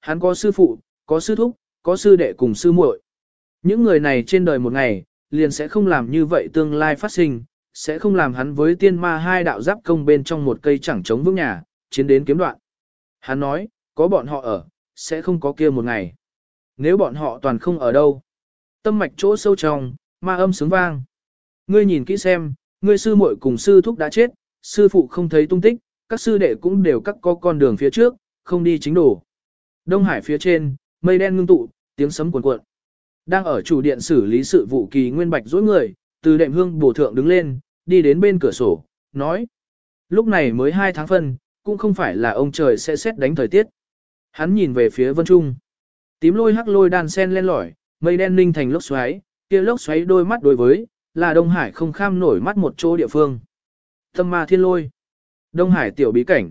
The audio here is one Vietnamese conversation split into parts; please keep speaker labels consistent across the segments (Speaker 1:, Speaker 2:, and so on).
Speaker 1: Hắn có sư phụ, có sư thúc, có sư đệ cùng sư muội. Những người này trên đời một ngày, liền sẽ không làm như vậy tương lai phát sinh, sẽ không làm hắn với tiên ma hai đạo giáp công bên trong một cây chẳng chống vững nhà, chiến đến kiếm đoạn. Hắn nói, có bọn họ ở, sẽ không có kia một ngày. Nếu bọn họ toàn không ở đâu. Tâm mạch chỗ sâu trong, ma âm sướng vang. Ngươi nhìn kỹ xem, ngươi sư muội cùng sư thúc đã chết, sư phụ không thấy tung tích, các sư đệ cũng đều cắt có con đường phía trước, không đi chính đủ. Đông Hải phía trên, mây đen ngưng tụ, tiếng sấm cuồn cuộn. Đang ở chủ điện xử lý sự vụ kỳ nguyên bạch dối người, từ đệm hương bổ thượng đứng lên, đi đến bên cửa sổ, nói. Lúc này mới 2 tháng phân, cũng không phải là ông trời sẽ xét đánh thời tiết. Hắn nhìn về phía vân trung. Tím lôi hắc lôi đan sen lên lỏi, mây đen ninh thành lốc xoáy, kia lốc xoáy đôi mắt đối với, là Đông Hải không kham nổi mắt một chỗ địa phương. Tâm ma thiên lôi. Đông Hải tiểu bí cảnh.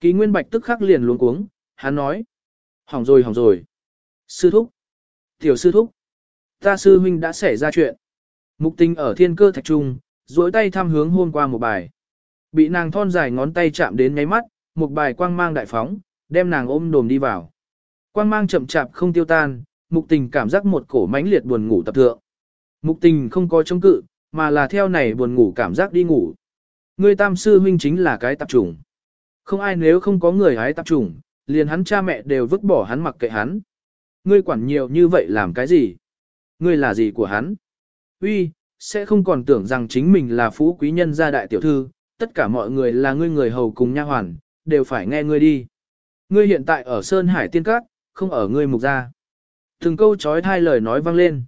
Speaker 1: Ký Nguyên Bạch tức khắc liền luống cuống, hắn nói. Hỏng rồi hỏng rồi. Sư thúc. Tiểu sư thúc. Ta sư huynh đã xảy ra chuyện. Mục tình ở thiên cơ thạch trung, duỗi tay thăm hướng hôm qua một bài. Bị nàng thon dài ngón tay chạm đến ngáy mắt, một bài quang mang đại phóng, đem nàng ôm đồm đi vào. Quang mang chậm chạp không tiêu tan, mục tình cảm giác một cổ mãnh liệt buồn ngủ tập thượng. Mục tình không có chống cự, mà là theo này buồn ngủ cảm giác đi ngủ. Người tam sư huynh chính là cái tập trùng. Không ai nếu không có người hái tập trùng, liền hắn cha mẹ đều vứt bỏ hắn mặc kệ hắn. Ngươi quản nhiều như vậy làm cái gì? Ngươi là gì của hắn? Uy, sẽ không còn tưởng rằng chính mình là phú quý nhân gia đại tiểu thư, tất cả mọi người là ngươi người hầu cùng nha hoàn, đều phải nghe ngươi đi. Ngươi hiện tại ở Sơn Hải Tiên Các, không ở ngươi mục gia. Từng câu chói thai lời nói vang lên.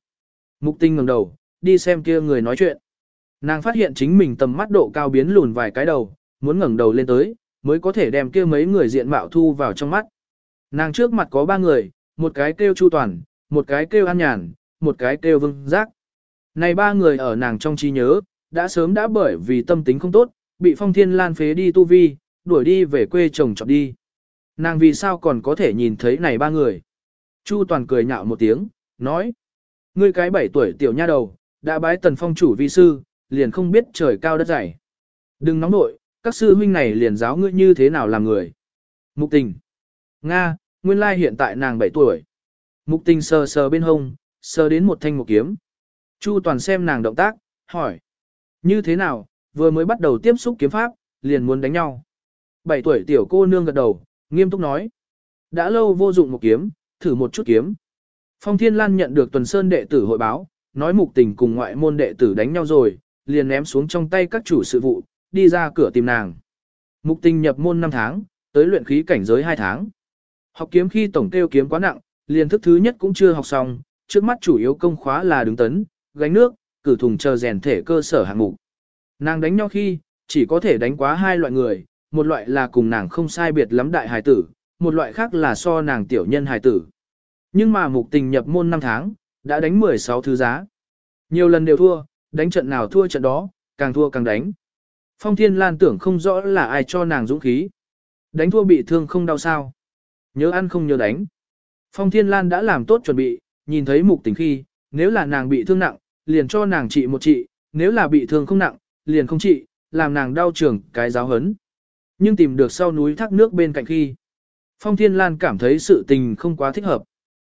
Speaker 1: Mục tinh ngẩng đầu, đi xem kia người nói chuyện. Nàng phát hiện chính mình tầm mắt độ cao biến lùn vài cái đầu, muốn ngẩng đầu lên tới, mới có thể đem kia mấy người diện mạo thu vào trong mắt. Nàng trước mặt có ba người, một cái kêu Chu Toàn, một cái kêu An Nhàn, một cái kêu Vương Giác. Này ba người ở nàng trong trí nhớ, đã sớm đã bởi vì tâm tính không tốt, bị phong thiên lan phế đi tu vi, đuổi đi về quê chồng chọn đi. Nàng vì sao còn có thể nhìn thấy này ba người? Chu Toàn cười nhạo một tiếng, nói. Ngươi cái bảy tuổi tiểu nha đầu, đã bái tần phong chủ vi sư, liền không biết trời cao đất dày. Đừng nóng nội, các sư huynh này liền giáo ngươi như thế nào làm người. Mục tình. Nga, nguyên lai hiện tại nàng 7 tuổi. Mục tình sờ sờ bên hông, sờ đến một thanh một kiếm. Chu toàn xem nàng động tác, hỏi. Như thế nào, vừa mới bắt đầu tiếp xúc kiếm pháp, liền muốn đánh nhau. 7 tuổi tiểu cô nương gật đầu, nghiêm túc nói. Đã lâu vô dụng một kiếm, thử một chút kiếm. Phong Thiên Lan nhận được tuần sơn đệ tử hội báo, nói mục tình cùng ngoại môn đệ tử đánh nhau rồi, liền ném xuống trong tay các chủ sự vụ, đi ra cửa tìm nàng. Mục tình nhập môn 5 tháng, tới luyện khí cảnh giới 2 tháng. Học kiếm khi tổng tiêu kiếm quá nặng, liền thức thứ nhất cũng chưa học xong, trước mắt chủ yếu công khóa là đứng tấn, gánh nước, cử thùng chờ rèn thể cơ sở hạng mục. Nàng đánh nhau khi, chỉ có thể đánh quá hai loại người, một loại là cùng nàng không sai biệt lắm đại hài tử, một loại khác là so nàng tiểu nhân hài tử. Nhưng mà mục tình nhập môn 5 tháng, đã đánh 16 thứ giá. Nhiều lần đều thua, đánh trận nào thua trận đó, càng thua càng đánh. Phong Thiên Lan tưởng không rõ là ai cho nàng dũng khí. Đánh thua bị thương không đau sao. Nhớ ăn không nhớ đánh. Phong Thiên Lan đã làm tốt chuẩn bị, nhìn thấy mục tình khi, nếu là nàng bị thương nặng, liền cho nàng trị một trị, nếu là bị thương không nặng, liền không trị, làm nàng đau trưởng cái giáo hấn. Nhưng tìm được sau núi thác nước bên cạnh khi. Phong Thiên Lan cảm thấy sự tình không quá thích hợp.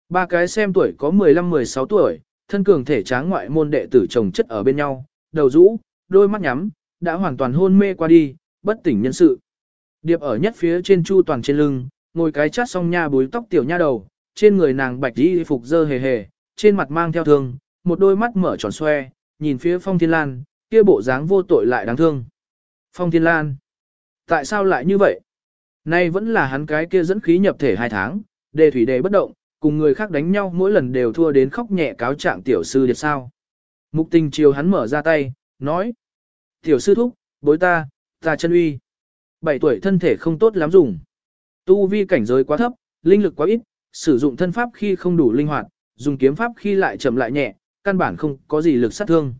Speaker 1: Ba cái xem tuổi có 15-16 tuổi, thân cường thể tráng ngoại môn đệ tử chồng chất ở bên nhau, đầu rũ, đôi mắt nhắm, đã hoàn toàn hôn mê qua đi, bất tỉnh nhân sự. Điệp ở nhất phía trên chu toàn trên lưng, ngồi cái chát song nha búi tóc tiểu nha đầu, trên người nàng bạch y phục dơ hề hề, trên mặt mang theo thương, một đôi mắt mở tròn xoe, nhìn phía Phong Thiên Lan, kia bộ dáng vô tội lại đáng thương. Phong Thiên Lan, tại sao lại như vậy? Nay vẫn là hắn cái kia dẫn khí nhập thể hai tháng, đề thủy đề bất động, cùng người khác đánh nhau mỗi lần đều thua đến khóc nhẹ cáo trạng tiểu sư điệp sao. Mục tình chiều hắn mở ra tay, nói. Tiểu sư thúc, bối ta, ta chân uy. Bảy tuổi thân thể không tốt lắm dùng. Tu vi cảnh giới quá thấp, linh lực quá ít, sử dụng thân pháp khi không đủ linh hoạt, dùng kiếm pháp khi lại chậm lại nhẹ, căn bản không có gì lực sát thương.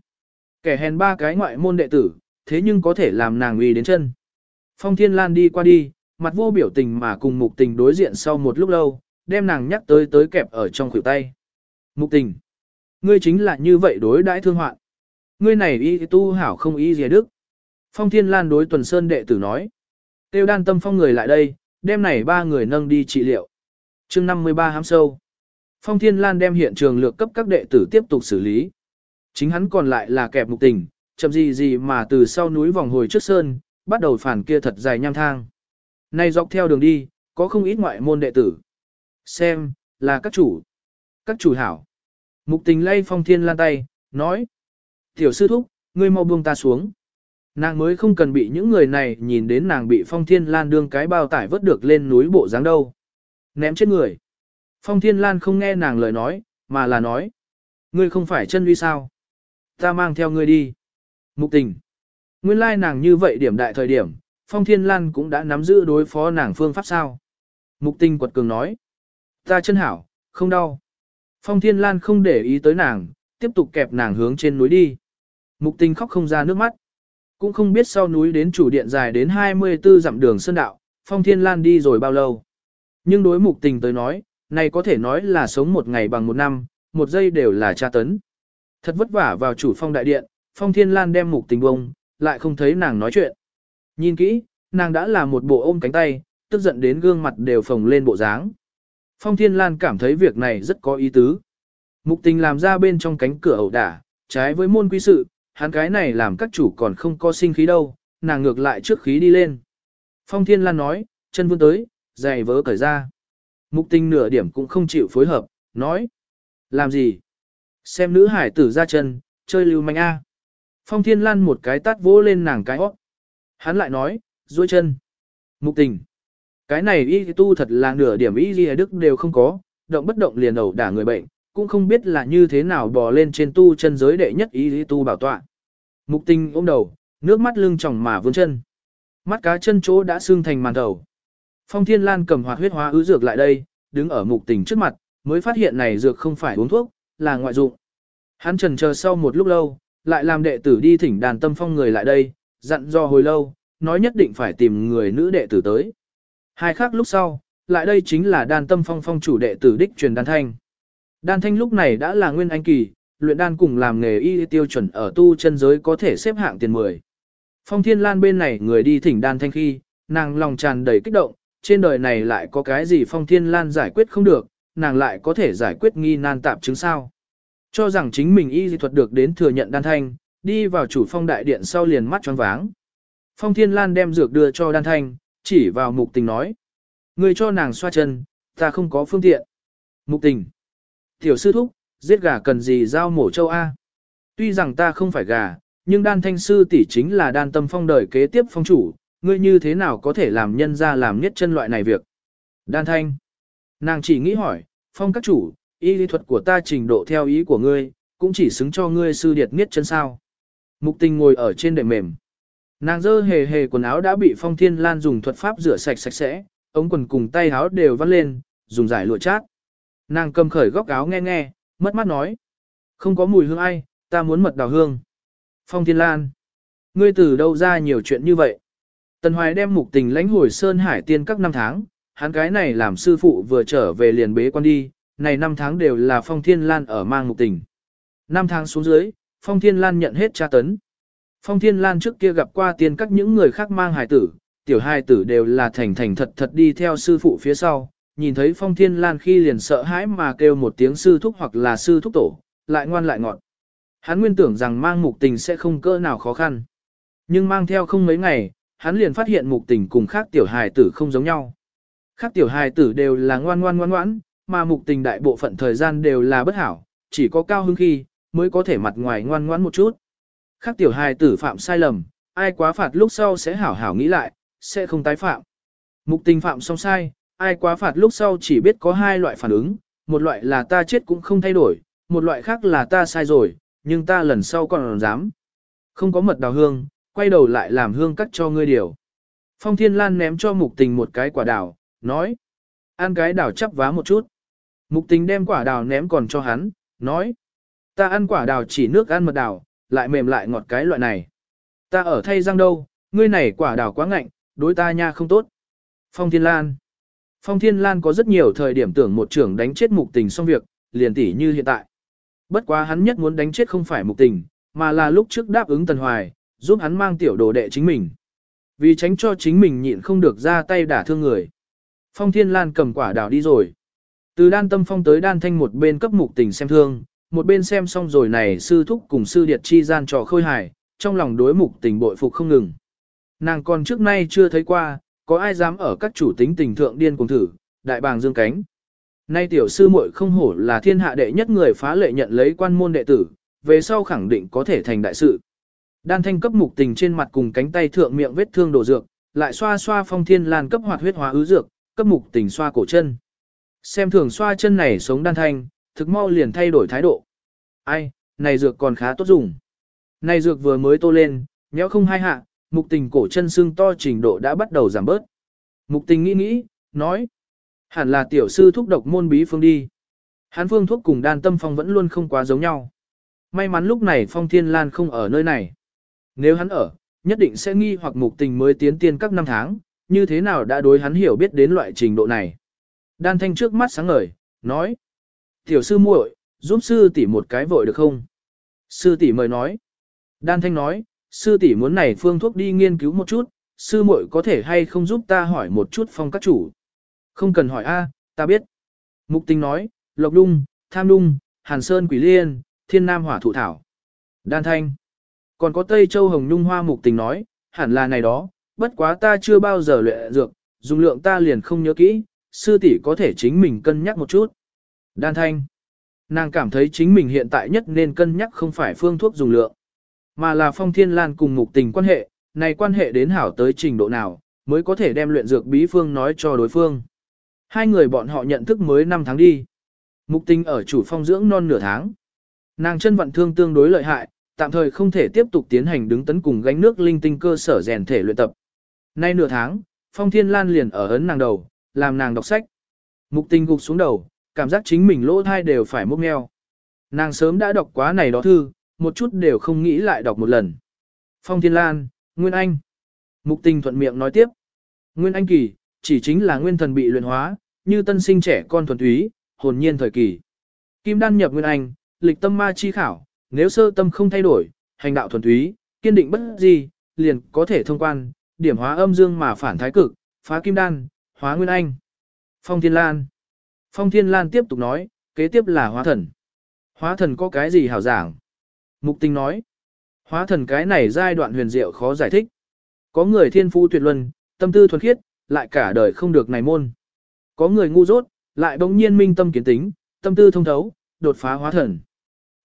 Speaker 1: Kẻ hèn ba cái ngoại môn đệ tử, thế nhưng có thể làm nàng uy đến chân. Phong Thiên Lan đi qua đi, mặt vô biểu tình mà cùng mục tình đối diện sau một lúc lâu, đem nàng nhắc tới tới kẹp ở trong khuỷu tay. Mục tình, ngươi chính là như vậy đối đãi thương hoạn. Ngươi này y tu hảo không y gì à đức. Phong Thiên Lan đối Tuần Sơn đệ tử nói. Tiêu đan tâm phong người lại đây, đem này ba người nâng đi trị liệu. chương 53 hám sâu. Phong Thiên Lan đem hiện trường lược cấp các đệ tử tiếp tục xử lý. Chính hắn còn lại là kẹp mục tình, chậm gì gì mà từ sau núi vòng hồi trước sơn, bắt đầu phản kia thật dài nham thang. Nay dọc theo đường đi, có không ít ngoại môn đệ tử. Xem, là các chủ. Các chủ hảo. Mục tình lay Phong Thiên Lan tay, nói. Tiểu sư thúc, ngươi mau buông ta xuống. Nàng mới không cần bị những người này nhìn đến nàng bị Phong Thiên Lan đương cái bao tải vớt được lên núi bộ dáng đâu. Ném chết người. Phong Thiên Lan không nghe nàng lời nói, mà là nói. Ngươi không phải chân uy sao? Ta mang theo ngươi đi. Mục tình. Nguyên lai nàng như vậy điểm đại thời điểm, Phong Thiên Lan cũng đã nắm giữ đối phó nàng phương pháp sao. Mục tình quật cường nói. Ta chân hảo, không đau. Phong Thiên Lan không để ý tới nàng, tiếp tục kẹp nàng hướng trên núi đi. Mục tình khóc không ra nước mắt. Cũng không biết sau núi đến chủ điện dài đến 24 dặm đường sơn đạo, Phong Thiên Lan đi rồi bao lâu. Nhưng đối mục tình tới nói, này có thể nói là sống một ngày bằng một năm, một giây đều là tra tấn. Thật vất vả vào chủ phong đại điện, Phong Thiên Lan đem mục tình bông, lại không thấy nàng nói chuyện. Nhìn kỹ, nàng đã là một bộ ôm cánh tay, tức giận đến gương mặt đều phồng lên bộ dáng. Phong Thiên Lan cảm thấy việc này rất có ý tứ. Mục tình làm ra bên trong cánh cửa ẩu đả, trái với môn quý sự, hắn cái này làm các chủ còn không có sinh khí đâu, nàng ngược lại trước khí đi lên. Phong Thiên Lan nói, chân vươn tới, giày vớ cởi ra. Mục tinh nửa điểm cũng không chịu phối hợp, nói. Làm gì? Xem nữ hải tử ra chân, chơi lưu manh A. Phong Thiên Lan một cái tát vỗ lên nàng cái hót. Hắn lại nói, duỗi chân. Mục tình. Cái này y tu thật là nửa điểm y gì đức đều không có, động bất động liền ẩu đả người bệnh, cũng không biết là như thế nào bò lên trên tu chân giới đệ nhất y tu bảo tọa. Mục tình ôm đầu, nước mắt lưng tròng mà vươn chân. Mắt cá chân chỗ đã xương thành màn đầu. Phong Thiên Lan cầm hoạt huyết hóa ứ dược lại đây, đứng ở mục tình trước mặt, mới phát hiện này dược không phải uống thuốc, là ngoại dụng. Hắn trần chờ sau một lúc lâu, lại làm đệ tử đi thỉnh đàn tâm phong người lại đây, dặn do hồi lâu, nói nhất định phải tìm người nữ đệ tử tới. Hai khắc lúc sau, lại đây chính là đàn tâm phong phong chủ đệ tử đích truyền đàn thanh. Đan thanh lúc này đã là nguyên anh kỳ, luyện đan cùng làm nghề y tiêu chuẩn ở tu chân giới có thể xếp hạng tiền 10. Phong thiên lan bên này người đi thỉnh đan thanh khi, nàng lòng tràn đầy kích động, trên đời này lại có cái gì phong thiên lan giải quyết không được, nàng lại có thể giải quyết nghi nan tạp chứng sao. Cho rằng chính mình y dị thuật được đến thừa nhận đan thanh, đi vào chủ phong đại điện sau liền mắt choáng váng. Phong thiên lan đem dược đưa cho đan thanh, chỉ vào mục tình nói. Người cho nàng xoa chân, ta không có phương tiện. Mục tình. Tiểu sư thúc, giết gà cần gì giao mổ châu A. Tuy rằng ta không phải gà, nhưng đan thanh sư tỷ chính là đan tâm phong đời kế tiếp phong chủ, ngươi như thế nào có thể làm nhân ra làm nhất chân loại này việc. Đan thanh. Nàng chỉ nghĩ hỏi, phong các chủ, y lý thuật của ta trình độ theo ý của ngươi, cũng chỉ xứng cho ngươi sư điệt nhất chân sao. Mục tình ngồi ở trên đệm mềm. Nàng dơ hề hề quần áo đã bị phong thiên lan dùng thuật pháp rửa sạch sạch sẽ, ống quần cùng tay áo đều vắt lên, dùng giải lụa chát. Nàng cầm khởi góc áo nghe nghe, mất mắt nói. Không có mùi hương ai, ta muốn mật đào hương. Phong thiên lan. Ngươi từ đâu ra nhiều chuyện như vậy? Tần Hoài đem mục tình lãnh hồi Sơn Hải tiên các năm tháng, hắn cái này làm sư phụ vừa trở về liền bế quan đi, này năm tháng đều là Phong Thiên Lan ở mang mục tình. Năm tháng xuống dưới, Phong Thiên Lan nhận hết tra tấn. Phong Thiên Lan trước kia gặp qua tiên các những người khác mang hài tử, tiểu hài tử đều là thành thành thật thật đi theo sư phụ phía sau, nhìn thấy Phong Thiên Lan khi liền sợ hãi mà kêu một tiếng sư thúc hoặc là sư thúc tổ, lại ngoan lại ngọt. Hắn nguyên tưởng rằng mang mục tình sẽ không cỡ nào khó khăn. Nhưng mang theo không mấy ngày, hắn liền phát hiện mục tình cùng khác tiểu hài tử không giống nhau. Khác tiểu hài tử đều là ngoan ngoan ngoan ngoãn, mà mục tình đại bộ phận thời gian đều là bất hảo, chỉ có cao hứng khi, mới có thể mặt ngoài ngoan ngoãn một chút. Khác tiểu hài tử phạm sai lầm, ai quá phạt lúc sau sẽ hảo hảo nghĩ lại, sẽ không tái phạm. Mục tình phạm xong sai, ai quá phạt lúc sau chỉ biết có hai loại phản ứng, một loại là ta chết cũng không thay đổi, một loại khác là ta sai rồi, nhưng ta lần sau còn dám. Không có mật đào hương, quay đầu lại làm hương cắt cho ngươi điều. Phong Thiên Lan ném cho mục tình một cái quả đào, nói. Ăn cái đào chắp vá một chút. Mục tình đem quả đào ném còn cho hắn, nói. Ta ăn quả đào chỉ nước ăn mật đào, lại mềm lại ngọt cái loại này. Ta ở thay răng đâu, ngươi này quả đào quá ngạnh, đối ta nha không tốt. Phong Thiên Lan. Phong Thiên Lan có rất nhiều thời điểm tưởng một trưởng đánh chết mục tình xong việc, liền tỉ như hiện tại. Bất quá hắn nhất muốn đánh chết không phải mục tình, mà là lúc trước đáp ứng Tần Hoài, giúp hắn mang tiểu đồ đệ chính mình. Vì tránh cho chính mình nhịn không được ra tay đả thương người. Phong Thiên Lan cầm quả đào đi rồi. Từ đan tâm phong tới đan thanh một bên cấp mục tình xem thương, một bên xem xong rồi này sư thúc cùng sư điệt chi gian trò khôi hài, trong lòng đối mục tình bội phục không ngừng. Nàng còn trước nay chưa thấy qua, có ai dám ở các chủ tính tình thượng điên cùng thử, đại bàng dương cánh. Nay tiểu sư muội không hổ là thiên hạ đệ nhất người phá lệ nhận lấy quan môn đệ tử, về sau khẳng định có thể thành đại sự. Đan thanh cấp mục tình trên mặt cùng cánh tay thượng miệng vết thương đổ dược, lại xoa xoa phong thiên lan cấp hoạt huyết hóa ứ dược, cấp mục tình xoa cổ chân. Xem thường xoa chân này sống đan thanh, thực mau liền thay đổi thái độ. Ai, này dược còn khá tốt dùng. Này dược vừa mới tô lên, nhéo không hai hạ, mục tình cổ chân xương to trình độ đã bắt đầu giảm bớt. Mục tình nghĩ nghĩ, nói. Hẳn là tiểu sư thúc độc môn bí phương đi. Hán phương thuốc cùng đan tâm phong vẫn luôn không quá giống nhau. May mắn lúc này phong thiên lan không ở nơi này. Nếu hắn ở, nhất định sẽ nghi hoặc mục tình mới tiến tiên các năm tháng, như thế nào đã đối hắn hiểu biết đến loại trình độ này. Đan thanh trước mắt sáng ngời, nói. Tiểu sư muội, giúp sư tỷ một cái vội được không? Sư tỷ mời nói. Đan thanh nói, sư tỷ muốn này phương thuốc đi nghiên cứu một chút, sư muội có thể hay không giúp ta hỏi một chút phong các chủ. Không cần hỏi a, ta biết. Mục tình nói, lộc đung, tham đung, hàn sơn quỷ liên, thiên nam hỏa thụ thảo. Đan thanh. Còn có Tây Châu Hồng Nhung Hoa mục tình nói, hẳn là này đó, bất quá ta chưa bao giờ luyện dược, dùng lượng ta liền không nhớ kỹ, sư tỷ có thể chính mình cân nhắc một chút. Đan thanh. Nàng cảm thấy chính mình hiện tại nhất nên cân nhắc không phải phương thuốc dùng lượng, mà là phong thiên lan cùng mục tình quan hệ, này quan hệ đến hảo tới trình độ nào, mới có thể đem luyện dược bí phương nói cho đối phương. Hai người bọn họ nhận thức mới 5 tháng đi. Mục tình ở chủ phong dưỡng non nửa tháng. Nàng chân vận thương tương đối lợi hại, tạm thời không thể tiếp tục tiến hành đứng tấn cùng gánh nước linh tinh cơ sở rèn thể luyện tập. Nay nửa tháng, Phong Thiên Lan liền ở ấn nàng đầu, làm nàng đọc sách. Mục tình gục xuống đầu, cảm giác chính mình lỗ thai đều phải mốc meo. Nàng sớm đã đọc quá này đó thư, một chút đều không nghĩ lại đọc một lần. Phong Thiên Lan, Nguyên Anh. Mục tình thuận miệng nói tiếp. Nguyên Anh kỳ, chỉ chính là nguyên thần bị luyện hóa, như tân sinh trẻ con thuần túy, hồn nhiên thời kỳ. Kim đan nhập Nguyên Anh, lịch tâm ma chi khảo, nếu sơ tâm không thay đổi, hành đạo thuần túy, kiên định bất gì, liền có thể thông quan, điểm hóa âm dương mà phản thái cực, phá kim đan, hóa nguyên anh. Phong Thiên Lan Phong Thiên Lan tiếp tục nói, kế tiếp là hóa thần. Hóa thần có cái gì hảo giảng? Mục tình nói, hóa thần cái này giai đoạn huyền diệu khó giải thích. Có người thiên phu tuyệt luân, tâm tư thuần khiết, lại cả đời không được này môn. Có người ngu dốt, lại bỗng nhiên minh tâm kiến tính, tâm tư thông thấu, đột phá hóa thần.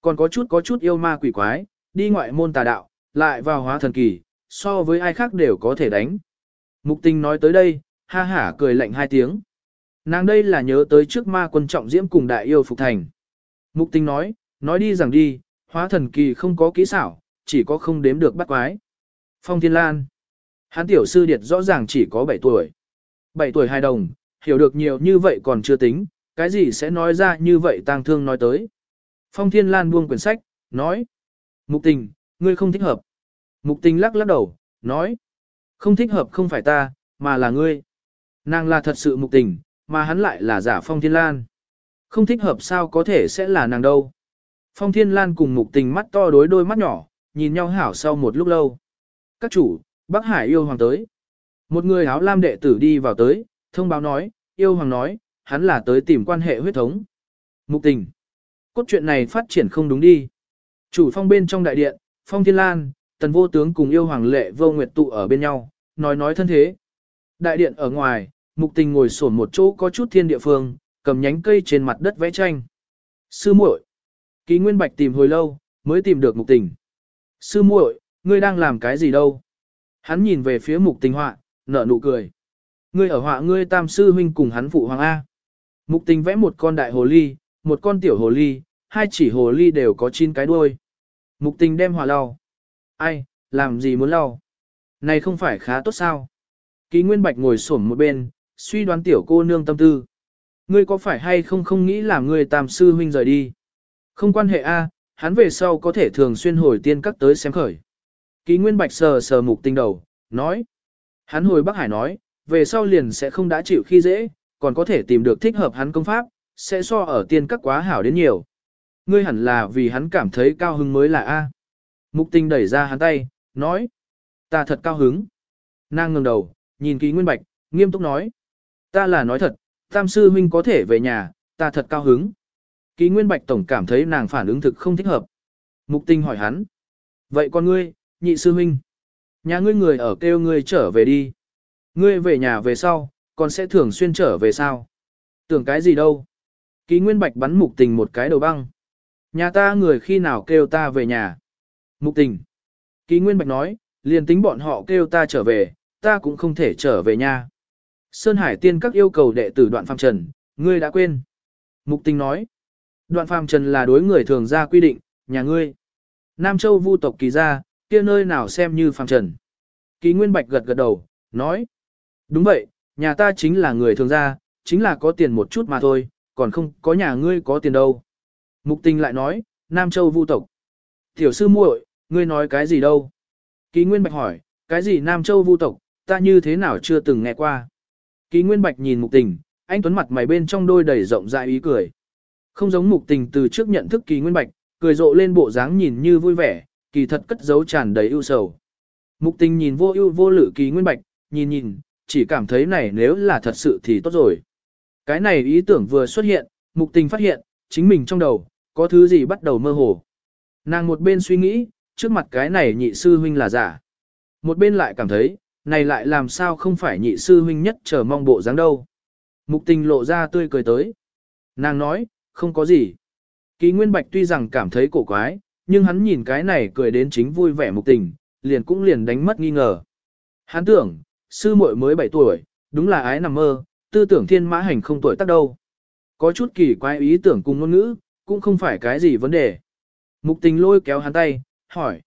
Speaker 1: Còn có chút có chút yêu ma quỷ quái, đi ngoại môn tà đạo, lại vào hóa thần kỳ, so với ai khác đều có thể đánh. Mục tình nói tới đây, ha hả cười lạnh hai tiếng. Nàng đây là nhớ tới trước ma quân trọng diễm cùng đại yêu phục thành. Mục tình nói, nói đi rằng đi, hóa thần kỳ không có kỹ xảo, chỉ có không đếm được bắt quái. Phong Thiên Lan. Hán tiểu sư điệt rõ ràng chỉ có 7 tuổi. 7 tuổi hai đồng, hiểu được nhiều như vậy còn chưa tính, cái gì sẽ nói ra như vậy tang thương nói tới. Phong Thiên Lan buông quyển sách, nói. Mục tình, ngươi không thích hợp. Mục tình lắc lắc đầu, nói. Không thích hợp không phải ta, mà là ngươi. Nàng là thật sự mục tình, mà hắn lại là giả Phong Thiên Lan. Không thích hợp sao có thể sẽ là nàng đâu. Phong Thiên Lan cùng mục tình mắt to đối đôi mắt nhỏ, nhìn nhau hảo sau một lúc lâu. Các chủ, Bắc Hải yêu hoàng tới. Một người áo lam đệ tử đi vào tới, thông báo nói, yêu hoàng nói, hắn là tới tìm quan hệ huyết thống. Mục tình. Cốt truyện này phát triển không đúng đi. Chủ phong bên trong đại điện, phong thiên lan, tần vô tướng cùng yêu hoàng lệ vô nguyệt tụ ở bên nhau, nói nói thân thế. Đại điện ở ngoài, mục tình ngồi sổn một chỗ có chút thiên địa phương, cầm nhánh cây trên mặt đất vẽ tranh. Sư muội, Kỳ Nguyên Bạch tìm hồi lâu, mới tìm được mục tình. Sư muội, ngươi đang làm cái gì đâu? Hắn nhìn về phía mục tình họa, nở nụ cười. Ngươi ở họa ngươi tam sư huynh cùng hắn phụ hoàng A. Mục tình vẽ một con đại hồ ly, một con tiểu hồ ly, hai chỉ hồ ly đều có chín cái đuôi. Mục tình đem họa lau. Ai, làm gì muốn lau? Này không phải khá tốt sao? Ký Nguyên Bạch ngồi xổm một bên, suy đoán tiểu cô nương tâm tư. Ngươi có phải hay không không nghĩ làm ngươi tam sư huynh rời đi? Không quan hệ a, hắn về sau có thể thường xuyên hồi tiên các tới xem khởi. Ký Nguyên Bạch sờ sờ mục tinh đầu, nói. Hắn hồi Bắc Hải nói, về sau liền sẽ không đã chịu khi dễ, còn có thể tìm được thích hợp hắn công pháp, sẽ so ở tiên các quá hảo đến nhiều. Ngươi hẳn là vì hắn cảm thấy cao hứng mới là A. Mục tinh đẩy ra hắn tay, nói. Ta thật cao hứng. Nàng ngừng đầu, nhìn ký nguyên bạch, nghiêm túc nói. Ta là nói thật, tam sư huynh có thể về nhà, ta thật cao hứng. Ký Nguyên Bạch Tổng cảm thấy nàng phản ứng thực không thích hợp. Mục tình hỏi hắn. Vậy con ngươi, nhị sư huynh. Nhà ngươi người ở kêu ngươi trở về đi. Ngươi về nhà về sau, còn sẽ thường xuyên trở về sao? Tưởng cái gì đâu? Ký Nguyên Bạch bắn mục tình một cái đầu băng. Nhà ta người khi nào kêu ta về nhà? Mục tình. Ký Nguyên Bạch nói, liền tính bọn họ kêu ta trở về, ta cũng không thể trở về nhà. Sơn Hải tiên các yêu cầu đệ tử đoạn phàm trần, ngươi đã quên. Mục tình nói, đoạn phàm trần là đối người thường ra quy định, nhà ngươi. Nam Châu vu tộc kỳ gia, kia nơi nào xem như phàm trần. Ký Nguyên Bạch gật gật đầu, nói, đúng vậy, nhà ta chính là người thường ra, chính là có tiền một chút mà thôi, còn không có nhà ngươi có tiền đâu. Mục tình lại nói, Nam Châu vu tộc. Tiểu sư muội, ngươi nói cái gì đâu? Ký Nguyên Bạch hỏi, cái gì Nam Châu vu tộc, ta như thế nào chưa từng nghe qua. Ký Nguyên Bạch nhìn mục tình, anh tuấn mặt mày bên trong đôi đầy rộng rãi ý cười. Không giống mục tình từ trước nhận thức kỳ Nguyên Bạch, cười rộ lên bộ dáng nhìn như vui vẻ, kỳ thật cất giấu tràn đầy ưu sầu. Mục tình nhìn vô ưu vô lự kỳ Nguyên Bạch, nhìn nhìn, chỉ cảm thấy này nếu là thật sự thì tốt rồi. Cái này ý tưởng vừa xuất hiện, mục tình phát hiện, chính mình trong đầu, có thứ gì bắt đầu mơ hồ. Nàng một bên suy nghĩ, trước mặt cái này nhị sư huynh là giả. Một bên lại cảm thấy, này lại làm sao không phải nhị sư huynh nhất chờ mong bộ dáng đâu. Mục tình lộ ra tươi cười tới. Nàng nói, không có gì. Kỳ Nguyên Bạch tuy rằng cảm thấy cổ quái, nhưng hắn nhìn cái này cười đến chính vui vẻ mục tình, liền cũng liền đánh mất nghi ngờ. Hắn tưởng, sư muội mới 7 tuổi, đúng là ái nằm mơ, tư tưởng thiên mã hành không tuổi tác đâu. Có chút kỳ quái ý tưởng cùng ngôn ngữ, cũng không phải cái gì vấn đề. Mục tình lôi kéo hắn tay, hỏi.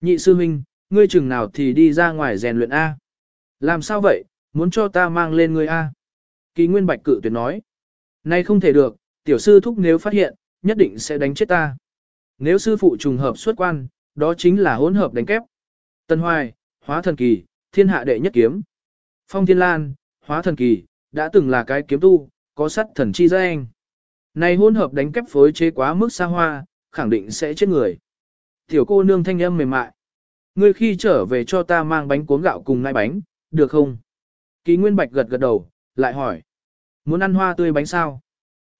Speaker 1: Nhị sư huynh, ngươi chừng nào thì đi ra ngoài rèn luyện A. Làm sao vậy, muốn cho ta mang lên ngươi A. Kỳ Nguyên Bạch cự tuyệt nói. Nay không thể được, tiểu sư thúc nếu phát hiện, nhất định sẽ đánh chết ta. Nếu sư phụ trùng hợp xuất quan, đó chính là hỗn hợp đánh kép. Tân Hoài, hóa thần kỳ, thiên hạ đệ nhất kiếm. Phong Thiên Lan, hóa thần kỳ, đã từng là cái kiếm tu, có sắt thần chi danh. Này hỗn hợp đánh kép phối chế quá mức xa hoa, khẳng định sẽ chết người. Tiểu cô nương thanh âm mềm mại. Ngươi khi trở về cho ta mang bánh cuốn gạo cùng nai bánh, được không? Ký Nguyên Bạch gật gật đầu, lại hỏi. Muốn ăn hoa tươi bánh sao?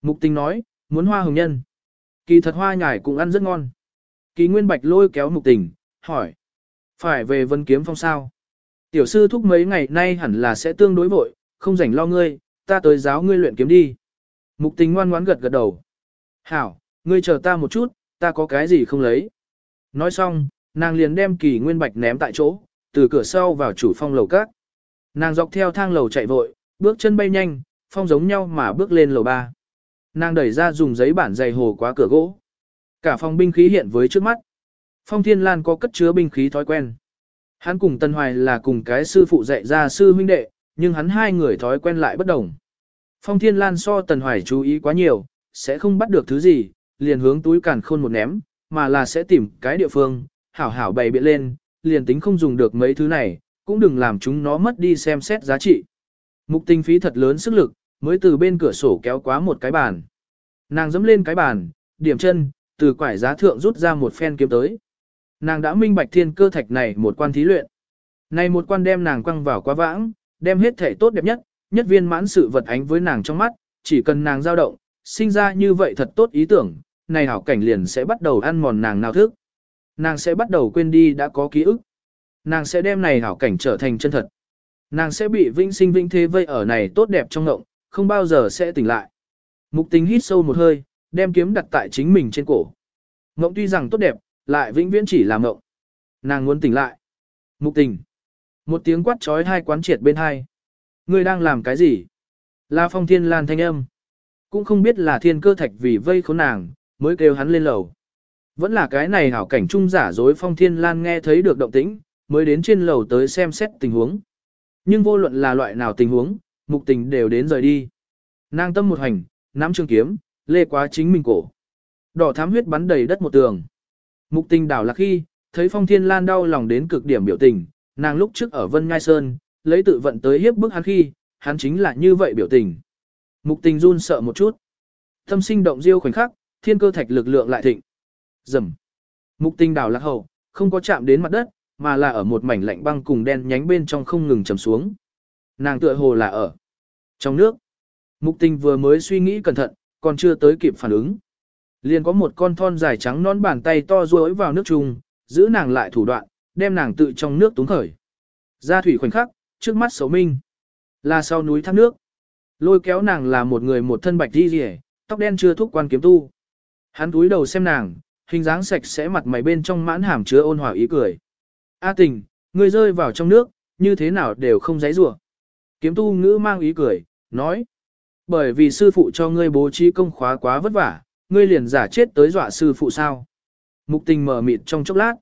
Speaker 1: Mục tình nói, muốn hoa hồng nhân. Kỳ thật hoa nhài cũng ăn rất ngon. Kỳ Nguyên Bạch lôi kéo mục tình, hỏi. Phải về vân kiếm phong sao? Tiểu sư thúc mấy ngày nay hẳn là sẽ tương đối vội, không rảnh lo ngươi, ta tới giáo ngươi luyện kiếm đi. Mục tình ngoan ngoãn gật gật đầu. Hảo, ngươi chờ ta một chút, ta có cái gì không lấy. Nói xong, nàng liền đem kỳ nguyên bạch ném tại chỗ, từ cửa sau vào chủ phong lầu các. Nàng dọc theo thang lầu chạy vội, bước chân bay nhanh, phong giống nhau mà bước lên lầu ba. Nàng đẩy ra dùng giấy bản dày hồ quá cửa gỗ. Cả phòng binh khí hiện với trước mắt. Phong Thiên Lan có cất chứa binh khí thói quen. Hắn cùng Tân Hoài là cùng cái sư phụ dạy ra sư huynh đệ, nhưng hắn hai người thói quen lại bất đồng. Phong Thiên Lan so Tần Hoài chú ý quá nhiều, sẽ không bắt được thứ gì, liền hướng túi càn khôn một ném, mà là sẽ tìm cái địa phương, hảo hảo bày biện lên, liền tính không dùng được mấy thứ này, cũng đừng làm chúng nó mất đi xem xét giá trị. Mục tinh phí thật lớn sức lực, mới từ bên cửa sổ kéo quá một cái bàn. Nàng dẫm lên cái bàn, điểm chân, từ quải giá thượng rút ra một phen kiếm tới. Nàng đã minh bạch thiên cơ thạch này một quan thí luyện. Này một quan đem nàng quăng vào quá vãng, đem hết thể tốt đẹp nhất, nhất viên mãn sự vật ánh với nàng trong mắt, chỉ cần nàng dao động, sinh ra như vậy thật tốt ý tưởng, này hảo cảnh liền sẽ bắt đầu ăn mòn nàng nào thức. Nàng sẽ bắt đầu quên đi đã có ký ức. Nàng sẽ đem này hảo cảnh trở thành chân thật. Nàng sẽ bị vinh sinh vinh thế vây ở này tốt đẹp trong ngộng, không bao giờ sẽ tỉnh lại. Mục tình hít sâu một hơi, đem kiếm đặt tại chính mình trên cổ. Ngộng tuy rằng tốt đẹp, lại vĩnh viễn chỉ là ngộng. Nàng muốn tỉnh lại. Mục tình. Một tiếng quát trói hai quán triệt bên hai. Ngươi đang làm cái gì? La phong thiên lan thanh âm. Cũng không biết là thiên cơ thạch vì vây khốn nàng, mới kêu hắn lên lầu. Vẫn là cái này hảo cảnh trung giả dối phong thiên lan nghe thấy được động tĩnh, mới đến trên lầu tới xem xét tình huống. Nhưng vô luận là loại nào tình huống, mục tình đều đến rời đi. Nàng tâm một hành, nắm trường kiếm, lê quá chính mình cổ. Đỏ thám huyết bắn đầy đất một tường. Mục tình đảo là khi, thấy phong thiên lan đau lòng đến cực điểm biểu tình, nàng lúc trước ở Vân Ngai Sơn, lấy tự vận tới hiếp bức hắn khi, hắn chính là như vậy biểu tình. Mục tình run sợ một chút. Tâm sinh động diêu khoảnh khắc, thiên cơ thạch lực lượng lại thịnh. Dầm. Mục tình đảo lạc hậu, không có chạm đến mặt đất, mà là ở một mảnh lạnh băng cùng đen nhánh bên trong không ngừng trầm xuống. Nàng tựa hồ là ở trong nước. Mục tình vừa mới suy nghĩ cẩn thận, còn chưa tới kịp phản ứng. Liền có một con thon dài trắng non bàn tay to rối vào nước trùng, giữ nàng lại thủ đoạn, đem nàng tự trong nước túng khởi. Ra thủy khoảnh khắc, trước mắt xấu minh. Là sau núi thác nước. Lôi kéo nàng là một người một thân bạch đi rỉ, tóc đen chưa thúc quan kiếm tu. Hắn túi đầu xem nàng, hình dáng sạch sẽ mặt mày bên trong mãn hàm chứa ôn hòa ý cười. A tình, ngươi rơi vào trong nước, như thế nào đều không dãy rủa. Kiếm tu ngữ mang ý cười, nói. Bởi vì sư phụ cho ngươi bố trí công khóa quá vất vả, ngươi liền giả chết tới dọa sư phụ sao. Mục tình mở mịt trong chốc lát.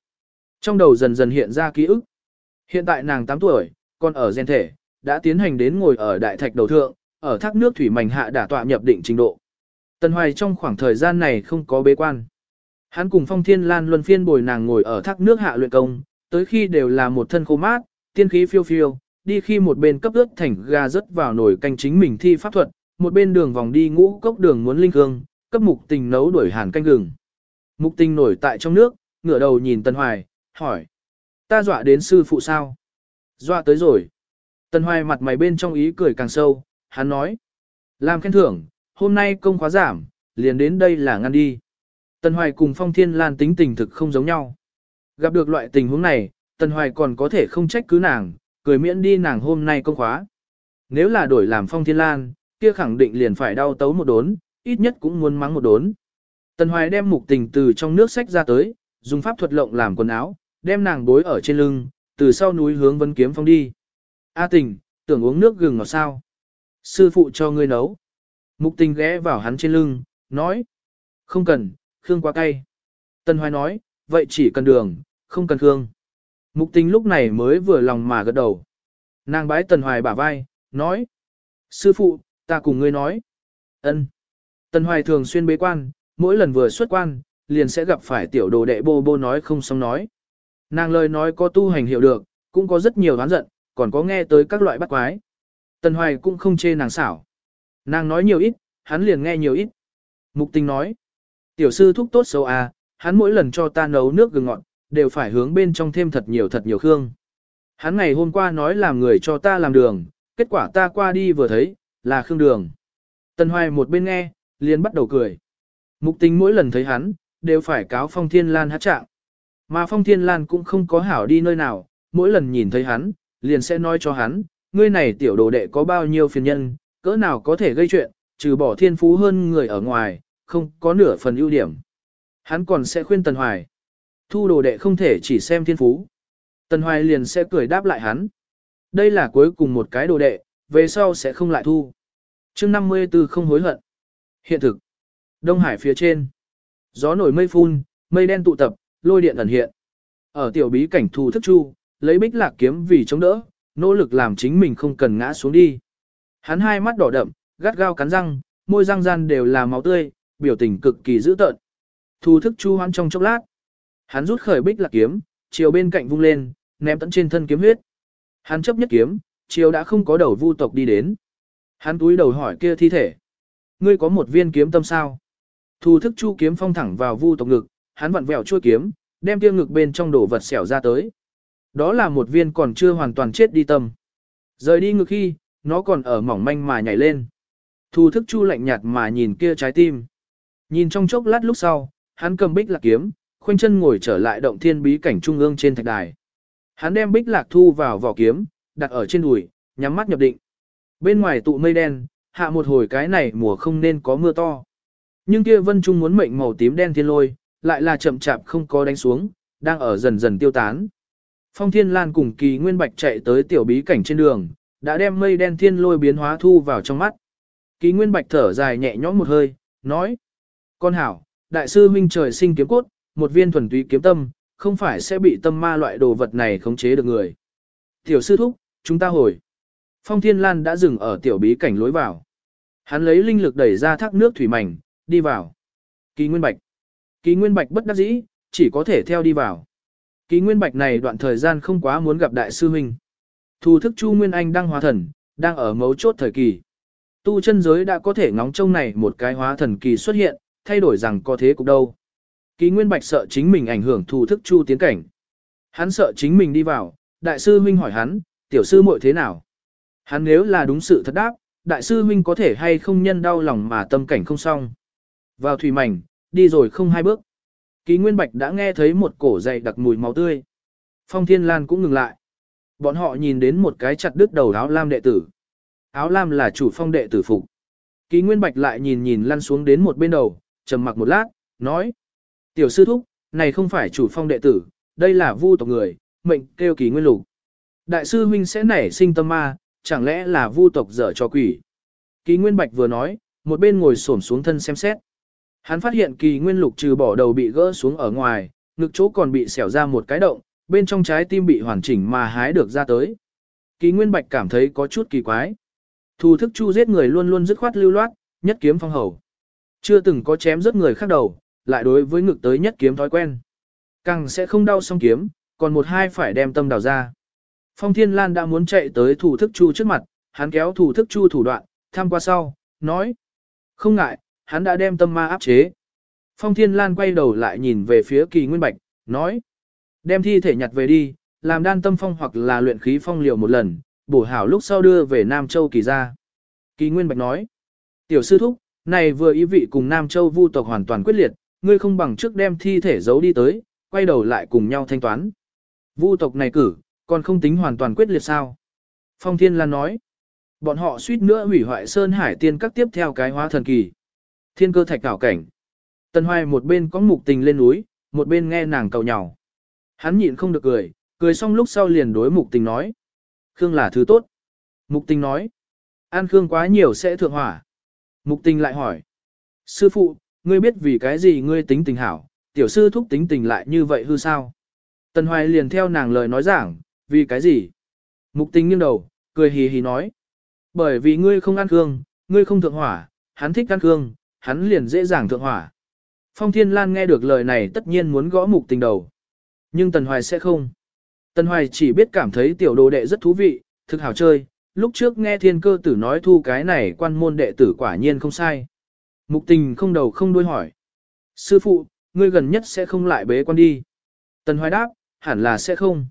Speaker 1: Trong đầu dần dần hiện ra ký ức. Hiện tại nàng 8 tuổi, còn ở gen thể, đã tiến hành đến ngồi ở đại thạch đầu thượng, ở thác nước thủy mảnh hạ đã tọa nhập định trình độ. Tần Hoài trong khoảng thời gian này không có bế quan. Hắn cùng Phong Thiên Lan luân phiên bồi nàng ngồi ở thác nước hạ luyện công, tới khi đều là một thân khô mát, tiên khí phiêu phiêu, đi khi một bên cấp ướt thành gà rớt vào nồi canh chính mình thi pháp thuật, một bên đường vòng đi ngũ cốc đường muốn linh hương, cấp mục tình nấu đuổi hàn canh gừng. Mục tình nổi tại trong nước, ngửa đầu nhìn tân Hoài, hỏi. Ta dọa đến sư phụ sao? Dọa tới rồi. Tân Hoài mặt mày bên trong ý cười càng sâu, hắn nói. Làm khen thưởng, hôm nay công khóa giảm, liền đến đây là ngăn đi. Tân Hoài cùng Phong Thiên Lan tính tình thực không giống nhau. Gặp được loại tình huống này, tân Hoài còn có thể không trách cứ nàng, cười miễn đi nàng hôm nay công khóa. Nếu là đổi làm Phong Thiên Lan, kia khẳng định liền phải đau tấu một đốn, ít nhất cũng muốn mắng một đốn. Tần Hoài đem mục tình từ trong nước sách ra tới, dùng pháp thuật lộng làm quần áo, đem nàng bối ở trên lưng, từ sau núi hướng vân kiếm phong đi. A tình, tưởng uống nước gừng ngọt sao? Sư phụ cho ngươi nấu. Mục tình ghé vào hắn trên lưng, nói. Không cần, khương quá cay. Tần Hoài nói, vậy chỉ cần đường, không cần khương. Mục tình lúc này mới vừa lòng mà gật đầu. Nàng bái Tần Hoài bả vai, nói. Sư phụ, ta cùng ngươi nói. ân. Tần Hoài thường xuyên bế quan, mỗi lần vừa xuất quan, liền sẽ gặp phải tiểu đồ đệ bô bô nói không xong nói. Nàng lời nói có tu hành hiểu được, cũng có rất nhiều đoán giận, còn có nghe tới các loại bắt quái. Tần Hoài cũng không chê nàng xảo. Nàng nói nhiều ít, hắn liền nghe nhiều ít. Mục tình nói, tiểu sư thúc tốt xấu à, hắn mỗi lần cho ta nấu nước gừng ngọt, đều phải hướng bên trong thêm thật nhiều thật nhiều khương. Hắn ngày hôm qua nói làm người cho ta làm đường, kết quả ta qua đi vừa thấy, là khương đường. Tần Hoài một bên nghe, liền bắt đầu cười. Mục tình mỗi lần thấy hắn, đều phải cáo Phong Thiên Lan hát trạng. Mà Phong Thiên Lan cũng không có hảo đi nơi nào, mỗi lần nhìn thấy hắn, liền sẽ nói cho hắn, ngươi này tiểu đồ đệ có bao nhiêu phiền nhân, cỡ nào có thể gây chuyện, trừ bỏ thiên phú hơn người ở ngoài, không có nửa phần ưu điểm. Hắn còn sẽ khuyên Tần Hoài. Thu đồ đệ không thể chỉ xem thiên phú. Tần Hoài liền sẽ cười đáp lại hắn. Đây là cuối cùng một cái đồ đệ, về sau sẽ không lại thu. chương 54 không hối hận. Hiện thực. Đông Hải phía trên. Gió nổi mây phun, mây đen tụ tập, lôi điện ẩn hiện. Ở tiểu bí cảnh thù thức chu, lấy bích lạc kiếm vì chống đỡ, nỗ lực làm chính mình không cần ngã xuống đi. Hắn hai mắt đỏ đậm, gắt gao cắn răng, môi răng răng đều là máu tươi, biểu tình cực kỳ dữ tợn. Thù thức chu hắn trong chốc lát. Hắn rút khởi bích lạc kiếm, chiều bên cạnh vung lên, ném tận trên thân kiếm huyết. Hắn chấp nhất kiếm, chiều đã không có đầu vu tộc đi đến. Hắn túi đầu hỏi kia thi thể. Ngươi có một viên kiếm tâm sao? Thu thức chu kiếm phong thẳng vào vu tộc ngực, hắn vặn vẹo chuôi kiếm, đem kia ngực bên trong đổ vật xẻo ra tới. Đó là một viên còn chưa hoàn toàn chết đi tâm. Rời đi ngực khi, nó còn ở mỏng manh mà nhảy lên. Thu thức chu lạnh nhạt mà nhìn kia trái tim. Nhìn trong chốc lát lúc sau, hắn cầm bích lạc kiếm, khoanh chân ngồi trở lại động thiên bí cảnh trung ương trên thạch đài. Hắn đem bích lạc thu vào vỏ kiếm, đặt ở trên đùi, nhắm mắt nhập định. Bên ngoài tụ mây đen, hạ một hồi cái này mùa không nên có mưa to. Nhưng kia vân trung muốn mệnh màu tím đen thiên lôi, lại là chậm chạp không có đánh xuống, đang ở dần dần tiêu tán. Phong Thiên Lan cùng Kỳ Nguyên Bạch chạy tới tiểu bí cảnh trên đường, đã đem mây đen thiên lôi biến hóa thu vào trong mắt. Kỳ Nguyên Bạch thở dài nhẹ nhõm một hơi, nói: "Con hảo, đại sư huynh trời sinh kiếm cốt, một viên thuần túy kiếm tâm, không phải sẽ bị tâm ma loại đồ vật này khống chế được người." "Tiểu sư thúc, chúng ta hồi." Phong Thiên Lan đã dừng ở tiểu bí cảnh lối vào. Hắn lấy linh lực đẩy ra thác nước thủy mảnh, đi vào. Kỳ Nguyên Bạch. Kỳ Nguyên Bạch bất đắc dĩ, chỉ có thể theo đi vào. Kỳ Nguyên Bạch này đoạn thời gian không quá muốn gặp đại sư huynh. thu thức Chu Nguyên Anh đang hóa thần, đang ở mấu chốt thời kỳ. Tu chân giới đã có thể ngóng trông này một cái hóa thần kỳ xuất hiện, thay đổi rằng có thế cục đâu. Kỳ Nguyên Bạch sợ chính mình ảnh hưởng thù thức Chu tiến cảnh. Hắn sợ chính mình đi vào, đại sư huynh hỏi hắn, tiểu sư muội thế nào? Hắn nếu là đúng sự thật đáp, đại sư huynh có thể hay không nhân đau lòng mà tâm cảnh không xong. Vào thủy mảnh, đi rồi không hai bước. Ký Nguyên Bạch đã nghe thấy một cổ dày đặc mùi máu tươi. Phong Thiên Lan cũng ngừng lại. Bọn họ nhìn đến một cái chặt đứt đầu áo lam đệ tử. Áo lam là chủ phong đệ tử phục. Ký Nguyên Bạch lại nhìn nhìn lăn xuống đến một bên đầu, trầm mặc một lát, nói. Tiểu sư thúc, này không phải chủ phong đệ tử, đây là vu tộc người, mệnh kêu kỳ nguyên lục. Đại sư huynh sẽ nảy sinh tâm ma, chẳng lẽ là vu tộc dở cho quỷ. Kỳ Nguyên Bạch vừa nói, một bên ngồi xổm xuống thân xem xét. Hắn phát hiện kỳ nguyên lục trừ bỏ đầu bị gỡ xuống ở ngoài, ngực chỗ còn bị xẻo ra một cái động, bên trong trái tim bị hoàn chỉnh mà hái được ra tới. Kỳ nguyên bạch cảm thấy có chút kỳ quái. Thù thức chu giết người luôn luôn dứt khoát lưu loát, nhất kiếm phong hầu. Chưa từng có chém rớt người khác đầu, lại đối với ngực tới nhất kiếm thói quen. Càng sẽ không đau song kiếm, còn một hai phải đem tâm đào ra. Phong Thiên Lan đã muốn chạy tới thủ thức chu trước mặt, hắn kéo thủ thức chu thủ đoạn, tham qua sau, nói. Không ngại, hắn đã đem tâm ma áp chế. Phong Thiên Lan quay đầu lại nhìn về phía kỳ nguyên bạch, nói. Đem thi thể nhặt về đi, làm đan tâm phong hoặc là luyện khí phong liều một lần, bổ hảo lúc sau đưa về Nam Châu kỳ ra. Kỳ nguyên bạch nói. Tiểu sư thúc, này vừa ý vị cùng Nam Châu vu tộc hoàn toàn quyết liệt, ngươi không bằng trước đem thi thể giấu đi tới, quay đầu lại cùng nhau thanh toán. Vu tộc này cử, còn không tính hoàn toàn quyết liệt sao? Phong Thiên Lan nói. Bọn họ suýt nữa hủy hoại Sơn Hải tiên các tiếp theo cái hóa thần kỳ. Thiên cơ thạch cảo cảnh. Tần Hoài một bên có mục tình lên núi, một bên nghe nàng cầu nhào. Hắn nhịn không được cười, cười xong lúc sau liền đối mục tình nói. Khương là thứ tốt. Mục tình nói. Ăn Khương quá nhiều sẽ thượng hỏa. Mục tình lại hỏi. Sư phụ, ngươi biết vì cái gì ngươi tính tình hảo, tiểu sư thúc tính tình lại như vậy hư sao? Tần Hoài liền theo nàng lời nói giảng, vì cái gì? Mục tình nghiêng đầu, cười hì hì nói. Bởi vì ngươi không ăn cương, ngươi không thượng hỏa, hắn thích ăn cương, hắn liền dễ dàng thượng hỏa. Phong Thiên Lan nghe được lời này tất nhiên muốn gõ mục tình đầu. Nhưng Tần Hoài sẽ không. Tần Hoài chỉ biết cảm thấy tiểu đồ đệ rất thú vị, thực hảo chơi, lúc trước nghe thiên cơ tử nói thu cái này quan môn đệ tử quả nhiên không sai. Mục tình không đầu không đuôi hỏi. Sư phụ, ngươi gần nhất sẽ không lại bế quan đi. Tần Hoài đáp, hẳn là sẽ không.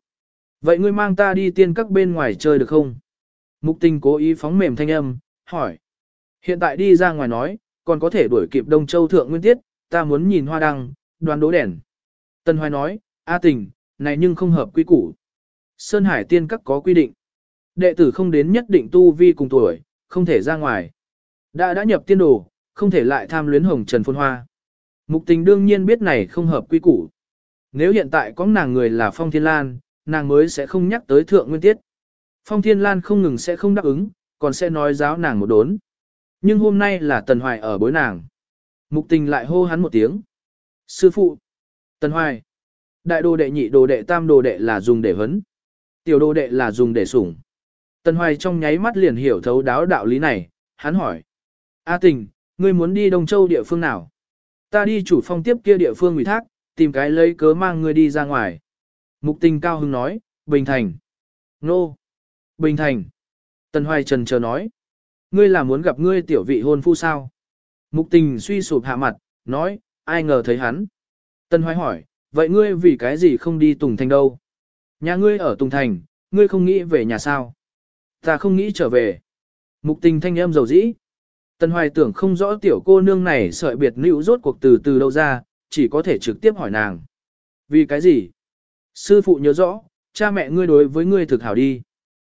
Speaker 1: Vậy ngươi mang ta đi tiên các bên ngoài chơi được không? Mục tình cố ý phóng mềm thanh âm, hỏi. Hiện tại đi ra ngoài nói, còn có thể đuổi kịp Đông Châu Thượng Nguyên Tiết, ta muốn nhìn hoa đăng, đoàn đố đèn. Tân Hoài nói, A tình, này nhưng không hợp quy củ. Sơn Hải tiên các có quy định. Đệ tử không đến nhất định tu vi cùng tuổi, không thể ra ngoài. Đã đã nhập tiên đồ, không thể lại tham luyến hồng trần phôn hoa. Mục tình đương nhiên biết này không hợp quy củ. Nếu hiện tại có nàng người là Phong Thiên Lan, nàng mới sẽ không nhắc tới Thượng Nguyên Tiết. Phong Thiên Lan không ngừng sẽ không đáp ứng, còn sẽ nói giáo nàng một đốn. Nhưng hôm nay là Tần Hoài ở bối nàng. Mục tình lại hô hắn một tiếng. Sư phụ. Tần Hoài. Đại đồ đệ nhị đồ đệ tam đồ đệ là dùng để hấn. Tiểu đồ đệ là dùng để sủng. Tần Hoài trong nháy mắt liền hiểu thấu đáo đạo lý này, hắn hỏi. A tình, ngươi muốn đi Đông Châu địa phương nào? Ta đi chủ phong tiếp kia địa phương ủy thác, tìm cái lấy cớ mang ngươi đi ra ngoài. Mục tình cao hưng nói, Bình Thành. Nô. Bình Thành. Tần Hoài trần chờ nói. Ngươi là muốn gặp ngươi tiểu vị hôn phu sao? Mục tình suy sụp hạ mặt, nói, ai ngờ thấy hắn. Tân hoài hỏi, vậy ngươi vì cái gì không đi Tùng Thành đâu? Nhà ngươi ở Tùng Thành, ngươi không nghĩ về nhà sao? Ta không nghĩ trở về. Mục tình thanh âm dầu dĩ. Tân hoài tưởng không rõ tiểu cô nương này sợi biệt nữ rốt cuộc từ từ đâu ra, chỉ có thể trực tiếp hỏi nàng. Vì cái gì? Sư phụ nhớ rõ, cha mẹ ngươi đối với ngươi thực hảo đi.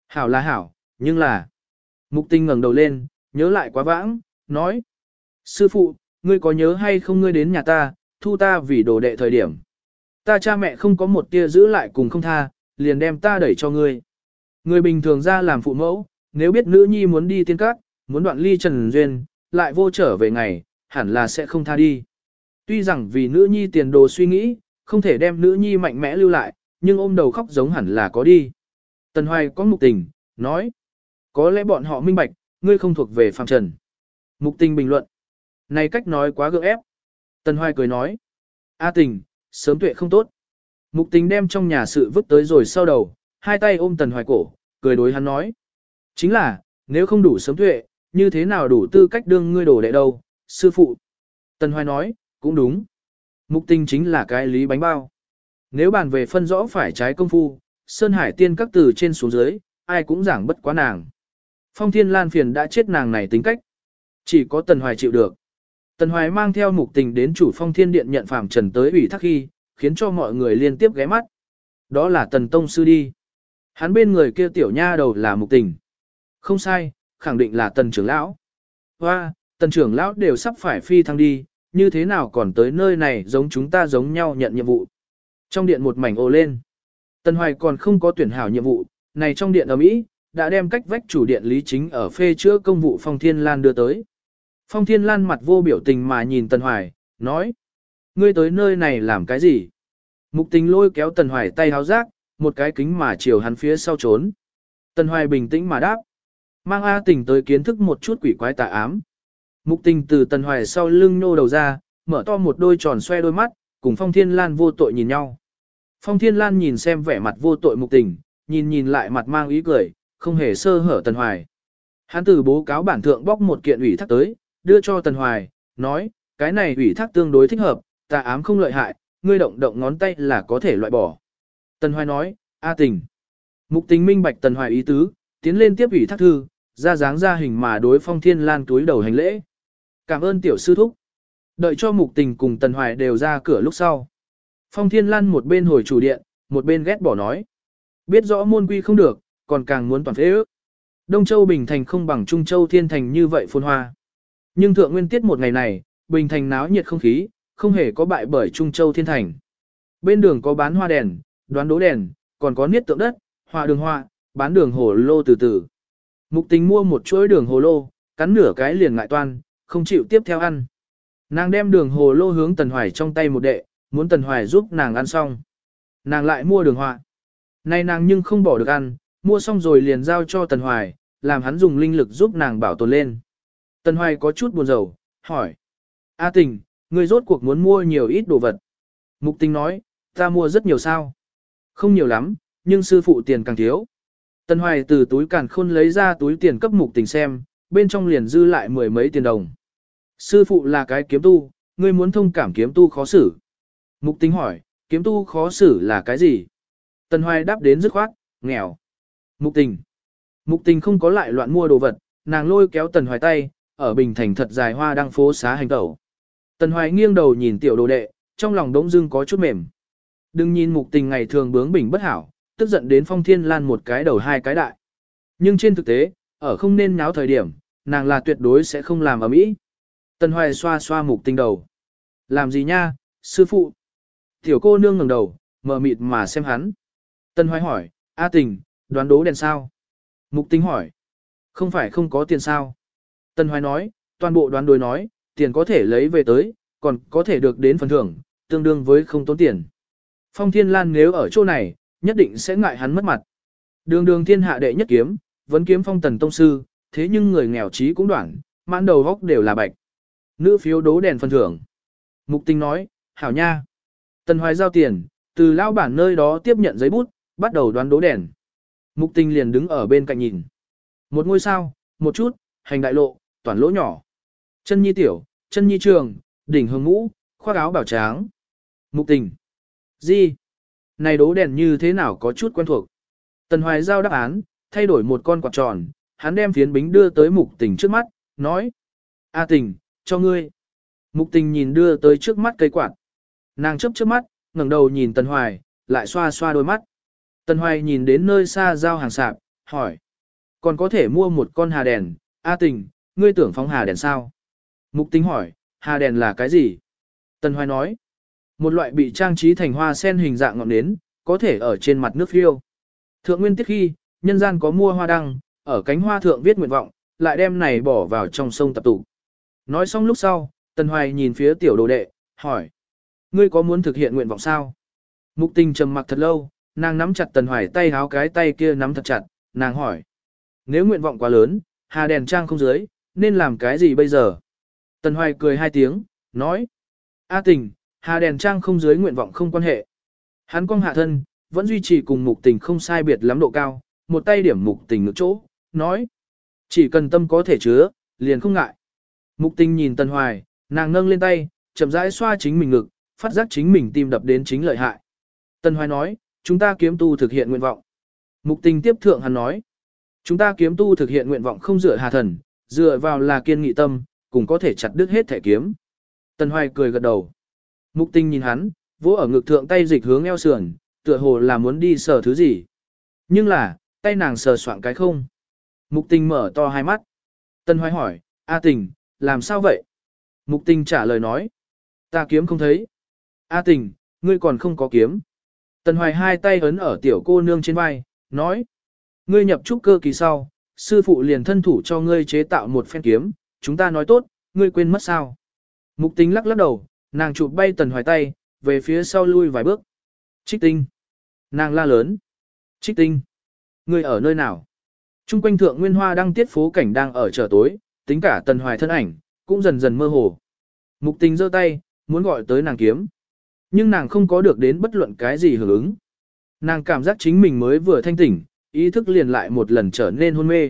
Speaker 1: Hảo là hảo, nhưng là... Mục tinh ngẩng đầu lên, nhớ lại quá vãng, nói. Sư phụ, ngươi có nhớ hay không ngươi đến nhà ta, thu ta vì đồ đệ thời điểm. Ta cha mẹ không có một tia giữ lại cùng không tha, liền đem ta đẩy cho ngươi. Người bình thường ra làm phụ mẫu, nếu biết nữ nhi muốn đi tiên cát, muốn đoạn ly trần duyên, lại vô trở về ngày, hẳn là sẽ không tha đi. Tuy rằng vì nữ nhi tiền đồ suy nghĩ, không thể đem nữ nhi mạnh mẽ lưu lại, nhưng ôm đầu khóc giống hẳn là có đi. Tần Hoài có mục tình, nói. Có lẽ bọn họ minh bạch, ngươi không thuộc về phạm trần. Mục tình bình luận. Này cách nói quá gượng ép. Tần Hoài cười nói. A tình, sớm tuệ không tốt. Mục tình đem trong nhà sự vứt tới rồi sau đầu, hai tay ôm Tần Hoài cổ, cười đối hắn nói. Chính là, nếu không đủ sớm tuệ, như thế nào đủ tư cách đương ngươi đổ đệ đâu, sư phụ. Tần Hoài nói, cũng đúng. Mục tình chính là cái lý bánh bao. Nếu bàn về phân rõ phải trái công phu, Sơn Hải tiên các từ trên xuống dưới, ai cũng giảng bất quá nàng. Phong Thiên Lan phiền đã chết nàng này tính cách. Chỉ có Tần Hoài chịu được. Tần Hoài mang theo mục tình đến chủ Phong Thiên Điện nhận phàm trần tới ủy thác khi, khiến cho mọi người liên tiếp ghé mắt. Đó là Tần Tông Sư đi. Hắn bên người kia tiểu nha đầu là mục tình. Không sai, khẳng định là Tần trưởng lão. Hoa, Tần trưởng lão đều sắp phải phi thăng đi, như thế nào còn tới nơi này giống chúng ta giống nhau nhận nhiệm vụ. Trong điện một mảnh ô lên. Tần Hoài còn không có tuyển hảo nhiệm vụ, này trong điện ở Mỹ, đã đem cách vách chủ điện lý chính ở phê chữa công vụ Phong Thiên Lan đưa tới. Phong Thiên Lan mặt vô biểu tình mà nhìn Tần Hoài, nói. Ngươi tới nơi này làm cái gì? Mục tình lôi kéo Tần Hoài tay háo rác, một cái kính mà chiều hắn phía sau trốn. Tần Hoài bình tĩnh mà đáp. Mang A tình tới kiến thức một chút quỷ quái tà ám. Mục tình từ Tần Hoài sau lưng nô đầu ra, mở to một đôi tròn xoe đôi mắt, cùng Phong Thiên Lan vô tội nhìn nhau. Phong Thiên Lan nhìn xem vẻ mặt vô tội mục tình, nhìn nhìn lại mặt mang ý cười, không hề sơ hở Tần Hoài. Hắn từ bố cáo bản thượng bóc một kiện ủy thác tới, đưa cho Tần Hoài, nói, cái này ủy thác tương đối thích hợp, tà ám không lợi hại, ngươi động động ngón tay là có thể loại bỏ. Tần Hoài nói, A tình. Mục tình minh bạch Tần Hoài ý tứ, tiến lên tiếp ủy thác thư, ra dáng ra hình mà đối phong thiên lan túi đầu hành lễ. Cảm ơn tiểu sư thúc. Đợi cho mục tình cùng Tần Hoài đều ra cửa lúc sau. Phong thiên lan một bên hồi chủ điện, một bên ghét bỏ nói. Biết rõ môn quy không được, còn càng muốn toàn phế ước. Đông Châu Bình Thành không bằng Trung Châu Thiên Thành như vậy phồn hoa. Nhưng thượng nguyên tiết một ngày này, Bình Thành náo nhiệt không khí, không hề có bại bởi Trung Châu Thiên Thành. Bên đường có bán hoa đèn, đoán đố đèn, còn có niết tượng đất, họa đường hoa, bán đường hổ lô từ từ. Mục tình mua một chuỗi đường hồ lô, cắn nửa cái liền ngại toan, không chịu tiếp theo ăn. Nàng đem đường hồ lô hướng Tần Hoài trong tay một đệ, muốn Tần Hoài giúp nàng ăn xong. Nàng lại mua đường họa. Này nàng nhưng không bỏ được ăn, mua xong rồi liền giao cho Tần Hoài, làm hắn dùng linh lực giúp nàng bảo tồn lên. Tần Hoài có chút buồn rầu, hỏi. A tình, người rốt cuộc muốn mua nhiều ít đồ vật. Mục tình nói, ta mua rất nhiều sao. Không nhiều lắm, nhưng sư phụ tiền càng thiếu. Tân Hoài từ túi càn khôn lấy ra túi tiền cấp mục tình xem, bên trong liền dư lại mười mấy tiền đồng. Sư phụ là cái kiếm tu, ngươi muốn thông cảm kiếm tu khó xử. Mục tình hỏi, kiếm tu khó xử là cái gì? Tân Hoài đáp đến dứt khoát, nghèo. Mục tình. Mục tình không có lại loạn mua đồ vật, nàng lôi kéo Tần Hoài tay, ở Bình Thành thật dài hoa đang phố xá hành tẩu. Tần Hoài nghiêng đầu nhìn tiểu đồ đệ, trong lòng đống dưng có chút mềm. Đừng nhìn mục tình ngày thường bướng bỉnh bất hảo, tức giận đến phong thiên lan một cái đầu hai cái đại. Nhưng trên thực tế, ở không nên náo thời điểm, nàng là tuyệt đối sẽ không làm ở mỹ. Tần Hoài xoa xoa mục tinh đầu. Làm gì nha, sư phụ? Tiểu cô nương ngẩng đầu, mờ mịt mà xem hắn. Tần Hoài hỏi, A tình, đoán đố đèn sao? Mục tinh hỏi, không phải không có tiền sao? Tần Hoài nói, toàn bộ đoán đối nói, tiền có thể lấy về tới, còn có thể được đến phần thưởng, tương đương với không tốn tiền. Phong Thiên Lan nếu ở chỗ này, nhất định sẽ ngại hắn mất mặt. Đường đường thiên hạ đệ nhất kiếm, vẫn kiếm phong tần tông sư, thế nhưng người nghèo trí cũng đoạn, mãn đầu góc đều là bạch. Nữ phiếu đố đèn phân thưởng. Mục tình nói, hảo nha. Tần Hoài giao tiền, từ lao bản nơi đó tiếp nhận giấy bút, bắt đầu đoán đố đèn. Mục tình liền đứng ở bên cạnh nhìn. Một ngôi sao, một chút, hành đại lộ, toàn lỗ nhỏ. Chân nhi tiểu, chân nhi trường, đỉnh hương ngũ, khoác áo bảo tráng. Mục tình. Gì? Này đố đèn như thế nào có chút quen thuộc. Tần Hoài giao đáp án, thay đổi một con quạt tròn, hắn đem phiến bính đưa tới mục tình trước mắt, nói. A tình, cho ngươi. Mục tình nhìn đưa tới trước mắt cây quạt. Nàng chấp trước mắt, ngẩng đầu nhìn Tần Hoài, lại xoa xoa đôi mắt. Tần Hoài nhìn đến nơi xa giao hàng sạp, hỏi. Còn có thể mua một con hà đèn, A tình, ngươi tưởng phóng hà đèn sao? Mục tình hỏi, hà đèn là cái gì? Tần Hoài nói. Một loại bị trang trí thành hoa sen hình dạng ngọn nến, có thể ở trên mặt nước phiêu. Thượng nguyên tiết khi, nhân gian có mua hoa đăng, ở cánh hoa thượng viết nguyện vọng, lại đem này bỏ vào trong sông tập tụ. Nói xong lúc sau, Tần Hoài nhìn phía tiểu đồ đệ, hỏi. Ngươi có muốn thực hiện nguyện vọng sao? Mục tình trầm mặc thật lâu, nàng nắm chặt Tần Hoài tay háo cái tay kia nắm thật chặt, nàng hỏi. Nếu nguyện vọng quá lớn, hà đèn trang không dưới, nên làm cái gì bây giờ? Tần Hoài cười hai tiếng, nói. A tình, hà đèn trang không dưới nguyện vọng không quan hệ. Hắn cong hạ thân, vẫn duy trì cùng mục tình không sai biệt lắm độ cao, một tay điểm mục tình ngược chỗ, nói. Chỉ cần tâm có thể chứa, liền không ngại. Mục tình nhìn Tần Hoài, nàng nâng lên tay, chậm rãi xoa chính mình ngực, phát giác chính mình tim đập đến chính lợi hại. Tần Hoài nói, chúng ta kiếm tu thực hiện nguyện vọng. Mục tình tiếp thượng hắn nói. Chúng ta kiếm tu thực hiện nguyện vọng không dựa hà thần, dựa vào là kiên nghị tâm, cùng có thể chặt đứt hết thể kiếm. Tần Hoài cười gật đầu. Mục tinh nhìn hắn, vỗ ở ngực thượng tay dịch hướng eo sườn, tựa hồ là muốn đi sờ thứ gì. Nhưng là, tay nàng sờ soạn cái không. Mục tình mở to hai mắt. Tần Hoài hỏi, A tình, làm sao vậy? Mục tình trả lời nói. Ta kiếm không thấy. A tình, ngươi còn không có kiếm. Tần Hoài hai tay ấn ở tiểu cô nương trên vai, nói. Ngươi nhập trúc cơ kỳ sau, sư phụ liền thân thủ cho ngươi chế tạo một phen kiếm, chúng ta nói tốt, ngươi quên mất sao. Mục tình lắc lắc đầu, nàng chụp bay Tần Hoài tay, về phía sau lui vài bước. Trích tinh. Nàng la lớn. Trích tinh. Ngươi ở nơi nào? Trung quanh thượng nguyên hoa đang tiết phố cảnh đang ở chợ tối, tính cả Tần Hoài thân ảnh, cũng dần dần mơ hồ. Mục tình giơ tay, muốn gọi tới nàng kiếm. Nhưng nàng không có được đến bất luận cái gì hưởng ứng. Nàng cảm giác chính mình mới vừa thanh tỉnh, ý thức liền lại một lần trở nên hôn mê.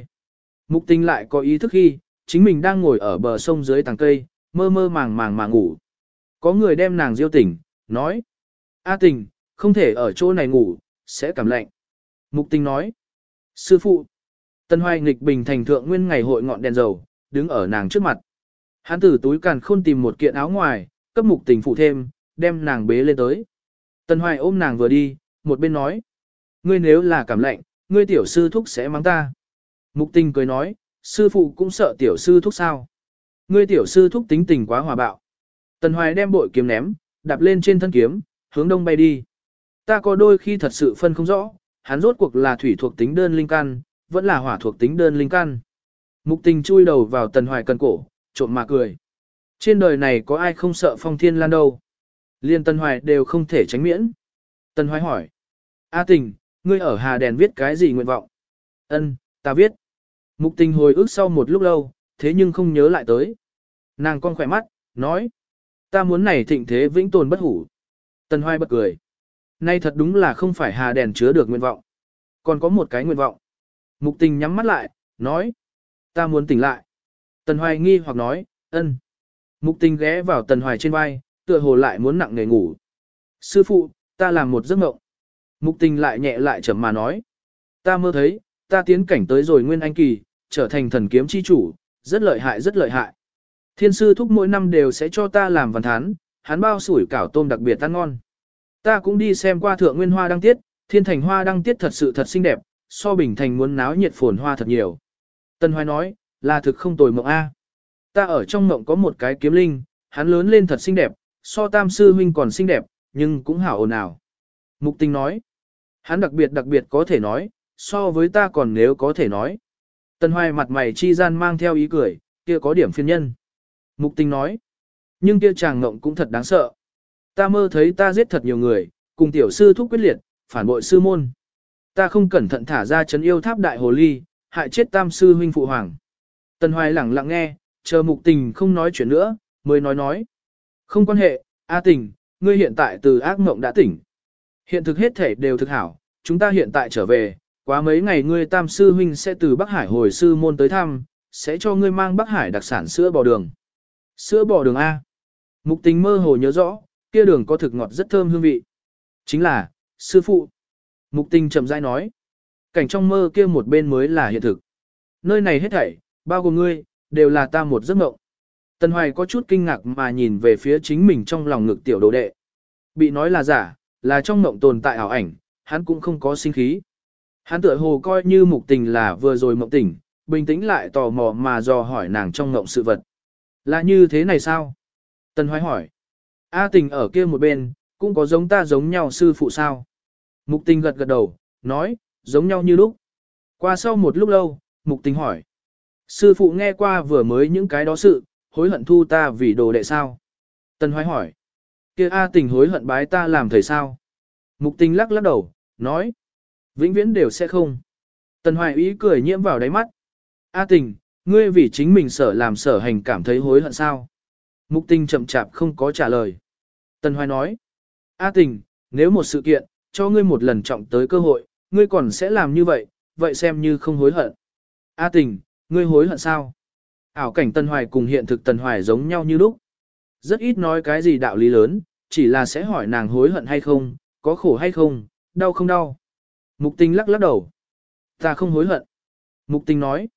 Speaker 1: Mục tình lại có ý thức khi, chính mình đang ngồi ở bờ sông dưới tàng cây, mơ mơ màng màng mà ngủ. Có người đem nàng diêu tỉnh, nói. A tình, không thể ở chỗ này ngủ, sẽ cảm lạnh. Mục tình nói. Sư phụ. Tân hoài nghịch bình thành thượng nguyên ngày hội ngọn đèn dầu, đứng ở nàng trước mặt. Hắn từ túi càn khôn tìm một kiện áo ngoài, cấp mục tình phụ thêm, đem nàng bế lên tới. Tân hoài ôm nàng vừa đi, một bên nói. Ngươi nếu là cảm lạnh, ngươi tiểu sư thúc sẽ mắng ta. Mục tình cười nói, sư phụ cũng sợ tiểu sư thúc sao. Ngươi tiểu sư thúc tính tình quá hòa bạo. Tần hoài đem bội kiếm ném, đạp lên trên thân kiếm, hướng đông bay đi. Ta có đôi khi thật sự phân không rõ, hắn rốt cuộc là thủy thuộc tính đơn linh căn, vẫn là hỏa thuộc tính đơn linh căn. Mục tình chui đầu vào tần hoài cần cổ, trộm mà cười. Trên đời này có ai không sợ phong thiên lan đâu. Liên tần hoài đều không thể tránh miễn. Tần hoài hỏi. A tình, ngươi ở Hà Đèn viết cái gì nguyện vọng? Ân, ta viết. Mục tình hồi ức sau một lúc lâu, thế nhưng không nhớ lại tới. Nàng con khỏe mắt, nói. Ta muốn này thịnh thế vĩnh tồn bất hủ. Tần hoài bật cười. Nay thật đúng là không phải Hà Đèn chứa được nguyện vọng. Còn có một cái nguyện vọng. Mục tình nhắm mắt lại, nói. Ta muốn tỉnh lại. Tần hoài nghi hoặc nói, ân. Mục tình ghé vào tần hoài trên vai, tựa hồ lại muốn nặng nề ngủ. Sư phụ, ta làm một giấc mộng. Mục tình lại nhẹ lại chậm mà nói. Ta mơ thấy, ta tiến cảnh tới rồi nguyên anh kỳ, trở thành thần kiếm chi chủ, rất lợi hại rất lợi hại. Thiên sư thúc mỗi năm đều sẽ cho ta làm văn thán, hắn bao sủi cảo tôm đặc biệt ăn ngon. Ta cũng đi xem qua thượng nguyên hoa đăng tiết, thiên thành hoa đăng tiết thật sự thật xinh đẹp, so bình thành muốn náo nhiệt phồn hoa thật nhiều. Tân Hoài nói, là thực không tồi mộng A. Ta ở trong mộng có một cái kiếm linh, hắn lớn lên thật xinh đẹp, so tam sư huynh còn xinh đẹp, nhưng cũng hảo ồn ào. Mục tình nói, hắn đặc biệt đặc biệt có thể nói, so với ta còn nếu có thể nói. Tân Hoài mặt mày chi gian mang theo ý cười, kia có điểm phiên nhân. Mục tình nói, nhưng kia chàng ngộng cũng thật đáng sợ. Ta mơ thấy ta giết thật nhiều người, cùng tiểu sư thúc quyết liệt, phản bội sư môn. Ta không cẩn thận thả ra chấn yêu tháp đại hồ ly, hại chết tam sư huynh phụ hoàng. Tần Hoài lẳng lặng nghe, chờ mục tình không nói chuyện nữa, mới nói nói. Không quan hệ, A tình, ngươi hiện tại từ ác mộng đã tỉnh. Hiện thực hết thể đều thực hảo, chúng ta hiện tại trở về, quá mấy ngày ngươi tam sư huynh sẽ từ Bắc Hải hồi sư môn tới thăm, sẽ cho ngươi mang Bắc Hải đặc sản sữa bò đường. Sữa bò đường A. Mục tình mơ hồ nhớ rõ, kia đường có thực ngọt rất thơm hương vị. Chính là, sư phụ. Mục tình chậm rãi nói. Cảnh trong mơ kia một bên mới là hiện thực. Nơi này hết thảy, bao gồm ngươi, đều là ta một giấc mộng. Tần Hoài có chút kinh ngạc mà nhìn về phía chính mình trong lòng ngực tiểu đồ đệ. Bị nói là giả, là trong mộng tồn tại ảo ảnh, hắn cũng không có sinh khí. Hắn tựa hồ coi như mục tình là vừa rồi mộng tỉnh, bình tĩnh lại tò mò mà dò hỏi nàng trong mộng sự vật. Là như thế này sao? Tần Hoài hỏi. A tình ở kia một bên, cũng có giống ta giống nhau sư phụ sao? Mục tình gật gật đầu, nói, giống nhau như lúc. Qua sau một lúc lâu, mục tình hỏi. Sư phụ nghe qua vừa mới những cái đó sự, hối hận thu ta vì đồ đệ sao? Tần hoài hỏi. kia A tình hối hận bái ta làm thầy sao? Mục tình lắc lắc đầu, nói. Vĩnh viễn đều sẽ không. Tần hoài ý cười nhiễm vào đáy mắt. A tình, ngươi vì chính mình sở làm sở hành cảm thấy hối hận sao? Mục tình chậm chạp không có trả lời. Tần hoài nói. A tình, nếu một sự kiện, cho ngươi một lần trọng tới cơ hội, ngươi còn sẽ làm như vậy, vậy xem như không hối hận. A tình, ngươi hối hận sao? Ảo cảnh Tần Hoài cùng hiện thực Tần Hoài giống nhau như lúc. Rất ít nói cái gì đạo lý lớn, chỉ là sẽ hỏi nàng hối hận hay không, có khổ hay không, đau không đau. Mục tình lắc lắc đầu. Ta không hối hận. Mục tình nói,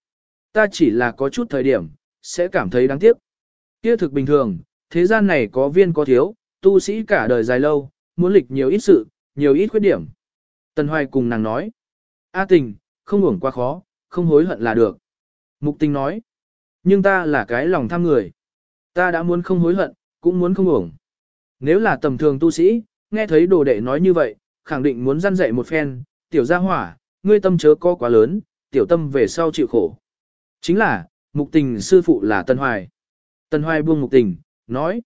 Speaker 1: ta chỉ là có chút thời điểm, sẽ cảm thấy đáng tiếc. Kia thực bình thường, thế gian này có viên có thiếu, tu sĩ cả đời dài lâu, muốn lịch nhiều ít sự, nhiều ít khuyết điểm. Tần Hoài cùng nàng nói, A tình, không uổng quá khó, không hối hận là được. Mục tình nói, nhưng ta là cái lòng tham người. Ta đã muốn không hối hận, cũng muốn không uổng. Nếu là tầm thường tu sĩ, nghe thấy đồ đệ nói như vậy, khẳng định muốn răn dạy một phen, tiểu gia hỏa, ngươi tâm chớ co quá lớn, tiểu tâm về sau chịu khổ. Chính là, mục tình sư phụ là Tân Hoài. Tân Hoài buông mục tình, nói,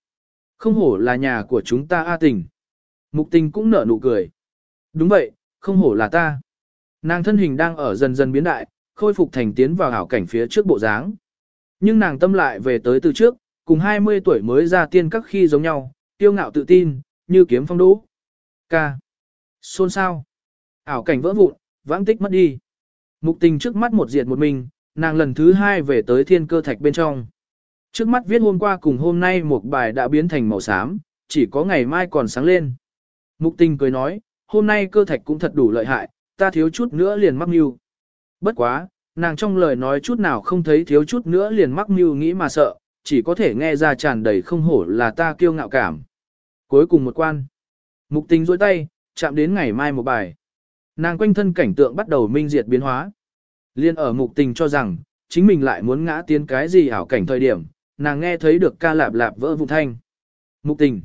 Speaker 1: không hổ là nhà của chúng ta A tình. Mục tình cũng nở nụ cười. Đúng vậy, không hổ là ta. Nàng thân hình đang ở dần dần biến đại, khôi phục thành tiến vào hảo cảnh phía trước bộ dáng. Nhưng nàng tâm lại về tới từ trước, cùng 20 tuổi mới ra tiên các khi giống nhau, tiêu ngạo tự tin, như kiếm phong đỗ. Ca. Xôn sao. Ảo cảnh vỡ vụn, vãng tích mất đi. Mục tình trước mắt một diệt một mình, nàng lần thứ hai về tới thiên cơ thạch bên trong. Trước mắt viết hôm qua cùng hôm nay một bài đã biến thành màu xám, chỉ có ngày mai còn sáng lên. Mục tình cười nói, hôm nay cơ thạch cũng thật đủ lợi hại, ta thiếu chút nữa liền mắc mưu. Bất quá, nàng trong lời nói chút nào không thấy thiếu chút nữa liền mắc mưu nghĩ mà sợ, chỉ có thể nghe ra tràn đầy không hổ là ta kiêu ngạo cảm. Cuối cùng một quan. Mục tình dối tay, chạm đến ngày mai một bài. Nàng quanh thân cảnh tượng bắt đầu minh diệt biến hóa. Liên ở mục tình cho rằng, chính mình lại muốn ngã tiến cái gì ảo cảnh thời điểm, nàng nghe thấy được ca lạp lạp vỡ vụn thanh. Mục tình.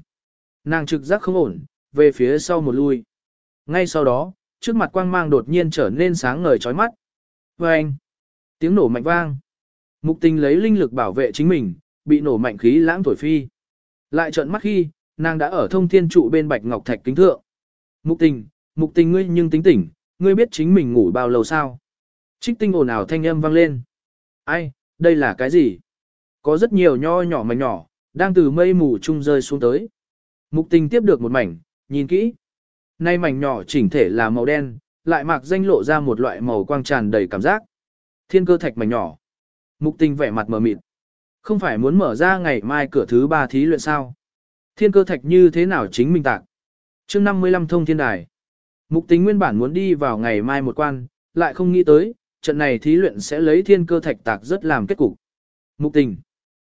Speaker 1: Nàng trực giác không ổn, về phía sau một lui. Ngay sau đó, trước mặt quang mang đột nhiên trở nên sáng ngời chói mắt. Vâng! anh. Tiếng nổ mạnh vang. Mục tình lấy linh lực bảo vệ chính mình, bị nổ mạnh khí lãng thổi phi. Lại trận mắt khi, nàng đã ở thông thiên trụ bên bạch ngọc thạch kính thượng. Mục tình, mục tình ngươi nhưng tính tỉnh, ngươi biết chính mình ngủ bao lâu sao? Trích tinh ồn ào thanh âm vang lên. Ai, đây là cái gì? Có rất nhiều nho nhỏ mảnh nhỏ, đang từ mây mù trung rơi xuống tới. Mục tình tiếp được một mảnh, nhìn kỹ. Nay mảnh nhỏ chỉnh thể là màu đen, lại mạc danh lộ ra một loại màu quang tràn đầy cảm giác. Thiên cơ thạch mảnh nhỏ. Mục tình vẻ mặt mờ mịt. Không phải muốn mở ra ngày mai cửa thứ ba thí luyện sao? Thiên cơ thạch như thế nào chính mình tạc? chương 55 thông thiên đài. Mục tình nguyên bản muốn đi vào ngày mai một quan, lại không nghĩ tới, trận này thí luyện sẽ lấy thiên cơ thạch tạc rất làm kết cục. Mục tình.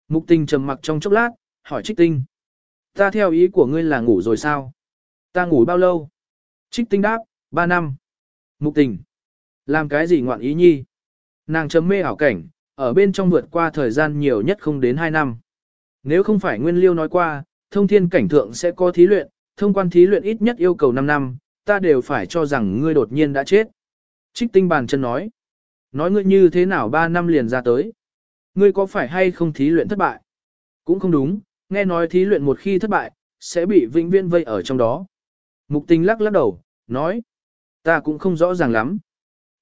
Speaker 1: Mục tình trầm mặc trong chốc lát, hỏi trích tinh. Ta theo ý của ngươi là ngủ rồi sao? Ta ngủ bao lâu? Trích tinh đáp, ba năm. Mục tình. Làm cái gì ngoạn ý nhi? Nàng chấm mê ảo cảnh, ở bên trong vượt qua thời gian nhiều nhất không đến 2 năm. Nếu không phải Nguyên Liêu nói qua, thông thiên cảnh thượng sẽ có thí luyện, thông quan thí luyện ít nhất yêu cầu 5 năm, ta đều phải cho rằng ngươi đột nhiên đã chết. Trích tinh bàn chân nói. Nói ngươi như thế nào 3 năm liền ra tới. Ngươi có phải hay không thí luyện thất bại? Cũng không đúng, nghe nói thí luyện một khi thất bại, sẽ bị vĩnh viễn vây ở trong đó. Mục tình lắc lắc đầu, nói. Ta cũng không rõ ràng lắm.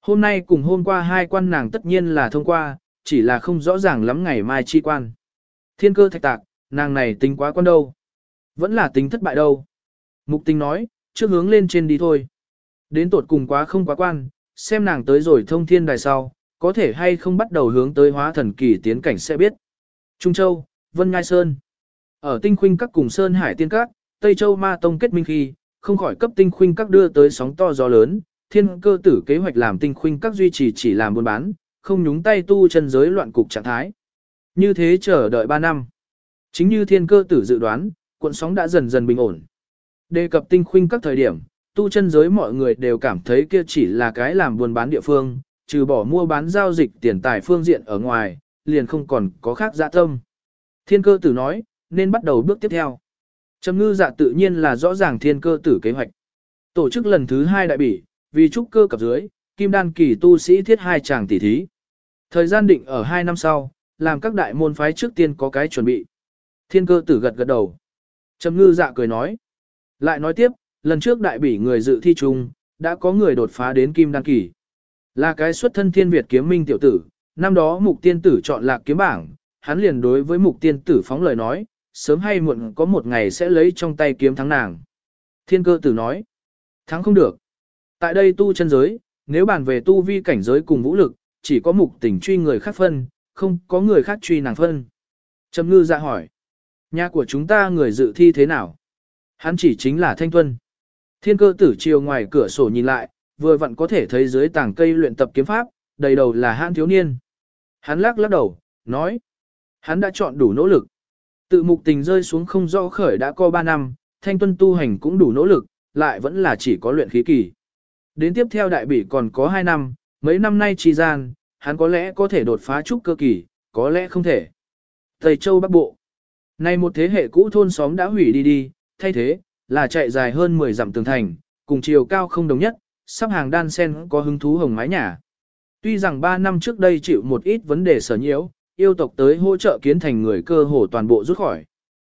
Speaker 1: Hôm nay cùng hôm qua hai quan nàng tất nhiên là thông qua, chỉ là không rõ ràng lắm ngày mai chi quan. Thiên cơ thạch tạc, nàng này tính quá quan đâu. Vẫn là tính thất bại đâu. Mục tình nói, trước hướng lên trên đi thôi. Đến tột cùng quá không quá quan, xem nàng tới rồi thông thiên đài sau, có thể hay không bắt đầu hướng tới hóa thần kỳ tiến cảnh sẽ biết. Trung Châu, Vân Ngai Sơn. Ở tinh khuynh các cùng Sơn Hải Tiên Các, Tây Châu Ma Tông kết minh khi, không khỏi cấp tinh khuynh các đưa tới sóng to gió lớn, thiên cơ tử kế hoạch làm tinh khuynh các duy trì chỉ làm buôn bán, không nhúng tay tu chân giới loạn cục trạng thái. Như thế chờ đợi 3 năm. Chính như thiên cơ tử dự đoán, cuộn sóng đã dần dần bình ổn. Đề cập tinh khuynh các thời điểm, tu chân giới mọi người đều cảm thấy kia chỉ là cái làm buôn bán địa phương, trừ bỏ mua bán giao dịch tiền tài phương diện ở ngoài, liền không còn có khác dạ tâm. Thiên cơ tử nói, nên bắt đầu bước tiếp theo. Trầm ngư dạ tự nhiên là rõ ràng thiên cơ tử kế hoạch. Tổ chức lần thứ hai đại bỉ, vì trúc cơ cập dưới, kim đan kỳ tu sĩ thiết hai chàng tỷ thí. Thời gian định ở hai năm sau, làm các đại môn phái trước tiên có cái chuẩn bị. Thiên cơ tử gật gật đầu. Trầm ngư dạ cười nói. Lại nói tiếp, lần trước đại bỉ người dự thi chung, đã có người đột phá đến kim đan kỳ. Là cái xuất thân thiên Việt kiếm minh tiểu tử, năm đó mục tiên tử chọn lạc kiếm bảng, hắn liền đối với mục tiên tử phóng lời nói, sớm hay muộn có một ngày sẽ lấy trong tay kiếm thắng nàng. Thiên cơ tử nói, thắng không được. Tại đây tu chân giới, nếu bàn về tu vi cảnh giới cùng vũ lực, chỉ có mục tình truy người khác phân, không có người khác truy nàng phân. Trầm ngư dạ hỏi, nhà của chúng ta người dự thi thế nào? Hắn chỉ chính là thanh tuân. Thiên cơ tử chiều ngoài cửa sổ nhìn lại, vừa vặn có thể thấy dưới tảng cây luyện tập kiếm pháp, đầy đầu là hãn thiếu niên. Hắn lắc lắc đầu, nói. Hắn đã chọn đủ nỗ lực. Tự mục tình rơi xuống không rõ khởi đã có 3 năm, thanh tuân tu hành cũng đủ nỗ lực, lại vẫn là chỉ có luyện khí kỳ. Đến tiếp theo đại bỉ còn có 2 năm, mấy năm nay trì gian, hắn có lẽ có thể đột phá trúc cơ kỳ, có lẽ không thể. Tây Châu Bắc Bộ. Nay một thế hệ cũ thôn xóm đã hủy đi đi, thay thế, là chạy dài hơn 10 dặm tường thành, cùng chiều cao không đồng nhất, sắp hàng đan sen có hứng thú hồng mái nhà. Tuy rằng 3 năm trước đây chịu một ít vấn đề sở nhiễu, yêu tộc tới hỗ trợ kiến thành người cơ hồ toàn bộ rút khỏi.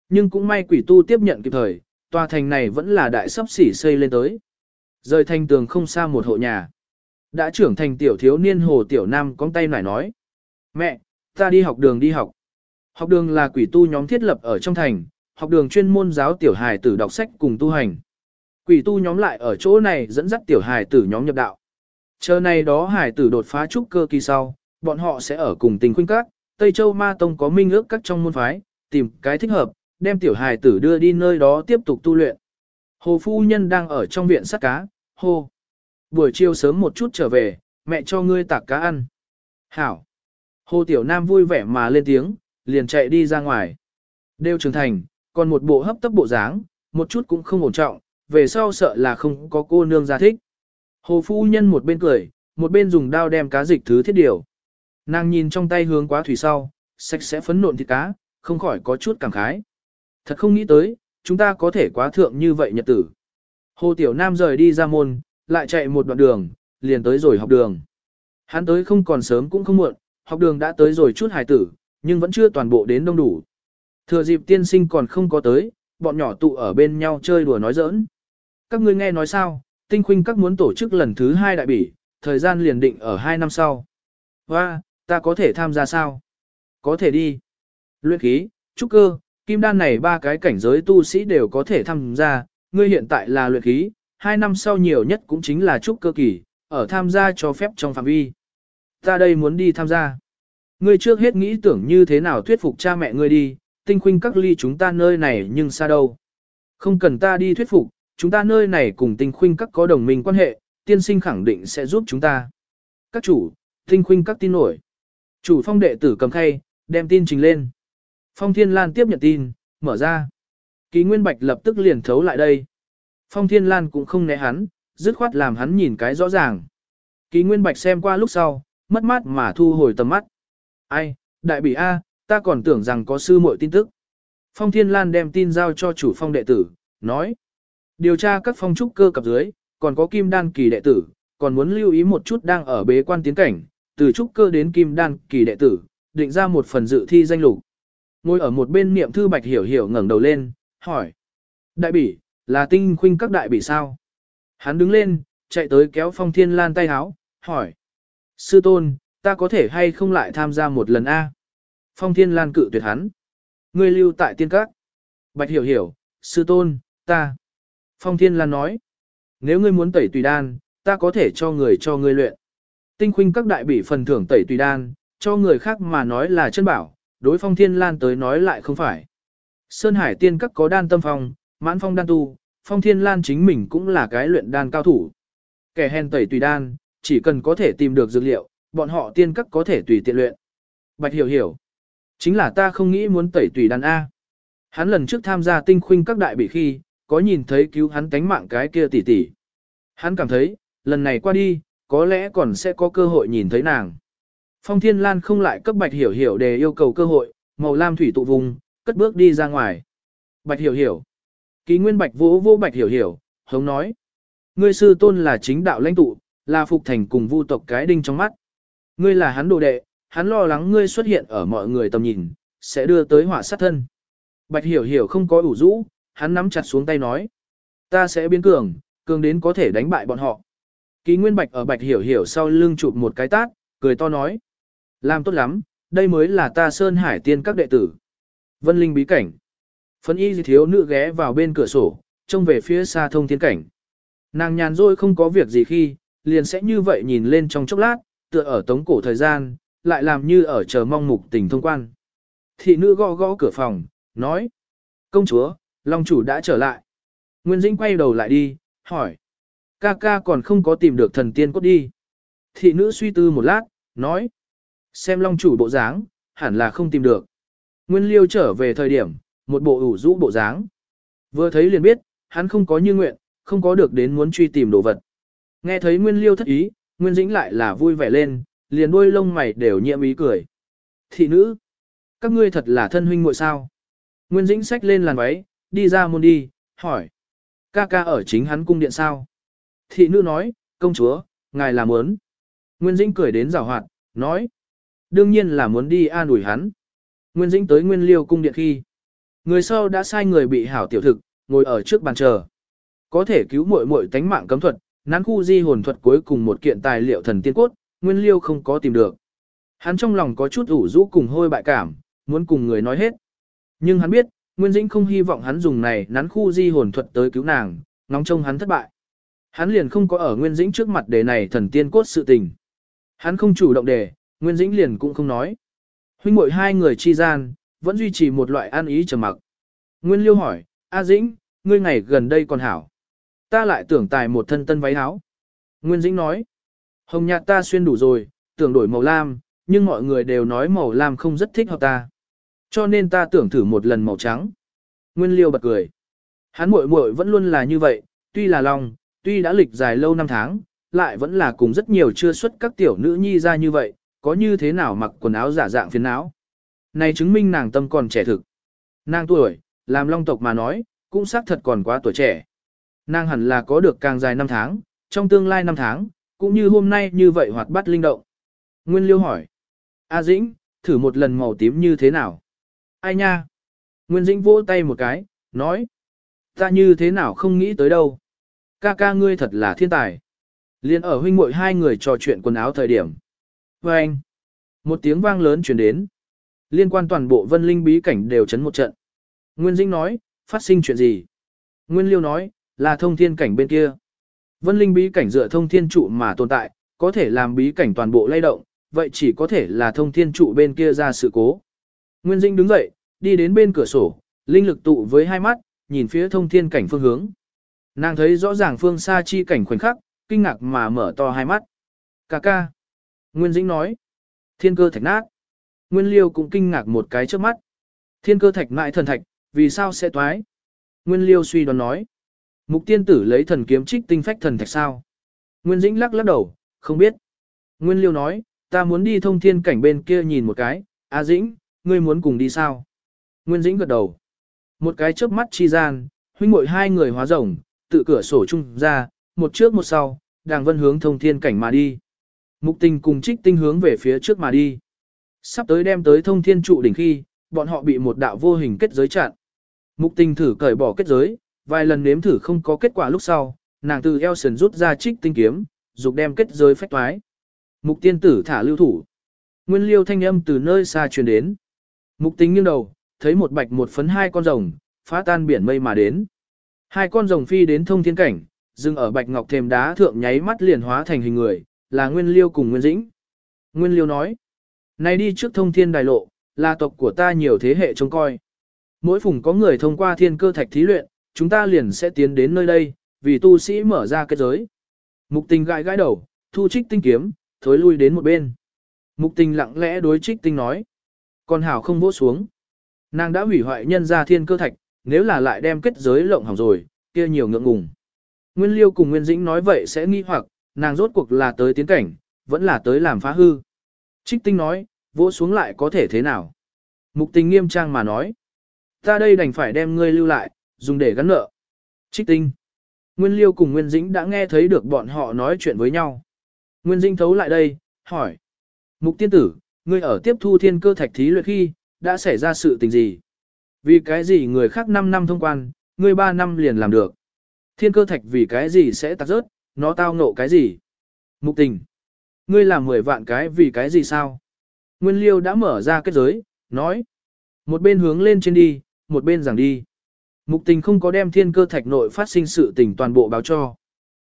Speaker 1: Nhưng cũng may quỷ tu tiếp nhận kịp thời, tòa thành này vẫn là đại sắp xỉ xây lên tới. Rời thành tường không xa một hộ nhà. Đã trưởng thành tiểu thiếu niên hồ tiểu nam con tay nải nói. Mẹ, ta đi học đường đi học. Học đường là quỷ tu nhóm thiết lập ở trong thành, học đường chuyên môn giáo tiểu hài tử đọc sách cùng tu hành. Quỷ tu nhóm lại ở chỗ này dẫn dắt tiểu hài tử nhóm nhập đạo. Chờ này đó hài tử đột phá trúc cơ kỳ sau, bọn họ sẽ ở cùng tình khuynh các, Tây Châu Ma Tông có minh ước các trong môn phái, tìm cái thích hợp, đem tiểu hài tử đưa đi nơi đó tiếp tục tu luyện. Hồ phu nhân đang ở trong viện sắt cá, hô. Buổi chiều sớm một chút trở về, mẹ cho ngươi tạc cá ăn. Hảo. Hồ Tiểu Nam vui vẻ mà lên tiếng, liền chạy đi ra ngoài. Đều trưởng thành, còn một bộ hấp tấp bộ dáng, một chút cũng không ổn trọng, về sau sợ là không có cô nương ra thích. Hồ phu nhân một bên cười, một bên dùng dao đem cá dịch thứ thiết điều. Nàng nhìn trong tay hướng quá thủy sau, sạch sẽ phấn nộn thịt cá, không khỏi có chút cảm khái. Thật không nghĩ tới, chúng ta có thể quá thượng như vậy nhật tử. Hồ Tiểu Nam rời đi ra môn, lại chạy một đoạn đường, liền tới rồi học đường. Hắn tới không còn sớm cũng không muộn, học đường đã tới rồi chút hài tử, nhưng vẫn chưa toàn bộ đến đông đủ. Thừa dịp tiên sinh còn không có tới, bọn nhỏ tụ ở bên nhau chơi đùa nói giỡn. Các ngươi nghe nói sao, tinh khuynh các muốn tổ chức lần thứ hai đại bỉ, thời gian liền định ở hai năm sau. Và, ta có thể tham gia sao? Có thể đi. Luyện khí, trúc cơ, kim đan này ba cái cảnh giới tu sĩ đều có thể tham gia, ngươi hiện tại là luyện khí, hai năm sau nhiều nhất cũng chính là trúc cơ kỳ, ở tham gia cho phép trong phạm vi. Ta đây muốn đi tham gia. Ngươi trước hết nghĩ tưởng như thế nào thuyết phục cha mẹ ngươi đi, tinh khuynh các ly chúng ta nơi này nhưng xa đâu. Không cần ta đi thuyết phục, chúng ta nơi này cùng tinh khuynh các có đồng minh quan hệ, tiên sinh khẳng định sẽ giúp chúng ta. Các chủ, tinh khuynh các tin nổi. Chủ phong đệ tử cầm khay, đem tin trình lên. Phong Thiên Lan tiếp nhận tin, mở ra. Ký Nguyên Bạch lập tức liền thấu lại đây. Phong Thiên Lan cũng không né hắn, dứt khoát làm hắn nhìn cái rõ ràng. Ký Nguyên Bạch xem qua lúc sau, mất mát mà thu hồi tầm mắt. Ai, đại bị A, ta còn tưởng rằng có sư muội tin tức. Phong Thiên Lan đem tin giao cho chủ phong đệ tử, nói. Điều tra các phong trúc cơ cập dưới, còn có kim đan kỳ đệ tử, còn muốn lưu ý một chút đang ở bế quan tiến cảnh, từ trúc cơ đến kim đan kỳ đệ tử, định ra một phần dự thi danh lục. Ngồi ở một bên niệm thư bạch hiểu hiểu ngẩng đầu lên, hỏi. Đại bỉ, là tinh khuynh các đại bỉ sao? Hắn đứng lên, chạy tới kéo phong thiên lan tay háo, hỏi. Sư tôn, ta có thể hay không lại tham gia một lần A? Phong thiên lan cự tuyệt hắn. Ngươi lưu tại tiên các. Bạch hiểu hiểu, sư tôn, ta. Phong thiên lan nói. Nếu ngươi muốn tẩy tùy đan, ta có thể cho người cho ngươi luyện. Tinh khuynh các đại bỉ phần thưởng tẩy tùy đan, cho người khác mà nói là chân bảo, đối phong thiên lan tới nói lại không phải. Sơn Hải tiên các có đan tâm phong, mãn phong đan tu, phong thiên lan chính mình cũng là cái luyện đan cao thủ. Kẻ hèn tẩy tùy đan, chỉ cần có thể tìm được dược liệu, bọn họ tiên các có thể tùy tiện luyện. Bạch hiểu hiểu. Chính là ta không nghĩ muốn tẩy tùy đàn A. Hắn lần trước tham gia tinh khuynh các đại bị khi, có nhìn thấy cứu hắn tánh mạng cái kia tỷ tỷ. Hắn cảm thấy, lần này qua đi, có lẽ còn sẽ có cơ hội nhìn thấy nàng. Phong Thiên Lan không lại cấp Bạch Hiểu Hiểu để yêu cầu cơ hội, màu lam thủy tụ vùng, cất bước đi ra ngoài. Bạch Hiểu Hiểu. Ký Nguyên Bạch vỗ vô Bạch Hiểu Hiểu, hống nói. Ngươi sư tôn là chính đạo lãnh tụ, là phục thành cùng vu tộc cái đinh trong mắt. Ngươi là hắn đồ đệ, hắn lo lắng ngươi xuất hiện ở mọi người tầm nhìn, sẽ đưa tới họa sát thân. Bạch Hiểu Hiểu không có ủ rũ, hắn nắm chặt xuống tay nói. Ta sẽ biến cường, cường đến có thể đánh bại bọn họ. Ký Nguyên Bạch ở Bạch Hiểu Hiểu sau lưng chụp một cái tát, cười to nói. Làm tốt lắm, đây mới là ta Sơn Hải tiên các đệ tử. Vân Linh bí cảnh. Phân y thiếu nữ ghé vào bên cửa sổ, trông về phía xa thông thiên cảnh. Nàng nhàn rỗi không có việc gì khi, liền sẽ như vậy nhìn lên trong chốc lát, tựa ở tống cổ thời gian, lại làm như ở chờ mong mục tình thông quan. Thị nữ gõ gõ cửa phòng, nói. Công chúa, Long chủ đã trở lại. Nguyên Dĩnh quay đầu lại đi, hỏi. Ca ca còn không có tìm được thần tiên cốt đi. Thị nữ suy tư một lát, nói. Xem long chủ bộ dáng, hẳn là không tìm được. Nguyên liêu trở về thời điểm, một bộ ủ rũ bộ dáng. Vừa thấy liền biết, hắn không có như nguyện, không có được đến muốn truy tìm đồ vật. Nghe thấy Nguyên liêu thất ý, Nguyên dĩnh lại là vui vẻ lên, liền đôi lông mày đều nhiễm ý cười. Thị nữ, các ngươi thật là thân huynh muội sao? Nguyên dĩnh xách lên làn váy, đi ra môn đi, hỏi. Ca ca ở chính hắn cung điện sao? Thị nữ nói, công chúa, ngài là muốn. Nguyên dĩnh cười đến rào hoạt, nói. Đương nhiên là muốn đi an ủi hắn. Nguyên dĩnh tới nguyên liêu cung điện khi. Người sau đã sai người bị hảo tiểu thực, ngồi ở trước bàn chờ. Có thể cứu muội muội tánh mạng cấm thuật, nán khu di hồn thuật cuối cùng một kiện tài liệu thần tiên cốt, nguyên liêu không có tìm được. Hắn trong lòng có chút ủ rũ cùng hôi bại cảm, muốn cùng người nói hết. Nhưng hắn biết, Nguyên Dĩnh không hy vọng hắn dùng này nắn khu di hồn thuật tới cứu nàng, ngóng trông hắn thất bại. Hắn liền không có ở Nguyên Dĩnh trước mặt để này thần tiên cốt sự tình. Hắn không chủ động để, Nguyên Dĩnh liền cũng không nói. Huynh muội hai người chi gian, vẫn duy trì một loại an ý trầm mặc. Nguyên Liêu hỏi, A Dĩnh, ngươi ngày gần đây còn hảo. Ta lại tưởng tài một thân tân váy áo. Nguyên Dĩnh nói, hồng nhạt ta xuyên đủ rồi, tưởng đổi màu lam, nhưng mọi người đều nói màu lam không rất thích hợp ta. Cho nên ta tưởng thử một lần màu trắng. Nguyên Liêu bật cười. Hắn muội muội vẫn luôn là như vậy, tuy là lòng, tuy đã lịch dài lâu năm tháng, lại vẫn là cùng rất nhiều chưa xuất các tiểu nữ nhi ra như vậy, có như thế nào mặc quần áo giả dạng phiền não. Này chứng minh nàng tâm còn trẻ thực. Nàng tuổi, làm long tộc mà nói, cũng xác thật còn quá tuổi trẻ. Nàng hẳn là có được càng dài năm tháng, trong tương lai năm tháng, cũng như hôm nay như vậy hoạt bát linh động. Nguyên Liêu hỏi. A Dĩnh, thử một lần màu tím như thế nào? Ai nha? Nguyên Dĩnh vỗ tay một cái, nói. Ta như thế nào không nghĩ tới đâu. Ca ca ngươi thật là thiên tài. Liên ở huynh muội hai người trò chuyện quần áo thời điểm. Và anh. Một tiếng vang lớn truyền đến. Liên quan toàn bộ vân linh bí cảnh đều chấn một trận. Nguyên Dĩnh nói, phát sinh chuyện gì? Nguyên Liêu nói, là thông thiên cảnh bên kia. Vân linh bí cảnh dựa thông thiên trụ mà tồn tại, có thể làm bí cảnh toàn bộ lay động, vậy chỉ có thể là thông thiên trụ bên kia ra sự cố. Nguyên Dinh đứng dậy, đi đến bên cửa sổ, linh lực tụ với hai mắt, nhìn phía thông thiên cảnh phương hướng. Nàng thấy rõ ràng phương xa chi cảnh khoảnh khắc, kinh ngạc mà mở to hai mắt. Cà ca. Nguyên Dĩnh nói. Thiên cơ thạch nát. Nguyên Liêu cũng kinh ngạc một cái trước mắt. Thiên cơ thạch mại thần thạch, vì sao sẽ toái? Nguyên Liêu suy đoán nói. Mục tiên tử lấy thần kiếm trích tinh phách thần thạch sao? Nguyên Dĩnh lắc lắc đầu, không biết. Nguyên Liêu nói, ta muốn đi thông thiên cảnh bên kia nhìn một cái, A Dĩnh, ngươi muốn cùng đi sao? Nguyên Dĩnh gật đầu. Một cái chớp mắt chi gian, huynh muội hai người hóa rồng, tự cửa sổ chung ra, một trước một sau, đàng vân hướng thông thiên cảnh mà đi. Mục tình cùng trích tinh hướng về phía trước mà đi. Sắp tới đem tới thông thiên trụ đỉnh khi, bọn họ bị một đạo vô hình kết giới chặn. Mục tình thử cởi bỏ kết giới, vài lần nếm thử không có kết quả lúc sau, nàng từ eo sườn rút ra trích tinh kiếm, dục đem kết giới phách toái. Mục tiên tử thả lưu thủ. Nguyên liêu thanh âm từ nơi xa truyền đến. Mục tính nghiêng đầu, thấy một bạch một phấn hai con rồng, phá tan biển mây mà đến. Hai con rồng phi đến thông thiên cảnh, dừng ở bạch ngọc thềm đá thượng nháy mắt liền hóa thành hình người, là Nguyên Liêu cùng Nguyên Dĩnh. Nguyên Liêu nói, này đi trước thông thiên đài lộ, là tộc của ta nhiều thế hệ trông coi. Mỗi phùng có người thông qua thiên cơ thạch thí luyện, chúng ta liền sẽ tiến đến nơi đây, vì tu sĩ mở ra kết giới. Mục tình gãi gãi đầu, thu trích tinh kiếm, thối lui đến một bên. Mục tình lặng lẽ đối trích tinh nói. Còn hảo không vỗ xuống. Nàng đã hủy hoại nhân ra thiên cơ thạch, nếu là lại đem kết giới lộng hỏng rồi, kia nhiều ngượng ngùng. Nguyên Liêu cùng Nguyên Dĩnh nói vậy sẽ nghi hoặc, nàng rốt cuộc là tới tiến cảnh, vẫn là tới làm phá hư. Trích tinh nói, vỗ xuống lại có thể thế nào? Mục tình nghiêm trang mà nói. Ta đây đành phải đem ngươi lưu lại, dùng để gắn nợ. Trích tinh. Nguyên Liêu cùng Nguyên Dĩnh đã nghe thấy được bọn họ nói chuyện với nhau. Nguyên Dĩnh thấu lại đây, hỏi. Mục tiên tử, ngươi ở tiếp thu thiên cơ thạch thí luyện khi, đã xảy ra sự tình gì? Vì cái gì người khác 5 năm thông quan, ngươi 3 năm liền làm được? Thiên cơ thạch vì cái gì sẽ tắt rớt, nó tao ngộ cái gì? Mục tình. Ngươi làm 10 vạn cái vì cái gì sao? Nguyên Liêu đã mở ra kết giới, nói. Một bên hướng lên trên đi, một bên giảng đi. Mục tình không có đem thiên cơ thạch nội phát sinh sự tình toàn bộ báo cho.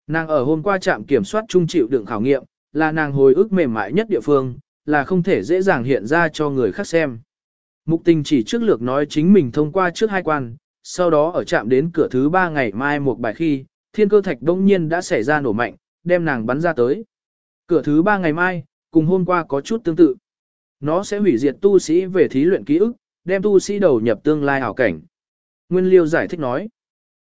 Speaker 1: Nàng ở hôm qua trạm kiểm soát trung chịu đựng khảo nghiệm, là nàng hồi ức mềm mại nhất địa phương, là không thể dễ dàng hiện ra cho người khác xem. Mục tình chỉ trước lược nói chính mình thông qua trước hai quan, sau đó ở chạm đến cửa thứ ba ngày mai một bài khi, thiên cơ thạch đông nhiên đã xảy ra nổ mạnh, đem nàng bắn ra tới. Cửa thứ ba ngày mai, cùng hôm qua có chút tương tự. Nó sẽ hủy diệt tu sĩ về thí luyện ký ức, đem tu sĩ đầu nhập tương lai hảo cảnh. Nguyên Liêu giải thích nói,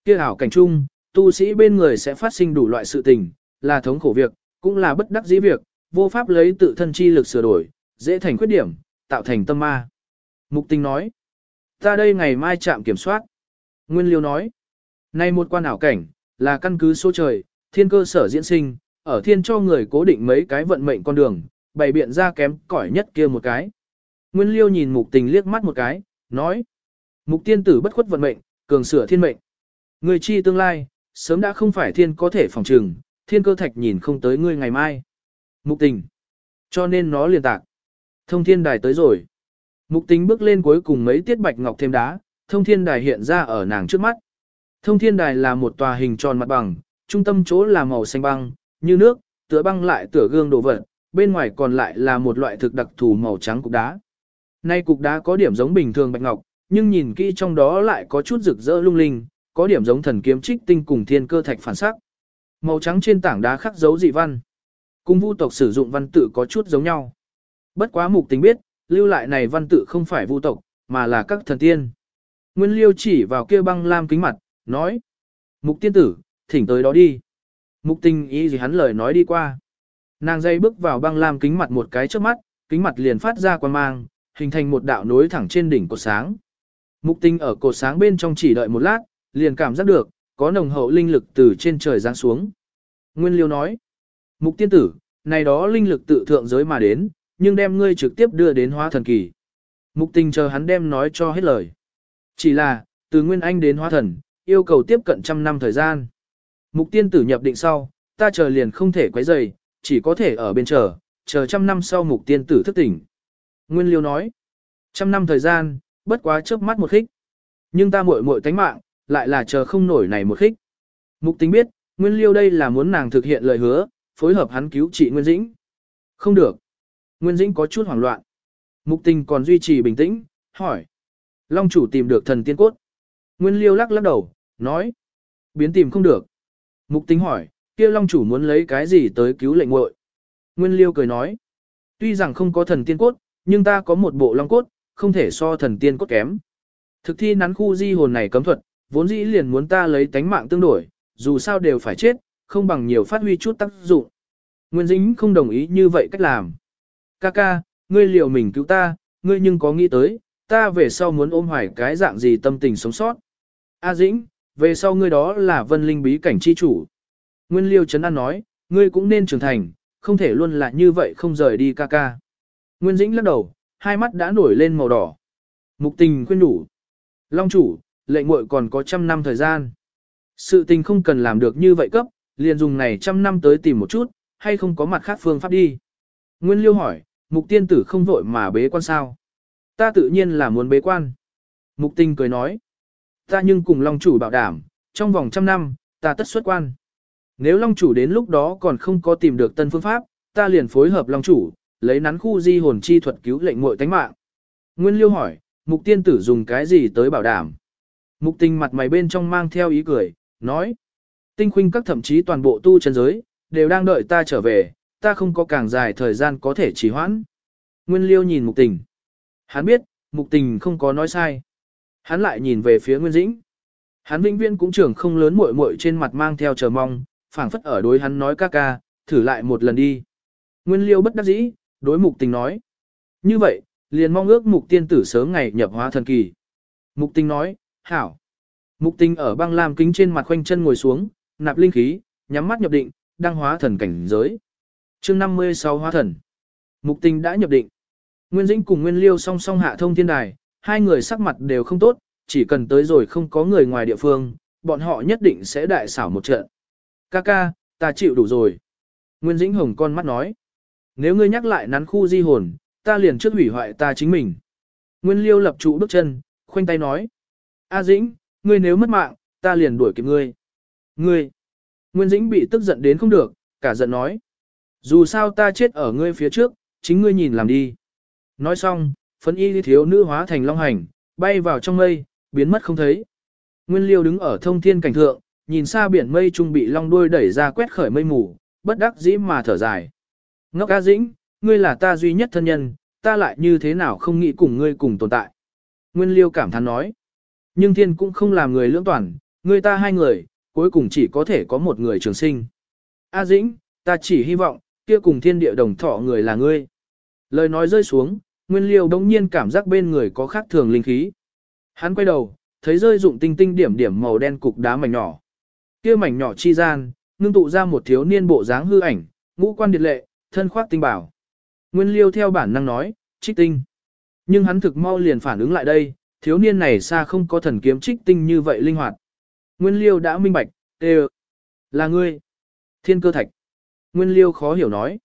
Speaker 1: kia ảo cảnh chung, tu sĩ bên người sẽ phát sinh đủ loại sự tình, là thống khổ việc, cũng là bất đắc dĩ việc, vô pháp lấy tự thân chi lực sửa đổi, dễ thành khuyết điểm, tạo thành tâm ma. Mục tình nói, ta đây ngày mai chạm kiểm soát. Nguyên Liêu nói, nay một quan ảo cảnh, là căn cứ số trời, thiên cơ sở diễn sinh, ở thiên cho người cố định mấy cái vận mệnh con đường, bày biện ra kém cỏi nhất kia một cái. Nguyên Liêu nhìn mục tình liếc mắt một cái, nói, mục tiên tử bất khuất vận mệnh, cường sửa thiên mệnh. Người chi tương lai, sớm đã không phải thiên có thể phòng trừng, thiên cơ thạch nhìn không tới ngươi ngày mai. Mục tình. Cho nên nó liền tạc. Thông thiên đài tới rồi. Mục tình bước lên cuối cùng mấy tiết bạch ngọc thêm đá, thông thiên đài hiện ra ở nàng trước mắt. Thông thiên đài là một tòa hình tròn mặt bằng, trung tâm chỗ là màu xanh băng, như nước, tựa băng lại tựa gương đồ vật, bên ngoài còn lại là một loại thực đặc thù màu trắng cục đá. Nay cục đá có điểm giống bình thường bạch ngọc, nhưng nhìn kỹ trong đó lại có chút rực rỡ lung linh, có điểm giống thần kiếm trích tinh cùng thiên cơ thạch phản sắc. Màu trắng trên tảng đá khắc dấu dị văn. Cùng vu tộc sử dụng văn tự có chút giống nhau. Bất quá mục tính biết, lưu lại này văn tự không phải vu tộc, mà là các thần tiên. Nguyên liêu chỉ vào kia băng lam kính mặt, nói. Mục tiên tử, thỉnh tới đó đi. Mục tình ý gì hắn lời nói đi qua. Nàng dây bước vào băng lam kính mặt một cái trước mắt, kính mặt liền phát ra quan mang, hình thành một đạo nối thẳng trên đỉnh của sáng. Mục Tinh ở cột sáng bên trong chỉ đợi một lát, liền cảm giác được, có nồng hậu linh lực từ trên trời giáng xuống. Nguyên Liêu nói, Mục tiên tử, này đó linh lực tự thượng giới mà đến, nhưng đem ngươi trực tiếp đưa đến hóa thần kỳ. Mục tình chờ hắn đem nói cho hết lời. Chỉ là, từ Nguyên Anh đến hóa thần, yêu cầu tiếp cận trăm năm thời gian. Mục tiên tử nhập định sau, ta chờ liền không thể quấy rầy, chỉ có thể ở bên chờ, chờ trăm năm sau mục tiên tử thức tỉnh. Nguyên Liêu nói, trăm năm thời gian, bất quá chớp mắt một khích. Nhưng ta muội muội tánh mạng, lại là chờ không nổi này một khích. Mục tính biết, Nguyên Liêu đây là muốn nàng thực hiện lời hứa, phối hợp hắn cứu trị Nguyên Dĩnh. Không được. Nguyên Dĩnh có chút hoảng loạn. Mục tình còn duy trì bình tĩnh, hỏi. Long chủ tìm được thần tiên cốt. Nguyên Liêu lắc lắc đầu, nói. Biến tìm không được. Mục tính hỏi, kia Long chủ muốn lấy cái gì tới cứu lệnh muội? Nguyên Liêu cười nói. Tuy rằng không có thần tiên cốt, nhưng ta có một bộ Long cốt, không thể so thần tiên cốt kém. Thực thi nắn khu di hồn này cấm thuật, vốn dĩ liền muốn ta lấy tánh mạng tương đổi, dù sao đều phải chết, không bằng nhiều phát huy chút tác dụng. Nguyên Dĩnh không đồng ý như vậy cách làm. Ca ca, ngươi liều mình cứu ta, ngươi nhưng có nghĩ tới, ta về sau muốn ôm hoài cái dạng gì tâm tình sống sót. A Dĩnh, về sau ngươi đó là vân linh bí cảnh chi chủ. Nguyên Liêu Trấn An nói, ngươi cũng nên trưởng thành, không thể luôn là như vậy không rời đi ca ca. Nguyên Dĩnh lắc đầu, hai mắt đã nổi lên màu đỏ. Mục tình khuyên đủ. Long chủ, lệnh muội còn có trăm năm thời gian. Sự tình không cần làm được như vậy cấp, liền dùng này trăm năm tới tìm một chút, hay không có mặt khác phương pháp đi. Nguyên Liêu hỏi, mục tiên tử không vội mà bế quan sao? Ta tự nhiên là muốn bế quan. Mục tình cười nói, ta nhưng cùng Long chủ bảo đảm, trong vòng trăm năm, ta tất xuất quan. Nếu Long chủ đến lúc đó còn không có tìm được tân phương pháp, ta liền phối hợp Long chủ, lấy nắn khu di hồn chi thuật cứu lệnh muội tánh mạng. Nguyên Liêu hỏi, mục tiên tử dùng cái gì tới bảo đảm? Mục tình mặt mày bên trong mang theo ý cười, nói. Tinh khuynh các thậm chí toàn bộ tu chân giới, đều đang đợi ta trở về, ta không có càng dài thời gian có thể trì hoãn. Nguyên liêu nhìn mục tình. Hắn biết, mục tình không có nói sai. Hắn lại nhìn về phía Nguyên Dĩnh. Hắn vĩnh viên cũng trưởng không lớn muội muội trên mặt mang theo chờ mong, phảng phất ở đối hắn nói ca ca, thử lại một lần đi. Nguyên liêu bất đắc dĩ, đối mục tình nói. Như vậy, liền mong ước mục tiên tử sớm ngày nhập hóa thần kỳ. Mục tình nói, hảo. Mục tình ở băng lam kính trên mặt khoanh chân ngồi xuống, nạp linh khí, nhắm mắt nhập định, đăng hóa thần cảnh giới. chương 56 hóa thần. Mục tình đã nhập định. Nguyên Dĩnh cùng Nguyên Liêu song song hạ thông thiên đài, hai người sắc mặt đều không tốt, chỉ cần tới rồi không có người ngoài địa phương, bọn họ nhất định sẽ đại xảo một trận. Ca ca, ta chịu đủ rồi. Nguyên Dĩnh hồng con mắt nói. Nếu ngươi nhắc lại nắn khu di hồn, ta liền trước hủy hoại ta chính mình. Nguyên Liêu lập trụ bước chân, khoanh tay nói. A Dĩnh, ngươi nếu mất mạng, ta liền đuổi kịp ngươi. Ngươi! Nguyên Dĩnh bị tức giận đến không được, cả giận nói. Dù sao ta chết ở ngươi phía trước, chính ngươi nhìn làm đi. Nói xong, phấn y thiếu nữ hóa thành long hành, bay vào trong mây, biến mất không thấy. Nguyên Liêu đứng ở thông thiên cảnh thượng, nhìn xa biển mây trung bị long đuôi đẩy ra quét khởi mây mù, bất đắc dĩ mà thở dài. Ngốc A Dĩnh, ngươi là ta duy nhất thân nhân, ta lại như thế nào không nghĩ cùng ngươi cùng tồn tại. Nguyên Liêu cảm thán nói. Nhưng thiên cũng không làm người lưỡng toàn, ngươi ta hai người, cuối cùng chỉ có thể có một người trường sinh. A Dĩnh, ta chỉ hy vọng, kia cùng thiên địa đồng thọ người là ngươi. Lời nói rơi xuống, Nguyên Liêu đống nhiên cảm giác bên người có khác thường linh khí. Hắn quay đầu, thấy rơi dụng tinh tinh điểm điểm màu đen cục đá mảnh nhỏ. Kia mảnh nhỏ chi gian, ngưng tụ ra một thiếu niên bộ dáng hư ảnh, ngũ quan điệt lệ, thân khoác tinh bảo. Nguyên Liêu theo bản năng nói, trích tinh. Nhưng hắn thực mau liền phản ứng lại đây, thiếu niên này xa không có thần kiếm trích tinh như vậy linh hoạt. Nguyên Liêu đã minh bạch, tê là ngươi. Thiên cơ thạch. Nguyên Liêu khó hiểu nói.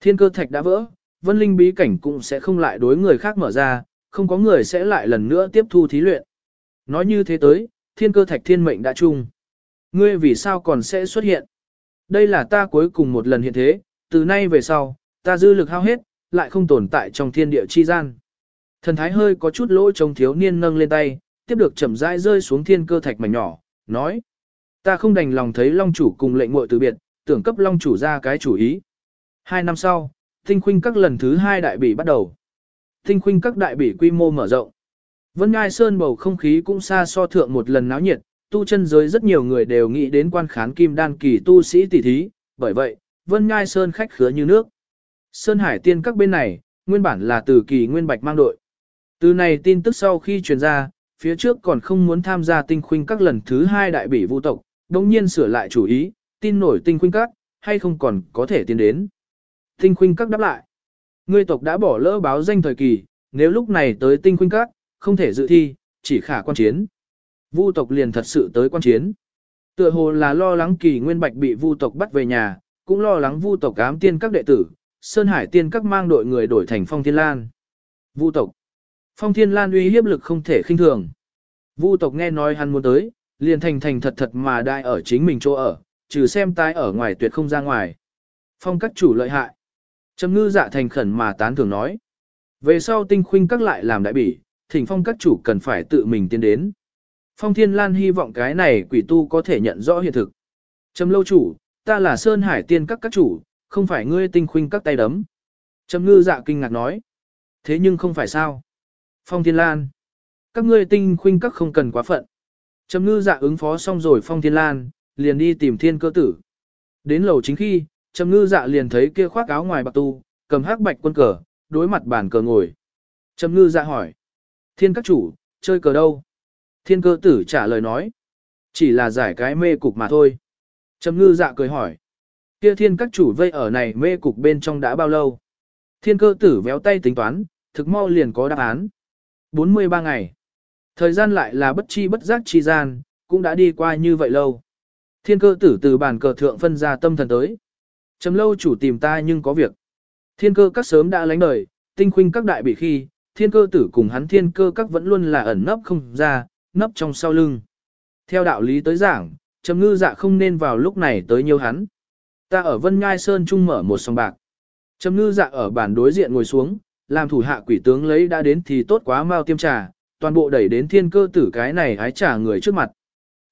Speaker 1: Thiên cơ thạch đã vỡ, vân linh bí cảnh cũng sẽ không lại đối người khác mở ra, không có người sẽ lại lần nữa tiếp thu thí luyện. Nói như thế tới, thiên cơ thạch thiên mệnh đã chung. Ngươi vì sao còn sẽ xuất hiện? Đây là ta cuối cùng một lần hiện thế, từ nay về sau, ta dư lực hao hết, lại không tồn tại trong thiên địa chi gian. Thần thái hơi có chút lỗi trông thiếu niên nâng lên tay, tiếp được chậm rãi rơi xuống thiên cơ thạch mảnh nhỏ, nói. Ta không đành lòng thấy Long chủ cùng lệnh muội từ biệt, tưởng cấp Long chủ ra cái chủ ý. Hai năm sau, tinh khuynh các lần thứ hai đại bỉ bắt đầu. Tinh khuynh các đại bỉ quy mô mở rộng. Vân Ngai Sơn bầu không khí cũng xa so thượng một lần náo nhiệt, tu chân giới rất nhiều người đều nghĩ đến quan khán kim đan kỳ tu sĩ tỷ thí, bởi vậy, Vân Ngai Sơn khách khứa như nước. Sơn Hải tiên các bên này, nguyên bản là từ kỳ nguyên bạch mang đội. Từ này tin tức sau khi truyền ra, phía trước còn không muốn tham gia tinh khuynh các lần thứ hai đại bỉ vu tộc, đồng nhiên sửa lại chủ ý, tin nổi tinh khuynh các, hay không còn có thể tiến đến. Tinh khuynh các đáp lại. Ngươi tộc đã bỏ lỡ báo danh thời kỳ, nếu lúc này tới tinh khuynh các, không thể dự thi, chỉ khả quan chiến. Vu tộc liền thật sự tới quan chiến. Tựa hồ là lo lắng kỳ nguyên bạch bị vu tộc bắt về nhà, cũng lo lắng vu tộc ám tiên các đệ tử, Sơn Hải tiên các mang đội người đổi thành phong thiên lan. Vu tộc. Phong thiên lan uy hiếp lực không thể khinh thường. Vu tộc nghe nói hắn muốn tới, liền thành thành thật thật mà đại ở chính mình chỗ ở, trừ xem tái ở ngoài tuyệt không ra ngoài. Phong các chủ lợi hại. Trầm ngư dạ thành khẩn mà tán thường nói. Về sau tinh khuynh các lại làm đại bỉ, thỉnh phong các chủ cần phải tự mình tiến đến. Phong Thiên Lan hy vọng cái này quỷ tu có thể nhận rõ hiện thực. Trầm lâu chủ, ta là Sơn Hải tiên các các chủ, không phải ngươi tinh khuynh các tay đấm. Trầm ngư dạ kinh ngạc nói. Thế nhưng không phải sao. Phong Thiên Lan. Các ngươi tinh khuynh các không cần quá phận. Trầm ngư dạ ứng phó xong rồi Phong Thiên Lan, liền đi tìm thiên cơ tử. Đến lầu chính khi, Trầm ngư dạ liền thấy kia khoác áo ngoài bạc tu, cầm hắc bạch quân cờ, đối mặt bàn cờ ngồi. Trầm ngư dạ hỏi. Thiên các chủ, chơi cờ đâu? Thiên cơ tử trả lời nói. Chỉ là giải cái mê cục mà thôi. Trầm ngư dạ cười hỏi. Kia thiên các chủ vây ở này mê cục bên trong đã bao lâu? Thiên cơ tử véo tay tính toán, thực mau liền có đáp án. 43 ngày. Thời gian lại là bất chi bất giác chi gian, cũng đã đi qua như vậy lâu. Thiên cơ tử từ bàn cờ thượng phân ra tâm thần tới. Trầm lâu chủ tìm ta nhưng có việc. Thiên cơ các sớm đã lánh đời, tinh khuynh các đại bị khi, thiên cơ tử cùng hắn thiên cơ các vẫn luôn là ẩn nấp không ra, nấp trong sau lưng. Theo đạo lý tới giảng, trầm ngư dạ không nên vào lúc này tới nhiều hắn. Ta ở Vân Nhai Sơn Trung mở một sòng bạc. Trầm ngư dạ ở bàn đối diện ngồi xuống, làm thủ hạ quỷ tướng lấy đã đến thì tốt quá mau tiêm trà, toàn bộ đẩy đến thiên cơ tử cái này hái trả người trước mặt.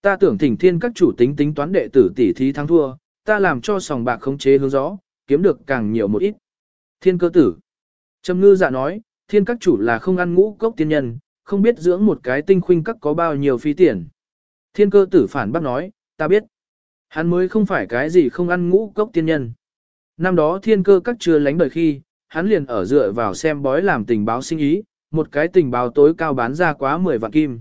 Speaker 1: Ta tưởng thỉnh thiên các chủ tính tính toán đệ tử tỷ thí thắng thua, ta làm cho sòng bạc khống chế hướng rõ, kiếm được càng nhiều một ít. Thiên cơ tử. Trầm ngư dạ nói, thiên các chủ là không ăn ngũ cốc tiên nhân, không biết dưỡng một cái tinh khuynh các có bao nhiêu phí tiền. Thiên cơ tử phản bác nói, ta biết. Hắn mới không phải cái gì không ăn ngũ cốc tiên nhân. Năm đó thiên cơ các chưa lánh đời khi, hắn liền ở dựa vào xem bói làm tình báo sinh ý, một cái tình báo tối cao bán ra quá 10 vạn kim.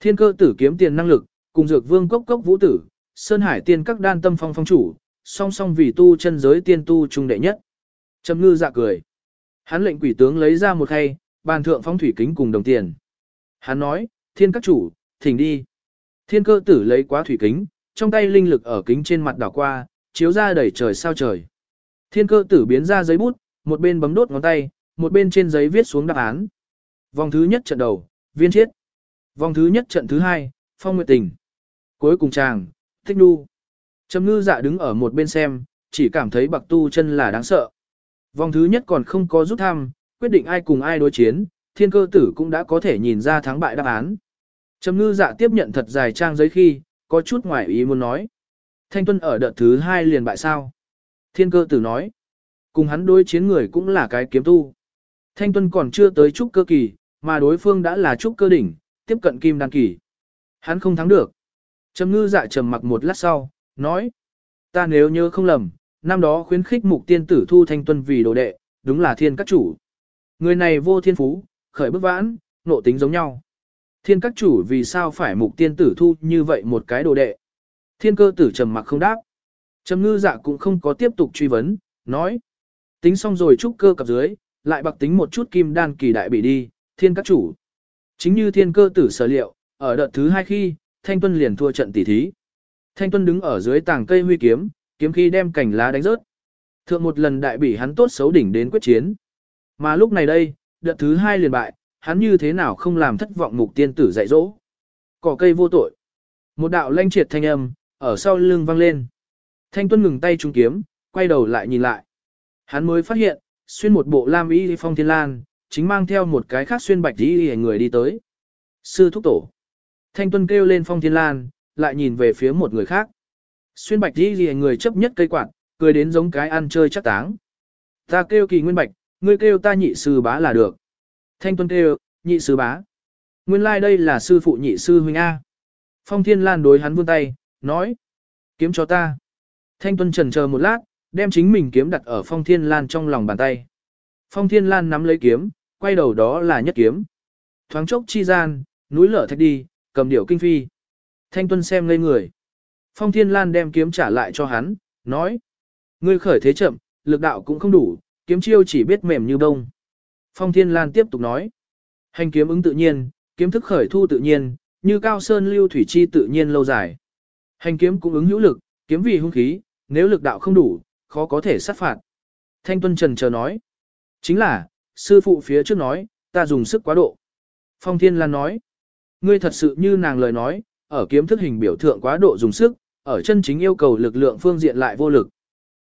Speaker 1: Thiên cơ tử kiếm tiền năng lực, cùng dược vương cốc cốc vũ tử, sơn hải tiên các đan tâm phong phong chủ, song song vì tu chân giới tiên tu trung đệ nhất. Trầm ngư dạ cười. Hắn lệnh quỷ tướng lấy ra một khay, bàn thượng phong thủy kính cùng đồng tiền. Hắn nói, thiên các chủ, thỉnh đi. Thiên cơ tử lấy quá thủy kính, trong tay linh lực ở kính trên mặt đảo qua, chiếu ra đầy trời sao trời. Thiên cơ tử biến ra giấy bút, một bên bấm đốt ngón tay, một bên trên giấy viết xuống đáp án. Vòng thứ nhất trận đầu, viên chiết. Vòng thứ nhất trận thứ hai, phong nguyệt tình. Cuối cùng chàng, thích đu. Trầm ngư dạ đứng ở một bên xem, chỉ cảm thấy bạc tu chân là đáng sợ. Vòng thứ nhất còn không có rút thăm, quyết định ai cùng ai đối chiến, thiên cơ tử cũng đã có thể nhìn ra thắng bại đáp án. Trầm ngư dạ tiếp nhận thật dài trang giấy khi, có chút ngoài ý muốn nói. Thanh tuân ở đợt thứ hai liền bại sao? Thiên cơ tử nói. Cùng hắn đối chiến người cũng là cái kiếm tu. Thanh Tuân còn chưa tới trúc cơ kỳ, mà đối phương đã là trúc cơ đỉnh, tiếp cận kim đan kỳ. Hắn không thắng được. Trầm ngư dạ trầm mặc một lát sau, nói. Ta nếu nhớ không lầm, năm đó khuyến khích mục tiên tử thu Thanh Tuân vì đồ đệ, đúng là thiên các chủ. Người này vô thiên phú, khởi bức vãn, nộ tính giống nhau. Thiên các chủ vì sao phải mục tiên tử thu như vậy một cái đồ đệ. Thiên cơ tử trầm mặc không đáp. Trầm ngư dạ cũng không có tiếp tục truy vấn, nói. Tính xong rồi trúc cơ cặp dưới, lại bạc tính một chút kim đan kỳ đại bị đi, thiên các chủ. Chính như thiên cơ tử sở liệu, ở đợt thứ hai khi, Thanh Tuân liền thua trận tỷ thí. Thanh Tuân đứng ở dưới tảng cây huy kiếm, kiếm khi đem cành lá đánh rớt. Thượng một lần đại bỉ hắn tốt xấu đỉnh đến quyết chiến. Mà lúc này đây, đợt thứ hai liền bại, hắn như thế nào không làm thất vọng mục tiên tử dạy dỗ. Cỏ cây vô tội. Một đạo lanh triệt thanh âm, ở sau lưng vang lên. Thanh Tuân ngừng tay trung kiếm, quay đầu lại nhìn lại. Hắn mới phát hiện, xuyên một bộ lam y phong thiên lan, chính mang theo một cái khác xuyên bạch y người đi tới. Sư thúc tổ. Thanh Tuân kêu lên phong thiên lan, lại nhìn về phía một người khác. Xuyên bạch y người chấp nhất cây quạt, cười đến giống cái ăn chơi chắc táng. Ta kêu kỳ nguyên bạch, ngươi kêu ta nhị sư bá là được. Thanh Tuân kêu, nhị sư bá. Nguyên lai like đây là sư phụ nhị sư huynh A. Phong Thiên Lan đối hắn vươn tay, nói. Kiếm cho ta. Thanh Tuân trần chờ một lát, đem chính mình kiếm đặt ở Phong Thiên Lan trong lòng bàn tay. Phong Thiên Lan nắm lấy kiếm, quay đầu đó là nhất kiếm. Thoáng chốc chi gian, núi lở thạch đi, cầm điệu kinh phi. Thanh Tuân xem ngây người. Phong Thiên Lan đem kiếm trả lại cho hắn, nói. Ngươi khởi thế chậm, lực đạo cũng không đủ, kiếm chiêu chỉ biết mềm như bông. Phong Thiên Lan tiếp tục nói. Hành kiếm ứng tự nhiên, kiếm thức khởi thu tự nhiên, như cao sơn lưu thủy chi tự nhiên lâu dài. Hành kiếm cũng ứng hữu lực, kiếm vì hung khí, nếu lực đạo không đủ, khó có thể sát phạt. Thanh Tuân Trần chờ nói. Chính là, sư phụ phía trước nói, ta dùng sức quá độ. Phong Thiên Lan nói. Ngươi thật sự như nàng lời nói, ở kiếm thức hình biểu thượng quá độ dùng sức, ở chân chính yêu cầu lực lượng phương diện lại vô lực.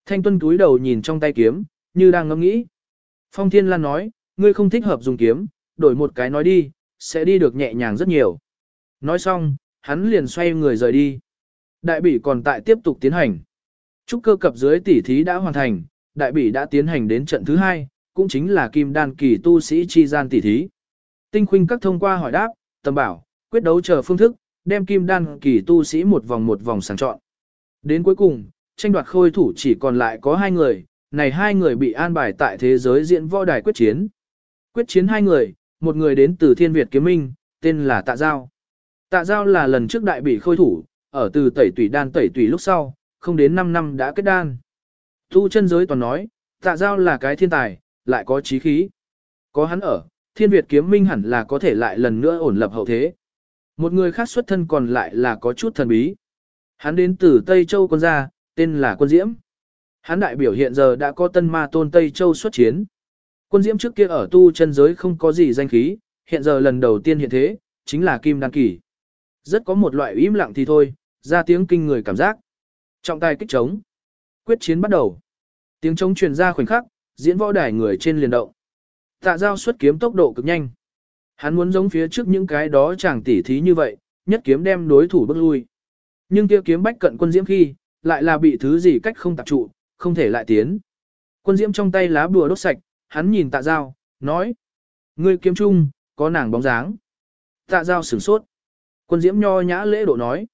Speaker 1: Thanh Tuân túi đầu nhìn trong tay kiếm, như đang ngẫm nghĩ. Phong Thiên Lan nói, ngươi không thích hợp dùng kiếm, đổi một cái nói đi, sẽ đi được nhẹ nhàng rất nhiều. Nói xong, hắn liền xoay người rời đi. Đại bỉ còn tại tiếp tục tiến hành. Trúc cơ cập dưới tỉ thí đã hoàn thành, đại bỉ đã tiến hành đến trận thứ hai, cũng chính là kim đan kỳ tu sĩ chi gian tỉ thí. Tinh khuynh các thông qua hỏi đáp, tầm bảo, quyết đấu chờ phương thức, đem kim đan kỳ tu sĩ một vòng một vòng sàng chọn. Đến cuối cùng, tranh đoạt khôi thủ chỉ còn lại có hai người, này hai người bị an bài tại thế giới diễn võ đài quyết chiến. Quyết chiến hai người, một người đến từ Thiên Việt Kiếm Minh, tên là Tạ Giao. Tạ Giao là lần trước đại bị khôi thủ, ở từ tẩy Tủy đan tẩy Tủy lúc sau, không đến 5 năm đã kết đan. Thu chân giới toàn nói, Tạ Giao là cái thiên tài, lại có trí khí. Có hắn ở, Thiên Việt Kiếm Minh hẳn là có thể lại lần nữa ổn lập hậu thế. Một người khác xuất thân còn lại là có chút thần bí. Hắn đến từ Tây Châu quân gia, tên là quân Diễm. Hắn đại biểu hiện giờ đã có tân ma tôn Tây Châu xuất chiến. Quân Diễm trước kia ở tu chân giới không có gì danh khí, hiện giờ lần đầu tiên hiện thế, chính là Kim Đan Kỳ. Rất có một loại im lặng thì thôi, ra tiếng kinh người cảm giác. Trọng tài kích trống. Quyết chiến bắt đầu. Tiếng trống truyền ra khoảnh khắc, diễn võ đài người trên liền động. Tạ giao xuất kiếm tốc độ cực nhanh. Hắn muốn giống phía trước những cái đó chẳng tỉ thí như vậy, nhất kiếm đem đối thủ bước lui. Nhưng kia kiếm bách cận quân diễm khi, lại là bị thứ gì cách không tập trụ, không thể lại tiến. Quân diễm trong tay lá bùa đốt sạch, hắn nhìn tạ giao, nói. Ngươi kiếm trung, có nàng bóng dáng. Tạ giao sửng sốt. Quân diễm nho nhã lễ độ nói.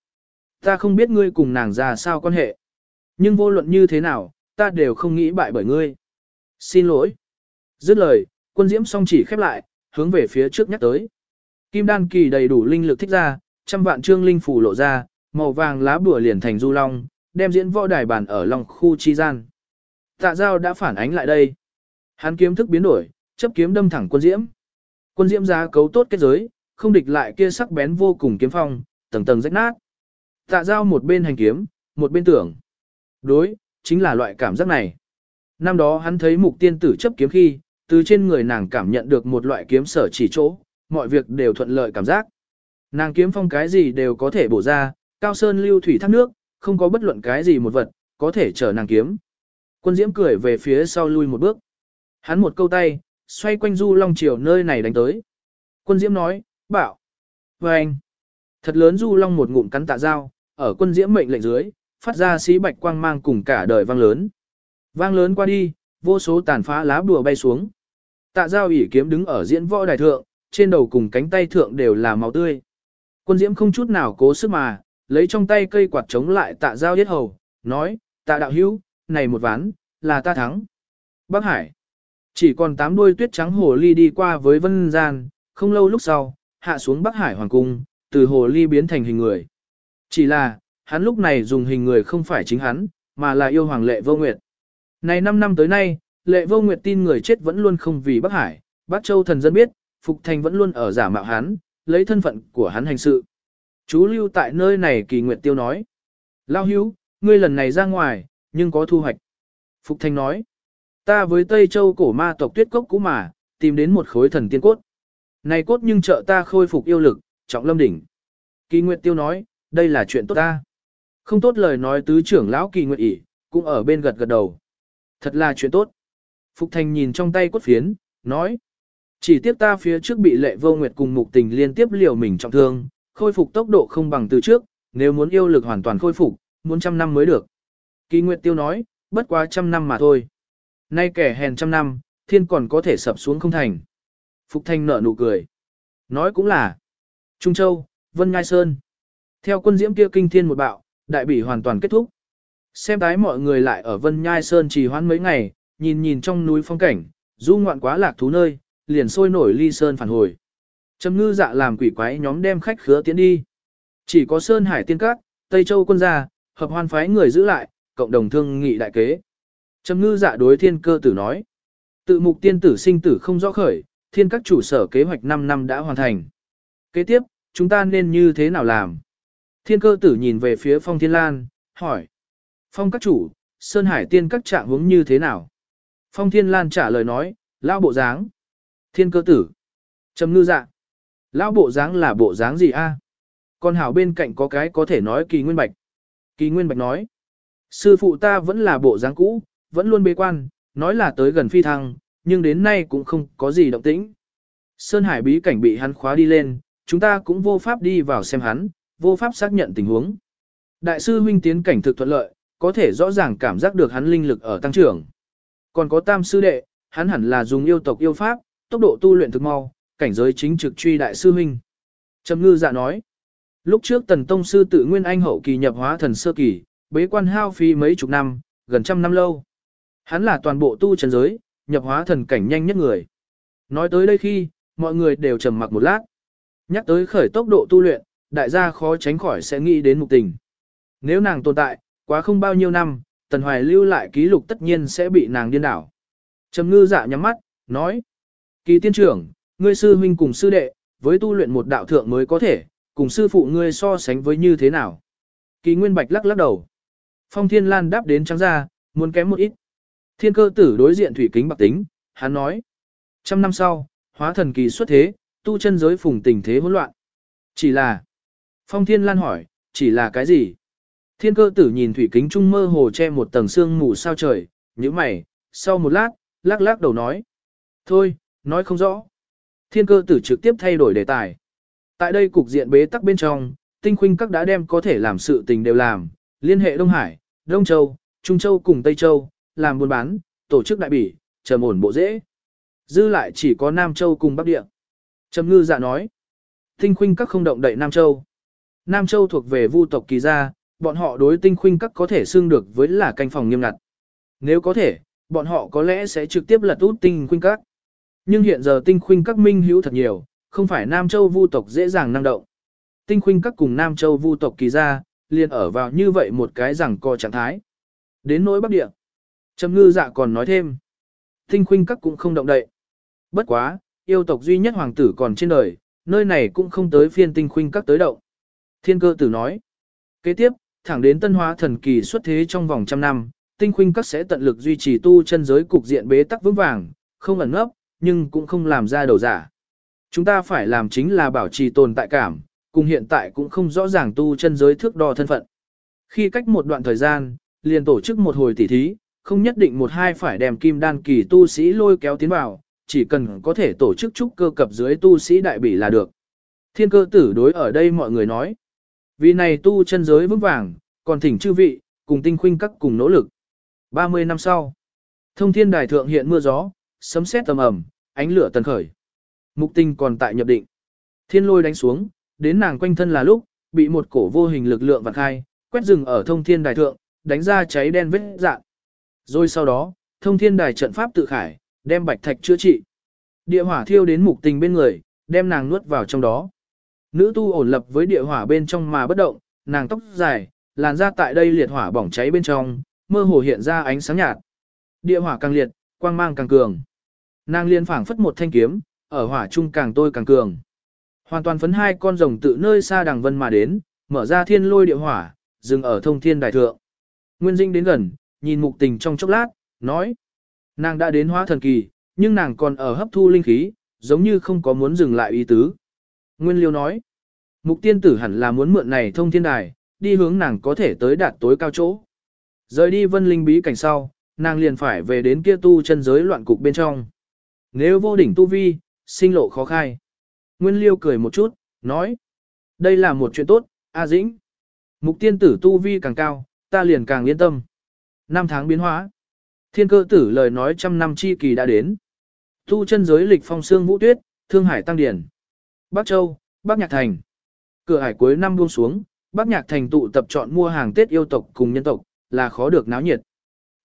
Speaker 1: Ta không biết ngươi cùng nàng ra sao quan hệ. Nhưng vô luận như thế nào, ta đều không nghĩ bại bởi ngươi. Xin lỗi. Dứt lời, quân diễm song chỉ khép lại, hướng về phía trước nhắc tới. Kim đan kỳ đầy đủ linh lực thích ra, trăm vạn trương linh phủ lộ ra, màu vàng lá bùa liền thành du long, đem diễn võ đài bàn ở lòng khu chi gian. Tạ giao đã phản ánh lại đây. Hắn kiếm thức biến đổi, chấp kiếm đâm thẳng quân diễm. Quân diễm giá cấu tốt kết giới, không địch lại kia sắc bén vô cùng kiếm phong, tầng tầng rách nát. Tạ giao một bên hành kiếm, một bên tưởng. Đối, chính là loại cảm giác này. Năm đó hắn thấy mục tiên tử chấp kiếm khi, từ trên người nàng cảm nhận được một loại kiếm sở chỉ chỗ, mọi việc đều thuận lợi cảm giác. Nàng kiếm phong cái gì đều có thể bổ ra, cao sơn lưu thủy thác nước, không có bất luận cái gì một vật, có thể chở nàng kiếm. Quân diễm cười về phía sau lui một bước. Hắn một câu tay, xoay quanh du long chiều nơi này đánh tới. Quân diễm nói, bảo. Và anh. Thật lớn du long một ngụm cắn tạ dao, ở quân diễm mệnh lệnh dưới, phát ra xí bạch quang mang cùng cả đời vang lớn. Vang lớn qua đi, vô số tàn phá lá bùa bay xuống. Tạ giao ỉ kiếm đứng ở diễn võ đài thượng, trên đầu cùng cánh tay thượng đều là máu tươi. Quân diễm không chút nào cố sức mà, lấy trong tay cây quạt chống lại tạ giao yết hầu, nói, tạ đạo hữu, này một ván, là ta thắng. Bắc Hải. Chỉ còn tám đuôi tuyết trắng hồ ly đi qua với vân gian, không lâu lúc sau, hạ xuống Bắc Hải Hoàng Cung, từ hồ ly biến thành hình người. Chỉ là, hắn lúc này dùng hình người không phải chính hắn, mà là yêu hoàng lệ vô nguyệt. Này 5 năm tới nay, lệ vô nguyệt tin người chết vẫn luôn không vì Bắc Hải, Bắc Châu thần dân biết, Phục Thành vẫn luôn ở giả mạo hắn, lấy thân phận của hắn hành sự. Chú lưu tại nơi này kỳ nguyệt tiêu nói. Lao hữu, ngươi lần này ra ngoài, nhưng có thu hoạch. Phục Thành nói. Ta với Tây Châu cổ ma tộc tuyết cốc cũ mà, tìm đến một khối thần tiên cốt. Này cốt nhưng trợ ta khôi phục yêu lực, trọng lâm đỉnh. Kỳ Nguyệt Tiêu nói, đây là chuyện tốt ta. Không tốt lời nói tứ trưởng lão Kỳ Nguyệt ỉ, cũng ở bên gật gật đầu. Thật là chuyện tốt. Phục Thành nhìn trong tay cốt phiến, nói. Chỉ tiếc ta phía trước bị lệ vô nguyệt cùng mục tình liên tiếp liều mình trọng thương, khôi phục tốc độ không bằng từ trước, nếu muốn yêu lực hoàn toàn khôi phục, muốn trăm năm mới được. Kỳ Nguyệt Tiêu nói, bất quá trăm năm mà thôi. Nay kẻ hèn trăm năm, thiên còn có thể sập xuống không thành. Phục Thanh nở nụ cười. Nói cũng là. Trung Châu, Vân Ngai Sơn. Theo quân diễm kia kinh thiên một bạo, đại bỉ hoàn toàn kết thúc. Xem tái mọi người lại ở Vân Nhai Sơn trì hoãn mấy ngày, nhìn nhìn trong núi phong cảnh, du ngoạn quá lạc thú nơi, liền sôi nổi ly sơn phản hồi. Trầm ngư dạ làm quỷ quái nhóm đem khách khứa tiến đi. Chỉ có Sơn Hải Tiên Các, Tây Châu quân gia, hợp hoan phái người giữ lại, cộng đồng thương nghị đại kế. Trầm ngư dạ đối thiên cơ tử nói. Tự mục tiên tử sinh tử không rõ khởi, thiên các chủ sở kế hoạch 5 năm đã hoàn thành. Kế tiếp, chúng ta nên như thế nào làm? Thiên cơ tử nhìn về phía phong thiên lan, hỏi. Phong các chủ, Sơn Hải tiên các trạng hướng như thế nào? Phong thiên lan trả lời nói, lão bộ dáng. Thiên cơ tử. Trầm ngư dạ. Lão bộ dáng là bộ dáng gì a? Còn hảo bên cạnh có cái có thể nói kỳ nguyên bạch. Kỳ nguyên bạch nói. Sư phụ ta vẫn là bộ dáng cũ, vẫn luôn bế quan, nói là tới gần phi thăng, nhưng đến nay cũng không có gì động tĩnh. Sơn Hải bí cảnh bị hắn khóa đi lên, chúng ta cũng vô pháp đi vào xem hắn, vô pháp xác nhận tình huống. Đại sư huynh tiến cảnh thực thuận lợi, có thể rõ ràng cảm giác được hắn linh lực ở tăng trưởng. Còn có tam sư đệ, hắn hẳn là dùng yêu tộc yêu pháp, tốc độ tu luyện thực mau, cảnh giới chính trực truy đại sư huynh. Trầm ngư dạ nói, lúc trước tần tông sư tự nguyên anh hậu kỳ nhập hóa thần sơ kỳ, bế quan hao phí mấy chục năm, gần trăm năm lâu. Hắn là toàn bộ tu chân giới, nhập hóa thần cảnh nhanh nhất người. Nói tới đây khi, mọi người đều trầm mặc một lát. Nhắc tới khởi tốc độ tu luyện, đại gia khó tránh khỏi sẽ nghĩ đến mục tình. Nếu nàng tồn tại, quá không bao nhiêu năm, Tần Hoài lưu lại ký lục tất nhiên sẽ bị nàng điên đảo. Trầm ngư dạ nhắm mắt, nói. Kỳ tiên trưởng, ngươi sư huynh cùng sư đệ, với tu luyện một đạo thượng mới có thể, cùng sư phụ ngươi so sánh với như thế nào. Kỳ nguyên bạch lắc lắc đầu. Phong thiên lan đáp đến trắng ra, muốn kém một ít. Thiên cơ tử đối diện thủy kính bạc tính, hắn nói. Trăm năm sau, hóa thần kỳ xuất thế, tu chân giới phùng tình thế hỗn loạn. Chỉ là. Phong thiên lan hỏi, chỉ là cái gì? Thiên cơ tử nhìn thủy kính trung mơ hồ che một tầng sương mù sao trời, như mày, sau một lát, lắc lắc đầu nói. Thôi, nói không rõ. Thiên cơ tử trực tiếp thay đổi đề tài. Tại đây cục diện bế tắc bên trong, tinh khuynh các đã đem có thể làm sự tình đều làm, liên hệ Đông Hải, Đông Châu, Trung Châu cùng Tây Châu, làm buôn bán, tổ chức đại bỉ, trầm ổn bộ dễ. Dư lại chỉ có Nam Châu cùng Bắc Địa. Trầm ngư dạ nói. Tinh khuynh các không động đậy Nam Châu. Nam Châu thuộc về vu tộc kỳ gia, bọn họ đối tinh khuynh các có thể xưng được với là canh phòng nghiêm ngặt. Nếu có thể, bọn họ có lẽ sẽ trực tiếp lật út tinh khuynh các. Nhưng hiện giờ tinh khuynh các minh hữu thật nhiều, không phải Nam Châu vu tộc dễ dàng năng động. Tinh khuynh các cùng Nam Châu vu tộc kỳ gia, liền ở vào như vậy một cái rằng co trạng thái. Đến nỗi Bắc Địa. Trầm ngư dạ còn nói thêm. Tinh khuynh các cũng không động đậy. Bất quá, yêu tộc duy nhất hoàng tử còn trên đời, nơi này cũng không tới phiên tinh khuynh các tới động. Thiên cơ tử nói. Kế tiếp, thẳng đến tân hóa thần kỳ xuất thế trong vòng trăm năm, tinh khuynh các sẽ tận lực duy trì tu chân giới cục diện bế tắc vững vàng, không ẩn nấp, nhưng cũng không làm ra đầu giả. Chúng ta phải làm chính là bảo trì tồn tại cảm, cùng hiện tại cũng không rõ ràng tu chân giới thước đo thân phận. Khi cách một đoạn thời gian, liền tổ chức một hồi tỉ thí, không nhất định một hai phải đem kim đan kỳ tu sĩ lôi kéo tiến vào, chỉ cần có thể tổ chức trúc cơ cập dưới tu sĩ đại bỉ là được. Thiên cơ tử đối ở đây mọi người nói. Vì này tu chân giới vững vàng, còn thỉnh chư vị, cùng tinh khuynh các cùng nỗ lực. 30 năm sau, Thông thiên đài thượng hiện mưa gió, sấm sét tầm ẩm, ánh lửa tần khởi. Mục tinh còn tại nhập định. Thiên lôi đánh xuống, đến nàng quanh thân là lúc, bị một cổ vô hình lực lượng vặn khai, quét rừng ở thông thiên đài thượng, đánh ra cháy đen vết dạng. Rồi sau đó, thông thiên đài trận pháp tự khải, đem bạch thạch chữa trị. Địa hỏa thiêu đến mục tình bên người, đem nàng nuốt vào trong đó. Nữ tu ổn lập với địa hỏa bên trong mà bất động, nàng tóc dài, làn ra tại đây liệt hỏa bỏng cháy bên trong, mơ hồ hiện ra ánh sáng nhạt. Địa hỏa càng liệt, quang mang càng cường. Nàng liên phảng phất một thanh kiếm, ở hỏa trung càng tôi càng cường. Hoàn toàn phấn hai con rồng tự nơi xa đằng vân mà đến, mở ra thiên lôi địa hỏa, dừng ở thông thiên Đài thượng. Nguyên Dinh đến gần, nhìn mục tình trong chốc lát, nói. Nàng đã đến hóa thần kỳ, nhưng nàng còn ở hấp thu linh khí, giống như không có muốn dừng lại ý tứ. Nguyên Liêu nói. Mục tiên tử hẳn là muốn mượn này thông thiên đài, đi hướng nàng có thể tới đạt tối cao chỗ. Rời đi vân linh bí cảnh sau, nàng liền phải về đến kia tu chân giới loạn cục bên trong. Nếu vô đỉnh tu vi, sinh lộ khó khai. Nguyên Liêu cười một chút, nói. Đây là một chuyện tốt, A Dĩnh. Mục tiên tử tu vi càng cao, ta liền càng yên tâm. Năm tháng biến hóa. Thiên cơ tử lời nói trăm năm chi kỳ đã đến. Tu chân giới lịch phong xương vũ tuyết, thương hải tăng điển. Bắc Châu, Bắc Nhạc Thành. Cửa hải cuối năm buông xuống, Bắc Nhạc Thành tụ tập chọn mua hàng Tết yêu tộc cùng nhân tộc, là khó được náo nhiệt.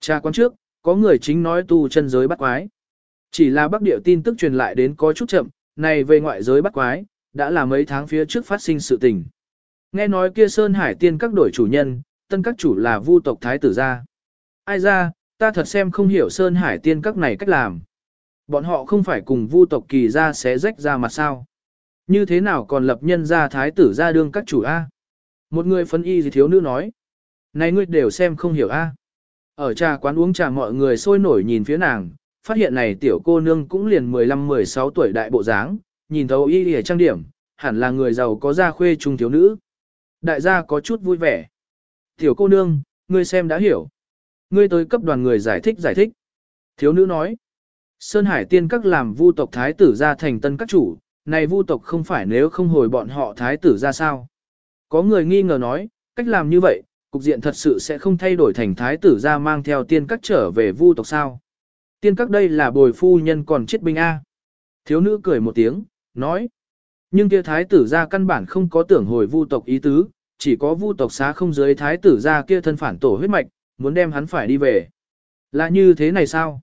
Speaker 1: Cha quan trước, có người chính nói tu chân giới bắt quái. Chỉ là Bắc Điệu tin tức truyền lại đến có chút chậm, này về ngoại giới bắt quái, đã là mấy tháng phía trước phát sinh sự tình. Nghe nói kia Sơn Hải tiên các đổi chủ nhân, tân các chủ là vu tộc thái tử gia. Ai ra, ta thật xem không hiểu Sơn Hải tiên các này cách làm. Bọn họ không phải cùng vu tộc kỳ ra xé rách ra mặt sao. Như thế nào còn lập nhân ra thái tử ra đương các chủ A? Một người phân y gì thiếu nữ nói. Này ngươi đều xem không hiểu A. Ở trà quán uống trà mọi người sôi nổi nhìn phía nàng, phát hiện này tiểu cô nương cũng liền 15-16 tuổi đại bộ dáng, nhìn thấu y lìa trang điểm, hẳn là người giàu có gia khuê trung thiếu nữ. Đại gia có chút vui vẻ. Tiểu cô nương, ngươi xem đã hiểu. Ngươi tới cấp đoàn người giải thích giải thích. Thiếu nữ nói. Sơn Hải tiên các làm vu tộc thái tử ra thành tân các chủ, này vu tộc không phải nếu không hồi bọn họ thái tử ra sao. Có người nghi ngờ nói, cách làm như vậy, cục diện thật sự sẽ không thay đổi thành thái tử ra mang theo tiên các trở về vu tộc sao. Tiên các đây là bồi phu nhân còn chết binh A. Thiếu nữ cười một tiếng, nói. Nhưng kia thái tử ra căn bản không có tưởng hồi vu tộc ý tứ, chỉ có vu tộc xá không dưới thái tử ra kia thân phản tổ huyết mạch, muốn đem hắn phải đi về. Là như thế này sao?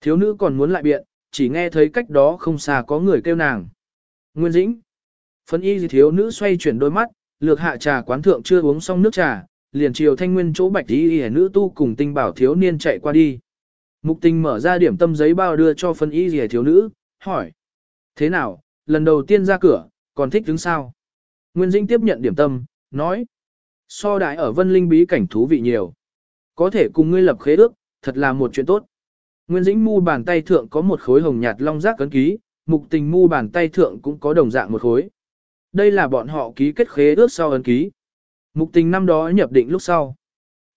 Speaker 1: Thiếu nữ còn muốn lại biện, chỉ nghe thấy cách đó không xa có người kêu nàng. Nguyên Dĩnh. Phân y gì thiếu nữ xoay chuyển đôi mắt, lược hạ trà quán thượng chưa uống xong nước trà, liền chiều thanh nguyên chỗ bạch y y nữ tu cùng tinh bảo thiếu niên chạy qua đi. Mục tình mở ra điểm tâm giấy bao đưa cho phân y gì thiếu nữ, hỏi. Thế nào, lần đầu tiên ra cửa, còn thích đứng sao? Nguyên Dĩnh tiếp nhận điểm tâm, nói. So đại ở vân linh bí cảnh thú vị nhiều. Có thể cùng ngươi lập khế ước, thật là một chuyện tốt. Nguyên Dĩnh mu bàn tay thượng có một khối hồng nhạt long giác cấn ký, mục tình mu bàn tay thượng cũng có đồng dạng một khối. Đây là bọn họ ký kết khế ước sau ấn ký. Mục tình năm đó nhập định lúc sau.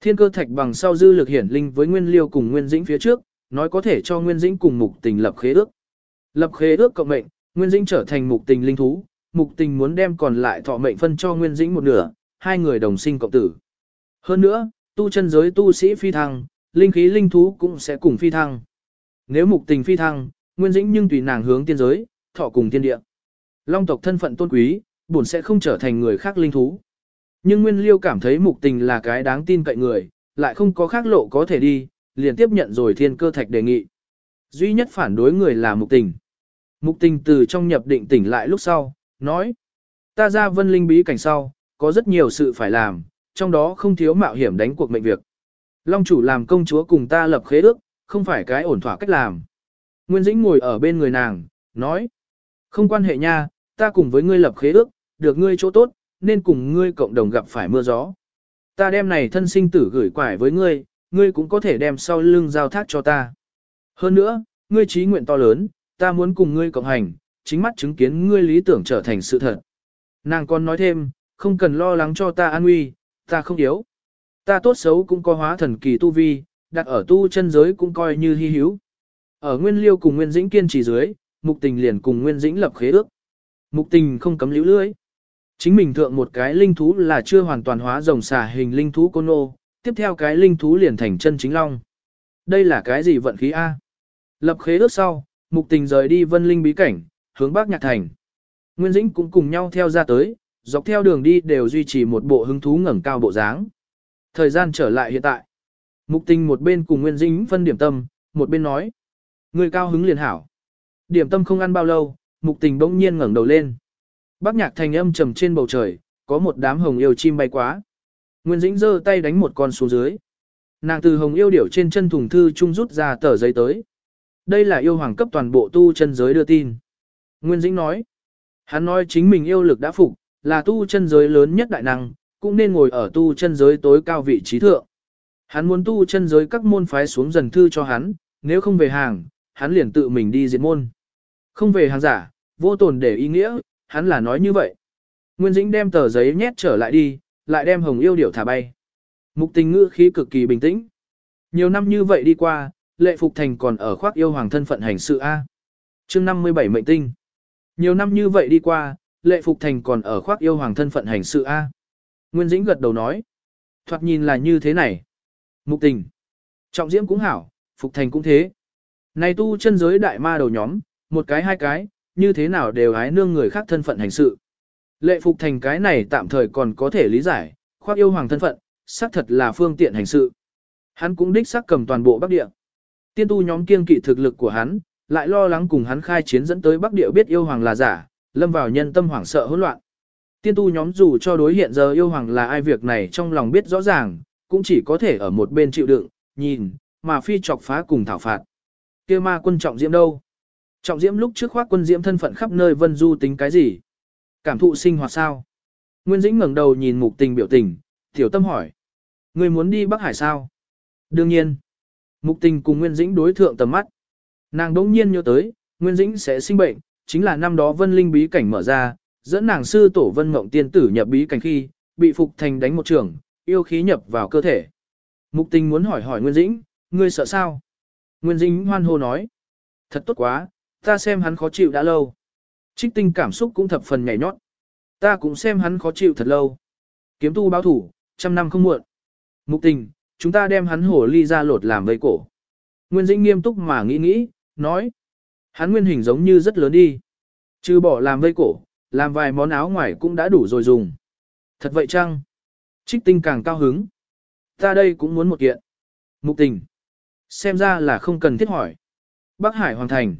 Speaker 1: Thiên cơ thạch bằng sau dư lực hiển linh với Nguyên Liêu cùng Nguyên Dĩnh phía trước, nói có thể cho Nguyên Dĩnh cùng mục tình lập khế ước. Lập khế ước cộng mệnh, Nguyên Dĩnh trở thành mục tình linh thú, mục tình muốn đem còn lại thọ mệnh phân cho Nguyên Dĩnh một nửa, hai người đồng sinh cộng tử. Hơn nữa, tu chân giới tu sĩ phi thăng, linh khí linh thú cũng sẽ cùng phi thăng. Nếu mục tình phi thăng, Nguyên Dĩnh nhưng tùy nàng hướng tiên giới, thọ cùng tiên địa. Long tộc thân phận tôn quý, buồn sẽ không trở thành người khác linh thú. Nhưng Nguyên Liêu cảm thấy mục tình là cái đáng tin cậy người, lại không có khác lộ có thể đi, liền tiếp nhận rồi thiên cơ thạch đề nghị. Duy nhất phản đối người là mục tình. Mục tình từ trong nhập định tỉnh lại lúc sau, nói. Ta ra vân linh bí cảnh sau, có rất nhiều sự phải làm, trong đó không thiếu mạo hiểm đánh cuộc mệnh việc. Long chủ làm công chúa cùng ta lập khế ước, không phải cái ổn thỏa cách làm. Nguyên Dĩnh ngồi ở bên người nàng, nói. Không quan hệ nha, ta cùng với ngươi lập khế ước, được ngươi chỗ tốt, nên cùng ngươi cộng đồng gặp phải mưa gió. Ta đem này thân sinh tử gửi quải với ngươi, ngươi cũng có thể đem sau lưng giao thác cho ta. Hơn nữa, ngươi trí nguyện to lớn, ta muốn cùng ngươi cộng hành, chính mắt chứng kiến ngươi lý tưởng trở thành sự thật. Nàng còn nói thêm, không cần lo lắng cho ta an nguy, ta không yếu. Ta tốt xấu cũng có hóa thần kỳ tu vi, đặt ở tu chân giới cũng coi như hy hữu. Ở Nguyên Liêu cùng Nguyên Dĩnh kiên trì dưới, Mục Tình liền cùng Nguyên Dĩnh lập khế ước. Mục Tình không cấm liễu lưỡi. Chính mình thượng một cái linh thú là chưa hoàn toàn hóa rồng xà hình linh thú côn ô, tiếp theo cái linh thú liền thành chân chính long. Đây là cái gì vận khí A? Lập khế ước sau, mục tình rời đi vân linh bí cảnh, hướng bắc nhạc thành. Nguyên Dĩnh cũng cùng nhau theo ra tới, dọc theo đường đi đều duy trì một bộ hứng thú ngẩng cao bộ dáng. Thời gian trở lại hiện tại. Mục tình một bên cùng Nguyên Dĩnh phân điểm tâm, một bên nói. Người cao hứng liền hảo. Điểm tâm không ăn bao lâu, mục tình bỗng nhiên ngẩng đầu lên. Bác nhạc thành âm trầm trên bầu trời, có một đám hồng yêu chim bay quá. Nguyên Dĩnh giơ tay đánh một con xuống dưới. Nàng từ hồng yêu điểu trên chân thùng thư trung rút ra tờ giấy tới. Đây là yêu hoàng cấp toàn bộ tu chân giới đưa tin. Nguyên Dĩnh nói. Hắn nói chính mình yêu lực đã phục, là tu chân giới lớn nhất đại năng, cũng nên ngồi ở tu chân giới tối cao vị trí thượng. Hắn muốn tu chân giới các môn phái xuống dần thư cho hắn, nếu không về hàng, hắn liền tự mình đi diệt môn. Không về hàng giả, vô tồn để ý nghĩa, hắn là nói như vậy. Nguyên Dĩnh đem tờ giấy nhét trở lại đi, lại đem hồng yêu điểu thả bay. Mục tình ngữ khí cực kỳ bình tĩnh. Nhiều năm như vậy đi qua, lệ phục thành còn ở khoác yêu hoàng thân phận hành sự A. chương 57 mệnh tinh. Nhiều năm như vậy đi qua, lệ phục thành còn ở khoác yêu hoàng thân phận hành sự A. Nguyên Dĩnh gật đầu nói. Thoạt nhìn là như thế này. Mục tình. Trọng diễm cũng hảo, phục thành cũng thế. Này tu chân giới đại ma đầu nhóm, một cái hai cái, như thế nào đều hái nương người khác thân phận hành sự. Lệ phục thành cái này tạm thời còn có thể lý giải, khoác yêu hoàng thân phận, xác thật là phương tiện hành sự. Hắn cũng đích xác cầm toàn bộ Bắc Địa. Tiên tu nhóm kiên kỵ thực lực của hắn, lại lo lắng cùng hắn khai chiến dẫn tới Bắc Địa biết yêu hoàng là giả, lâm vào nhân tâm hoảng sợ hỗn loạn. Tiên tu nhóm dù cho đối hiện giờ yêu hoàng là ai việc này trong lòng biết rõ ràng, cũng chỉ có thể ở một bên chịu đựng, nhìn, mà phi chọc phá cùng thảo phạt. kia ma quân trọng diễm đâu? Trọng diễm lúc trước khoác quân diễm thân phận khắp nơi vân du tính cái gì? Cảm thụ sinh hoạt sao? Nguyên Dĩnh ngẩng đầu nhìn mục tình biểu tình, tiểu tâm hỏi. Người muốn đi Bắc Hải sao? Đương nhiên. Mục tình cùng Nguyên Dĩnh đối thượng tầm mắt. Nàng đỗng nhiên nhớ tới, Nguyên Dĩnh sẽ sinh bệnh, chính là năm đó vân linh bí cảnh mở ra, dẫn nàng sư tổ vân mộng tiên tử nhập bí cảnh khi, bị Phục Thành đánh một trường, yêu khí nhập vào cơ thể. Mục tình muốn hỏi hỏi Nguyên Dĩnh, ngươi sợ sao? Nguyên Dĩnh hoan hô nói. Thật tốt quá, ta xem hắn khó chịu đã lâu. Trích tinh cảm xúc cũng thập phần nhảy nhót. Ta cũng xem hắn khó chịu thật lâu. Kiếm tu báo thủ, trăm năm không muộn. Mục tình, chúng ta đem hắn hổ ly ra lột làm vây cổ. Nguyên Dĩnh nghiêm túc mà nghĩ nghĩ, nói. Hắn nguyên hình giống như rất lớn đi. Chứ bỏ làm vây cổ, làm vài món áo ngoài cũng đã đủ rồi dùng. Thật vậy chăng? Trích tinh càng cao hứng. Ta đây cũng muốn một kiện. Mục tình. Xem ra là không cần thiết hỏi. Bắc Hải hoàn thành.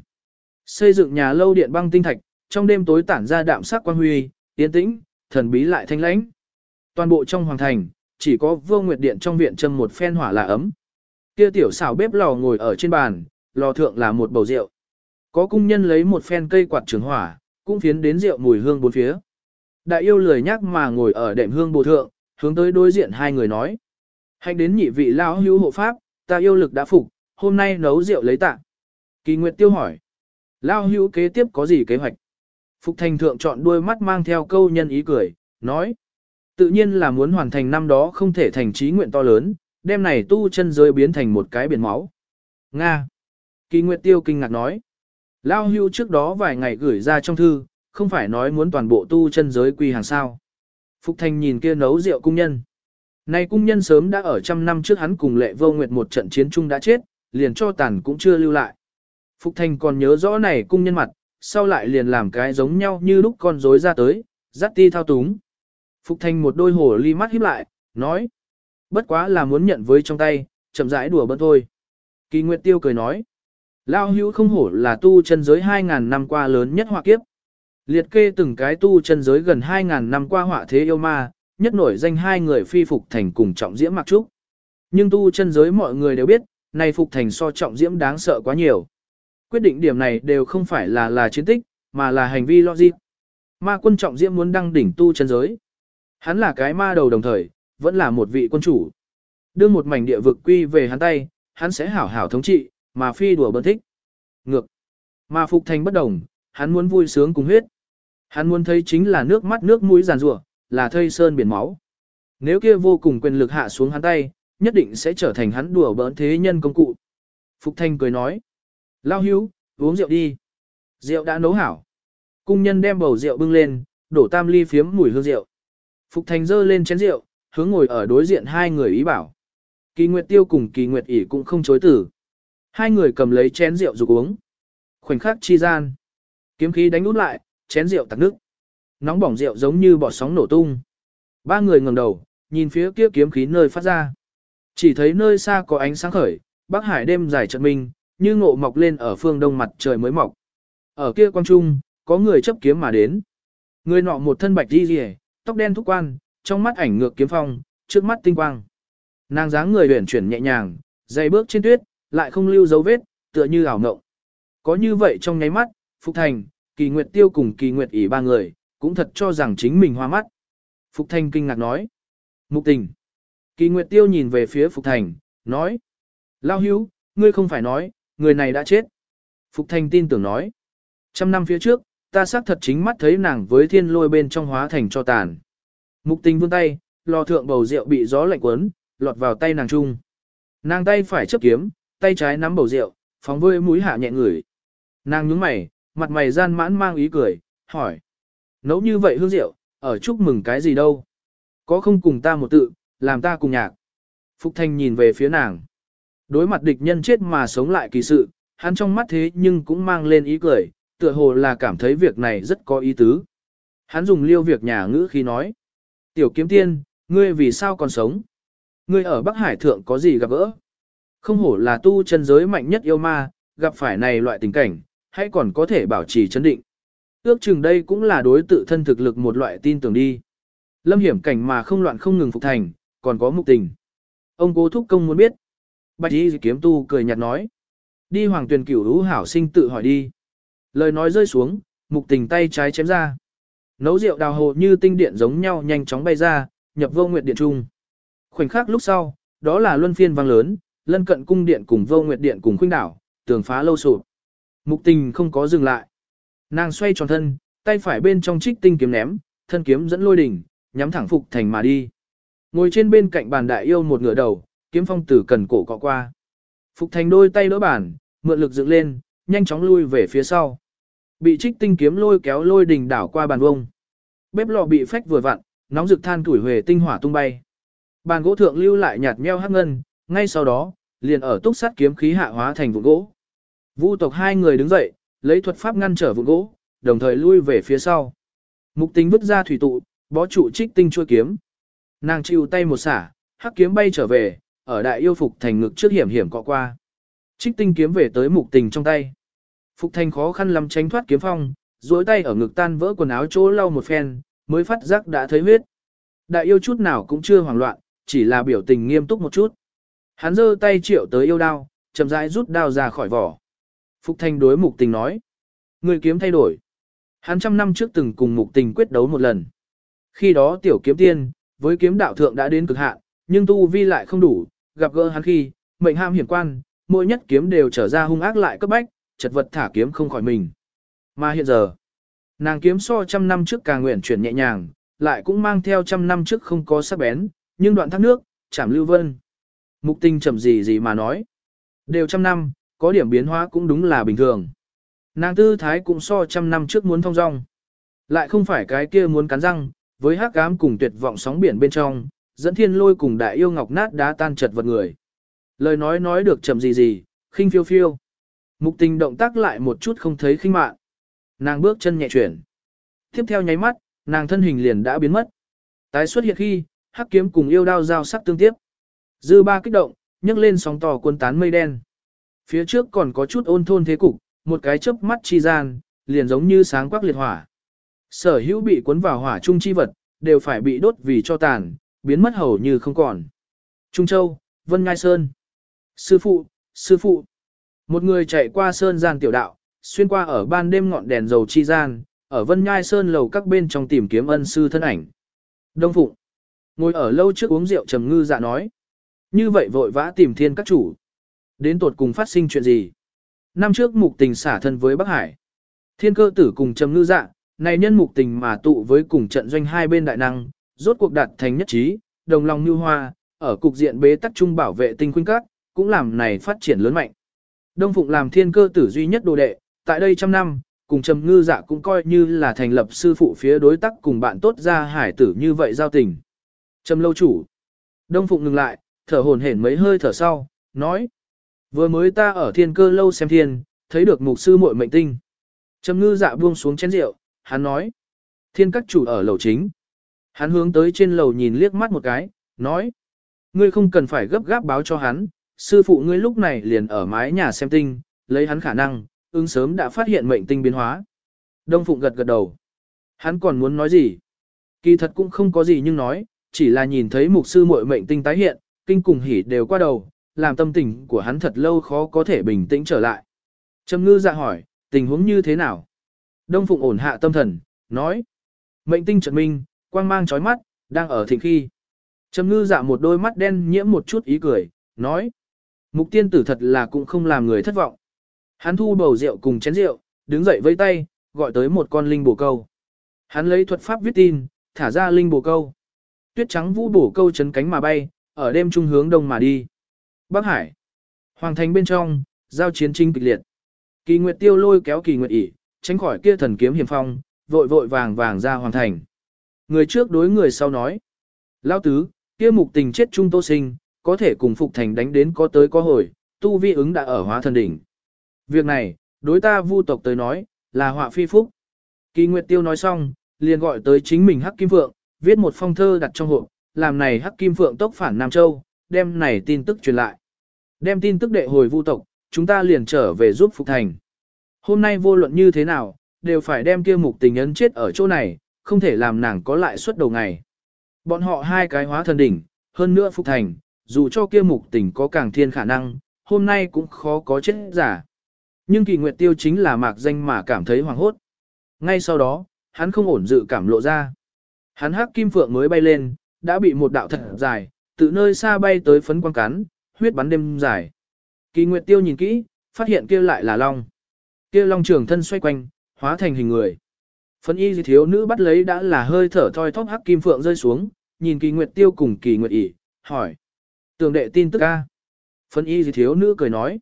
Speaker 1: Xây dựng nhà lâu điện băng tinh thạch, trong đêm tối tản ra đạm sắc quan huy, tiến tĩnh, thần bí lại thanh lãnh. Toàn bộ trong hoàng thành, chỉ có vô nguyệt điện trong viện châm một phen hỏa là ấm. Kia tiểu xảo bếp lò ngồi ở trên bàn, lò thượng là một bầu rượu. Có cung nhân lấy một phen cây quạt trường hỏa, cũng phiến đến rượu mùi hương bốn phía. Đại yêu lười nhắc mà ngồi ở đệm hương bồ thượng, hướng tới đối diện hai người nói. Hành đến nhị vị lão hữu hộ pháp, ta yêu lực đã phục, hôm nay nấu rượu lấy tạ. Kỳ Nguyệt tiêu hỏi. Lão hữu kế tiếp có gì kế hoạch? Phục thành thượng chọn đuôi mắt mang theo câu nhân ý cười, nói. Tự nhiên là muốn hoàn thành năm đó không thể thành trí nguyện to lớn, đêm này tu chân rơi biến thành một cái biển máu. Nga. Kỳ Nguyệt tiêu kinh ngạc nói. Lao hưu trước đó vài ngày gửi ra trong thư, không phải nói muốn toàn bộ tu chân giới quy hàng sao. Phục Thành nhìn kia nấu rượu cung nhân. Này cung nhân sớm đã ở trăm năm trước hắn cùng lệ vô nguyệt một trận chiến chung đã chết, liền cho tàn cũng chưa lưu lại. Phục Thành còn nhớ rõ này cung nhân mặt, sau lại liền làm cái giống nhau như lúc con rối ra tới, dắt ti thao túng. Phục Thành một đôi hổ ly mắt híp lại, nói. Bất quá là muốn nhận với trong tay, chậm rãi đùa bỡn thôi. Kỳ Nguyệt Tiêu cười nói. Lao hữu không hổ là tu chân giới 2.000 năm qua lớn nhất họa kiếp. Liệt kê từng cái tu chân giới gần 2.000 năm qua họa thế yêu ma, nhất nổi danh hai người phi phục thành cùng trọng diễm mặc trúc. Nhưng tu chân giới mọi người đều biết, này phục thành so trọng diễm đáng sợ quá nhiều. Quyết định điểm này đều không phải là là chiến tích, mà là hành vi logic. Ma quân trọng diễm muốn đăng đỉnh tu chân giới. Hắn là cái ma đầu đồng thời, vẫn là một vị quân chủ. Đưa một mảnh địa vực quy về hắn tay, hắn sẽ hảo hảo thống trị, mà phi đùa bơn thích. Ngược. Mà Phục Thành bất đồng, hắn muốn vui sướng cùng huyết. Hắn muốn thấy chính là nước mắt nước mũi giàn rủa, là thây sơn biển máu. Nếu kia vô cùng quyền lực hạ xuống hắn tay, nhất định sẽ trở thành hắn đùa bỡn thế nhân công cụ. Phục Thanh cười nói. Lao hữu, uống rượu đi. Rượu đã nấu hảo. Cung nhân đem bầu rượu bưng lên, đổ tam ly phiếm mùi hương rượu. Phục Thành dơ lên chén rượu, hướng ngồi ở đối diện hai người ý bảo. Kỳ Nguyệt Tiêu cùng Kỳ Nguyệt ỉ cũng không chối tử. Hai người cầm lấy chén rượu rục uống. Khoảnh khắc chi gian. Kiếm khí đánh út lại, chén rượu tạc nước. Nóng bỏng rượu giống như bọt sóng nổ tung. Ba người ngẩng đầu, nhìn phía kia kiếm khí nơi phát ra. Chỉ thấy nơi xa có ánh sáng khởi, Bắc Hải đêm dài trận minh, như ngộ mọc lên ở phương đông mặt trời mới mọc. Ở kia quang trung, có người chấp kiếm mà đến. Người nọ một thân bạch đi rìa, tóc đen thúc quan, trong mắt ảnh ngược kiếm phong, trước mắt tinh quang. Nàng dáng người uyển chuyển nhẹ nhàng, dày bước trên tuyết, lại không lưu dấu vết, tựa như ảo ngộng. Có như vậy trong nháy mắt, Phục Thành, Kỳ Nguyệt Tiêu cùng Kỳ Nguyệt ỉ ba người, cũng thật cho rằng chính mình hoa mắt. Phục Thành kinh ngạc nói. Mục tình. Kỳ Nguyệt Tiêu nhìn về phía Phục Thành, nói. Lao hữu, ngươi không phải nói, người này đã chết. Phục Thành tin tưởng nói. Trăm năm phía trước, ta xác thật chính mắt thấy nàng với thiên lôi bên trong hóa thành cho tàn. Mục tình vươn tay, lò thượng bầu rượu bị gió lạnh cuốn, lọt vào tay nàng trung. Nàng tay phải chấp kiếm, tay trái nắm bầu rượu, phóng vơi mũi hạ nhẹ ngửi. Nàng nhướng mày, mặt mày gian mãn mang ý cười, hỏi. Nấu như vậy hương rượu, ở chúc mừng cái gì đâu? Có không cùng ta một tự, làm ta cùng nhạc. Phục Thanh nhìn về phía nàng. Đối mặt địch nhân chết mà sống lại kỳ sự, hắn trong mắt thế nhưng cũng mang lên ý cười, tựa hồ là cảm thấy việc này rất có ý tứ. Hắn dùng liêu việc nhà ngữ khi nói. Tiểu kiếm tiên, ngươi vì sao còn sống? Ngươi ở Bắc Hải Thượng có gì gặp gỡ? Không hổ là tu chân giới mạnh nhất yêu ma, gặp phải này loại tình cảnh, hay còn có thể bảo trì chấn định. Ước chừng đây cũng là đối tự thân thực lực một loại tin tưởng đi. Lâm hiểm cảnh mà không loạn không ngừng phục thành, còn có mục tình. Ông cố thúc công muốn biết. Bạch y kiếm tu cười nhạt nói. Đi hoàng tuyển cửu hữu hảo sinh tự hỏi đi. Lời nói rơi xuống, mục tình tay trái chém ra. Nấu rượu đào hồ như tinh điện giống nhau nhanh chóng bay ra, nhập vô nguyệt điện trung. Khoảnh khắc lúc sau, đó là luân phiên vang lớn, lân cận cung điện cùng vô nguyệt điện cùng khuynh đảo, tường phá lâu sụp. Mục tình không có dừng lại. Nàng xoay tròn thân, tay phải bên trong trích tinh kiếm ném, thân kiếm dẫn lôi đỉnh, nhắm thẳng phục thành mà đi. Ngồi trên bên cạnh bàn đại yêu một ngửa đầu, kiếm phong tử cần cổ cọ qua. Phục thành đôi tay đỡ bàn, mượn lực dựng lên, nhanh chóng lui về phía sau. Bị trích tinh kiếm lôi kéo lôi đỉnh đảo qua bàn vông. Bếp lò bị phách vừa vặn, nóng rực than tuổi huề tinh hỏa tung bay. Bàn gỗ thượng lưu lại nhạt nheo hắc ngân, ngay sau đó, liền ở túc sắt kiếm khí hạ hóa thành vụn gỗ. Vu tộc hai người đứng dậy, lấy thuật pháp ngăn trở vụn gỗ, đồng thời lui về phía sau. Mục tính vứt ra thủy tụ, bó trụ trích tinh chua kiếm. Nàng chịu tay một xả, hắc kiếm bay trở về, ở đại yêu phục thành ngực trước hiểm hiểm cọ qua. Trích tinh kiếm về tới mục tình trong tay. Phục thành khó khăn lắm tránh thoát kiếm phong, duỗi tay ở ngực tan vỡ quần áo chỗ lau một phen, mới phát giác đã thấy huyết. Đại yêu chút nào cũng chưa hoảng loạn, chỉ là biểu tình nghiêm túc một chút. Hắn giơ tay triệu tới yêu đao, chậm rãi rút đao ra khỏi vỏ. Phục Thanh đối mục tình nói. Người kiếm thay đổi. Hắn trăm năm trước từng cùng mục tình quyết đấu một lần. Khi đó tiểu kiếm tiên, với kiếm đạo thượng đã đến cực hạn, nhưng tu vi lại không đủ, gặp gỡ hắn khi, mệnh ham hiểm quan, mỗi nhất kiếm đều trở ra hung ác lại cấp bách, chật vật thả kiếm không khỏi mình. Mà hiện giờ, nàng kiếm so trăm năm trước càng nguyện chuyển nhẹ nhàng, lại cũng mang theo trăm năm trước không có sắc bén, nhưng đoạn thác nước, chảm lưu vân. Mục tinh chậm gì gì mà nói. Đều trăm năm, có điểm biến hóa cũng đúng là bình thường. Nàng tư thái cũng so trăm năm trước muốn thông dong. Lại không phải cái kia muốn cắn răng, với hắc ám cùng tuyệt vọng sóng biển bên trong, dẫn thiên lôi cùng đại yêu ngọc nát đá tan chật vật người. Lời nói nói được chậm gì gì, khinh phiêu phiêu. Mục tình động tác lại một chút không thấy khinh mạn. Nàng bước chân nhẹ chuyển. Tiếp theo nháy mắt, nàng thân hình liền đã biến mất. Tái xuất hiện khi, hắc kiếm cùng yêu đao giao sắc tương tiếp. Dư ba kích động, nhấc lên sóng to cuốn tán mây đen. Phía trước còn có chút ôn thôn thế cục, một cái chớp mắt chi gian, liền giống như sáng quắc liệt hỏa. Sở hữu bị cuốn vào hỏa trung chi vật, đều phải bị đốt vì cho tàn, biến mất hầu như không còn. Trung Châu, Vân Ngai Sơn. Sư phụ, sư phụ. Một người chạy qua sơn gian tiểu đạo, xuyên qua ở ban đêm ngọn đèn dầu chi gian, ở Vân Nhai Sơn lầu các bên trong tìm kiếm ân sư thân ảnh. Đông Phụng. Ngồi ở lâu trước uống rượu trầm ngư dạ nói. Như vậy vội vã tìm thiên các chủ. Đến tột cùng phát sinh chuyện gì? Năm trước mục tình xả thân với Bắc Hải. Thiên cơ tử cùng trầm ngư dạ, này nhân mục tình mà tụ với cùng trận doanh hai bên đại năng, rốt cuộc đạt thành nhất trí, đồng lòng như hoa, ở cục diện bế tắc trung bảo vệ tinh khuynh các, cũng làm này phát triển lớn mạnh. Đông Phụng làm thiên cơ tử duy nhất đồ đệ, tại đây trăm năm, cùng trầm ngư dạ cũng coi như là thành lập sư phụ phía đối tác cùng bạn tốt ra hải tử như vậy giao tình. Trầm lâu chủ. Đông Phụng ngừng lại, thở hồn hển mấy hơi thở sau, nói. Vừa mới ta ở thiên cơ lâu xem thiên, thấy được mục sư muội mệnh tinh. Trầm ngư dạ buông xuống chén rượu, hắn nói. Thiên các chủ ở lầu chính. Hắn hướng tới trên lầu nhìn liếc mắt một cái, nói. Ngươi không cần phải gấp gáp báo cho hắn, sư phụ ngươi lúc này liền ở mái nhà xem tinh, lấy hắn khả năng, ứng sớm đã phát hiện mệnh tinh biến hóa. Đông Phụng gật gật đầu. Hắn còn muốn nói gì? Kỳ thật cũng không có gì nhưng nói, chỉ là nhìn thấy mục sư muội mệnh tinh tái hiện, kinh cùng hỉ đều qua đầu, làm tâm tình của hắn thật lâu khó có thể bình tĩnh trở lại. Trầm ngư dạ hỏi, tình huống như thế nào? Đông Phụng ổn hạ tâm thần, nói. Mệnh tinh trật minh, quang mang chói mắt, đang ở thịnh khi. Trầm ngư dạ một đôi mắt đen nhiễm một chút ý cười, nói. Mục tiên tử thật là cũng không làm người thất vọng. Hắn thu bầu rượu cùng chén rượu, đứng dậy với tay, gọi tới một con linh bổ câu. Hắn lấy thuật pháp viết tin, thả ra linh bổ câu. Tuyết trắng vũ bổ câu chấn cánh mà bay, ở đêm trung hướng đông mà đi. Bắc Hải. Hoàng thành bên trong, giao chiến tranh kịch liệt. Kỳ Nguyệt Tiêu lôi kéo Kỳ Nguyệt ỉ, tránh khỏi kia thần kiếm hiểm phong, vội vội vàng vàng ra hoàng thành. Người trước đối người sau nói. Lão tứ, kia mục tình chết trung tô sinh, có thể cùng Phục Thành đánh đến có tới có hồi, tu vi ứng đã ở hóa thần đỉnh. Việc này, đối ta vu tộc tới nói, là họa phi phúc. Kỳ Nguyệt Tiêu nói xong, liền gọi tới chính mình Hắc Kim Phượng, viết một phong thơ đặt trong hộp, làm này Hắc Kim Phượng tốc phản Nam Châu, đem này tin tức truyền lại. Đem tin tức đệ hồi vu tộc, chúng ta liền trở về giúp Phục Thành. Hôm nay vô luận như thế nào, đều phải đem kia mục tình ấn chết ở chỗ này, không thể làm nàng có lại suốt đầu ngày. Bọn họ hai cái hóa thần đỉnh, hơn nữa Phục Thành, dù cho kia mục tình có càng thiên khả năng, hôm nay cũng khó có chết giả. Nhưng kỳ nguyệt tiêu chính là mạc danh mà cảm thấy hoàng hốt. Ngay sau đó, hắn không ổn dự cảm lộ ra. Hắn hắc kim phượng mới bay lên, đã bị một đạo thật dài, từ nơi xa bay tới phấn quang cắn, huyết bắn đêm dài. Kỳ nguyệt tiêu nhìn kỹ, phát hiện kia lại là long. Kia long trưởng thân xoay quanh, hóa thành hình người. Phấn y thiếu nữ bắt lấy đã là hơi thở thoi thóp hắc kim phượng rơi xuống, nhìn kỳ nguyệt tiêu cùng kỳ nguyệt ỉ, hỏi. Tường đệ tin tức a Phấn y thiếu nữ cười nói.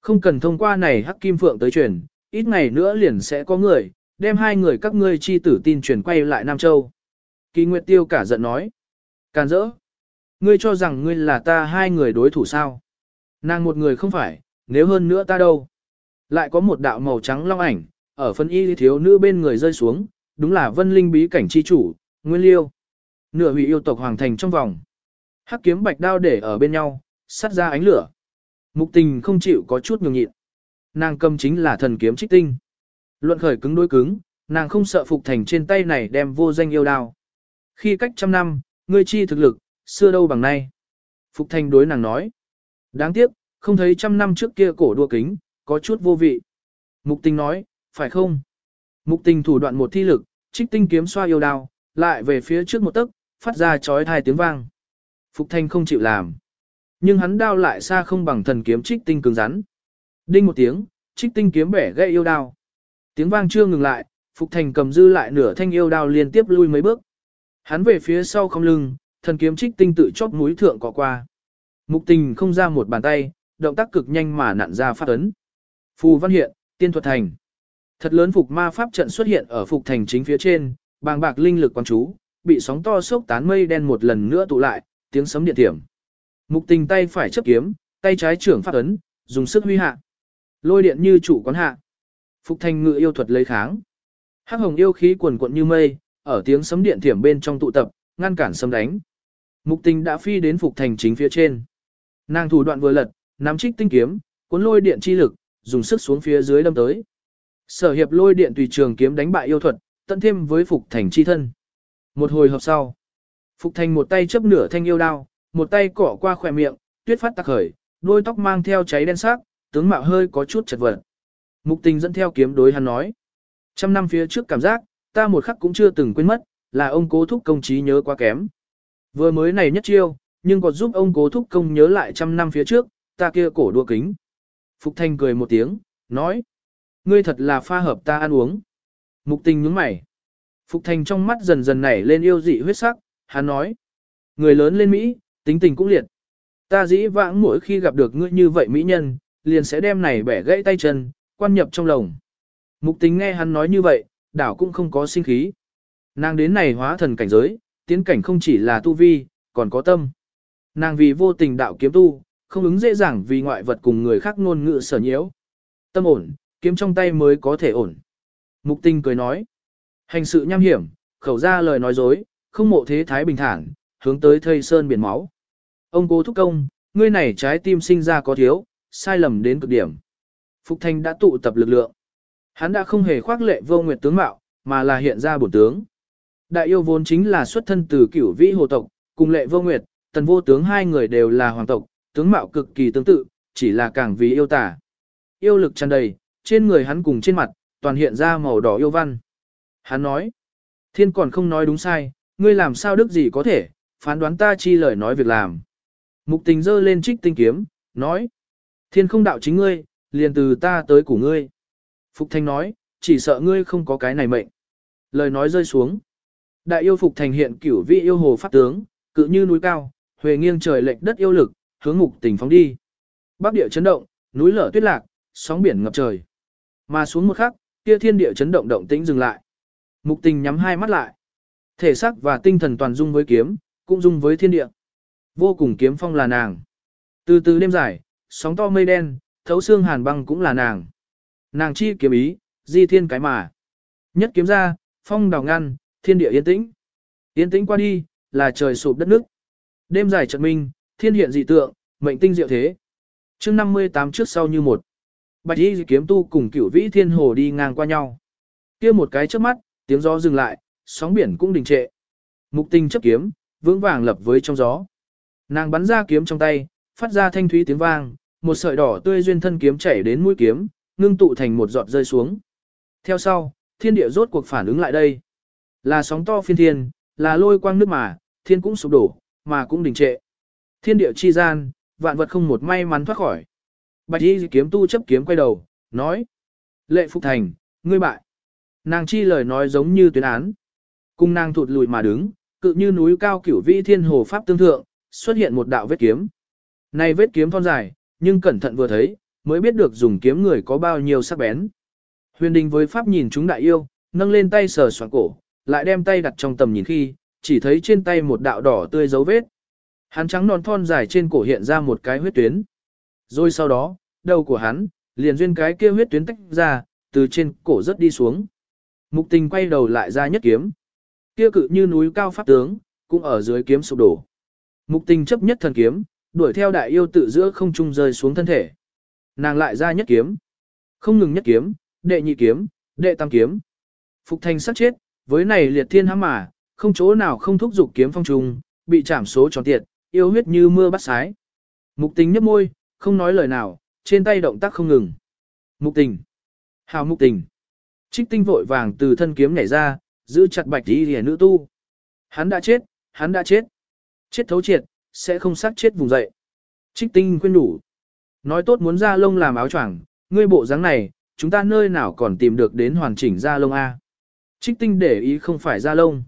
Speaker 1: Không cần thông qua này hắc kim phượng tới truyền, ít ngày nữa liền sẽ có người, đem hai người các ngươi chi tử tin truyền quay lại Nam Châu. Kỳ Nguyệt Tiêu cả giận nói. Càn rỡ. Ngươi cho rằng ngươi là ta hai người đối thủ sao? Nàng một người không phải, nếu hơn nữa ta đâu? Lại có một đạo màu trắng long ảnh, ở phân y thiếu nữ bên người rơi xuống, đúng là vân linh bí cảnh chi chủ, Nguyên Liêu. Nửa hủy yêu tộc hoàng thành trong vòng. Hắc kiếm bạch đao để ở bên nhau, sát ra ánh lửa. Mục tình không chịu có chút nhường nhịn. Nàng cầm chính là thần kiếm trích tinh. Luận khởi cứng đối cứng, nàng không sợ phục thành trên tay này đem vô danh yêu đao. Khi cách trăm năm, ngươi chi thực lực, xưa đâu bằng nay. Phục Thanh đối nàng nói. Đáng tiếc, không thấy trăm năm trước kia cổ đua kính, có chút vô vị. Mục tình nói, phải không? Mục tình thủ đoạn một thi lực, trích tinh kiếm xoa yêu đao, lại về phía trước một tấc, phát ra chói thai tiếng vang. Phục thanh không chịu làm. Nhưng hắn đao lại xa không bằng thần kiếm trích tinh cứng rắn. Đinh một tiếng, trích tinh kiếm bẻ gãy yêu đao. Tiếng vang chưa ngừng lại, Phục Thành cầm dư lại nửa thanh yêu đao liên tiếp lui mấy bước. Hắn về phía sau không lưng, thần kiếm trích tinh tự chót mũi thượng cọ qua. Mục tình không ra một bàn tay, động tác cực nhanh mà nặn ra phát ấn. Phù văn hiện, tiên thuật thành. Thật lớn phục ma pháp trận xuất hiện ở phục thành chính phía trên, bàng bạc linh lực quan chú, bị sóng to sốc tán mây đen một lần nữa tụ lại, tiếng sấm điện tiểm. Mục tình tay phải chấp kiếm, tay trái trưởng phát ấn, dùng sức huy hạ. Lôi điện như chủ quán hạ. Phục thành ngự yêu thuật lấy kháng. Hắc hồng yêu khí quần quận như mây, ở tiếng sấm điện thiểm bên trong tụ tập, ngăn cản sấm đánh. Mục tình đã phi đến phục thành chính phía trên. Nàng thủ đoạn vừa lật, nắm trích tinh kiếm, cuốn lôi điện chi lực, dùng sức xuống phía dưới đâm tới. Sở hiệp lôi điện tùy trường kiếm đánh bại yêu thuật, tận thêm với phục thành chi thân. Một hồi hợp sau, phục thành một tay chấp nửa thanh yêu đao, một tay cỏ qua khỏe miệng, tuyết phát tạc khởi, đôi tóc mang theo cháy đen sắc, tướng mạo hơi có chút chật vật. Mục tình dẫn theo kiếm đối hắn nói. Trăm năm phía trước cảm giác, ta một khắc cũng chưa từng quên mất, là ông cố thúc công trí nhớ quá kém. Vừa mới này nhất chiêu, nhưng còn giúp ông cố thúc công nhớ lại trăm năm phía trước, ta kia cổ đua kính. Phục Thanh cười một tiếng, nói. Ngươi thật là pha hợp ta ăn uống. Mục tình nhướng mày. Phục Thanh trong mắt dần dần nảy lên yêu dị huyết sắc, hắn nói. Người lớn lên Mỹ, tính tình cũng liệt. Ta dĩ vãng mỗi khi gặp được ngươi như vậy mỹ nhân, liền sẽ đem này bẻ gãy tay chân, quan nhập trong lồng. Mục tình nghe hắn nói như vậy, đảo cũng không có sinh khí. Nàng đến này hóa thần cảnh giới, tiến cảnh không chỉ là tu vi, còn có tâm. Nàng vì vô tình đạo kiếm tu, không ứng dễ dàng vì ngoại vật cùng người khác ngôn ngữ sở nhiễu. Tâm ổn, kiếm trong tay mới có thể ổn. Mục tinh cười nói, hành sự nham hiểm, khẩu ra lời nói dối, không mộ thế thái bình thản, hướng tới thây sơn biển máu. Ông cố thúc công, ngươi này trái tim sinh ra có thiếu, sai lầm đến cực điểm. Phục Thanh đã tụ tập lực lượng. Hắn đã không hề khoác lệ vô nguyệt tướng mạo, mà là hiện ra bổn tướng. Đại yêu vốn chính là xuất thân từ cửu vĩ hồ tộc, cùng lệ vô nguyệt, tần vô tướng hai người đều là hoàng tộc, tướng mạo cực kỳ tương tự, chỉ là càng vì yêu tả. Yêu lực tràn đầy, trên người hắn cùng trên mặt, toàn hiện ra màu đỏ yêu văn. Hắn nói, thiên còn không nói đúng sai, ngươi làm sao đức gì có thể, phán đoán ta chi lời nói việc làm. Mục tình dơ lên trích tinh kiếm, nói, thiên không đạo chính ngươi, liền từ ta tới của ngươi. Phục Thanh nói, chỉ sợ ngươi không có cái này mệnh. Lời nói rơi xuống. Đại yêu Phục Thành hiện cửu vị yêu hồ pháp tướng, cự như núi cao, huề nghiêng trời lệch đất yêu lực, hướng mục tình phóng đi. Bắc địa chấn động, núi lở tuyết lạc, sóng biển ngập trời. Mà xuống một khắc, kia thiên địa chấn động động tĩnh dừng lại. Mục tình nhắm hai mắt lại. Thể xác và tinh thần toàn dung với kiếm, cũng dung với thiên địa. Vô cùng kiếm phong là nàng. Từ từ đêm dài, sóng to mây đen, thấu xương hàn băng cũng là nàng. Nàng chi kiếm ý, di thiên cái mà. Nhất kiếm ra, phong đào ngăn, thiên địa yên tĩnh. Yên tĩnh qua đi, là trời sụp đất nước. Đêm dài trận minh, thiên hiện dị tượng, mệnh tinh diệu thế. chương 58 trước sau như một. Bạch y kiếm tu cùng cửu vĩ thiên hồ đi ngang qua nhau. kia một cái trước mắt, tiếng gió dừng lại, sóng biển cũng đình trệ. Mục tinh chấp kiếm, vững vàng lập với trong gió. Nàng bắn ra kiếm trong tay, phát ra thanh thúy tiếng vang, một sợi đỏ tươi duyên thân kiếm chảy đến mũi kiếm, ngưng tụ thành một giọt rơi xuống. Theo sau, thiên địa rốt cuộc phản ứng lại đây. Là sóng to phiên thiên, là lôi quang nước mà, thiên cũng sụp đổ, mà cũng đình trệ. Thiên địa chi gian, vạn vật không một may mắn thoát khỏi. Bạch y kiếm tu chấp kiếm quay đầu, nói. Lệ Phúc Thành, ngươi bại. Nàng chi lời nói giống như tuyên án. Cung nàng thụt lùi mà đứng, cự như núi cao cửu vĩ thiên hồ pháp tương thượng, xuất hiện một đạo vết kiếm. Này vết kiếm thon dài, nhưng cẩn thận vừa thấy, mới biết được dùng kiếm người có bao nhiêu sắc bén. Huyền đình với pháp nhìn chúng đại yêu, nâng lên tay sờ soạn cổ, lại đem tay đặt trong tầm nhìn khi, chỉ thấy trên tay một đạo đỏ tươi dấu vết. Hắn trắng non thon dài trên cổ hiện ra một cái huyết tuyến. Rồi sau đó, đầu của hắn, liền duyên cái kia huyết tuyến tách ra, từ trên cổ rất đi xuống. Mục tình quay đầu lại ra nhất kiếm. Kia cự như núi cao pháp tướng, cũng ở dưới kiếm sụp đổ. Mục tình chấp nhất thần kiếm, đuổi theo đại yêu tự giữa không trung rơi xuống thân thể. Nàng lại ra nhất kiếm. Không ngừng nhất kiếm, đệ nhị kiếm, đệ tam kiếm. Phục thành sát chết, với này liệt thiên hãm mà, không chỗ nào không thúc giục kiếm phong trùng, bị chạm số tròn tiệt, yêu huyết như mưa bắt sái. Mục tình nhấp môi, không nói lời nào, trên tay động tác không ngừng. Mục tình. Hào mục tình. Trích tinh vội vàng từ thân kiếm nhảy ra, giữ chặt bạch đi rìa nữ tu. Hắn đã chết, hắn đã chết. Chết thấu triệt, sẽ không sát chết vùng dậy. Trích tinh quên đủ. Nói tốt muốn ra lông làm áo choàng, ngươi bộ dáng này, chúng ta nơi nào còn tìm được đến hoàn chỉnh da lông A. Trích tinh để ý không phải da lông.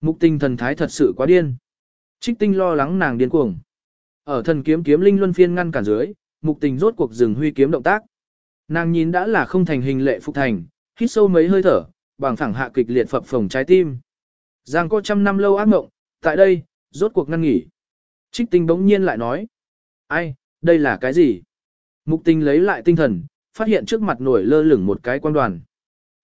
Speaker 1: Mục tinh thần thái thật sự quá điên. Trích tinh lo lắng nàng điên cuồng. Ở thần kiếm kiếm linh luân phiên ngăn cản dưới, mục tình rốt cuộc dừng huy kiếm động tác. Nàng nhìn đã là không thành hình lệ phục thành, hít sâu mấy hơi thở, bằng phẳng hạ kịch liệt phập phồng trái tim. Giang có trăm năm lâu ác mộng, tại đây, rốt cuộc ngăn nghỉ. Trích tinh bỗng nhiên lại nói. Ai, đây là cái gì? Mục tình lấy lại tinh thần, phát hiện trước mặt nổi lơ lửng một cái quan đoàn.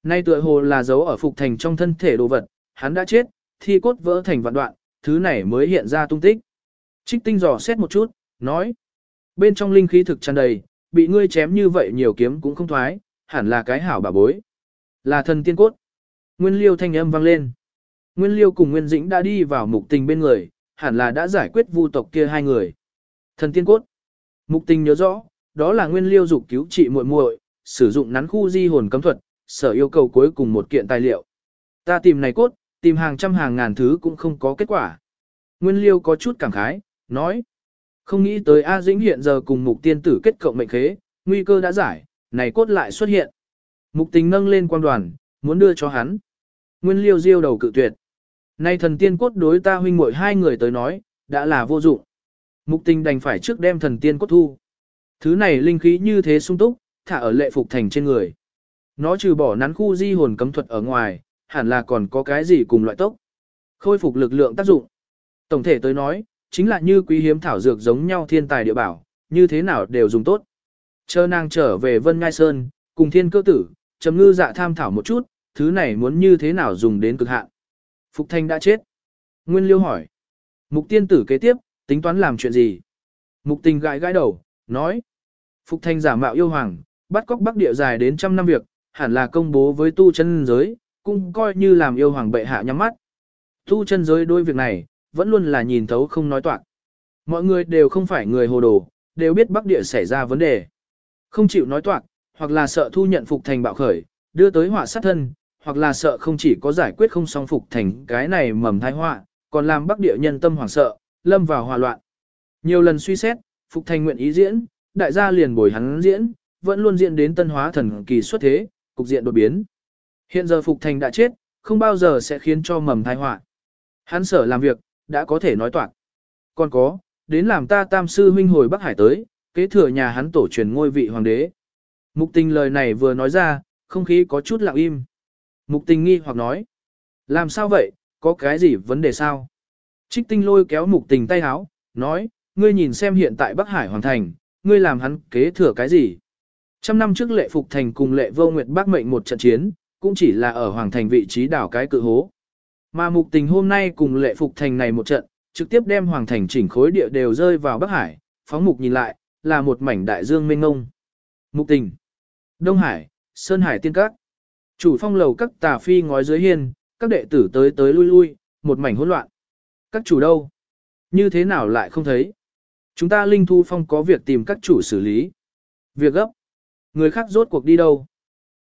Speaker 1: Nay tựa hồ là dấu ở phục thành trong thân thể đồ vật, hắn đã chết, thi cốt vỡ thành vạn đoạn, thứ này mới hiện ra tung tích. Trích tinh dò xét một chút, nói. Bên trong linh khí thực tràn đầy, bị ngươi chém như vậy nhiều kiếm cũng không thoái, hẳn là cái hảo bà bối. Là thần tiên cốt. Nguyên liêu thanh âm vang lên. Nguyên liêu cùng Nguyên Dĩnh đã đi vào mục tình bên người, hẳn là đã giải quyết vu tộc kia hai người. Thần tiên cốt. Mục tình nhớ rõ, đó là nguyên liêu dục cứu trị muội muội, sử dụng nắn khu di hồn cấm thuật, sở yêu cầu cuối cùng một kiện tài liệu. Ta tìm này cốt, tìm hàng trăm hàng ngàn thứ cũng không có kết quả. Nguyên liêu có chút cảm khái, nói. Không nghĩ tới A Dĩnh hiện giờ cùng mục tiên tử kết cộng mệnh khế, nguy cơ đã giải, này cốt lại xuất hiện. Mục tình nâng lên quan đoàn, muốn đưa cho hắn. Nguyên liêu diêu đầu cự tuyệt. Nay thần tiên cốt đối ta huynh muội hai người tới nói, đã là vô dụng. Mục tình đành phải trước đem thần tiên cốt thu. Thứ này linh khí như thế sung túc, thả ở lệ phục thành trên người. Nó trừ bỏ nắn khu di hồn cấm thuật ở ngoài, hẳn là còn có cái gì cùng loại tốc. Khôi phục lực lượng tác dụng. Tổng thể tới nói, chính là như quý hiếm thảo dược giống nhau thiên tài địa bảo, như thế nào đều dùng tốt. Chờ nàng trở về Vân Ngai Sơn, cùng thiên cơ tử, trầm ngư dạ tham thảo một chút, thứ này muốn như thế nào dùng đến cực hạn. Phục Thanh đã chết. Nguyên Liêu hỏi. Mục tiên tử kế tiếp, tính toán làm chuyện gì? Mục tình gãi gãi đầu, nói. Phục Thanh giả mạo yêu hoàng, bắt cóc bắc địa dài đến trăm năm việc, hẳn là công bố với tu chân giới, cũng coi như làm yêu hoàng bệ hạ nhắm mắt. Tu chân giới đôi việc này, vẫn luôn là nhìn thấu không nói toạc. Mọi người đều không phải người hồ đồ, đều biết bắc địa xảy ra vấn đề. Không chịu nói toạc, hoặc là sợ thu nhận phục thành bạo khởi, đưa tới họa sát thân, hoặc là sợ không chỉ có giải quyết không song phục thành cái này mầm thai họa, còn làm bắc địa nhân tâm hoảng sợ, lâm vào hòa loạn. Nhiều lần suy xét, phục thành nguyện ý diễn, đại gia liền bồi hắn diễn, vẫn luôn diễn đến tân hóa thần kỳ xuất thế, cục diện đột biến. Hiện giờ phục thành đã chết, không bao giờ sẽ khiến cho mầm thai họa. Hắn sở làm việc, đã có thể nói toạc. Còn có, đến làm ta tam sư huynh hồi Bắc Hải tới, kế thừa nhà hắn tổ truyền ngôi vị hoàng đế. Mục tình lời này vừa nói ra, không khí có chút lặng im. Mục tình nghi hoặc nói. Làm sao vậy, có cái gì vấn đề sao? Trích tinh lôi kéo mục tình tay háo, nói, ngươi nhìn xem hiện tại Bắc Hải hoàn thành, ngươi làm hắn kế thừa cái gì? Trăm năm trước lệ phục thành cùng lệ vô nguyệt bác mệnh một trận chiến, cũng chỉ là ở hoàng thành vị trí đảo cái cự hố. Mà mục tình hôm nay cùng lệ phục thành này một trận, trực tiếp đem hoàng thành chỉnh khối địa đều rơi vào Bắc Hải, phóng mục nhìn lại, là một mảnh đại dương mênh ngông. Mục tình. Đông Hải, Sơn Hải tiên các. Chủ phong lầu các tà phi ngói dưới hiên, các đệ tử tới tới lui lui, một mảnh hỗn loạn. Các chủ đâu? Như thế nào lại không thấy? Chúng ta linh thu phong có việc tìm các chủ xử lý. Việc gấp. Người khác rốt cuộc đi đâu?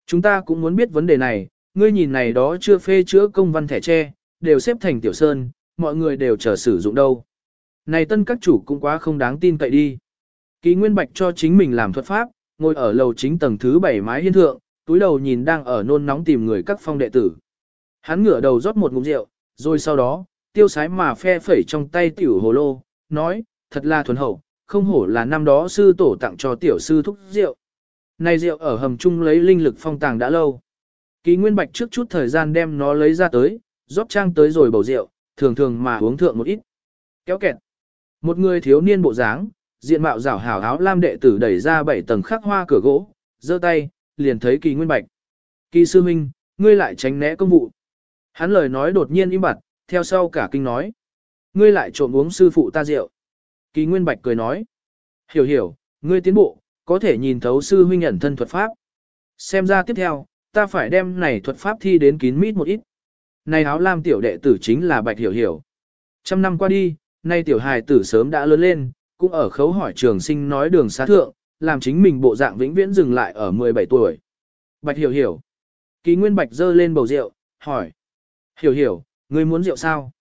Speaker 1: Chúng ta cũng muốn biết vấn đề này, ngươi nhìn này đó chưa phê chữa công văn thẻ tre, đều xếp thành tiểu sơn, mọi người đều chờ sử dụng đâu. Này tân các chủ cũng quá không đáng tin cậy đi. Ký Nguyên Bạch cho chính mình làm thuật pháp, ngồi ở lầu chính tầng thứ 7 mái hiên thượng, túi đầu nhìn đang ở nôn nóng tìm người các phong đệ tử. Hắn ngửa đầu rót một ngụm rượu, rồi sau đó, tiêu sái mà phe phẩy trong tay tiểu hồ lô, nói, thật là thuần hậu, không hổ là năm đó sư tổ tặng cho tiểu sư thúc rượu. Này rượu ở hầm chung lấy linh lực phong tàng đã lâu. Ký Nguyên Bạch trước chút thời gian đem nó lấy ra tới, rót trang tới rồi bầu rượu, thường thường mà uống thượng một ít. Kéo kẹt. Một người thiếu niên bộ dáng, diện mạo rảo hảo áo lam đệ tử đẩy ra bảy tầng khắc hoa cửa gỗ, giơ tay, liền thấy kỳ nguyên bạch. Kỳ sư minh, ngươi lại tránh né công vụ. Hắn lời nói đột nhiên im bặt, theo sau cả kinh nói. Ngươi lại trộm uống sư phụ ta rượu. Kỳ nguyên bạch cười nói. Hiểu hiểu, ngươi tiến bộ, có thể nhìn thấu sư huynh ẩn thân thuật pháp. Xem ra tiếp theo, ta phải đem này thuật pháp thi đến kín mít một ít. Này áo lam tiểu đệ tử chính là bạch hiểu hiểu. Trăm năm qua đi, nay tiểu hài tử sớm đã lớn lên, cũng ở khấu hỏi trường sinh nói đường xá thượng, làm chính mình bộ dạng vĩnh viễn dừng lại ở 17 tuổi. Bạch hiểu hiểu. kỳ Nguyên Bạch dơ lên bầu rượu, hỏi. Hiểu hiểu, ngươi muốn rượu sao?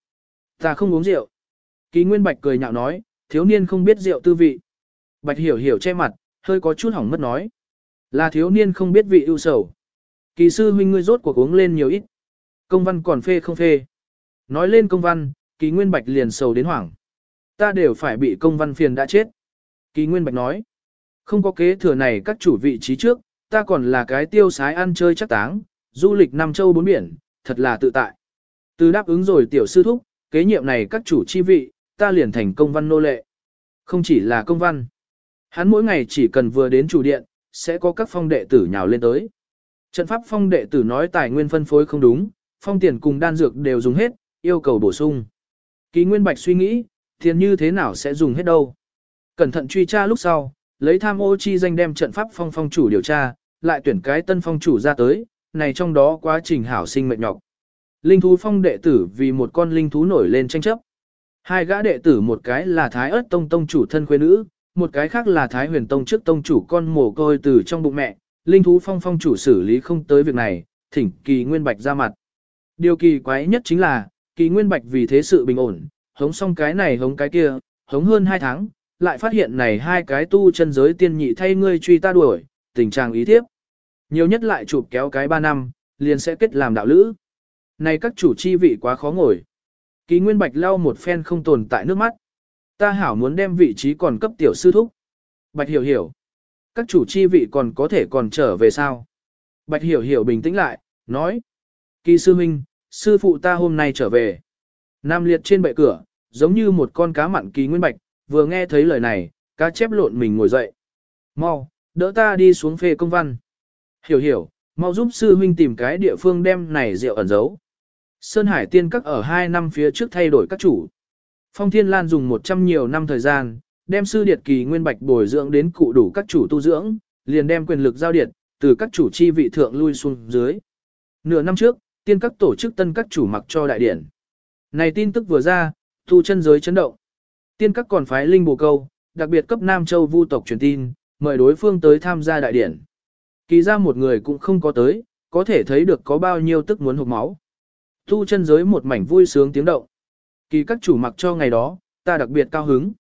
Speaker 1: Ta không uống rượu. Ký Nguyên Bạch cười nhạo nói, thiếu niên không biết rượu tư vị. Bạch hiểu hiểu che mặt, hơi có chút hỏng mất nói. Là thiếu niên không biết vị ưu sầu. Kỳ sư huynh ngươi rốt cuộc uống lên nhiều ít. Công văn còn phê không phê. Nói lên công văn, kỳ Nguyên Bạch liền sầu đến hoảng ta đều phải bị công văn phiền đã chết. Kỳ Nguyên Bạch nói, không có kế thừa này các chủ vị trí trước, ta còn là cái tiêu sái ăn chơi chắc táng, du lịch năm châu bốn biển, thật là tự tại. Từ đáp ứng rồi tiểu sư thúc, kế nhiệm này các chủ chi vị, ta liền thành công văn nô lệ. Không chỉ là công văn. Hắn mỗi ngày chỉ cần vừa đến chủ điện, sẽ có các phong đệ tử nhào lên tới. Trận pháp phong đệ tử nói tài nguyên phân phối không đúng, phong tiền cùng đan dược đều dùng hết, yêu cầu bổ sung. Kỳ Nguyên Bạch suy nghĩ, Tiền như thế nào sẽ dùng hết đâu. Cẩn thận truy tra lúc sau, lấy tham ô chi danh đem trận pháp phong phong chủ điều tra, lại tuyển cái tân phong chủ ra tới, này trong đó quá trình hảo sinh mệt nhọc. Linh thú phong đệ tử vì một con linh thú nổi lên tranh chấp. Hai gã đệ tử một cái là Thái ớt tông tông chủ thân khuê nữ, một cái khác là Thái huyền tông trước tông chủ con mồ côi từ trong bụng mẹ. Linh thú phong phong chủ xử lý không tới việc này, thỉnh kỳ nguyên bạch ra mặt. Điều kỳ quái nhất chính là, kỳ nguyên bạch vì thế sự bình ổn, hống xong cái này hống cái kia, hống hơn hai tháng, lại phát hiện này hai cái tu chân giới tiên nhị thay ngươi truy ta đuổi, tình trạng ý thiếp. Nhiều nhất lại chụp kéo cái ba năm, liền sẽ kết làm đạo lữ. Này các chủ chi vị quá khó ngồi. Ký Nguyên Bạch lau một phen không tồn tại nước mắt. Ta hảo muốn đem vị trí còn cấp tiểu sư thúc. Bạch hiểu hiểu. Các chủ chi vị còn có thể còn trở về sao? Bạch hiểu hiểu bình tĩnh lại, nói. Kỳ sư huynh, sư phụ ta hôm nay trở về. Nam liệt trên bệ cửa, giống như một con cá mặn kỳ nguyên bạch, vừa nghe thấy lời này, Cá chép lộn mình ngồi dậy. Mau, đỡ ta đi xuống phê công văn. Hiểu hiểu, mau giúp sư huynh tìm cái địa phương đem này rượu ẩn giấu. Sơn Hải tiên các ở hai năm phía trước thay đổi các chủ. Phong Thiên Lan dùng 100 nhiều năm thời gian, đem sư điệt kỳ nguyên bạch bồi dưỡng đến cụ đủ các chủ tu dưỡng, liền đem quyền lực giao điệt, từ các chủ chi vị thượng lui xuống dưới. Nửa năm trước, tiên các tổ chức tân các chủ mặc cho đại điển. Này tin tức vừa ra, tu chân giới chấn động. Tiên các còn phái linh bồ câu, đặc biệt cấp Nam Châu vu tộc truyền tin, mời đối phương tới tham gia đại điển. Kỳ ra một người cũng không có tới, có thể thấy được có bao nhiêu tức muốn hụt máu. Tu chân giới một mảnh vui sướng tiếng động. Kỳ các chủ mặc cho ngày đó, ta đặc biệt cao hứng.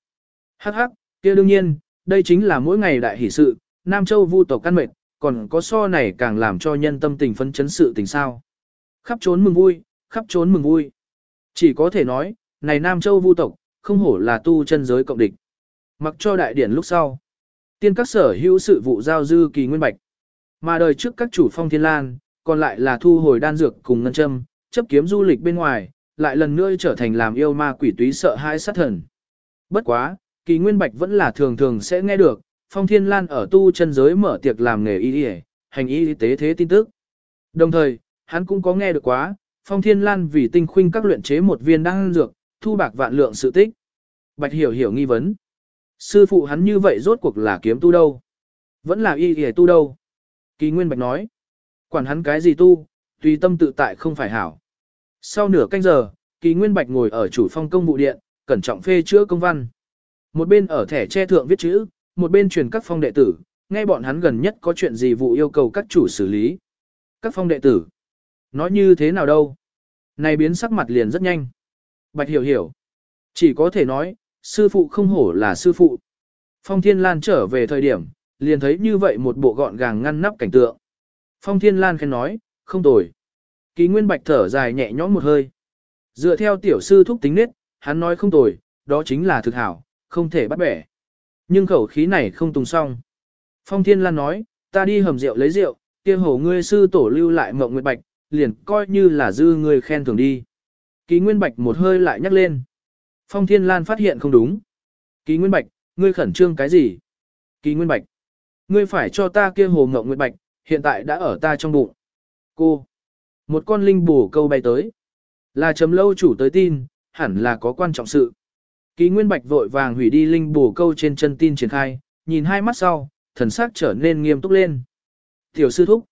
Speaker 1: Hắc hắc, kia đương nhiên, đây chính là mỗi ngày đại hỷ sự, Nam Châu vu tộc căn mệt còn có so này càng làm cho nhân tâm tình phấn chấn sự tình sao. Khắp trốn mừng vui, khắp trốn mừng vui. Chỉ có thể nói, này Nam Châu vu tộc, không hổ là tu chân giới cộng địch. Mặc cho đại điển lúc sau. Tiên các sở hữu sự vụ giao dư kỳ nguyên bạch. Mà đời trước các chủ phong thiên lan, còn lại là thu hồi đan dược cùng ngân châm, chấp kiếm du lịch bên ngoài, lại lần nữa trở thành làm yêu ma quỷ túy sợ hãi sát thần. Bất quá, kỳ nguyên bạch vẫn là thường thường sẽ nghe được, phong thiên lan ở tu chân giới mở tiệc làm nghề y y, hành y tế thế tin tức. Đồng thời, hắn cũng có nghe được quá, phong thiên lan vì tinh khuynh các luyện chế một viên đan dược, thu bạc vạn lượng sự tích. Bạch hiểu hiểu nghi vấn. Sư phụ hắn như vậy rốt cuộc là kiếm tu đâu? Vẫn là y y tu đâu? Kỳ Nguyên Bạch nói. Quản hắn cái gì tu, tùy tâm tự tại không phải hảo. Sau nửa canh giờ, Kỳ Nguyên Bạch ngồi ở chủ phong công vụ điện, cẩn trọng phê chữa công văn. Một bên ở thẻ che thượng viết chữ, một bên truyền các phong đệ tử, nghe bọn hắn gần nhất có chuyện gì vụ yêu cầu các chủ xử lý. Các phong đệ tử. Nói như thế nào đâu? Này biến sắc mặt liền rất nhanh. Bạch hiểu hiểu. Chỉ có thể nói, sư phụ không hổ là sư phụ. Phong Thiên Lan trở về thời điểm, liền thấy như vậy một bộ gọn gàng ngăn nắp cảnh tượng. Phong Thiên Lan khen nói, không tồi. Ký Nguyên Bạch thở dài nhẹ nhõm một hơi. Dựa theo tiểu sư thúc tính nết, hắn nói không tồi, đó chính là thực hảo, không thể bắt bẻ. Nhưng khẩu khí này không tùng xong. Phong Thiên Lan nói, ta đi hầm rượu lấy rượu, kia hổ ngươi sư tổ lưu lại mộng nguyệt bạch, liền coi như là dư ngươi khen thường đi. Ký Nguyên Bạch một hơi lại nhắc lên. Phong Thiên Lan phát hiện không đúng. Ký Nguyên Bạch, ngươi khẩn trương cái gì? Ký Nguyên Bạch, ngươi phải cho ta kia hồ ngộng nguyệt bạch, hiện tại đã ở ta trong bụng. Cô, một con linh bổ câu bay tới. Là chấm lâu chủ tới tin, hẳn là có quan trọng sự. Ký Nguyên Bạch vội vàng hủy đi linh bổ câu trên chân tin triển khai, nhìn hai mắt sau, thần sắc trở nên nghiêm túc lên. Tiểu sư thúc.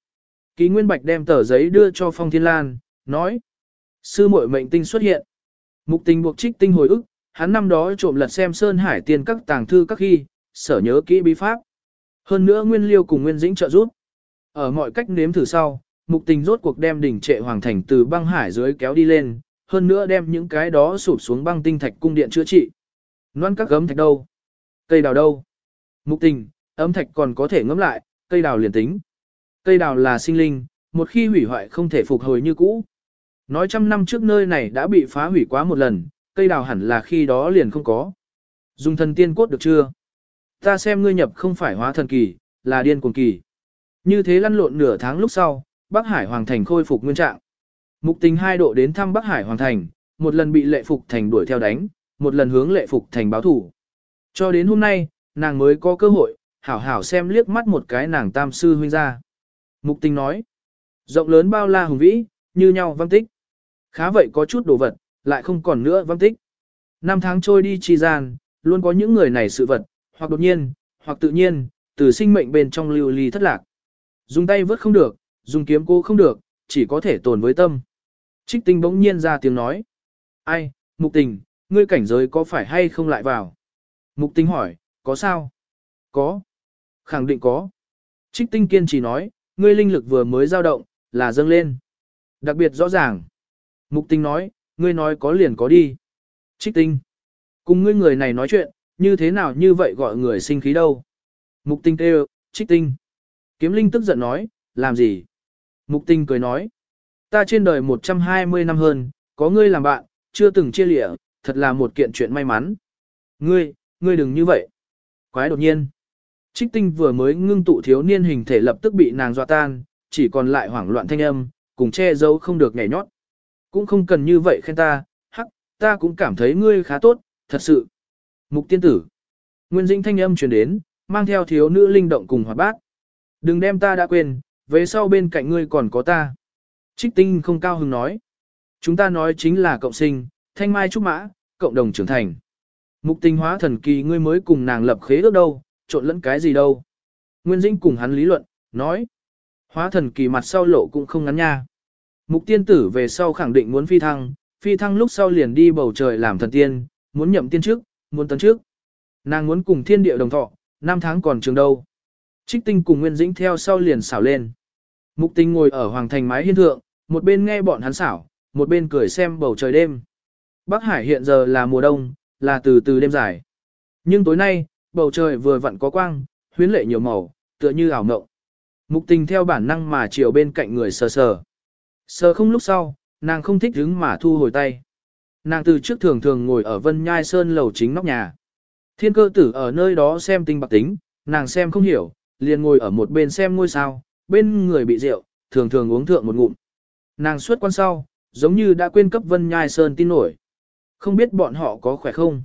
Speaker 1: Ký Nguyên Bạch đem tờ giấy đưa cho Phong Thiên Lan, nói. Sư muội mệnh tinh xuất hiện. Mục tình buộc trích tinh hồi ức, hắn năm đó trộm lật xem Sơn Hải tiền các tàng thư các khi, sở nhớ kỹ bí pháp. Hơn nữa Nguyên Liêu cùng Nguyên Dĩnh trợ giúp. Ở mọi cách nếm thử sau, mục tình rốt cuộc đem đỉnh trệ hoàng thành từ băng hải dưới kéo đi lên, hơn nữa đem những cái đó sụp xuống băng tinh thạch cung điện chữa trị. Loan các gấm thạch đâu? Cây đào đâu? Mục tình, ấm thạch còn có thể ngấm lại, cây đào liền tính. Cây đào là sinh linh, một khi hủy hoại không thể phục hồi như cũ. Nói trăm năm trước nơi này đã bị phá hủy quá một lần, cây đào hẳn là khi đó liền không có. Dùng thần tiên cốt được chưa? Ta xem ngươi nhập không phải hóa thần kỳ, là điên cuồng kỳ. Như thế lăn lộn nửa tháng lúc sau, Bắc Hải Hoàng Thành khôi phục nguyên trạng. Mục tình hai độ đến thăm Bắc Hải Hoàng Thành, một lần bị lệ phục thành đuổi theo đánh, một lần hướng lệ phục thành báo thủ. Cho đến hôm nay, nàng mới có cơ hội, hảo hảo xem liếc mắt một cái nàng tam sư huynh ra. Mục tình nói, rộng lớn bao la hùng vĩ, như nhau văng tích. Khá vậy có chút đồ vật, lại không còn nữa văng tích. Năm tháng trôi đi chi gian, luôn có những người này sự vật, hoặc đột nhiên, hoặc tự nhiên, từ sinh mệnh bên trong lưu ly thất lạc. Dùng tay vớt không được, dùng kiếm cô không được, chỉ có thể tồn với tâm. Trích tinh bỗng nhiên ra tiếng nói. Ai, mục tình, ngươi cảnh giới có phải hay không lại vào? Mục tình hỏi, có sao? Có. Khẳng định có. Trích tinh kiên trì nói, ngươi linh lực vừa mới dao động, là dâng lên. Đặc biệt rõ ràng. Mục tình nói, ngươi nói có liền có đi. Trích tinh. Cùng ngươi người này nói chuyện, như thế nào như vậy gọi người sinh khí đâu. Mục tinh kêu, trích tinh. Kiếm linh tức giận nói, làm gì? Mục tinh cười nói, ta trên đời 120 năm hơn, có ngươi làm bạn, chưa từng chia lịa, thật là một kiện chuyện may mắn. Ngươi, ngươi đừng như vậy. Quái đột nhiên. Trích tinh vừa mới ngưng tụ thiếu niên hình thể lập tức bị nàng dọa tan, chỉ còn lại hoảng loạn thanh âm, cùng che giấu không được nhảy nhót. Cũng không cần như vậy khen ta, hắc, ta cũng cảm thấy ngươi khá tốt, thật sự. Mục tiên tử. Nguyên Dĩnh thanh âm truyền đến, mang theo thiếu nữ linh động cùng hoạt bát. Đừng đem ta đã quên, về sau bên cạnh ngươi còn có ta. Trích tinh không cao hứng nói. Chúng ta nói chính là cộng sinh, thanh mai trúc mã, cộng đồng trưởng thành. Mục tình hóa thần kỳ ngươi mới cùng nàng lập khế ước đâu, trộn lẫn cái gì đâu. Nguyên Dĩnh cùng hắn lý luận, nói. Hóa thần kỳ mặt sau lộ cũng không ngắn nha. Mục tiên tử về sau khẳng định muốn phi thăng, phi thăng lúc sau liền đi bầu trời làm thần tiên, muốn nhậm tiên trước, muốn tấn trước. Nàng muốn cùng thiên địa đồng thọ, năm tháng còn trường đâu. Trích tinh cùng Nguyên Dĩnh theo sau liền xảo lên. Mục tinh ngồi ở hoàng thành mái hiên thượng, một bên nghe bọn hắn xảo, một bên cười xem bầu trời đêm. Bắc Hải hiện giờ là mùa đông, là từ từ đêm dài. Nhưng tối nay, bầu trời vừa vặn có quang, huyến lệ nhiều màu, tựa như ảo mộng. Mục tình theo bản năng mà chiều bên cạnh người sờ sờ. Sờ không lúc sau, nàng không thích đứng mà thu hồi tay. Nàng từ trước thường thường ngồi ở vân nhai sơn lầu chính nóc nhà. Thiên cơ tử ở nơi đó xem tinh bạc tính, nàng xem không hiểu, liền ngồi ở một bên xem ngôi sao, bên người bị rượu, thường thường uống thượng một ngụm. Nàng suốt quan sau, giống như đã quên cấp vân nhai sơn tin nổi. Không biết bọn họ có khỏe không?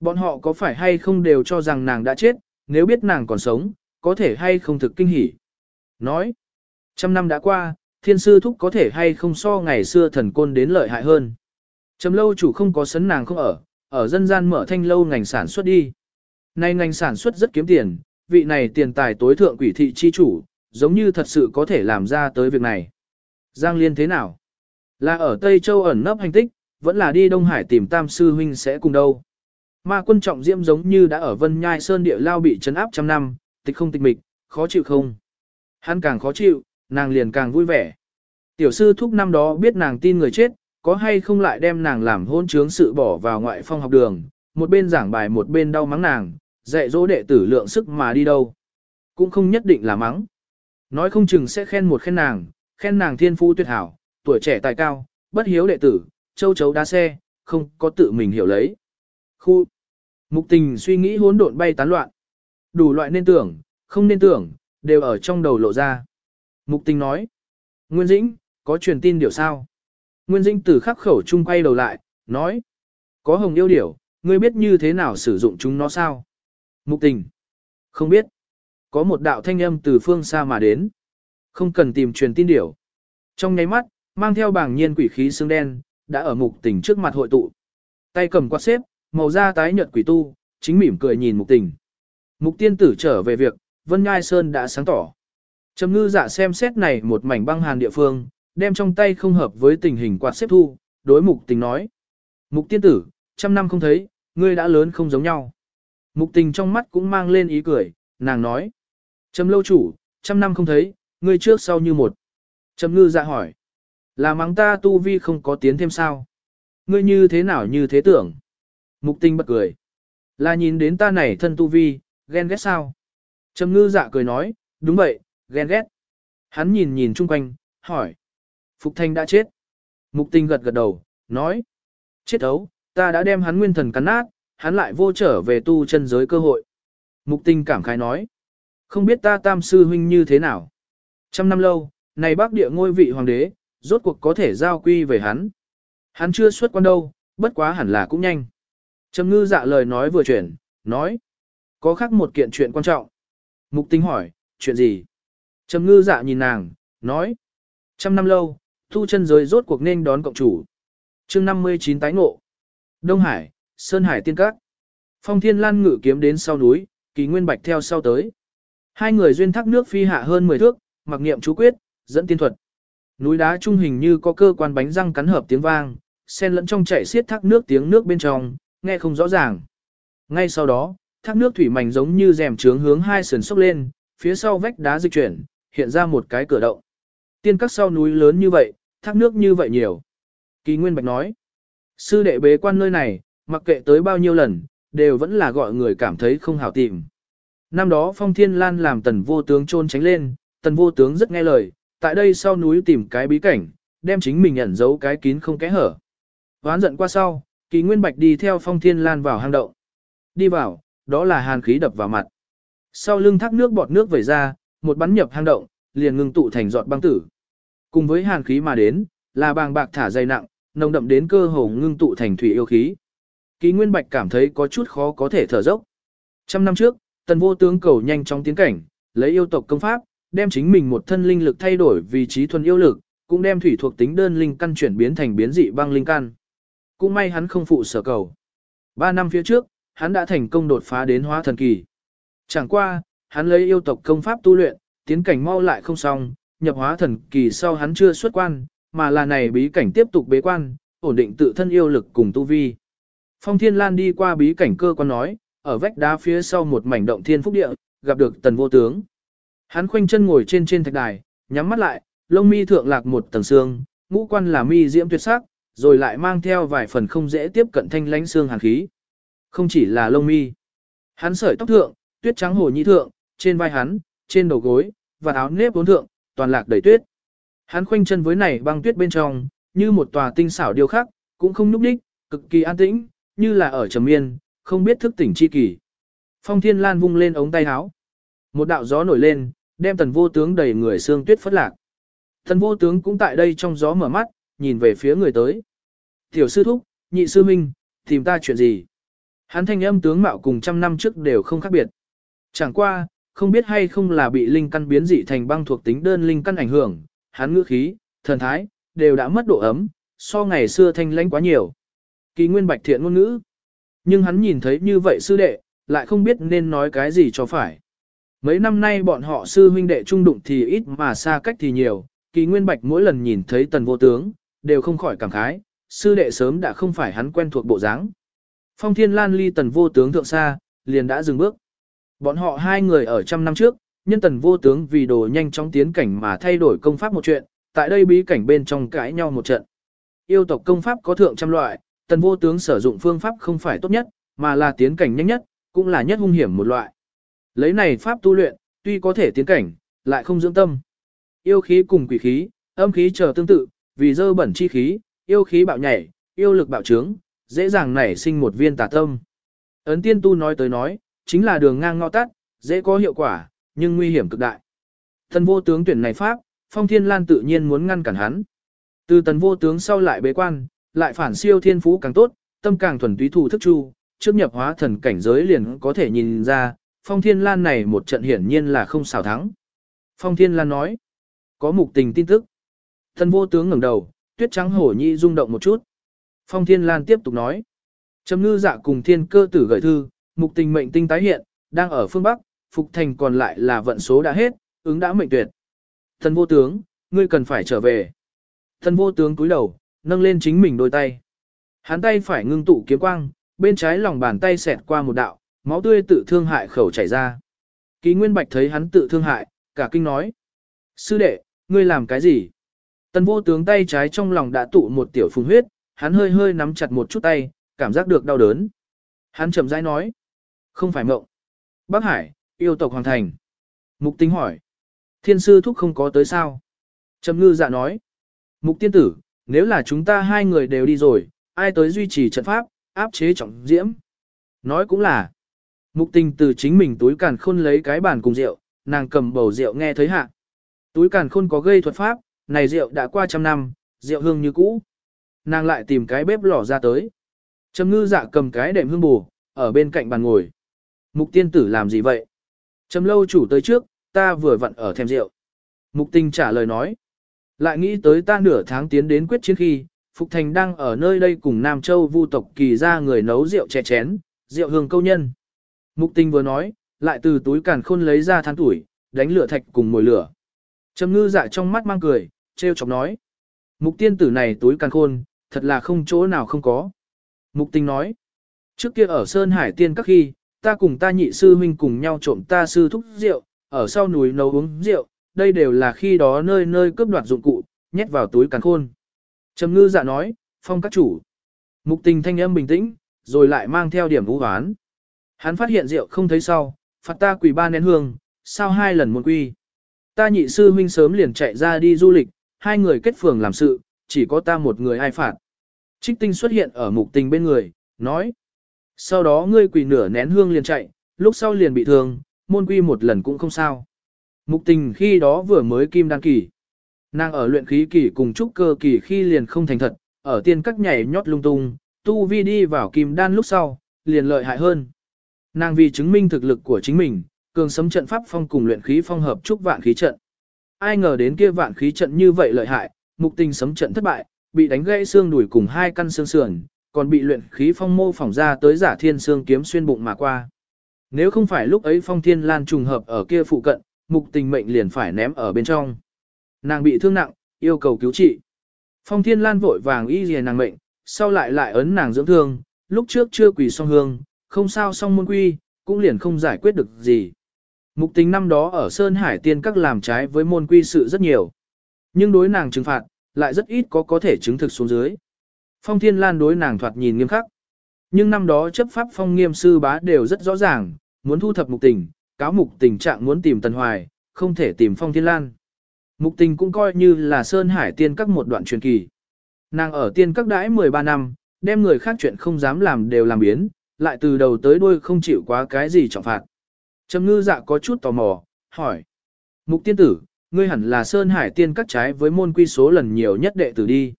Speaker 1: Bọn họ có phải hay không đều cho rằng nàng đã chết, nếu biết nàng còn sống, có thể hay không thực kinh hỉ. Nói, trăm năm đã qua, thiên sư thúc có thể hay không so ngày xưa thần côn đến lợi hại hơn. Trầm lâu chủ không có sấn nàng không ở, ở dân gian mở thanh lâu ngành sản xuất đi. Nay ngành sản xuất rất kiếm tiền, vị này tiền tài tối thượng quỷ thị chi chủ, giống như thật sự có thể làm ra tới việc này. Giang Liên thế nào? Là ở Tây Châu ẩn nấp hành tích, vẫn là đi Đông Hải tìm Tam Sư Huynh sẽ cùng đâu. Ma quân trọng diễm giống như đã ở Vân Nhai Sơn địa lao bị chấn áp trăm năm, tịch không tịch mịch, khó chịu không? Hắn càng khó chịu, nàng liền càng vui vẻ. Tiểu sư thúc năm đó biết nàng tin người chết, có hay không lại đem nàng làm hôn trướng sự bỏ vào ngoại phong học đường, một bên giảng bài một bên đau mắng nàng, dạy dỗ đệ tử lượng sức mà đi đâu. Cũng không nhất định là mắng. Nói không chừng sẽ khen một khen nàng, khen nàng thiên phú tuyệt hảo, tuổi trẻ tài cao, bất hiếu đệ tử, châu chấu đá xe, không có tự mình hiểu lấy. Khu Mục tình suy nghĩ hỗn độn bay tán loạn. Đủ loại nên tưởng, không nên tưởng, đều ở trong đầu lộ ra. Mục tình nói. Nguyên Dĩnh, có truyền tin điều sao? Nguyên Dĩnh từ khắc khẩu chung quay đầu lại, nói. Có hồng yêu điểu, ngươi biết như thế nào sử dụng chúng nó sao? Mục tình. Không biết. Có một đạo thanh âm từ phương xa mà đến. Không cần tìm truyền tin điểu. Trong nháy mắt, mang theo bảng nhiên quỷ khí xương đen, đã ở mục tình trước mặt hội tụ. Tay cầm quạt xếp, màu da tái nhợt quỷ tu, chính mỉm cười nhìn mục tình. Mục tiên tử trở về việc, Vân Nhai Sơn đã sáng tỏ. Trầm ngư dạ xem xét này một mảnh băng hàn địa phương, đem trong tay không hợp với tình hình quạt xếp thu, đối mục tình nói. Mục tiên tử, trăm năm không thấy, ngươi đã lớn không giống nhau. Mục tình trong mắt cũng mang lên ý cười, nàng nói. Trầm lâu chủ, trăm năm không thấy, ngươi trước sau như một. Trầm ngư dạ hỏi. Là mắng ta tu vi không có tiến thêm sao? Ngươi như thế nào như thế tưởng? Mục tình bật cười. Là nhìn đến ta này thân tu vi, ghen ghét sao? Trầm ngư dạ cười nói, đúng vậy, ghen ghét. Hắn nhìn nhìn chung quanh, hỏi. Phục Thanh đã chết. Mục tình gật gật đầu, nói. Chết ấu, ta đã đem hắn nguyên thần cắn nát, hắn lại vô trở về tu chân giới cơ hội. Mục tình cảm khái nói. Không biết ta tam sư huynh như thế nào. Trăm năm lâu, này bác địa ngôi vị hoàng đế, rốt cuộc có thể giao quy về hắn. Hắn chưa xuất quan đâu, bất quá hẳn là cũng nhanh. Trầm ngư dạ lời nói vừa chuyển, nói. Có khác một kiện chuyện quan trọng. Mục tinh hỏi, chuyện gì? Trầm ngư dạ nhìn nàng, nói. Trăm năm lâu, thu chân giới rốt cuộc nên đón cộng chủ. chương 59 tái ngộ. Đông Hải, Sơn Hải tiên các. Phong thiên lan ngự kiếm đến sau núi, kỳ nguyên bạch theo sau tới. Hai người duyên thác nước phi hạ hơn 10 thước, mặc niệm chú quyết, dẫn tiên thuật. Núi đá trung hình như có cơ quan bánh răng cắn hợp tiếng vang, xen lẫn trong chảy xiết thác nước tiếng nước bên trong, nghe không rõ ràng. Ngay sau đó, thác nước thủy mảnh giống như rèm trướng hướng hai sườn sốc lên, phía sau vách đá dịch chuyển, hiện ra một cái cửa động. Tiên các sau núi lớn như vậy, thác nước như vậy nhiều. Kỳ Nguyên Bạch nói, sư đệ bế quan nơi này, mặc kệ tới bao nhiêu lần, đều vẫn là gọi người cảm thấy không hảo tìm. Năm đó Phong Thiên Lan làm tần vô tướng trôn tránh lên, tần vô tướng rất nghe lời, tại đây sau núi tìm cái bí cảnh, đem chính mình ẩn giấu cái kín không kẽ hở. Ván giận qua sau, kỳ nguyên bạch đi theo Phong Thiên Lan vào hang động. Đi vào, đó là hàn khí đập vào mặt. Sau lưng thác nước bọt nước vẩy ra, một bắn nhập hang động, liền ngưng tụ thành giọt băng tử. Cùng với hàn khí mà đến, là bàng bạc thả dày nặng, nồng đậm đến cơ hồ ngưng tụ thành thủy yêu khí. Kỳ Nguyên Bạch cảm thấy có chút khó có thể thở dốc. Trăm năm trước, tần vô tướng cầu nhanh chóng tiến cảnh, lấy yêu tộc công pháp, đem chính mình một thân linh lực thay đổi vị trí thuần yêu lực, cũng đem thủy thuộc tính đơn linh căn chuyển biến thành biến dị băng linh căn. Cũng may hắn không phụ sở cầu. Ba năm phía trước, hắn đã thành công đột phá đến hóa thần kỳ. Chẳng qua, hắn lấy yêu tộc công pháp tu luyện, tiến cảnh mau lại không xong, nhập hóa thần kỳ sau hắn chưa xuất quan, mà là này bí cảnh tiếp tục bế quan, ổn định tự thân yêu lực cùng tu vi. Phong Thiên Lan đi qua bí cảnh cơ quan nói, ở vách đá phía sau một mảnh động thiên phúc địa, gặp được tần vô tướng. Hắn khoanh chân ngồi trên trên thạch đài, nhắm mắt lại, lông mi thượng lạc một tầng xương, ngũ quan là mi diễm tuyệt sắc, rồi lại mang theo vài phần không dễ tiếp cận thanh lãnh xương hàn khí. Không chỉ là lông mi. Hắn sợi tóc thượng, tuyết trắng hồ nhi thượng, trên vai hắn, trên đầu gối, và áo nếp vốn thượng, toàn lạc đầy tuyết. Hắn khoanh chân với này băng tuyết bên trong, như một tòa tinh xảo điêu khắc, cũng không núp đích, cực kỳ an tĩnh, như là ở trầm miên, không biết thức tỉnh chi kỳ. Phong Thiên Lan vung lên ống tay áo. Một đạo gió nổi lên, đem tần vô tướng đầy người xương tuyết phất lạc. Tần vô tướng cũng tại đây trong gió mở mắt, nhìn về phía người tới. Tiểu sư thúc, nhị sư minh, tìm ta chuyện gì? Hắn thanh âm tướng mạo cùng trăm năm trước đều không khác biệt. Chẳng qua, không biết hay không là bị linh căn biến dị thành băng thuộc tính đơn linh căn ảnh hưởng, hắn ngữ khí, thần thái, đều đã mất độ ấm, so ngày xưa thanh lãnh quá nhiều. Kỳ nguyên bạch thiện ngôn ngữ. Nhưng hắn nhìn thấy như vậy sư đệ, lại không biết nên nói cái gì cho phải. Mấy năm nay bọn họ sư huynh đệ trung đụng thì ít mà xa cách thì nhiều, kỳ nguyên bạch mỗi lần nhìn thấy tần vô tướng, đều không khỏi cảm khái, sư đệ sớm đã không phải hắn quen thuộc bộ dáng. Phong thiên lan ly tần vô tướng thượng xa, liền đã dừng bước. Bọn họ hai người ở trăm năm trước, nhân tần vô tướng vì đồ nhanh chóng tiến cảnh mà thay đổi công pháp một chuyện, tại đây bí cảnh bên trong cãi nhau một trận. Yêu tộc công pháp có thượng trăm loại, tần vô tướng sử dụng phương pháp không phải tốt nhất, mà là tiến cảnh nhanh nhất, cũng là nhất hung hiểm một loại. Lấy này pháp tu luyện, tuy có thể tiến cảnh, lại không dưỡng tâm. Yêu khí cùng quỷ khí, âm khí chờ tương tự, vì dơ bẩn chi khí, yêu khí bạo nhảy, yêu lực bạo trướng, dễ dàng nảy sinh một viên tà tâm. Ấn tiên tu nói tới nói, chính là đường ngang ngõ tắt, dễ có hiệu quả, nhưng nguy hiểm cực đại. Tần vô tướng tuyển này pháp, Phong Thiên Lan tự nhiên muốn ngăn cản hắn. Từ tần vô tướng sau lại bế quan, lại phản siêu thiên phú càng tốt, tâm càng thuần túy thủ thức chu, trước nhập hóa thần cảnh giới liền có thể nhìn ra, Phong Thiên Lan này một trận hiển nhiên là không xảo thắng. Phong Thiên Lan nói, có mục tình tin tức. Thần vô tướng ngẩng đầu, tuyết trắng hổ nhi rung động một chút. Phong Thiên Lan tiếp tục nói, Trầm ngư dạ cùng thiên cơ tử gửi thư, mục tình mệnh tinh tái hiện, đang ở phương Bắc, Phục Thành còn lại là vận số đã hết, ứng đã mệnh tuyệt. Thần vô tướng, ngươi cần phải trở về. Thần vô tướng cúi đầu, nâng lên chính mình đôi tay. Hắn tay phải ngưng tụ kiếm quang, bên trái lòng bàn tay xẹt qua một đạo, máu tươi tự thương hại khẩu chảy ra. Ký Nguyên Bạch thấy hắn tự thương hại, cả kinh nói. Sư đệ, ngươi làm cái gì? Tần vô tướng tay trái trong lòng đã tụ một tiểu phùng huyết, hắn hơi hơi nắm chặt một chút tay, cảm giác được đau đớn. Hắn chậm rãi nói. Không phải mộng. Bắc Hải, yêu tộc Hoàng Thành. Mục tính hỏi. Thiên sư thúc không có tới sao? Trầm ngư dạ nói. Mục tiên tử, nếu là chúng ta hai người đều đi rồi, ai tới duy trì trận pháp, áp chế trọng diễm? Nói cũng là. Mục tình từ chính mình túi càn khôn lấy cái bàn cùng rượu, nàng cầm bầu rượu nghe thấy hạ. Túi càn khôn có gây thuật pháp, này rượu đã qua trăm năm, rượu hương như cũ. Nàng lại tìm cái bếp lò ra tới. Trầm ngư dạ cầm cái đệm hương bù, ở bên cạnh bàn ngồi. Mục tiên tử làm gì vậy? Trầm lâu chủ tới trước, ta vừa vặn ở thèm rượu. Mục tình trả lời nói. Lại nghĩ tới ta nửa tháng tiến đến quyết chiến khi, Phục Thành đang ở nơi đây cùng Nam Châu vu tộc kỳ ra người nấu rượu chè chén, rượu hương câu nhân. Mục tình vừa nói, lại từ túi càn khôn lấy ra than tuổi, đánh lửa thạch cùng mồi lửa. Trầm ngư dạ trong mắt mang cười, treo chọc nói. Mục tiên tử này túi càn khôn, thật là không chỗ nào không có. Mục tình nói. Trước kia ở Sơn Hải Tiên các khi, ta cùng ta nhị sư huynh cùng nhau trộm ta sư thúc rượu, ở sau núi nấu uống rượu, đây đều là khi đó nơi nơi cướp đoạt dụng cụ, nhét vào túi càn khôn. Trầm ngư dạ nói, phong các chủ. Mục tình thanh âm bình tĩnh, rồi lại mang theo điểm vũ hoán. Hắn phát hiện rượu không thấy sau, phạt ta quỳ ba nén hương, sao hai lần muôn quy. Ta nhị sư huynh sớm liền chạy ra đi du lịch, hai người kết phường làm sự, chỉ có ta một người ai phạt. Trích tinh xuất hiện ở mục tình bên người, nói. Sau đó ngươi quỳ nửa nén hương liền chạy, lúc sau liền bị thương, môn quy một lần cũng không sao. Mục tình khi đó vừa mới kim đan kỳ. Nàng ở luyện khí kỳ cùng trúc cơ kỳ khi liền không thành thật, ở tiên các nhảy nhót lung tung, tu vi đi vào kim đan lúc sau, liền lợi hại hơn. Nàng vì chứng minh thực lực của chính mình, cường sấm trận pháp phong cùng luyện khí phong hợp trúc vạn khí trận. Ai ngờ đến kia vạn khí trận như vậy lợi hại, mục tình sấm trận thất bại, bị đánh gãy xương đùi cùng hai căn xương sườn, còn bị luyện khí phong mô phỏng ra tới giả thiên xương kiếm xuyên bụng mà qua. Nếu không phải lúc ấy phong thiên lan trùng hợp ở kia phụ cận, mục tình mệnh liền phải ném ở bên trong. Nàng bị thương nặng, yêu cầu cứu trị. Phong thiên lan vội vàng y dìa nàng mệnh, sau lại lại ấn nàng dưỡng thương, lúc trước chưa quỳ song hương, không sao song môn quy, cũng liền không giải quyết được gì. Mục tình năm đó ở Sơn Hải tiên các làm trái với môn quy sự rất nhiều. Nhưng đối nàng trừng phạt, lại rất ít có có thể chứng thực xuống dưới. Phong Thiên Lan đối nàng thoạt nhìn nghiêm khắc. Nhưng năm đó chấp pháp phong nghiêm sư bá đều rất rõ ràng, muốn thu thập mục tình, cáo mục tình trạng muốn tìm Tần Hoài, không thể tìm Phong Thiên Lan. Mục tình cũng coi như là Sơn Hải tiên các một đoạn truyền kỳ. Nàng ở tiên các đãi 13 năm, đem người khác chuyện không dám làm đều làm biến, lại từ đầu tới đuôi không chịu quá cái gì trọng phạt. Trầm ngư dạ có chút tò mò, hỏi. Mục tiên tử, ngươi hẳn là Sơn Hải tiên các trái với môn quy số lần nhiều nhất đệ tử đi.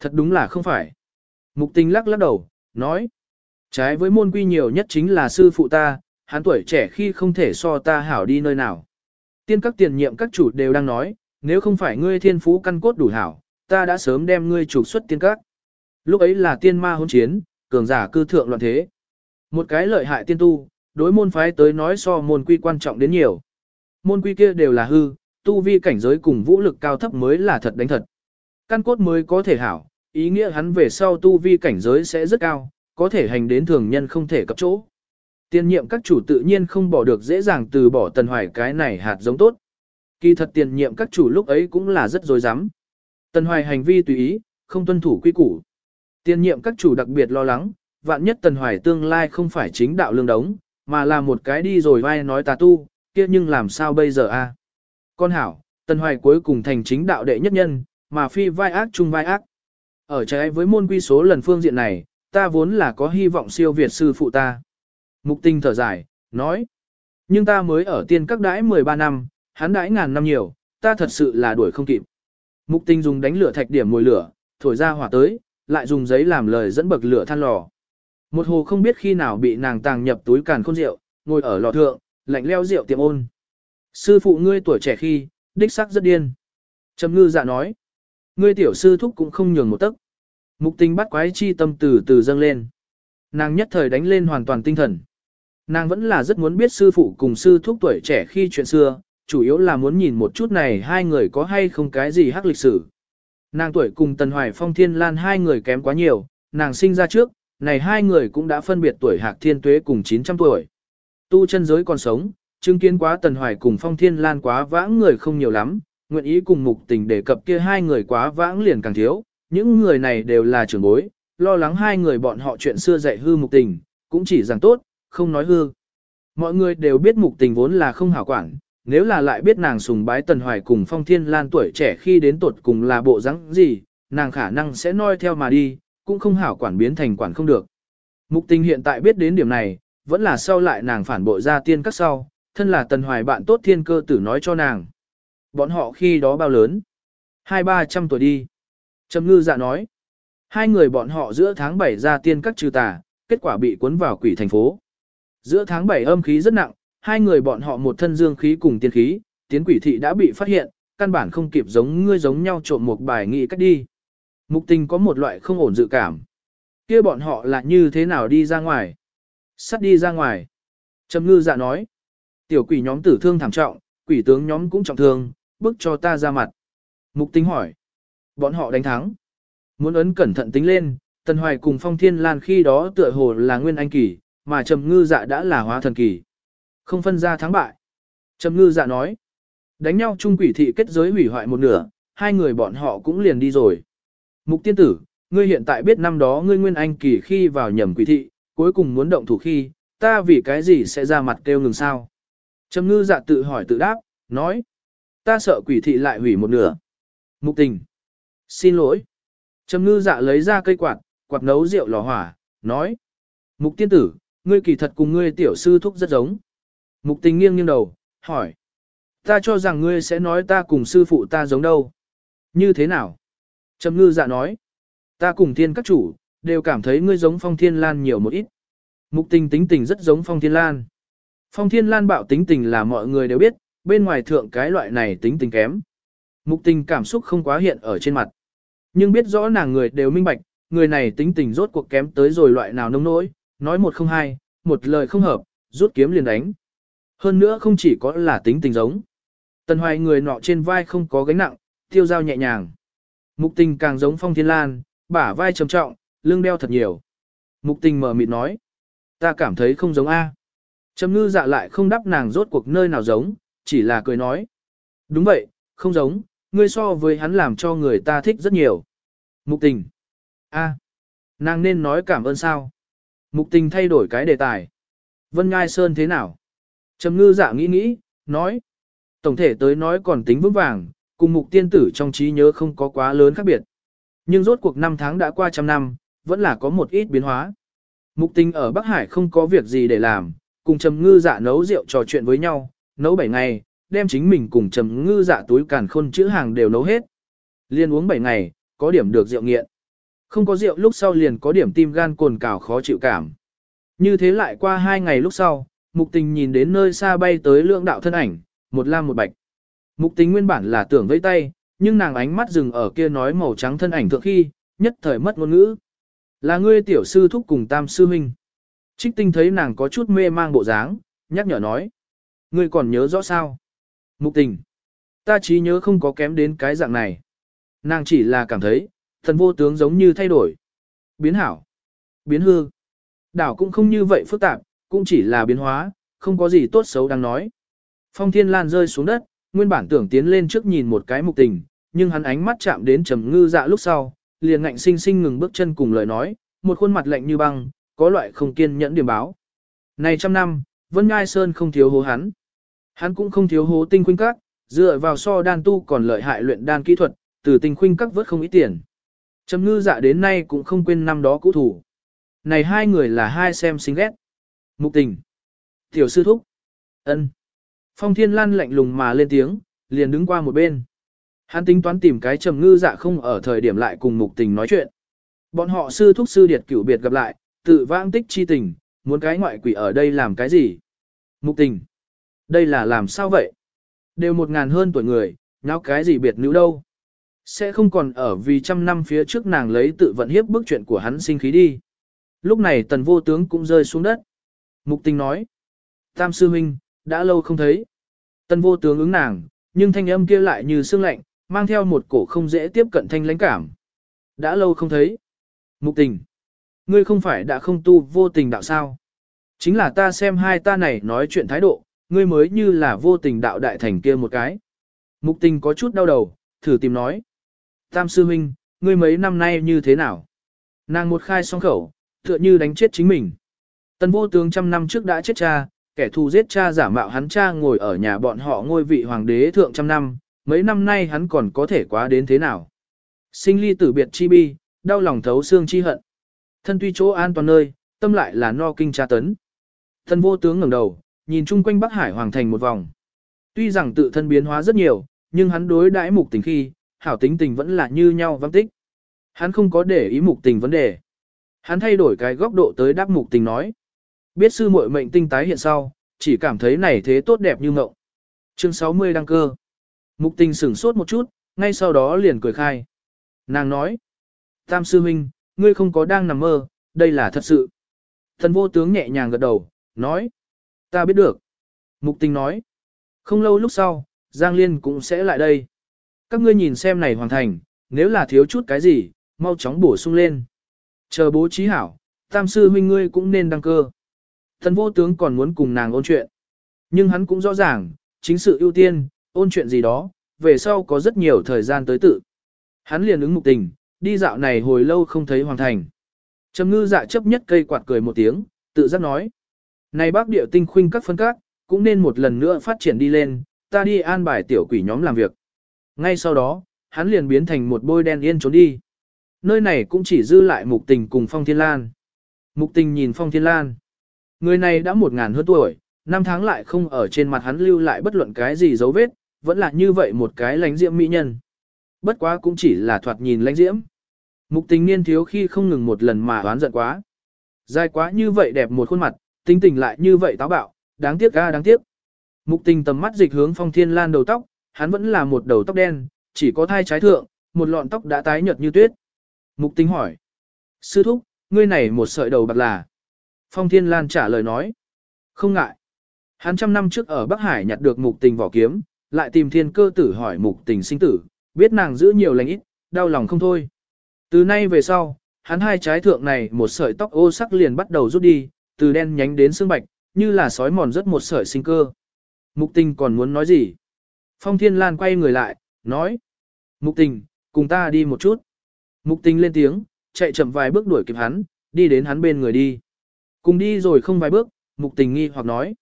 Speaker 1: Thật đúng là không phải. Mục tình lắc lắc đầu, nói. Trái với môn quy nhiều nhất chính là sư phụ ta, hắn tuổi trẻ khi không thể so ta hảo đi nơi nào. Tiên các tiền nhiệm các chủ đều đang nói, nếu không phải ngươi thiên phú căn cốt đủ hảo, ta đã sớm đem ngươi trục xuất tiên các. Lúc ấy là tiên ma hôn chiến, cường giả cư thượng loạn thế. Một cái lợi hại tiên tu, đối môn phái tới nói so môn quy quan trọng đến nhiều. Môn quy kia đều là hư, tu vi cảnh giới cùng vũ lực cao thấp mới là thật đánh thật. Căn cốt mới có thể hảo, ý nghĩa hắn về sau tu vi cảnh giới sẽ rất cao, có thể hành đến thường nhân không thể cập chỗ. Tiên nhiệm các chủ tự nhiên không bỏ được dễ dàng từ bỏ tần hoài cái này hạt giống tốt. Kỳ thật tiền nhiệm các chủ lúc ấy cũng là rất dối rắm Tần hoài hành vi tùy ý, không tuân thủ quy củ. Tiên nhiệm các chủ đặc biệt lo lắng, vạn nhất tần hoài tương lai không phải chính đạo lương đống, mà là một cái đi rồi vai nói tà tu, kia nhưng làm sao bây giờ a? Con hảo, tần hoài cuối cùng thành chính đạo đệ nhất nhân, mà phi vai ác chung vai ác. Ở trái với môn quy số lần phương diện này, ta vốn là có hy vọng siêu việt sư phụ ta. Mục tinh thở dài, nói. Nhưng ta mới ở tiên các đãi 13 năm, hắn đãi ngàn năm nhiều, ta thật sự là đuổi không kịp. Mục tinh dùng đánh lửa thạch điểm mồi lửa, thổi ra hỏa tới, lại dùng giấy làm lời dẫn bậc lửa than lò. Một hồ không biết khi nào bị nàng tàng nhập túi càn khôn rượu, ngồi ở lò thượng, lạnh leo rượu tiệm ôn. Sư phụ ngươi tuổi trẻ khi, đích sắc rất điên. Trầm ngư dạ nói. Ngươi tiểu sư thúc cũng không nhường một tấc. Mục tình bắt quái chi tâm từ từ dâng lên. Nàng nhất thời đánh lên hoàn toàn tinh thần. Nàng vẫn là rất muốn biết sư phụ cùng sư thúc tuổi trẻ khi chuyện xưa, chủ yếu là muốn nhìn một chút này hai người có hay không cái gì hắc lịch sử. Nàng tuổi cùng Tần Hoài Phong Thiên Lan hai người kém quá nhiều, nàng sinh ra trước, này hai người cũng đã phân biệt tuổi Hạc Thiên Tuế cùng 900 tuổi. Tu chân giới còn sống, chứng kiến quá Tần Hoài cùng Phong Thiên Lan quá vãng người không nhiều lắm, nguyện ý cùng mục tình đề cập kia hai người quá vãng liền càng thiếu, những người này đều là trưởng bối, lo lắng hai người bọn họ chuyện xưa dạy hư mục tình, cũng chỉ rằng tốt, không nói hư. Mọi người đều biết mục tình vốn là không hảo quản, nếu là lại biết nàng sùng bái Tần Hoài cùng Phong Thiên Lan tuổi trẻ khi đến tuột cùng là bộ rắn gì, nàng khả năng sẽ noi theo mà đi, cũng không hảo quản biến thành quản không được. Mục tình hiện tại biết đến điểm này, vẫn là sau lại nàng phản bội ra tiên các sau, thân là Tần Hoài bạn tốt thiên cơ tử nói cho nàng. Bọn họ khi đó bao lớn? Hai ba trăm tuổi đi. Trầm ngư dạ nói. Hai người bọn họ giữa tháng 7 ra tiên các trừ tà, kết quả bị cuốn vào quỷ thành phố. Giữa tháng 7 âm khí rất nặng, hai người bọn họ một thân dương khí cùng tiên khí, tiến quỷ thị đã bị phát hiện, căn bản không kịp giống ngươi giống nhau trộm một bài nghị cách đi. Mục tình có một loại không ổn dự cảm. kia bọn họ là như thế nào đi ra ngoài? Sắt đi ra ngoài. Trầm ngư dạ nói. Tiểu quỷ nhóm tử thương thảm trọng, quỷ tướng nhóm cũng trọng thương, bức cho ta ra mặt. Mục tình hỏi. Bọn họ đánh thắng. Muốn ấn cẩn thận tính lên, Tần Hoài cùng Phong Thiên Lan khi đó tựa hồ là nguyên anh kỳ, mà Trầm Ngư Dạ đã là hóa thần kỳ. Không phân ra thắng bại. Trầm Ngư Dạ nói. Đánh nhau chung quỷ thị kết giới hủy hoại một nửa, hai người bọn họ cũng liền đi rồi. Mục tiên tử, ngươi hiện tại biết năm đó ngươi nguyên anh kỳ khi vào nhầm quỷ thị, cuối cùng muốn động thủ khi, ta vì cái gì sẽ ra mặt kêu ngừng sao? Trầm ngư dạ tự hỏi tự đáp, nói. Ta sợ quỷ thị lại hủy một nửa. Mục tình. Xin lỗi. Trầm ngư dạ lấy ra cây quạt, quạt nấu rượu lò hỏa, nói. Mục tiên tử, ngươi kỳ thật cùng ngươi tiểu sư thúc rất giống. Mục tình nghiêng nghiêng đầu, hỏi. Ta cho rằng ngươi sẽ nói ta cùng sư phụ ta giống đâu. Như thế nào? Trầm ngư dạ nói. Ta cùng thiên các chủ, đều cảm thấy ngươi giống phong thiên lan nhiều một ít. Mục tình tính tình rất giống Phong Thiên Lan. Phong Thiên Lan bạo tính tình là mọi người đều biết, bên ngoài thượng cái loại này tính tình kém. Mục tình cảm xúc không quá hiện ở trên mặt. Nhưng biết rõ nàng người đều minh bạch, người này tính tình rốt cuộc kém tới rồi loại nào nông nỗi, nói một không hai, một lời không hợp, rút kiếm liền đánh. Hơn nữa không chỉ có là tính tình giống. Tần hoài người nọ trên vai không có gánh nặng, tiêu dao nhẹ nhàng. Mục tình càng giống phong thiên lan, bả vai trầm trọng, lưng đeo thật nhiều. Mục tình mở mịt nói. Ta cảm thấy không giống A. Trầm ngư dạ lại không đáp nàng rốt cuộc nơi nào giống, chỉ là cười nói. Đúng vậy, không giống, ngươi so với hắn làm cho người ta thích rất nhiều. Mục tình. A. Nàng nên nói cảm ơn sao? Mục tình thay đổi cái đề tài. Vân Ngai Sơn thế nào? Trầm ngư dạ nghĩ nghĩ, nói. Tổng thể tới nói còn tính vững vàng, cùng mục tiên tử trong trí nhớ không có quá lớn khác biệt. Nhưng rốt cuộc năm tháng đã qua trăm năm, vẫn là có một ít biến hóa. Mục tình ở Bắc Hải không có việc gì để làm, cùng trầm ngư dạ nấu rượu trò chuyện với nhau, nấu 7 ngày, đem chính mình cùng trầm ngư dạ túi càn khôn chữ hàng đều nấu hết. Liên uống 7 ngày, có điểm được rượu nghiện. Không có rượu lúc sau liền có điểm tim gan cồn cào khó chịu cảm. Như thế lại qua hai ngày lúc sau, mục tình nhìn đến nơi xa bay tới lượng đạo thân ảnh, một lam một bạch. Mục tình nguyên bản là tưởng vẫy tay, nhưng nàng ánh mắt dừng ở kia nói màu trắng thân ảnh thượng khi, nhất thời mất ngôn ngữ. Là ngươi tiểu sư thúc cùng tam sư huynh. Trích tinh thấy nàng có chút mê mang bộ dáng, nhắc nhở nói. Ngươi còn nhớ rõ sao? Mục tình. Ta trí nhớ không có kém đến cái dạng này. Nàng chỉ là cảm thấy, thần vô tướng giống như thay đổi. Biến hảo. Biến hư. Đảo cũng không như vậy phức tạp, cũng chỉ là biến hóa, không có gì tốt xấu đang nói. Phong Thiên Lan rơi xuống đất, nguyên bản tưởng tiến lên trước nhìn một cái mục tình, nhưng hắn ánh mắt chạm đến trầm ngư dạ lúc sau, liền ngạnh sinh sinh ngừng bước chân cùng lời nói, một khuôn mặt lạnh như băng, có loại không kiên nhẫn điểm báo. Này trăm năm, Vân Ngai Sơn không thiếu hố hắn. Hắn cũng không thiếu hố tinh khuynh các, dựa vào so đan tu còn lợi hại luyện đan kỹ thuật, từ tinh khuynh các vớt không ít tiền. Trầm ngư dạ đến nay cũng không quên năm đó cũ thủ. Này hai người là hai xem xinh ghét. Mục tình. Tiểu sư thúc. ân Phong Thiên Lan lạnh lùng mà lên tiếng, liền đứng qua một bên. Hắn tính toán tìm cái trầm ngư dạ không ở thời điểm lại cùng mục tình nói chuyện. Bọn họ sư thúc sư điệt cửu biệt gặp lại, tự vãng tích chi tình, muốn cái ngoại quỷ ở đây làm cái gì? Mục tình. Đây là làm sao vậy? Đều một ngàn hơn tuổi người, nháo cái gì biệt nữ đâu? Sẽ không còn ở vì trăm năm phía trước nàng lấy tự vận hiếp bức chuyện của hắn sinh khí đi. Lúc này tần vô tướng cũng rơi xuống đất. Mục tình nói. Tam sư huynh, đã lâu không thấy. Tần vô tướng ứng nàng, nhưng thanh âm kia lại như sương lạnh, mang theo một cổ không dễ tiếp cận thanh lãnh cảm. Đã lâu không thấy. Mục tình. Ngươi không phải đã không tu vô tình đạo sao? Chính là ta xem hai ta này nói chuyện thái độ, ngươi mới như là vô tình đạo đại thành kia một cái. Mục tình có chút đau đầu, thử tìm nói. Tam sư huynh, ngươi mấy năm nay như thế nào? Nàng một khai song khẩu, tựa như đánh chết chính mình. Tần vô tướng trăm năm trước đã chết cha, kẻ thù giết cha giả mạo hắn cha ngồi ở nhà bọn họ ngôi vị hoàng đế thượng trăm năm, mấy năm nay hắn còn có thể quá đến thế nào. Sinh ly tử biệt chi bi, đau lòng thấu xương chi hận. Thân tuy chỗ an toàn nơi, tâm lại là no kinh tra tấn. Thân vô tướng ngẩng đầu, nhìn chung quanh Bắc Hải hoàng thành một vòng. Tuy rằng tự thân biến hóa rất nhiều, nhưng hắn đối đãi mục tình khi, hảo tính tình vẫn là như nhau vắng tích. Hắn không có để ý mục tình vấn đề. Hắn thay đổi cái góc độ tới đáp mục tình nói. Biết sư muội mệnh tinh tái hiện sau, chỉ cảm thấy này thế tốt đẹp như mộng. Chương 60 đăng cơ. Mục tình sửng sốt một chút, ngay sau đó liền cười khai. Nàng nói. Tam sư huynh, ngươi không có đang nằm mơ, đây là thật sự. Thần vô tướng nhẹ nhàng gật đầu, nói. Ta biết được. Mục tình nói. Không lâu lúc sau, Giang Liên cũng sẽ lại đây. Các ngươi nhìn xem này hoàn thành, nếu là thiếu chút cái gì, mau chóng bổ sung lên. Chờ bố trí hảo, tam sư huynh ngươi cũng nên đăng cơ. Thần vô tướng còn muốn cùng nàng ôn chuyện. Nhưng hắn cũng rõ ràng, chính sự ưu tiên, ôn chuyện gì đó, về sau có rất nhiều thời gian tới tự. Hắn liền ứng mục tình, đi dạo này hồi lâu không thấy hoàn thành. Trầm ngư dạ chấp nhất cây quạt cười một tiếng, tự giác nói. Này bác điệu tinh khuynh các phân các, cũng nên một lần nữa phát triển đi lên, ta đi an bài tiểu quỷ nhóm làm việc. Ngay sau đó, hắn liền biến thành một bôi đen yên trốn đi. Nơi này cũng chỉ dư lại mục tình cùng Phong Thiên Lan. Mục tình nhìn Phong Thiên Lan. Người này đã một ngàn hơn tuổi, năm tháng lại không ở trên mặt hắn lưu lại bất luận cái gì dấu vết, vẫn là như vậy một cái lánh diễm mỹ nhân. Bất quá cũng chỉ là thoạt nhìn lánh diễm. Mục tình niên thiếu khi không ngừng một lần mà oán giận quá. Dài quá như vậy đẹp một khuôn mặt, tinh tình lại như vậy táo bạo, đáng tiếc ga đáng tiếc. Mục tình tầm mắt dịch hướng phong thiên lan đầu tóc, hắn vẫn là một đầu tóc đen, chỉ có thai trái thượng, một lọn tóc đã tái nhợt như tuyết. Mục tính hỏi. Sư thúc, ngươi này một sợi đầu bạc là. Phong thiên lan trả lời nói. Không ngại. Hắn trăm năm trước ở Bắc Hải nhặt được mục tình vỏ kiếm, lại tìm thiên cơ tử hỏi mục tình sinh tử, biết nàng giữ nhiều lành ít, đau lòng không thôi. Từ nay về sau, hắn hai trái thượng này một sợi tóc ô sắc liền bắt đầu rút đi, từ đen nhánh đến xương bạch, như là sói mòn rất một sợi sinh cơ. Mục tình còn muốn nói gì? Phong Thiên Lan quay người lại, nói. Mục tình, cùng ta đi một chút. Mục tình lên tiếng, chạy chậm vài bước đuổi kịp hắn, đi đến hắn bên người đi. Cùng đi rồi không vài bước, mục tình nghi hoặc nói.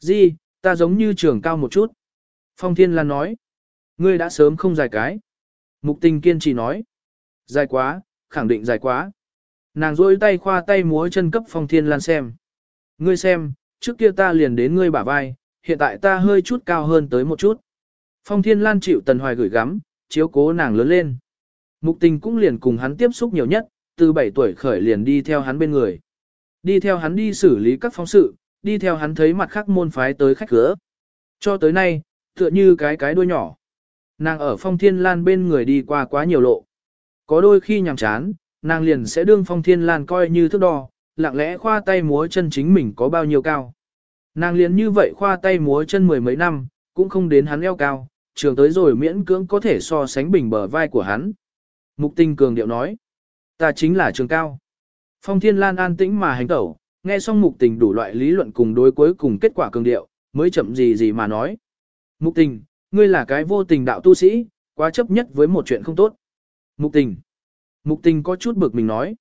Speaker 1: Di, ta giống như trưởng cao một chút. Phong Thiên Lan nói. Ngươi đã sớm không dài cái. Mục tình kiên trì nói. Dài quá, khẳng định dài quá. Nàng rôi tay khoa tay múa chân cấp Phong Thiên Lan xem. Ngươi xem, trước kia ta liền đến ngươi bả vai, hiện tại ta hơi chút cao hơn tới một chút. Phong Thiên Lan chịu Tần Hoài gửi gắm, chiếu cố nàng lớn lên. Mục tình cũng liền cùng hắn tiếp xúc nhiều nhất, từ 7 tuổi khởi liền đi theo hắn bên người. Đi theo hắn đi xử lý các phóng sự, đi theo hắn thấy mặt khác môn phái tới khách cửa. Cho tới nay, tựa như cái cái đuôi nhỏ. Nàng ở phong thiên lan bên người đi qua quá nhiều lộ. Có đôi khi nhàm chán, nàng liền sẽ đương phong thiên lan coi như thước đo, lặng lẽ khoa tay múa chân chính mình có bao nhiêu cao. Nàng liền như vậy khoa tay múa chân mười mấy năm, cũng không đến hắn eo cao, trường tới rồi miễn cưỡng có thể so sánh bình bờ vai của hắn. Mục tinh cường điệu nói, ta chính là trường cao. Phong thiên lan an tĩnh mà hành tẩu, nghe xong mục tình đủ loại lý luận cùng đối cuối cùng kết quả cường điệu, mới chậm gì gì mà nói. Mục tình, ngươi là cái vô tình đạo tu sĩ, quá chấp nhất với một chuyện không tốt. Mục tình. Mục tình có chút bực mình nói.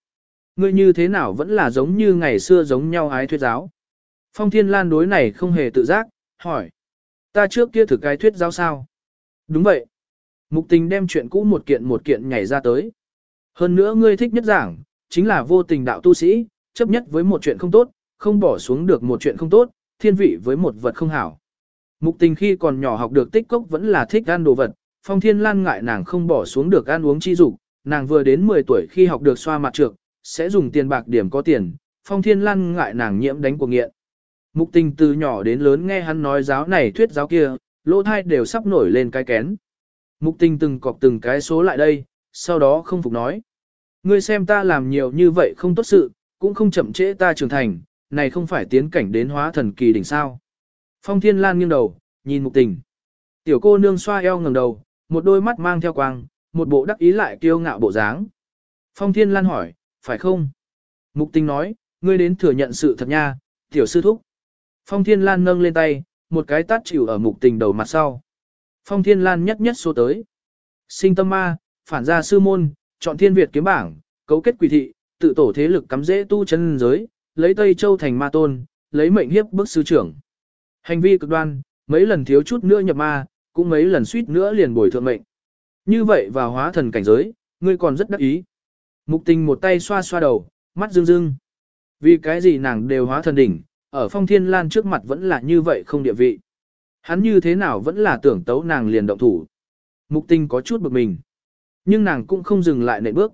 Speaker 1: Ngươi như thế nào vẫn là giống như ngày xưa giống nhau ái thuyết giáo. Phong Thiên Lan đối này không hề tự giác, hỏi. Ta trước kia thử cái thuyết giáo sao? Đúng vậy. Mục tình đem chuyện cũ một kiện một kiện nhảy ra tới. Hơn nữa ngươi thích nhất giảng, chính là vô tình đạo tu sĩ, chấp nhất với một chuyện không tốt, không bỏ xuống được một chuyện không tốt, thiên vị với một vật không hảo. Mục tình khi còn nhỏ học được tích cốc vẫn là thích ăn đồ vật, phong thiên lan ngại nàng không bỏ xuống được ăn uống chi dục nàng vừa đến 10 tuổi khi học được xoa mặt trược, sẽ dùng tiền bạc điểm có tiền, phong thiên lan ngại nàng nhiễm đánh của nghiện. Mục tình từ nhỏ đến lớn nghe hắn nói giáo này thuyết giáo kia, lỗ thai đều sắp nổi lên cái kén. Mục tình từng cọc từng cái số lại đây, sau đó không phục nói. Ngươi xem ta làm nhiều như vậy không tốt sự, cũng không chậm trễ ta trưởng thành, này không phải tiến cảnh đến hóa thần kỳ đỉnh sao. Phong Thiên Lan nghiêng đầu, nhìn mục tình. Tiểu cô nương xoa eo ngẩng đầu, một đôi mắt mang theo quang, một bộ đắc ý lại kiêu ngạo bộ dáng. Phong Thiên Lan hỏi, phải không? Mục tình nói, ngươi đến thừa nhận sự thật nha, tiểu sư thúc. Phong Thiên Lan nâng lên tay, một cái tát chịu ở mục tình đầu mặt sau. Phong Thiên Lan nhất nhất số tới. Sinh tâm ma, phản gia sư môn, chọn thiên Việt kiếm bảng, cấu kết quỷ thị, tự tổ thế lực cắm dễ tu chân giới, lấy Tây Châu thành ma tôn, lấy mệnh hiếp bức sư trưởng. Hành vi cực đoan, mấy lần thiếu chút nữa nhập ma, cũng mấy lần suýt nữa liền bồi thượng mệnh. Như vậy vào hóa thần cảnh giới, ngươi còn rất đắc ý. Mục tình một tay xoa xoa đầu, mắt rưng rưng. Vì cái gì nàng đều hóa thần đỉnh, ở phong thiên lan trước mặt vẫn là như vậy không địa vị. Hắn như thế nào vẫn là tưởng tấu nàng liền động thủ. Mục tình có chút bực mình. Nhưng nàng cũng không dừng lại nệm bước.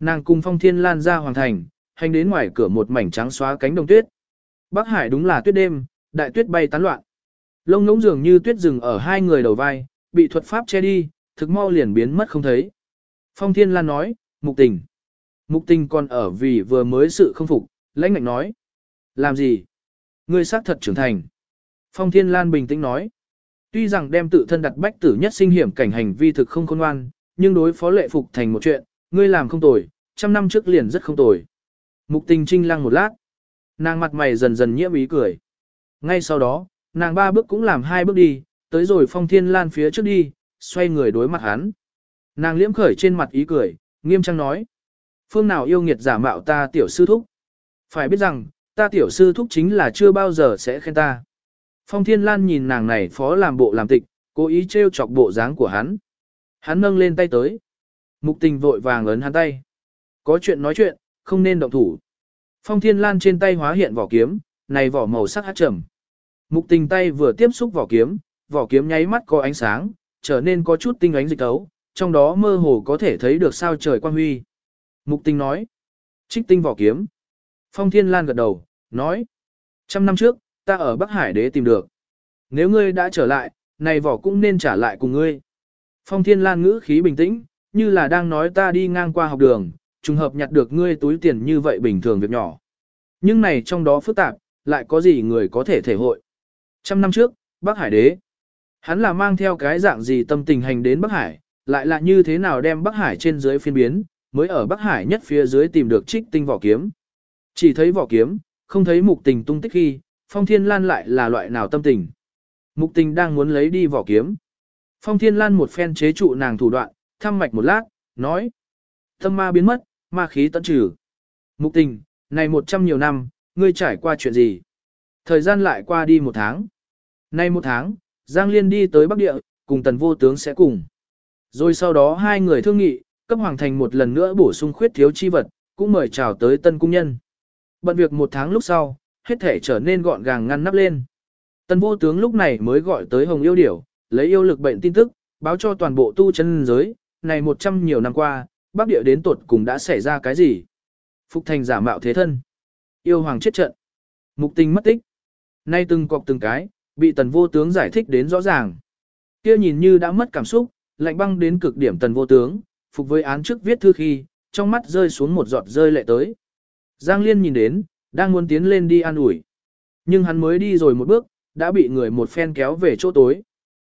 Speaker 1: Nàng cùng phong thiên lan ra hoàng thành, hành đến ngoài cửa một mảnh trắng xóa cánh đồng tuyết. Bắc Hải đúng là tuyết đêm, đại tuyết bay tán loạn. Lông ngỗng dường như tuyết rừng ở hai người đầu vai, bị thuật pháp che đi, thực mau liền biến mất không thấy. Phong Thiên Lan nói, mục tình. Mục tình còn ở vì vừa mới sự không phục, lãnh ngạnh nói. Làm gì? Ngươi xác thật trưởng thành. Phong Thiên Lan bình tĩnh nói. Tuy rằng đem tự thân đặt bách tử nhất sinh hiểm cảnh hành vi thực không khôn ngoan, nhưng đối phó lệ phục thành một chuyện, ngươi làm không tồi, trăm năm trước liền rất không tồi. Mục tình trinh lăng một lát. Nàng mặt mày dần dần nhiễm ý cười. Ngay sau đó, nàng ba bước cũng làm hai bước đi, tới rồi phong thiên lan phía trước đi, xoay người đối mặt hắn. Nàng liễm khởi trên mặt ý cười, nghiêm trang nói. Phương nào yêu nghiệt giả mạo ta tiểu sư thúc. Phải biết rằng, ta tiểu sư thúc chính là chưa bao giờ sẽ khen ta. Phong thiên lan nhìn nàng này phó làm bộ làm tịch, cố ý trêu chọc bộ dáng của hắn. Hắn nâng lên tay tới. Mục tình vội vàng ấn hắn tay. Có chuyện nói chuyện, không nên động thủ. Phong thiên lan trên tay hóa hiện vỏ kiếm, này vỏ màu sắc hát trầm. Mục tình tay vừa tiếp xúc vỏ kiếm, vỏ kiếm nháy mắt có ánh sáng, trở nên có chút tinh ánh dịch tấu, trong đó mơ hồ có thể thấy được sao trời quang huy. Mục tình nói, trích tinh vỏ kiếm. Phong Thiên Lan gật đầu, nói. Trăm năm trước, ta ở Bắc Hải đế tìm được. Nếu ngươi đã trở lại, này vỏ cũng nên trả lại cùng ngươi. Phong Thiên Lan ngữ khí bình tĩnh, như là đang nói ta đi ngang qua học đường, trùng hợp nhặt được ngươi túi tiền như vậy bình thường việc nhỏ. Nhưng này trong đó phức tạp, lại có gì người có thể thể hội. Trăm năm trước, Bắc Hải đế, hắn là mang theo cái dạng gì tâm tình hành đến Bắc Hải, lại là như thế nào đem Bắc Hải trên dưới phiên biến, mới ở Bắc Hải nhất phía dưới tìm được trích tinh vỏ kiếm. Chỉ thấy vỏ kiếm, không thấy mục tình tung tích khi, Phong Thiên Lan lại là loại nào tâm tình. Mục tình đang muốn lấy đi vỏ kiếm. Phong Thiên Lan một phen chế trụ nàng thủ đoạn, thăm mạch một lát, nói. Tâm ma biến mất, ma khí tận trừ. Mục tình, này một trăm nhiều năm, ngươi trải qua chuyện gì? Thời gian lại qua đi một tháng. Nay một tháng, Giang Liên đi tới Bắc Địa, cùng tần vô tướng sẽ cùng. Rồi sau đó hai người thương nghị, cấp hoàng thành một lần nữa bổ sung khuyết thiếu chi vật, cũng mời chào tới tân cung nhân. Bận việc một tháng lúc sau, hết thể trở nên gọn gàng ngăn nắp lên. Tần vô tướng lúc này mới gọi tới Hồng Yêu Điểu, lấy yêu lực bệnh tin tức, báo cho toàn bộ tu chân giới, này một trăm nhiều năm qua, Bắc Địa đến tuột cùng đã xảy ra cái gì? Phục thành giả mạo thế thân. Yêu hoàng chết trận. Mục tình mất tích. Nay từng cọc từng cái, bị tần vô tướng giải thích đến rõ ràng. Kia nhìn như đã mất cảm xúc, lạnh băng đến cực điểm tần vô tướng, phục với án trước viết thư khi, trong mắt rơi xuống một giọt rơi lệ tới. Giang Liên nhìn đến, đang muốn tiến lên đi an ủi. Nhưng hắn mới đi rồi một bước, đã bị người một phen kéo về chỗ tối.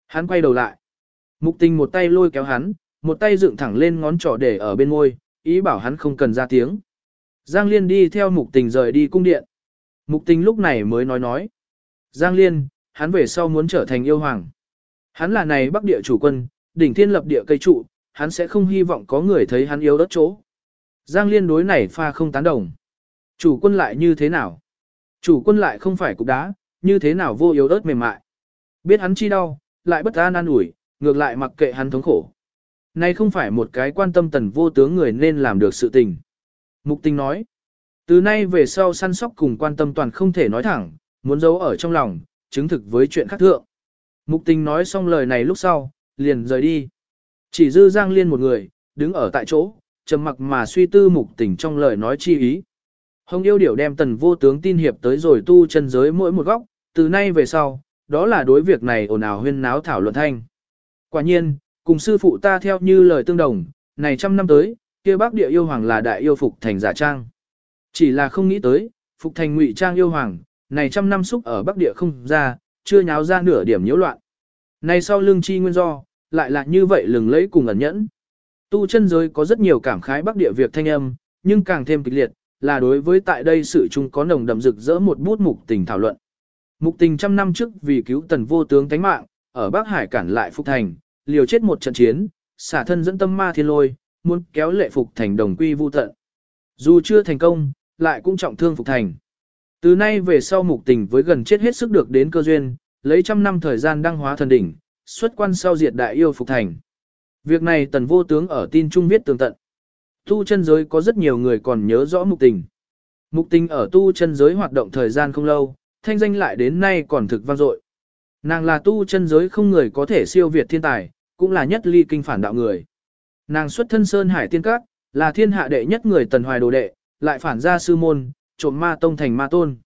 Speaker 1: Hắn quay đầu lại. Mục tình một tay lôi kéo hắn, một tay dựng thẳng lên ngón trỏ để ở bên môi, ý bảo hắn không cần ra tiếng. Giang Liên đi theo mục tình rời đi cung điện. Mục tình lúc này mới nói nói. Giang Liên, hắn về sau muốn trở thành yêu hoàng. Hắn là này bắc địa chủ quân, đỉnh thiên lập địa cây trụ, hắn sẽ không hy vọng có người thấy hắn yếu đất chỗ. Giang Liên đối này pha không tán đồng. Chủ quân lại như thế nào? Chủ quân lại không phải cục đá, như thế nào vô yếu ớt mềm mại. Biết hắn chi đau, lại bất an an ủi, ngược lại mặc kệ hắn thống khổ. Này không phải một cái quan tâm tần vô tướng người nên làm được sự tình. Mục tình nói, từ nay về sau săn sóc cùng quan tâm toàn không thể nói thẳng, muốn giấu ở trong lòng, chứng thực với chuyện khác thượng. Mục tình nói xong lời này lúc sau, liền rời đi. Chỉ dư Giang Liên một người, đứng ở tại chỗ, trầm mặc mà suy tư mục tình trong lời nói chi ý. Hồng yêu điểu đem tần vô tướng tin hiệp tới rồi tu chân giới mỗi một góc, từ nay về sau, đó là đối việc này ồn ào huyên náo thảo luận thanh. Quả nhiên, cùng sư phụ ta theo như lời tương đồng, này trăm năm tới, kia bác địa yêu hoàng là đại yêu phục thành giả trang. Chỉ là không nghĩ tới, phục thành ngụy trang yêu hoàng, này trăm năm xúc ở bắc địa không ra, chưa nháo ra nửa điểm nhiễu loạn. Này sau lương chi nguyên do, lại là như vậy lừng lẫy cùng ẩn nhẫn. Tu chân giới có rất nhiều cảm khái bắc địa việc thanh âm, nhưng càng thêm kịch liệt, là đối với tại đây sự chung có nồng đậm rực rỡ một bút mục tình thảo luận. Mục tình trăm năm trước vì cứu tần vô tướng tánh mạng, ở Bắc Hải cản lại Phục Thành, liều chết một trận chiến, xả thân dẫn tâm ma thiên lôi, muốn kéo lệ Phục Thành đồng quy vu tận. Dù chưa thành công, lại cũng trọng thương Phục Thành. Từ nay về sau mục tình với gần chết hết sức được đến cơ duyên, lấy trăm năm thời gian đăng hóa thần đỉnh, xuất quan sau diệt đại yêu Phục Thành. Việc này tần vô tướng ở tin trung viết tường tận. Tu chân giới có rất nhiều người còn nhớ rõ mục tình. Mục tình ở tu chân giới hoạt động thời gian không lâu, thanh danh lại đến nay còn thực vang dội. Nàng là tu chân giới không người có thể siêu việt thiên tài, cũng là nhất ly kinh phản đạo người. Nàng xuất thân Sơn Hải Tiên Các, là thiên hạ đệ nhất người tần hoài đồ đệ, lại phản ra sư môn, trộm ma tông thành ma tôn.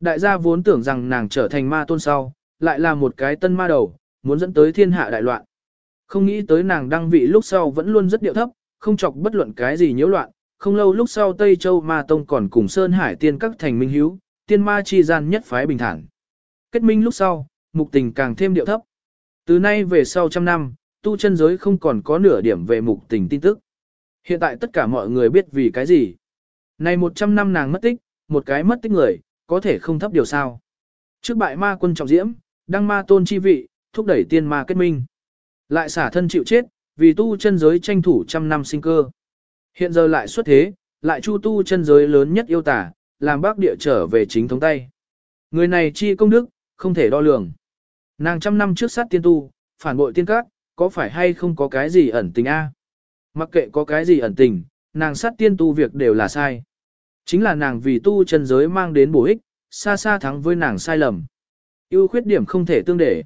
Speaker 1: Đại gia vốn tưởng rằng nàng trở thành ma tôn sau, lại là một cái tân ma đầu, muốn dẫn tới thiên hạ đại loạn. Không nghĩ tới nàng đăng vị lúc sau vẫn luôn rất điệu thấp, không chọc bất luận cái gì nhiễu loạn, không lâu lúc sau Tây Châu Ma Tông còn cùng Sơn Hải Tiên các thành minh hiếu, tiên ma chi gian nhất phái bình thản. Kết minh lúc sau, mục tình càng thêm điệu thấp. Từ nay về sau trăm năm, tu chân giới không còn có nửa điểm về mục tình tin tức. Hiện tại tất cả mọi người biết vì cái gì. Này một trăm năm nàng mất tích, một cái mất tích người, có thể không thấp điều sao. Trước bại ma quân trọng diễm, đăng ma tôn chi vị, thúc đẩy tiên ma kết minh. Lại xả thân chịu chết, vì tu chân giới tranh thủ trăm năm sinh cơ. Hiện giờ lại xuất thế, lại chu tu chân giới lớn nhất yêu tả, làm bác địa trở về chính thống tay. Người này chi công đức, không thể đo lường. Nàng trăm năm trước sát tiên tu, phản bội tiên cát, có phải hay không có cái gì ẩn tình a? Mặc kệ có cái gì ẩn tình, nàng sát tiên tu việc đều là sai. Chính là nàng vì tu chân giới mang đến bổ ích, xa xa thắng với nàng sai lầm. ưu khuyết điểm không thể tương để.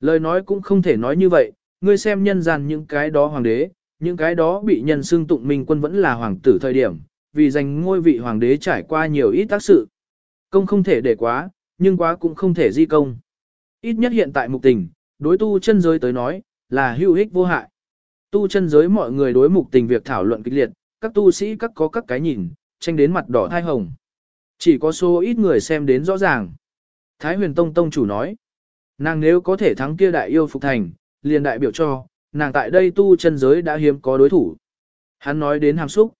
Speaker 1: Lời nói cũng không thể nói như vậy, ngươi xem nhân gian những cái đó hoàng đế, những cái đó bị nhân xưng tụng minh quân vẫn là hoàng tử thời điểm, vì giành ngôi vị hoàng đế trải qua nhiều ít tác sự. Công không thể để quá, nhưng quá cũng không thể di công. Ít nhất hiện tại mục tình, đối tu chân giới tới nói, là hữu ích vô hại. Tu chân giới mọi người đối mục tình việc thảo luận kịch liệt, các tu sĩ các có các cái nhìn, tranh đến mặt đỏ thai hồng. Chỉ có số ít người xem đến rõ ràng. Thái huyền tông tông chủ nói, nàng nếu có thể thắng kia đại yêu phục thành, liền đại biểu cho, nàng tại đây tu chân giới đã hiếm có đối thủ. Hắn nói đến hàm xúc.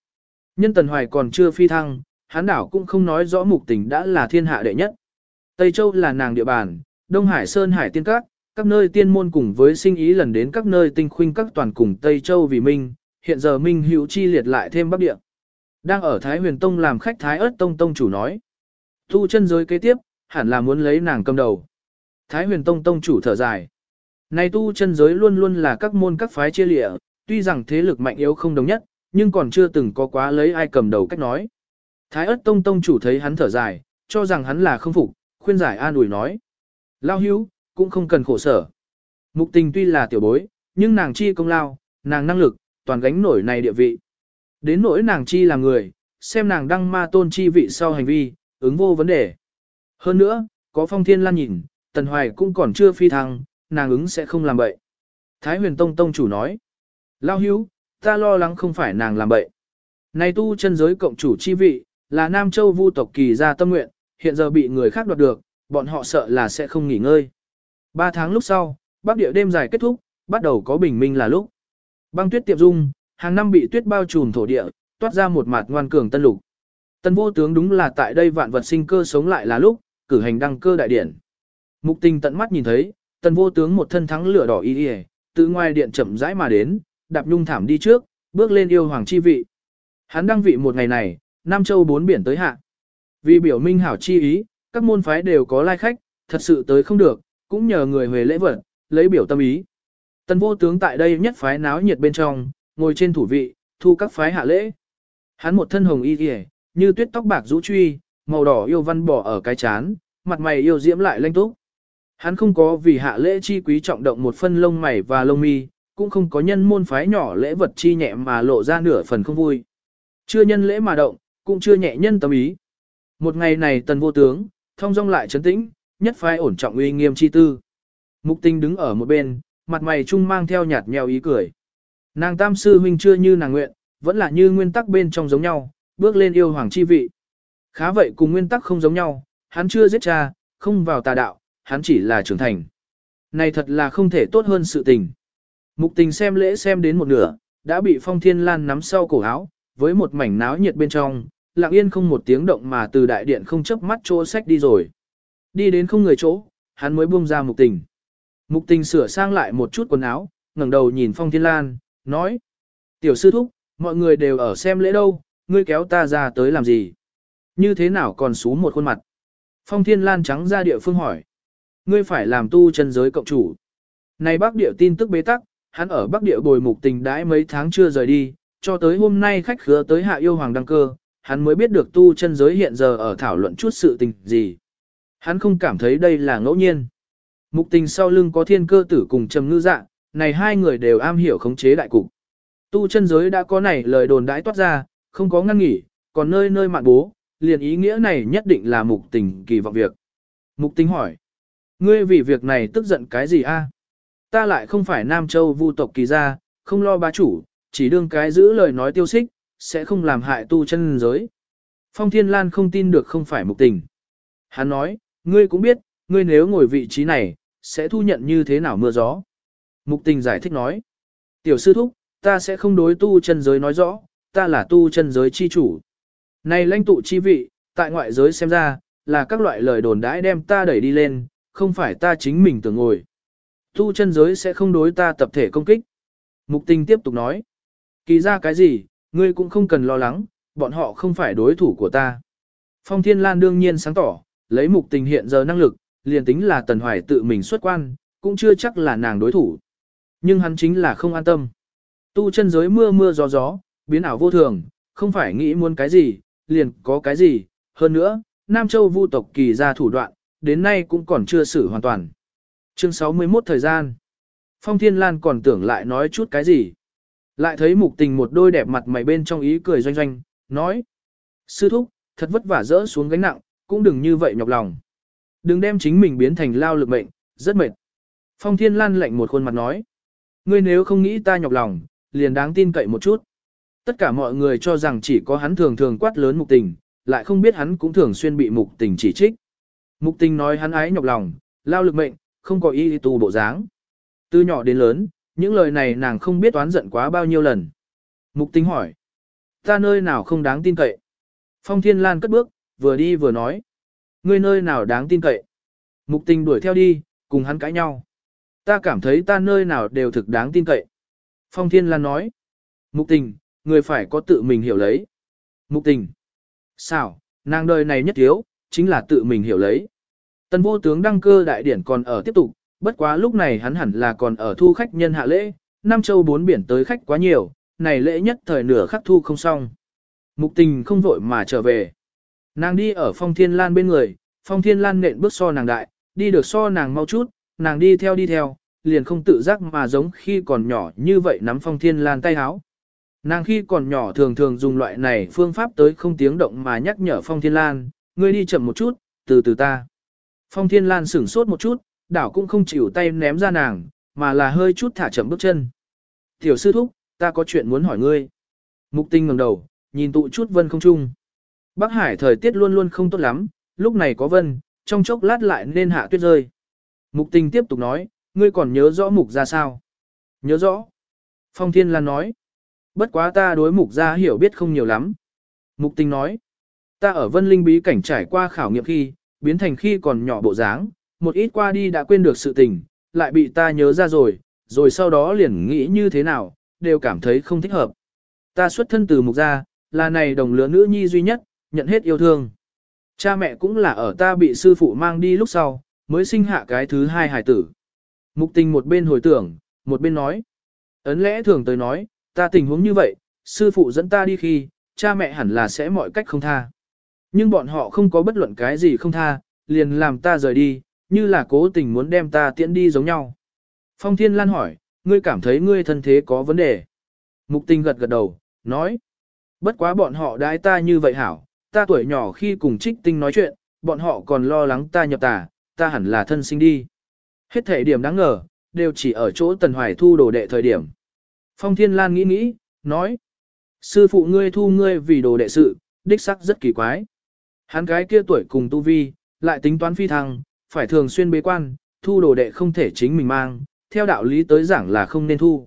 Speaker 1: Nhân tần hoài còn chưa phi thăng, hắn đảo cũng không nói rõ mục tình đã là thiên hạ đệ nhất. Tây Châu là nàng địa bàn, Đông Hải Sơn Hải Tiên Các, các nơi tiên môn cùng với sinh ý lần đến các nơi tinh khuynh các toàn cùng Tây Châu vì Minh, hiện giờ Minh hữu chi liệt lại thêm Bắc Địa. Đang ở Thái Huyền Tông làm khách Thái ớt Tông Tông chủ nói. Tu chân giới kế tiếp, hẳn là muốn lấy nàng cầm đầu. Thái Huyền Tông Tông chủ thở dài. Này tu chân giới luôn luôn là các môn các phái chia lịa, tuy rằng thế lực mạnh yếu không đồng nhất, nhưng còn chưa từng có quá lấy ai cầm đầu cách nói. Thái ớt Tông Tông chủ thấy hắn thở dài, cho rằng hắn là không phục, khuyên giải an ủi nói. Lao hữu, cũng không cần khổ sở. Mục tình tuy là tiểu bối, nhưng nàng chi công lao, nàng năng lực, toàn gánh nổi này địa vị. Đến nỗi nàng chi là người, xem nàng đăng ma tôn chi vị sau hành vi, ứng vô vấn đề. Hơn nữa, có phong thiên lan nhìn, tần hoài cũng còn chưa phi thăng, nàng ứng sẽ không làm bậy. Thái huyền tông tông chủ nói, lao hữu, ta lo lắng không phải nàng làm bậy. Này tu chân giới cộng chủ chi vị, là Nam Châu vu tộc kỳ gia tâm nguyện, hiện giờ bị người khác đoạt được, bọn họ sợ là sẽ không nghỉ ngơi. Ba tháng lúc sau, bắc địa đêm dài kết thúc, bắt đầu có bình minh là lúc. Băng tuyết Tiệp dung, hàng năm bị tuyết bao trùm thổ địa, toát ra một mặt ngoan cường tân lục. Tân vô tướng đúng là tại đây vạn vật sinh cơ sống lại là lúc, cử hành đăng cơ đại điển. Mục tình tận mắt nhìn thấy, Tần vô tướng một thân thắng lửa đỏ y y, từ ngoài điện chậm rãi mà đến, đạp nhung thảm đi trước, bước lên yêu hoàng chi vị. Hắn đăng vị một ngày này, Nam Châu bốn biển tới hạ. Vì biểu minh hảo chi ý, các môn phái đều có lai khách, thật sự tới không được, cũng nhờ người về lễ vật, lấy biểu tâm ý. Tần vô tướng tại đây nhất phái náo nhiệt bên trong, ngồi trên thủ vị, thu các phái hạ lễ. Hắn một thân hồng y y, như tuyết tóc bạc rũ truy, màu đỏ yêu văn bỏ ở cái chán, mặt mày yêu diễm lại lanh túc. Hắn không có vì hạ lễ chi quý trọng động một phân lông mày và lông mi, cũng không có nhân môn phái nhỏ lễ vật chi nhẹ mà lộ ra nửa phần không vui. Chưa nhân lễ mà động, cũng chưa nhẹ nhân tâm ý. Một ngày này tần vô tướng, thông dong lại trấn tĩnh, nhất phái ổn trọng uy nghiêm chi tư. Mục tinh đứng ở một bên, mặt mày trung mang theo nhạt nhẽo ý cười. Nàng tam sư huynh chưa như nàng nguyện, vẫn là như nguyên tắc bên trong giống nhau, bước lên yêu hoàng chi vị. Khá vậy cùng nguyên tắc không giống nhau, hắn chưa giết cha, không vào tà đạo, hắn chỉ là trưởng thành. Này thật là không thể tốt hơn sự tình. Mục tình xem lễ xem đến một nửa, đã bị phong thiên lan nắm sau cổ áo, với một mảnh náo nhiệt bên trong, lặng yên không một tiếng động mà từ đại điện không chớp mắt chỗ sách đi rồi. Đi đến không người chỗ, hắn mới buông ra mục tình. Mục tình sửa sang lại một chút quần áo, ngẩng đầu nhìn phong thiên lan, nói. Tiểu sư thúc, mọi người đều ở xem lễ đâu, ngươi kéo ta ra tới làm gì? Như thế nào còn xú một khuôn mặt? Phong thiên lan trắng ra địa phương hỏi. Ngươi phải làm tu chân giới cộng chủ. Này bác địa tin tức bế tắc, hắn ở bắc địa bồi mục tình đãi mấy tháng chưa rời đi, cho tới hôm nay khách khứa tới hạ yêu hoàng đăng cơ, hắn mới biết được tu chân giới hiện giờ ở thảo luận chút sự tình gì. Hắn không cảm thấy đây là ngẫu nhiên. Mục tình sau lưng có thiên cơ tử cùng trầm ngư dạ, này hai người đều am hiểu khống chế đại cục. Tu chân giới đã có này lời đồn đãi toát ra, không có ngăn nghỉ, còn nơi nơi mạn bố, liền ý nghĩa này nhất định là mục tình kỳ vọng việc. Mục tình hỏi, ngươi vì việc này tức giận cái gì a? Ta lại không phải Nam Châu vu tộc kỳ gia, không lo bá chủ, chỉ đương cái giữ lời nói tiêu xích, sẽ không làm hại tu chân giới. Phong Thiên Lan không tin được không phải mục tình. Hắn nói, ngươi cũng biết, ngươi nếu ngồi vị trí này, sẽ thu nhận như thế nào mưa gió. Mục tình giải thích nói, tiểu sư thúc, ta sẽ không đối tu chân giới nói rõ, ta là tu chân giới chi chủ. Này lãnh tụ chi vị, tại ngoại giới xem ra, là các loại lời đồn đãi đem ta đẩy đi lên, không phải ta chính mình tưởng ngồi. Tu chân giới sẽ không đối ta tập thể công kích. Mục tình tiếp tục nói, kỳ ra cái gì, ngươi cũng không cần lo lắng, bọn họ không phải đối thủ của ta. Phong Thiên Lan đương nhiên sáng tỏ, lấy mục tình hiện giờ năng lực, liền tính là Tần Hoài tự mình xuất quan, cũng chưa chắc là nàng đối thủ. Nhưng hắn chính là không an tâm. Tu chân giới mưa mưa gió gió, biến ảo vô thường, không phải nghĩ muốn cái gì, liền có cái gì. Hơn nữa, Nam Châu vu tộc kỳ ra thủ đoạn, đến nay cũng còn chưa xử hoàn toàn. Chương 61 thời gian. Phong Thiên Lan còn tưởng lại nói chút cái gì. Lại thấy mục tình một đôi đẹp mặt mày bên trong ý cười doanh doanh, nói. Sư thúc, thật vất vả dỡ xuống gánh nặng, cũng đừng như vậy nhọc lòng. Đừng đem chính mình biến thành lao lực mệnh, rất mệt. Phong Thiên Lan lạnh một khuôn mặt nói. Ngươi nếu không nghĩ ta nhọc lòng, liền đáng tin cậy một chút. Tất cả mọi người cho rằng chỉ có hắn thường thường quát lớn mục tình, lại không biết hắn cũng thường xuyên bị mục tình chỉ trích. Mục tình nói hắn ái nhọc lòng, lao lực mệnh, không có ý tu bộ dáng. Từ nhỏ đến lớn, những lời này nàng không biết oán giận quá bao nhiêu lần. Mục tình hỏi. Ta nơi nào không đáng tin cậy? Phong Thiên Lan cất bước, vừa đi vừa nói. Ngươi nơi nào đáng tin cậy? Mục tình đuổi theo đi, cùng hắn cãi nhau. Ta cảm thấy ta nơi nào đều thực đáng tin cậy. Phong Thiên Lan nói. Mục tình, người phải có tự mình hiểu lấy. Mục tình. Sao, nàng đời này nhất thiếu, chính là tự mình hiểu lấy. Tân vô tướng đăng cơ đại điển còn ở tiếp tục, bất quá lúc này hắn hẳn là còn ở thu khách nhân hạ lễ, Nam châu bốn biển tới khách quá nhiều, này lễ nhất thời nửa khắc thu không xong. Mục tình không vội mà trở về. Nàng đi ở phong thiên lan bên người, phong thiên lan nện bước so nàng đại, đi được so nàng mau chút, nàng đi theo đi theo, liền không tự giác mà giống khi còn nhỏ như vậy nắm phong thiên lan tay háo. Nàng khi còn nhỏ thường thường dùng loại này phương pháp tới không tiếng động mà nhắc nhở phong thiên lan, ngươi đi chậm một chút, từ từ ta. Phong thiên lan sửng sốt một chút, đảo cũng không chịu tay ném ra nàng, mà là hơi chút thả chậm bước chân. Tiểu sư thúc, ta có chuyện muốn hỏi ngươi. Mục tinh ngẩng đầu, nhìn tụ chút vân không trung. Bắc Hải thời tiết luôn luôn không tốt lắm, lúc này có vân, trong chốc lát lại nên hạ tuyết rơi. Mục Tinh tiếp tục nói, ngươi còn nhớ rõ mục ra sao? Nhớ rõ. Phong Thiên Lan nói. Bất quá ta đối mục ra hiểu biết không nhiều lắm. Mục Tinh nói. Ta ở vân linh bí cảnh trải qua khảo nghiệm khi, biến thành khi còn nhỏ bộ dáng, một ít qua đi đã quên được sự tình, lại bị ta nhớ ra rồi, rồi sau đó liền nghĩ như thế nào, đều cảm thấy không thích hợp. Ta xuất thân từ mục gia, là này đồng lứa nữ nhi duy nhất, nhận hết yêu thương. Cha mẹ cũng là ở ta bị sư phụ mang đi lúc sau, mới sinh hạ cái thứ hai hài tử. Mục tình một bên hồi tưởng, một bên nói. Ấn lẽ thường tới nói, ta tình huống như vậy, sư phụ dẫn ta đi khi, cha mẹ hẳn là sẽ mọi cách không tha. Nhưng bọn họ không có bất luận cái gì không tha, liền làm ta rời đi, như là cố tình muốn đem ta tiễn đi giống nhau. Phong Thiên Lan hỏi, ngươi cảm thấy ngươi thân thế có vấn đề. Mục tình gật gật đầu, nói. Bất quá bọn họ đãi ta như vậy hảo, ta tuổi nhỏ khi cùng trích tinh nói chuyện, bọn họ còn lo lắng ta nhập tà, ta hẳn là thân sinh đi. Hết thể điểm đáng ngờ, đều chỉ ở chỗ Tần Hoài thu đồ đệ thời điểm. Phong Thiên Lan nghĩ nghĩ, nói. Sư phụ ngươi thu ngươi vì đồ đệ sự, đích sắc rất kỳ quái. Hắn cái kia tuổi cùng tu vi, lại tính toán phi thăng, phải thường xuyên bế quan, thu đồ đệ không thể chính mình mang, theo đạo lý tới giảng là không nên thu.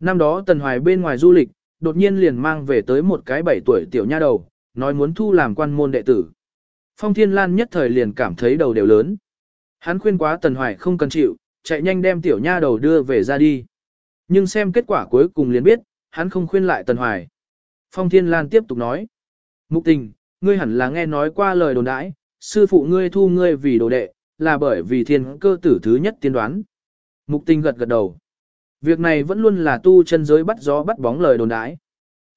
Speaker 1: Năm đó Tần Hoài bên ngoài du lịch, đột nhiên liền mang về tới một cái bảy tuổi tiểu nha đầu, nói muốn thu làm quan môn đệ tử. Phong Thiên Lan nhất thời liền cảm thấy đầu đều lớn. Hắn khuyên quá Tần Hoài không cần chịu, chạy nhanh đem tiểu nha đầu đưa về ra đi. Nhưng xem kết quả cuối cùng liền biết, hắn không khuyên lại Tần Hoài. Phong Thiên Lan tiếp tục nói. Mục tình, ngươi hẳn là nghe nói qua lời đồn đãi, sư phụ ngươi thu ngươi vì đồ đệ, là bởi vì thiên cơ tử thứ nhất tiên đoán. Mục tình gật gật đầu. Việc này vẫn luôn là tu chân giới bắt gió bắt bóng lời đồn đãi.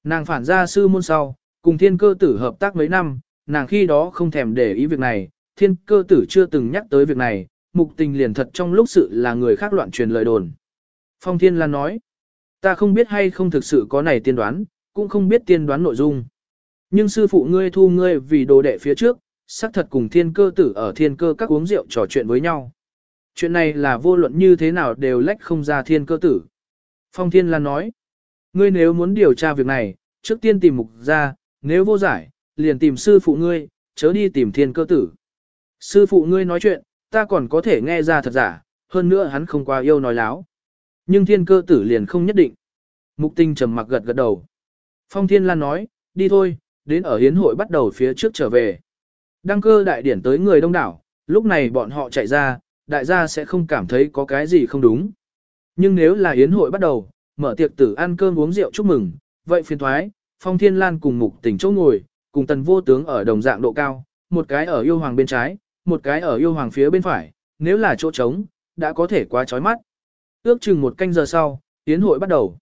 Speaker 1: Nàng phản ra sư môn sau, cùng thiên cơ tử hợp tác mấy năm, nàng khi đó không thèm để ý việc này, thiên cơ tử chưa từng nhắc tới việc này, mục tình liền thật trong lúc sự là người khác loạn truyền lời đồn. Phong Thiên Lan nói, ta không biết hay không thực sự có này tiên đoán, cũng không biết tiên đoán nội dung. Nhưng sư phụ ngươi thu ngươi vì đồ đệ phía trước, xác thật cùng thiên cơ tử ở thiên cơ các uống rượu trò chuyện với nhau. Chuyện này là vô luận như thế nào đều lách không ra thiên cơ tử. Phong Thiên Lan nói, ngươi nếu muốn điều tra việc này, trước tiên tìm mục ra, nếu vô giải, liền tìm sư phụ ngươi, chớ đi tìm thiên cơ tử. Sư phụ ngươi nói chuyện, ta còn có thể nghe ra thật giả, hơn nữa hắn không quá yêu nói láo. Nhưng thiên cơ tử liền không nhất định. Mục tinh trầm mặc gật gật đầu. Phong Thiên Lan nói, đi thôi, đến ở hiến hội bắt đầu phía trước trở về. Đăng cơ đại điển tới người đông đảo, lúc này bọn họ chạy ra, đại gia sẽ không cảm thấy có cái gì không đúng. Nhưng nếu là hiến hội bắt đầu, mở tiệc tử ăn cơm uống rượu chúc mừng, vậy phiền thoái, Phong Thiên Lan cùng mục tỉnh chỗ ngồi, cùng tần vô tướng ở đồng dạng độ cao, một cái ở yêu hoàng bên trái, một cái ở yêu hoàng phía bên phải, nếu là chỗ trống, đã có thể quá chói mắt. Ước chừng một canh giờ sau, tiến hội bắt đầu.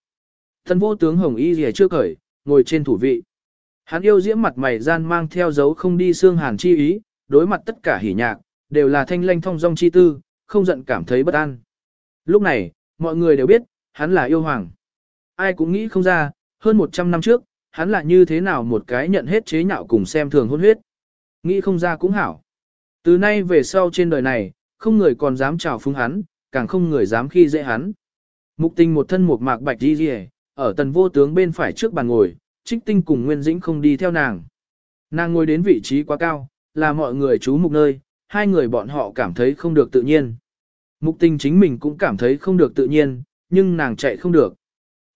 Speaker 1: Tần vô tướng hồng y lìa chưa cởi, ngồi trên thủ vị. Hắn yêu diễm mặt mày gian mang theo dấu không đi xương hàn chi ý, đối mặt tất cả hỉ nhạc, đều là thanh lanh thông dong chi tư, không giận cảm thấy bất an. Lúc này, mọi người đều biết, hắn là yêu hoàng. Ai cũng nghĩ không ra, hơn 100 năm trước, hắn là như thế nào một cái nhận hết chế nhạo cùng xem thường hôn huyết. Nghĩ không ra cũng hảo. Từ nay về sau trên đời này, không người còn dám chào phúng hắn, càng không người dám khi dễ hắn. Mục tình một thân một mạc bạch đi rìa, ở tần vô tướng bên phải trước bàn ngồi, trích tinh cùng Nguyên Dĩnh không đi theo nàng. Nàng ngồi đến vị trí quá cao, là mọi người chú mục nơi, hai người bọn họ cảm thấy không được tự nhiên. Mục tình chính mình cũng cảm thấy không được tự nhiên, nhưng nàng chạy không được.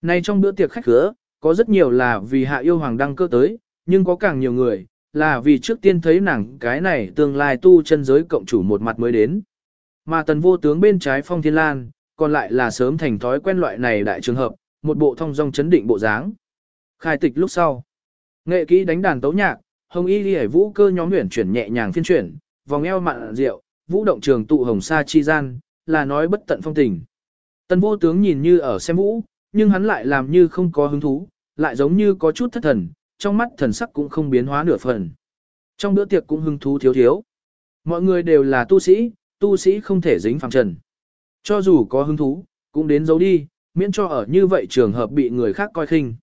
Speaker 1: Nay trong bữa tiệc khách khứa, có rất nhiều là vì hạ yêu hoàng đăng cơ tới, nhưng có càng nhiều người, là vì trước tiên thấy nàng cái này tương lai tu chân giới cộng chủ một mặt mới đến. Mà tần vô tướng bên trái phong thiên lan, còn lại là sớm thành thói quen loại này đại trường hợp, một bộ thông dong chấn định bộ dáng. Khai tịch lúc sau, nghệ kỹ đánh đàn tấu nhạc, hồng y ghi vũ cơ nhóm luyện chuyển nhẹ nhàng phiên chuyển, vòng eo mặn rượu, vũ động trường tụ hồng sa chi gian, là nói bất tận phong tình. Tần vô tướng nhìn như ở xem vũ, nhưng hắn lại làm như không có hứng thú, lại giống như có chút thất thần, trong mắt thần sắc cũng không biến hóa nửa phần. Trong bữa tiệc cũng hứng thú thiếu thiếu. Mọi người đều là tu sĩ, tu sĩ không thể dính phẳng trần. Cho dù có hứng thú, cũng đến giấu đi, miễn cho ở như vậy trường hợp bị người khác coi khinh.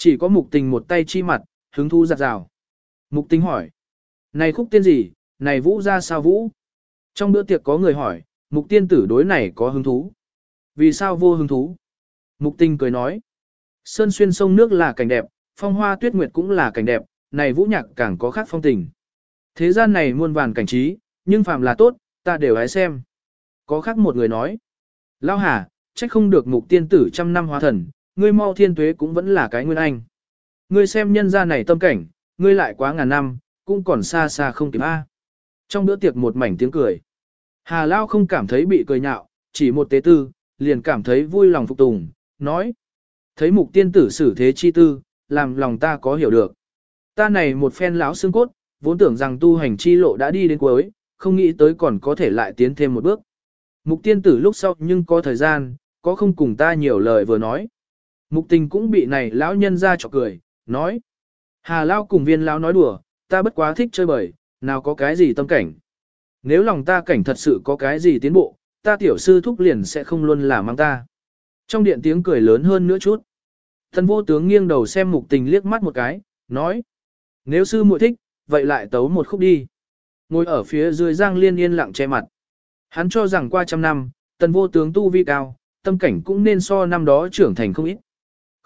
Speaker 1: Chỉ có mục tình một tay chi mặt, hứng thú giặt rào. Mục tình hỏi. Này khúc tiên gì, này vũ ra sao vũ? Trong bữa tiệc có người hỏi, mục tiên tử đối này có hứng thú. Vì sao vô hứng thú? Mục tình cười nói. Sơn xuyên sông nước là cảnh đẹp, phong hoa tuyết nguyệt cũng là cảnh đẹp, này vũ nhạc càng có khác phong tình. Thế gian này muôn vàn cảnh trí, nhưng phàm là tốt, ta đều hãy xem. Có khác một người nói. Lao hà, trách không được mục tiên tử trăm năm hóa thần, ngươi mau thiên tuế cũng vẫn là cái nguyên anh. Ngươi xem nhân gia này tâm cảnh, ngươi lại quá ngàn năm, cũng còn xa xa không kịp A. Trong bữa tiệc một mảnh tiếng cười. Hà Lao không cảm thấy bị cười nhạo, chỉ một tế tư, liền cảm thấy vui lòng phục tùng, nói. Thấy mục tiên tử xử thế chi tư, làm lòng ta có hiểu được. Ta này một phen lão xương cốt, vốn tưởng rằng tu hành chi lộ đã đi đến cuối, không nghĩ tới còn có thể lại tiến thêm một bước. Mục tiên tử lúc sau nhưng có thời gian, có không cùng ta nhiều lời vừa nói. Mục tình cũng bị này lão nhân ra chọc cười, nói. Hà lao cùng viên lão nói đùa, ta bất quá thích chơi bời, nào có cái gì tâm cảnh. Nếu lòng ta cảnh thật sự có cái gì tiến bộ, ta tiểu sư thúc liền sẽ không luôn là mang ta. Trong điện tiếng cười lớn hơn nữa chút. Thần vô tướng nghiêng đầu xem mục tình liếc mắt một cái, nói. Nếu sư muội thích, vậy lại tấu một khúc đi. Ngồi ở phía dưới giang liên yên lặng che mặt. Hắn cho rằng qua trăm năm, tần vô tướng tu vi cao, tâm cảnh cũng nên so năm đó trưởng thành không ít.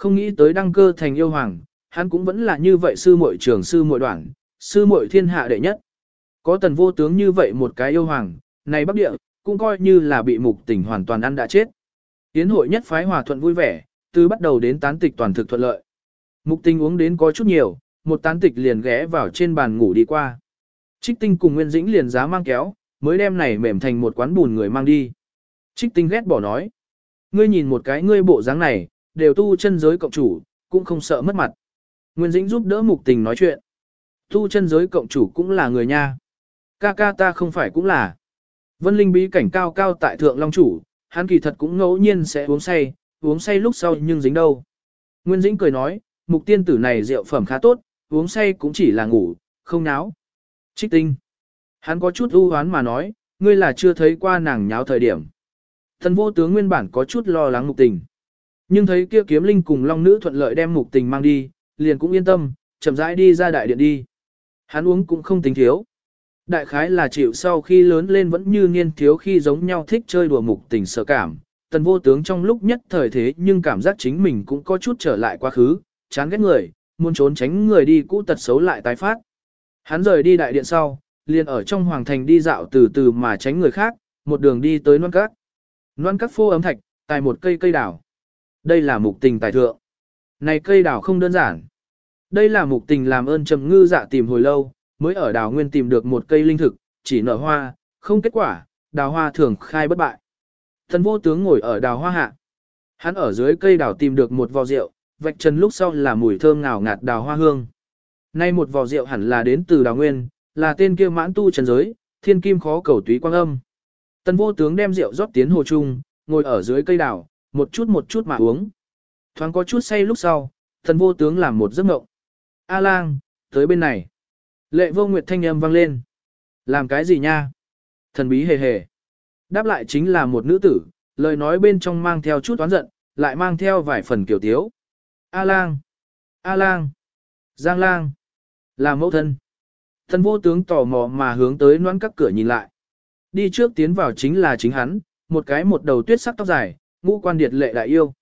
Speaker 1: Không nghĩ tới đăng cơ thành yêu hoàng, hắn cũng vẫn là như vậy sư muội trưởng sư muội đoạn, sư muội thiên hạ đệ nhất. Có tần vô tướng như vậy một cái yêu hoàng, này bắc địa, cũng coi như là bị mục tỉnh hoàn toàn ăn đã chết. Tiến hội nhất phái hòa thuận vui vẻ, từ bắt đầu đến tán tịch toàn thực thuận lợi. Mục tình uống đến có chút nhiều, một tán tịch liền ghé vào trên bàn ngủ đi qua. Trích tinh cùng Nguyên Dĩnh liền giá mang kéo, mới đem này mềm thành một quán bùn người mang đi. Trích tinh ghét bỏ nói. Ngươi nhìn một cái ngươi bộ dáng này, đều tu chân giới cộng chủ, cũng không sợ mất mặt. Nguyên Dĩnh giúp đỡ mục tình nói chuyện. Tu chân giới cộng chủ cũng là người nha. Ca ca ta không phải cũng là. Vân Linh bí cảnh cao cao tại thượng long chủ, hắn kỳ thật cũng ngẫu nhiên sẽ uống say, uống say lúc sau nhưng dính đâu. Nguyên Dĩnh cười nói, mục tiên tử này rượu phẩm khá tốt, uống say cũng chỉ là ngủ, không náo. Trích tinh. Hắn có chút ưu hoán mà nói, ngươi là chưa thấy qua nàng nháo thời điểm. Thần vô tướng nguyên bản có chút lo lắng mục tình. Nhưng thấy kia kiếm linh cùng long nữ thuận lợi đem mục tình mang đi, liền cũng yên tâm, chậm rãi đi ra đại điện đi. Hắn uống cũng không tính thiếu. Đại khái là chịu sau khi lớn lên vẫn như niên thiếu khi giống nhau thích chơi đùa mục tình sợ cảm. Tần vô tướng trong lúc nhất thời thế nhưng cảm giác chính mình cũng có chút trở lại quá khứ, chán ghét người, muốn trốn tránh người đi cũ tật xấu lại tái phát. Hắn rời đi đại điện sau, liền ở trong hoàng thành đi dạo từ từ mà tránh người khác, một đường đi tới non cát. Non cát phô ấm thạch, tài một cây cây đảo. Đây là mục tình tài thượng. Này cây đào không đơn giản. Đây là mục tình làm ơn trầm ngư dạ tìm hồi lâu, mới ở đào nguyên tìm được một cây linh thực, chỉ nở hoa, không kết quả, đào hoa thường khai bất bại. Thần vô tướng ngồi ở đào hoa hạ. Hắn ở dưới cây đào tìm được một vò rượu, vạch trần lúc sau là mùi thơm ngào ngạt đào hoa hương. Nay một vò rượu hẳn là đến từ đào nguyên, là tên kia mãn tu trần giới, thiên kim khó cầu túy quang âm. Tần vô tướng đem rượu rót tiến hồ trung, ngồi ở dưới cây đào, một chút một chút mà uống. Thoáng có chút say lúc sau, thần vô tướng làm một giấc mộng. A lang, tới bên này. Lệ vô nguyệt thanh âm vang lên. Làm cái gì nha? Thần bí hề hề. Đáp lại chính là một nữ tử, lời nói bên trong mang theo chút oán giận, lại mang theo vài phần kiểu tiếu. A lang. A lang. Giang lang. Là mẫu thân. Thần vô tướng tò mò mà hướng tới noan các cửa nhìn lại. Đi trước tiến vào chính là chính hắn, một cái một đầu tuyết sắc tóc dài, ngũ quan điệt lệ đại yêu.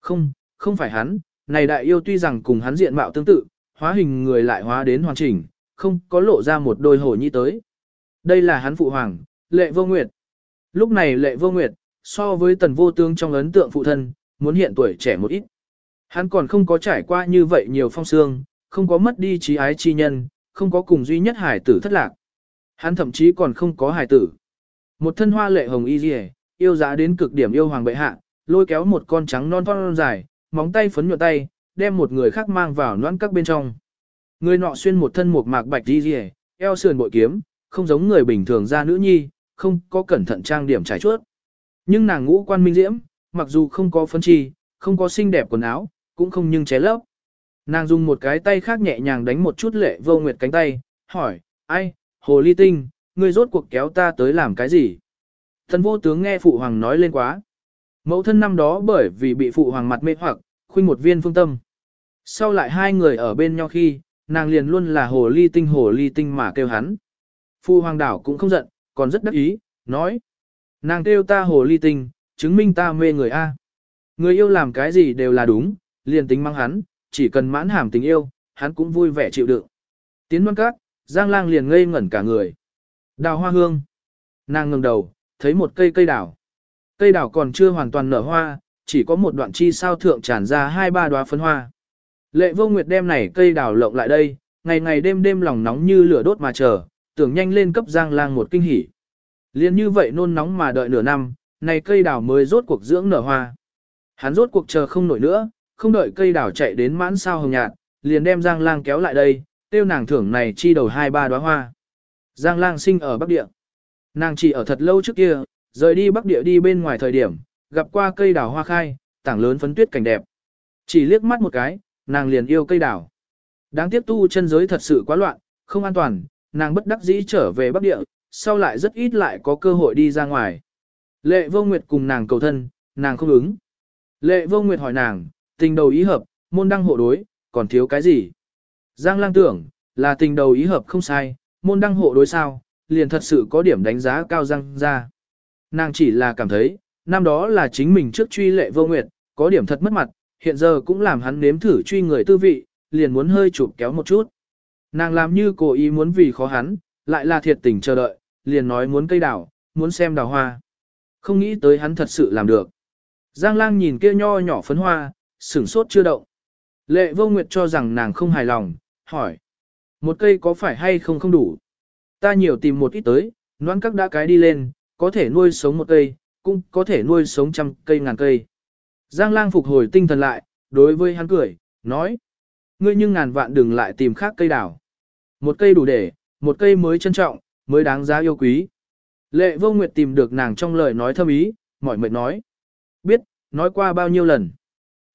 Speaker 1: Không, không phải hắn, này đại yêu tuy rằng cùng hắn diện mạo tương tự, hóa hình người lại hóa đến hoàn chỉnh, không có lộ ra một đôi hổ nhi tới. Đây là hắn phụ hoàng, lệ vô nguyệt. Lúc này lệ vô nguyệt, so với tần vô tướng trong ấn tượng phụ thân, muốn hiện tuổi trẻ một ít. Hắn còn không có trải qua như vậy nhiều phong sương, không có mất đi trí ái chi nhân, không có cùng duy nhất hải tử thất lạc. Hắn thậm chí còn không có hải tử. Một thân hoa lệ hồng y dì yêu giá đến cực điểm yêu hoàng bệ hạ, lôi kéo một con trắng non non dài, móng tay phấn nhuận tay, đem một người khác mang vào noãn các bên trong. Người nọ xuyên một thân một mạc bạch đi rìa, eo sườn bội kiếm, không giống người bình thường ra nữ nhi, không có cẩn thận trang điểm trải chuốt. Nhưng nàng ngũ quan minh diễm, mặc dù không có phấn chi, không có xinh đẹp quần áo, cũng không nhưng ché lấp. Nàng dùng một cái tay khác nhẹ nhàng đánh một chút lệ vô nguyệt cánh tay, hỏi, ai, hồ ly tinh, ngươi rốt cuộc kéo ta tới làm cái gì? Thần vô tướng nghe phụ hoàng nói lên quá. Mẫu thân năm đó bởi vì bị phụ hoàng mặt mê hoặc, khuynh một viên phương tâm. Sau lại hai người ở bên nhau khi, nàng liền luôn là hồ ly tinh hồ ly tinh mà kêu hắn. Phụ hoàng đảo cũng không giận, còn rất đắc ý, nói. Nàng kêu ta hồ ly tinh, chứng minh ta mê người A. Người yêu làm cái gì đều là đúng, liền tính mang hắn, chỉ cần mãn hàm tình yêu, hắn cũng vui vẻ chịu đựng. Tiến đoan cát, Giang lang liền ngây ngẩn cả người. Đào hoa hương. Nàng ngừng đầu, thấy một cây cây đào. Cây đào còn chưa hoàn toàn nở hoa, chỉ có một đoạn chi sao thượng tràn ra hai ba đóa phấn hoa. Lệ vô nguyệt đem này cây đào lộng lại đây, ngày ngày đêm đêm lòng nóng như lửa đốt mà chờ, tưởng nhanh lên cấp Giang lang một kinh hỉ. Liên như vậy nôn nóng mà đợi nửa năm, này cây đào mới rốt cuộc dưỡng nở hoa. Hắn rốt cuộc chờ không nổi nữa, không đợi cây đào chạy đến mãn sao hồng nhạt, liền đem Giang lang kéo lại đây, tiêu nàng thưởng này chi đầu hai ba đóa hoa. Giang lang sinh ở Bắc Địa. Nàng chỉ ở thật lâu trước kia, rời đi Bắc Địa đi bên ngoài thời điểm, gặp qua cây đào hoa khai, tảng lớn phấn tuyết cảnh đẹp. Chỉ liếc mắt một cái, nàng liền yêu cây đào. Đáng tiếc tu chân giới thật sự quá loạn, không an toàn, nàng bất đắc dĩ trở về Bắc Địa, sau lại rất ít lại có cơ hội đi ra ngoài. Lệ vô nguyệt cùng nàng cầu thân, nàng không ứng. Lệ vô nguyệt hỏi nàng, tình đầu ý hợp, môn đăng hộ đối, còn thiếu cái gì? Giang lang tưởng, là tình đầu ý hợp không sai, môn đăng hộ đối sao, liền thật sự có điểm đánh giá cao răng ra. Nàng chỉ là cảm thấy, năm đó là chính mình trước truy lệ vô nguyệt, có điểm thật mất mặt, hiện giờ cũng làm hắn nếm thử truy người tư vị, liền muốn hơi chụp kéo một chút. Nàng làm như cố ý muốn vì khó hắn, lại là thiệt tình chờ đợi, liền nói muốn cây đào, muốn xem đào hoa. Không nghĩ tới hắn thật sự làm được. Giang lang nhìn kia nho nhỏ phấn hoa, sửng sốt chưa động. Lệ vô nguyệt cho rằng nàng không hài lòng, hỏi. Một cây có phải hay không không đủ? Ta nhiều tìm một ít tới, noan các đã cái đi lên, có thể nuôi sống một cây, cũng có thể nuôi sống trăm cây ngàn cây. Giang lang phục hồi tinh thần lại, đối với hắn cười, nói. Ngươi nhưng ngàn vạn đừng lại tìm khác cây đào. Một cây đủ để, một cây mới trân trọng, mới đáng giá yêu quý. Lệ vô nguyệt tìm được nàng trong lời nói thâm ý, mỏi mệt nói. Biết, nói qua bao nhiêu lần.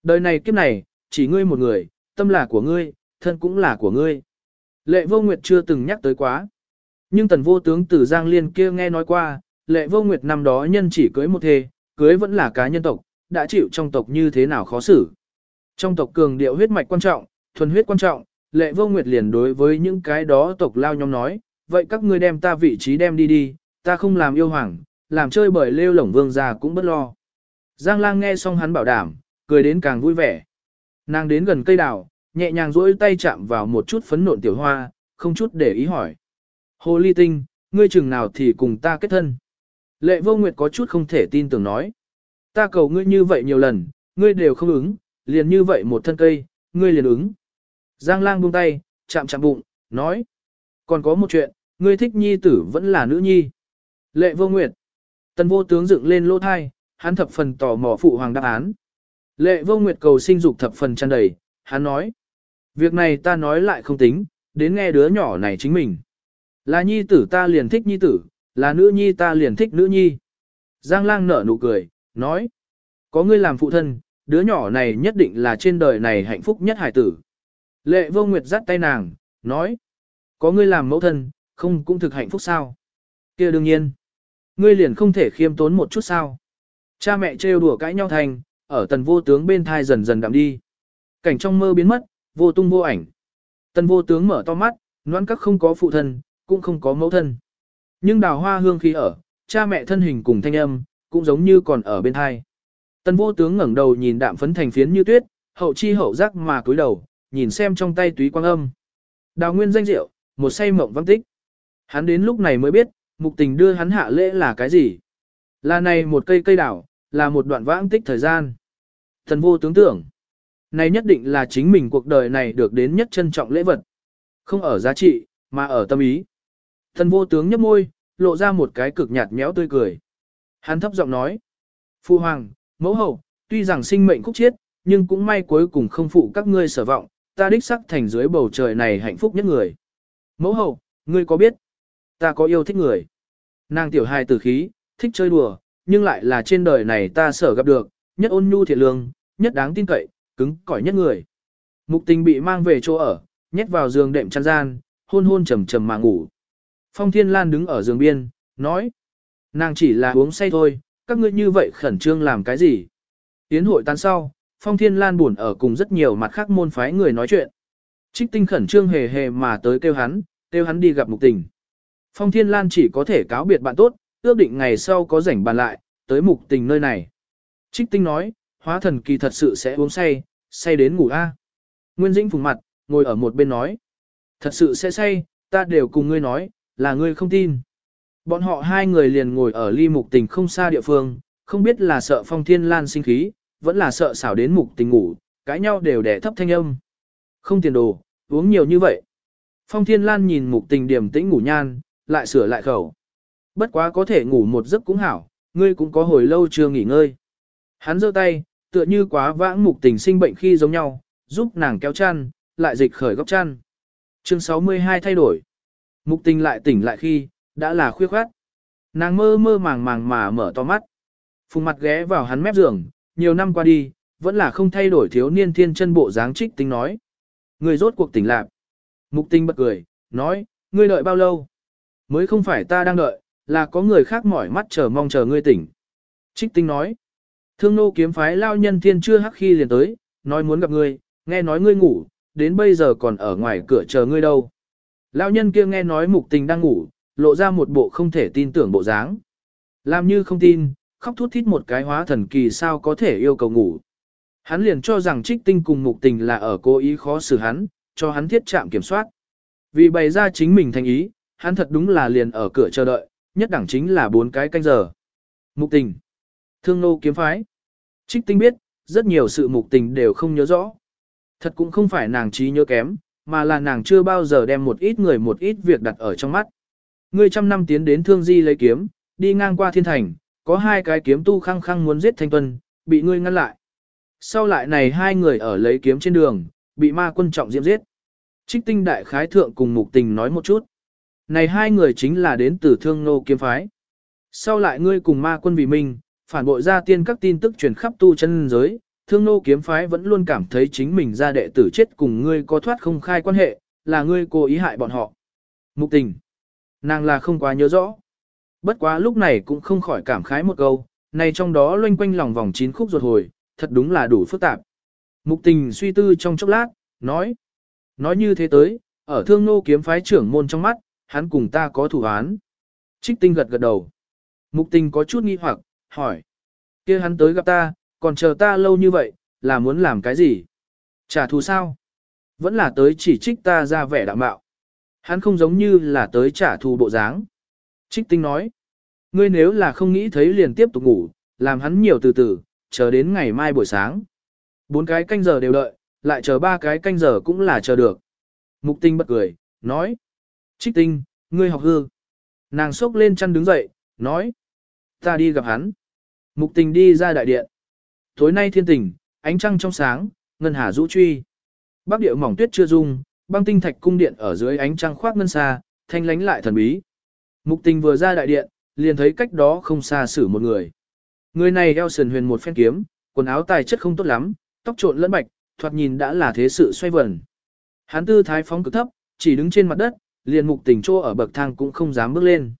Speaker 1: Đời này kiếp này, chỉ ngươi một người, tâm là của ngươi, thân cũng là của ngươi. Lệ vô nguyệt chưa từng nhắc tới quá. Nhưng tần vô tướng từ Giang Liên kia nghe nói qua, lệ vô nguyệt năm đó nhân chỉ cưới một thê, cưới vẫn là cá nhân tộc, đã chịu trong tộc như thế nào khó xử. Trong tộc cường điệu huyết mạch quan trọng, thuần huyết quan trọng, lệ vô nguyệt liền đối với những cái đó tộc lao nhóm nói, vậy các ngươi đem ta vị trí đem đi đi, ta không làm yêu hoàng, làm chơi bởi lêu lổng vương già cũng bất lo. Giang lang nghe xong hắn bảo đảm, cười đến càng vui vẻ. Nàng đến gần cây đào, nhẹ nhàng duỗi tay chạm vào một chút phấn nộn tiểu hoa, không chút để ý hỏi. Hồ ly tinh, ngươi chừng nào thì cùng ta kết thân. Lệ vô nguyệt có chút không thể tin tưởng nói. Ta cầu ngươi như vậy nhiều lần, ngươi đều không ứng, liền như vậy một thân cây, ngươi liền ứng. Giang lang buông tay, chạm chạm bụng, nói. Còn có một chuyện, ngươi thích nhi tử vẫn là nữ nhi. Lệ vô nguyệt. Tần vô tướng dựng lên lỗ thai, hắn thập phần tò mò phụ hoàng đáp án. Lệ vô nguyệt cầu sinh dục thập phần tràn đầy, hắn nói. Việc này ta nói lại không tính, đến nghe đứa nhỏ này chính mình. Là nhi tử ta liền thích nhi tử, là nữ nhi ta liền thích nữ nhi. Giang lang nở nụ cười, nói. Có ngươi làm phụ thân, đứa nhỏ này nhất định là trên đời này hạnh phúc nhất hải tử. Lệ vô nguyệt dắt tay nàng, nói. Có ngươi làm mẫu thân, không cũng thực hạnh phúc sao? kia đương nhiên. Ngươi liền không thể khiêm tốn một chút sao? Cha mẹ trêu đùa cãi nhau thành, ở tần vô tướng bên thai dần dần đạm đi. Cảnh trong mơ biến mất, vô tung vô ảnh. Tần vô tướng mở to mắt, noan các không có phụ thân, cũng không có mẫu thân. Nhưng đào hoa hương khi ở, cha mẹ thân hình cùng thanh âm, cũng giống như còn ở bên hai. Tần vô tướng ngẩng đầu nhìn đạm phấn thành phiến như tuyết, hậu chi hậu giác mà cúi đầu, nhìn xem trong tay túy quang âm. Đào nguyên danh diệu một say mộng văng tích. Hắn đến lúc này mới biết, mục tình đưa hắn hạ lễ là cái gì. Là này một cây cây đảo, là một đoạn vãng tích thời gian. Thần vô tướng tưởng. Này nhất định là chính mình cuộc đời này được đến nhất trân trọng lễ vật. Không ở giá trị, mà ở tâm ý. Thần vô tướng nhấp môi, lộ ra một cái cực nhạt méo tươi cười. Hắn thấp giọng nói. Phu hoàng, mẫu hậu, tuy rằng sinh mệnh khúc chiết, nhưng cũng may cuối cùng không phụ các ngươi sở vọng, ta đích sắc thành dưới bầu trời này hạnh phúc nhất người. Mẫu hậu, ngươi có biết, ta có yêu thích người. Nàng tiểu hài tử khí, thích chơi đùa, nhưng lại là trên đời này ta sở gặp được, nhất ôn nhu thiệt lương, nhất đáng tin cậy, cứng cỏi nhất người. Mục tình bị mang về chỗ ở, nhét vào giường đệm chăn gian, hôn hôn trầm trầm mà ngủ. Phong Thiên Lan đứng ở giường biên, nói. Nàng chỉ là uống say thôi, các ngươi như vậy khẩn trương làm cái gì? Tiến hội tan sau, Phong Thiên Lan buồn ở cùng rất nhiều mặt khác môn phái người nói chuyện. Trích tinh khẩn trương hề hề mà tới kêu hắn, kêu hắn đi gặp mục tình. Phong Thiên Lan chỉ có thể cáo biệt bạn tốt, ước định ngày sau có rảnh bàn lại, tới mục tình nơi này. Trích tinh nói, hóa thần kỳ thật sự sẽ uống say, say đến ngủ a. Nguyên Dĩnh phùng mặt, ngồi ở một bên nói. Thật sự sẽ say, ta đều cùng ngươi nói, là ngươi không tin. Bọn họ hai người liền ngồi ở ly mục tình không xa địa phương, không biết là sợ phong thiên lan sinh khí, vẫn là sợ xảo đến mục tình ngủ, cãi nhau đều đẻ thấp thanh âm. Không tiền đồ, uống nhiều như vậy. Phong thiên lan nhìn mục tình điểm tĩnh ngủ nhan, lại sửa lại khẩu. Bất quá có thể ngủ một giấc cũng hảo, ngươi cũng có hồi lâu chưa nghỉ ngơi. Hắn giơ tay, tựa như quá vãng mục tình sinh bệnh khi giống nhau, giúp nàng kéo chăn, lại dịch khởi góc chăn. Chương 62 thay đổi. Mục tình lại tỉnh lại khi, đã là khuya khoát. Nàng mơ mơ màng màng mà mở to mắt. Phùng mặt ghé vào hắn mép giường, nhiều năm qua đi, vẫn là không thay đổi thiếu niên thiên chân bộ dáng trích tính nói. Người rốt cuộc tỉnh lạc. Mục tình bật cười, nói, ngươi đợi bao lâu? Mới không phải ta đang đợi, là có người khác mỏi mắt chờ mong chờ ngươi tỉnh. Trích tinh nói, thương nô kiếm phái lao nhân thiên chưa hắc khi liền tới, nói muốn gặp ngươi, nghe nói ngươi ngủ, đến bây giờ còn ở ngoài cửa chờ ngươi đâu. Lão nhân kia nghe nói mục tình đang ngủ, lộ ra một bộ không thể tin tưởng bộ dáng. Làm như không tin, khóc thút thít một cái hóa thần kỳ sao có thể yêu cầu ngủ. Hắn liền cho rằng trích tinh cùng mục tình là ở cố ý khó xử hắn, cho hắn thiết trạm kiểm soát. Vì bày ra chính mình thành ý, hắn thật đúng là liền ở cửa chờ đợi, nhất đẳng chính là bốn cái canh giờ. Mục tình. Thương nô kiếm phái. Trích tinh biết, rất nhiều sự mục tình đều không nhớ rõ. Thật cũng không phải nàng trí nhớ kém, mà là nàng chưa bao giờ đem một ít người một ít việc đặt ở trong mắt. Ngươi trăm năm tiến đến thương di lấy kiếm, đi ngang qua thiên thành, có hai cái kiếm tu khăng khăng muốn giết thanh tuân, bị ngươi ngăn lại. Sau lại này hai người ở lấy kiếm trên đường, bị ma quân trọng diễm giết. Trích tinh đại khái thượng cùng mục tình nói một chút. Này hai người chính là đến từ thương nô kiếm phái. Sau lại ngươi cùng ma quân vì minh, phản bội ra tiên các tin tức truyền khắp tu chân giới, thương nô kiếm phái vẫn luôn cảm thấy chính mình ra đệ tử chết cùng ngươi có thoát không khai quan hệ, là ngươi cố ý hại bọn họ. Mục tình. Nàng là không quá nhớ rõ. Bất quá lúc này cũng không khỏi cảm khái một câu, này trong đó loanh quanh lòng vòng chín khúc ruột hồi, thật đúng là đủ phức tạp. Mục tình suy tư trong chốc lát, nói. Nói như thế tới, ở thương nô kiếm phái trưởng môn trong mắt, hắn cùng ta có thủ án. Trích tinh gật gật đầu. Mục tình có chút nghi hoặc, hỏi. kia hắn tới gặp ta, còn chờ ta lâu như vậy, là muốn làm cái gì? Trả thù sao? Vẫn là tới chỉ trích ta ra vẻ đạm bạo. Hắn không giống như là tới trả thù bộ dáng. Trích tinh nói. Ngươi nếu là không nghĩ thấy liền tiếp tục ngủ, làm hắn nhiều từ từ, chờ đến ngày mai buổi sáng. Bốn cái canh giờ đều đợi, lại chờ ba cái canh giờ cũng là chờ được. Mục tinh bật cười, nói. Trích tinh, ngươi học hư. Nàng sốc lên chăn đứng dậy, nói. Ta đi gặp hắn. Mục tình đi ra đại điện. Tối nay thiên tình, ánh trăng trong sáng, ngân hà rũ truy. Bắc địa mỏng tuyết chưa dung, băng tinh thạch cung điện ở dưới ánh trăng khoác ngân xa, thanh lánh lại thần bí. Mục tình vừa ra đại điện, liền thấy cách đó không xa xử một người. Người này eo sườn huyền một phen kiếm, quần áo tài chất không tốt lắm, tóc trộn lẫn bạch, thoạt nhìn đã là thế sự xoay vần. Hán tư thái phóng cực thấp, chỉ đứng trên mặt đất, liền mục tình trô ở bậc thang cũng không dám bước lên.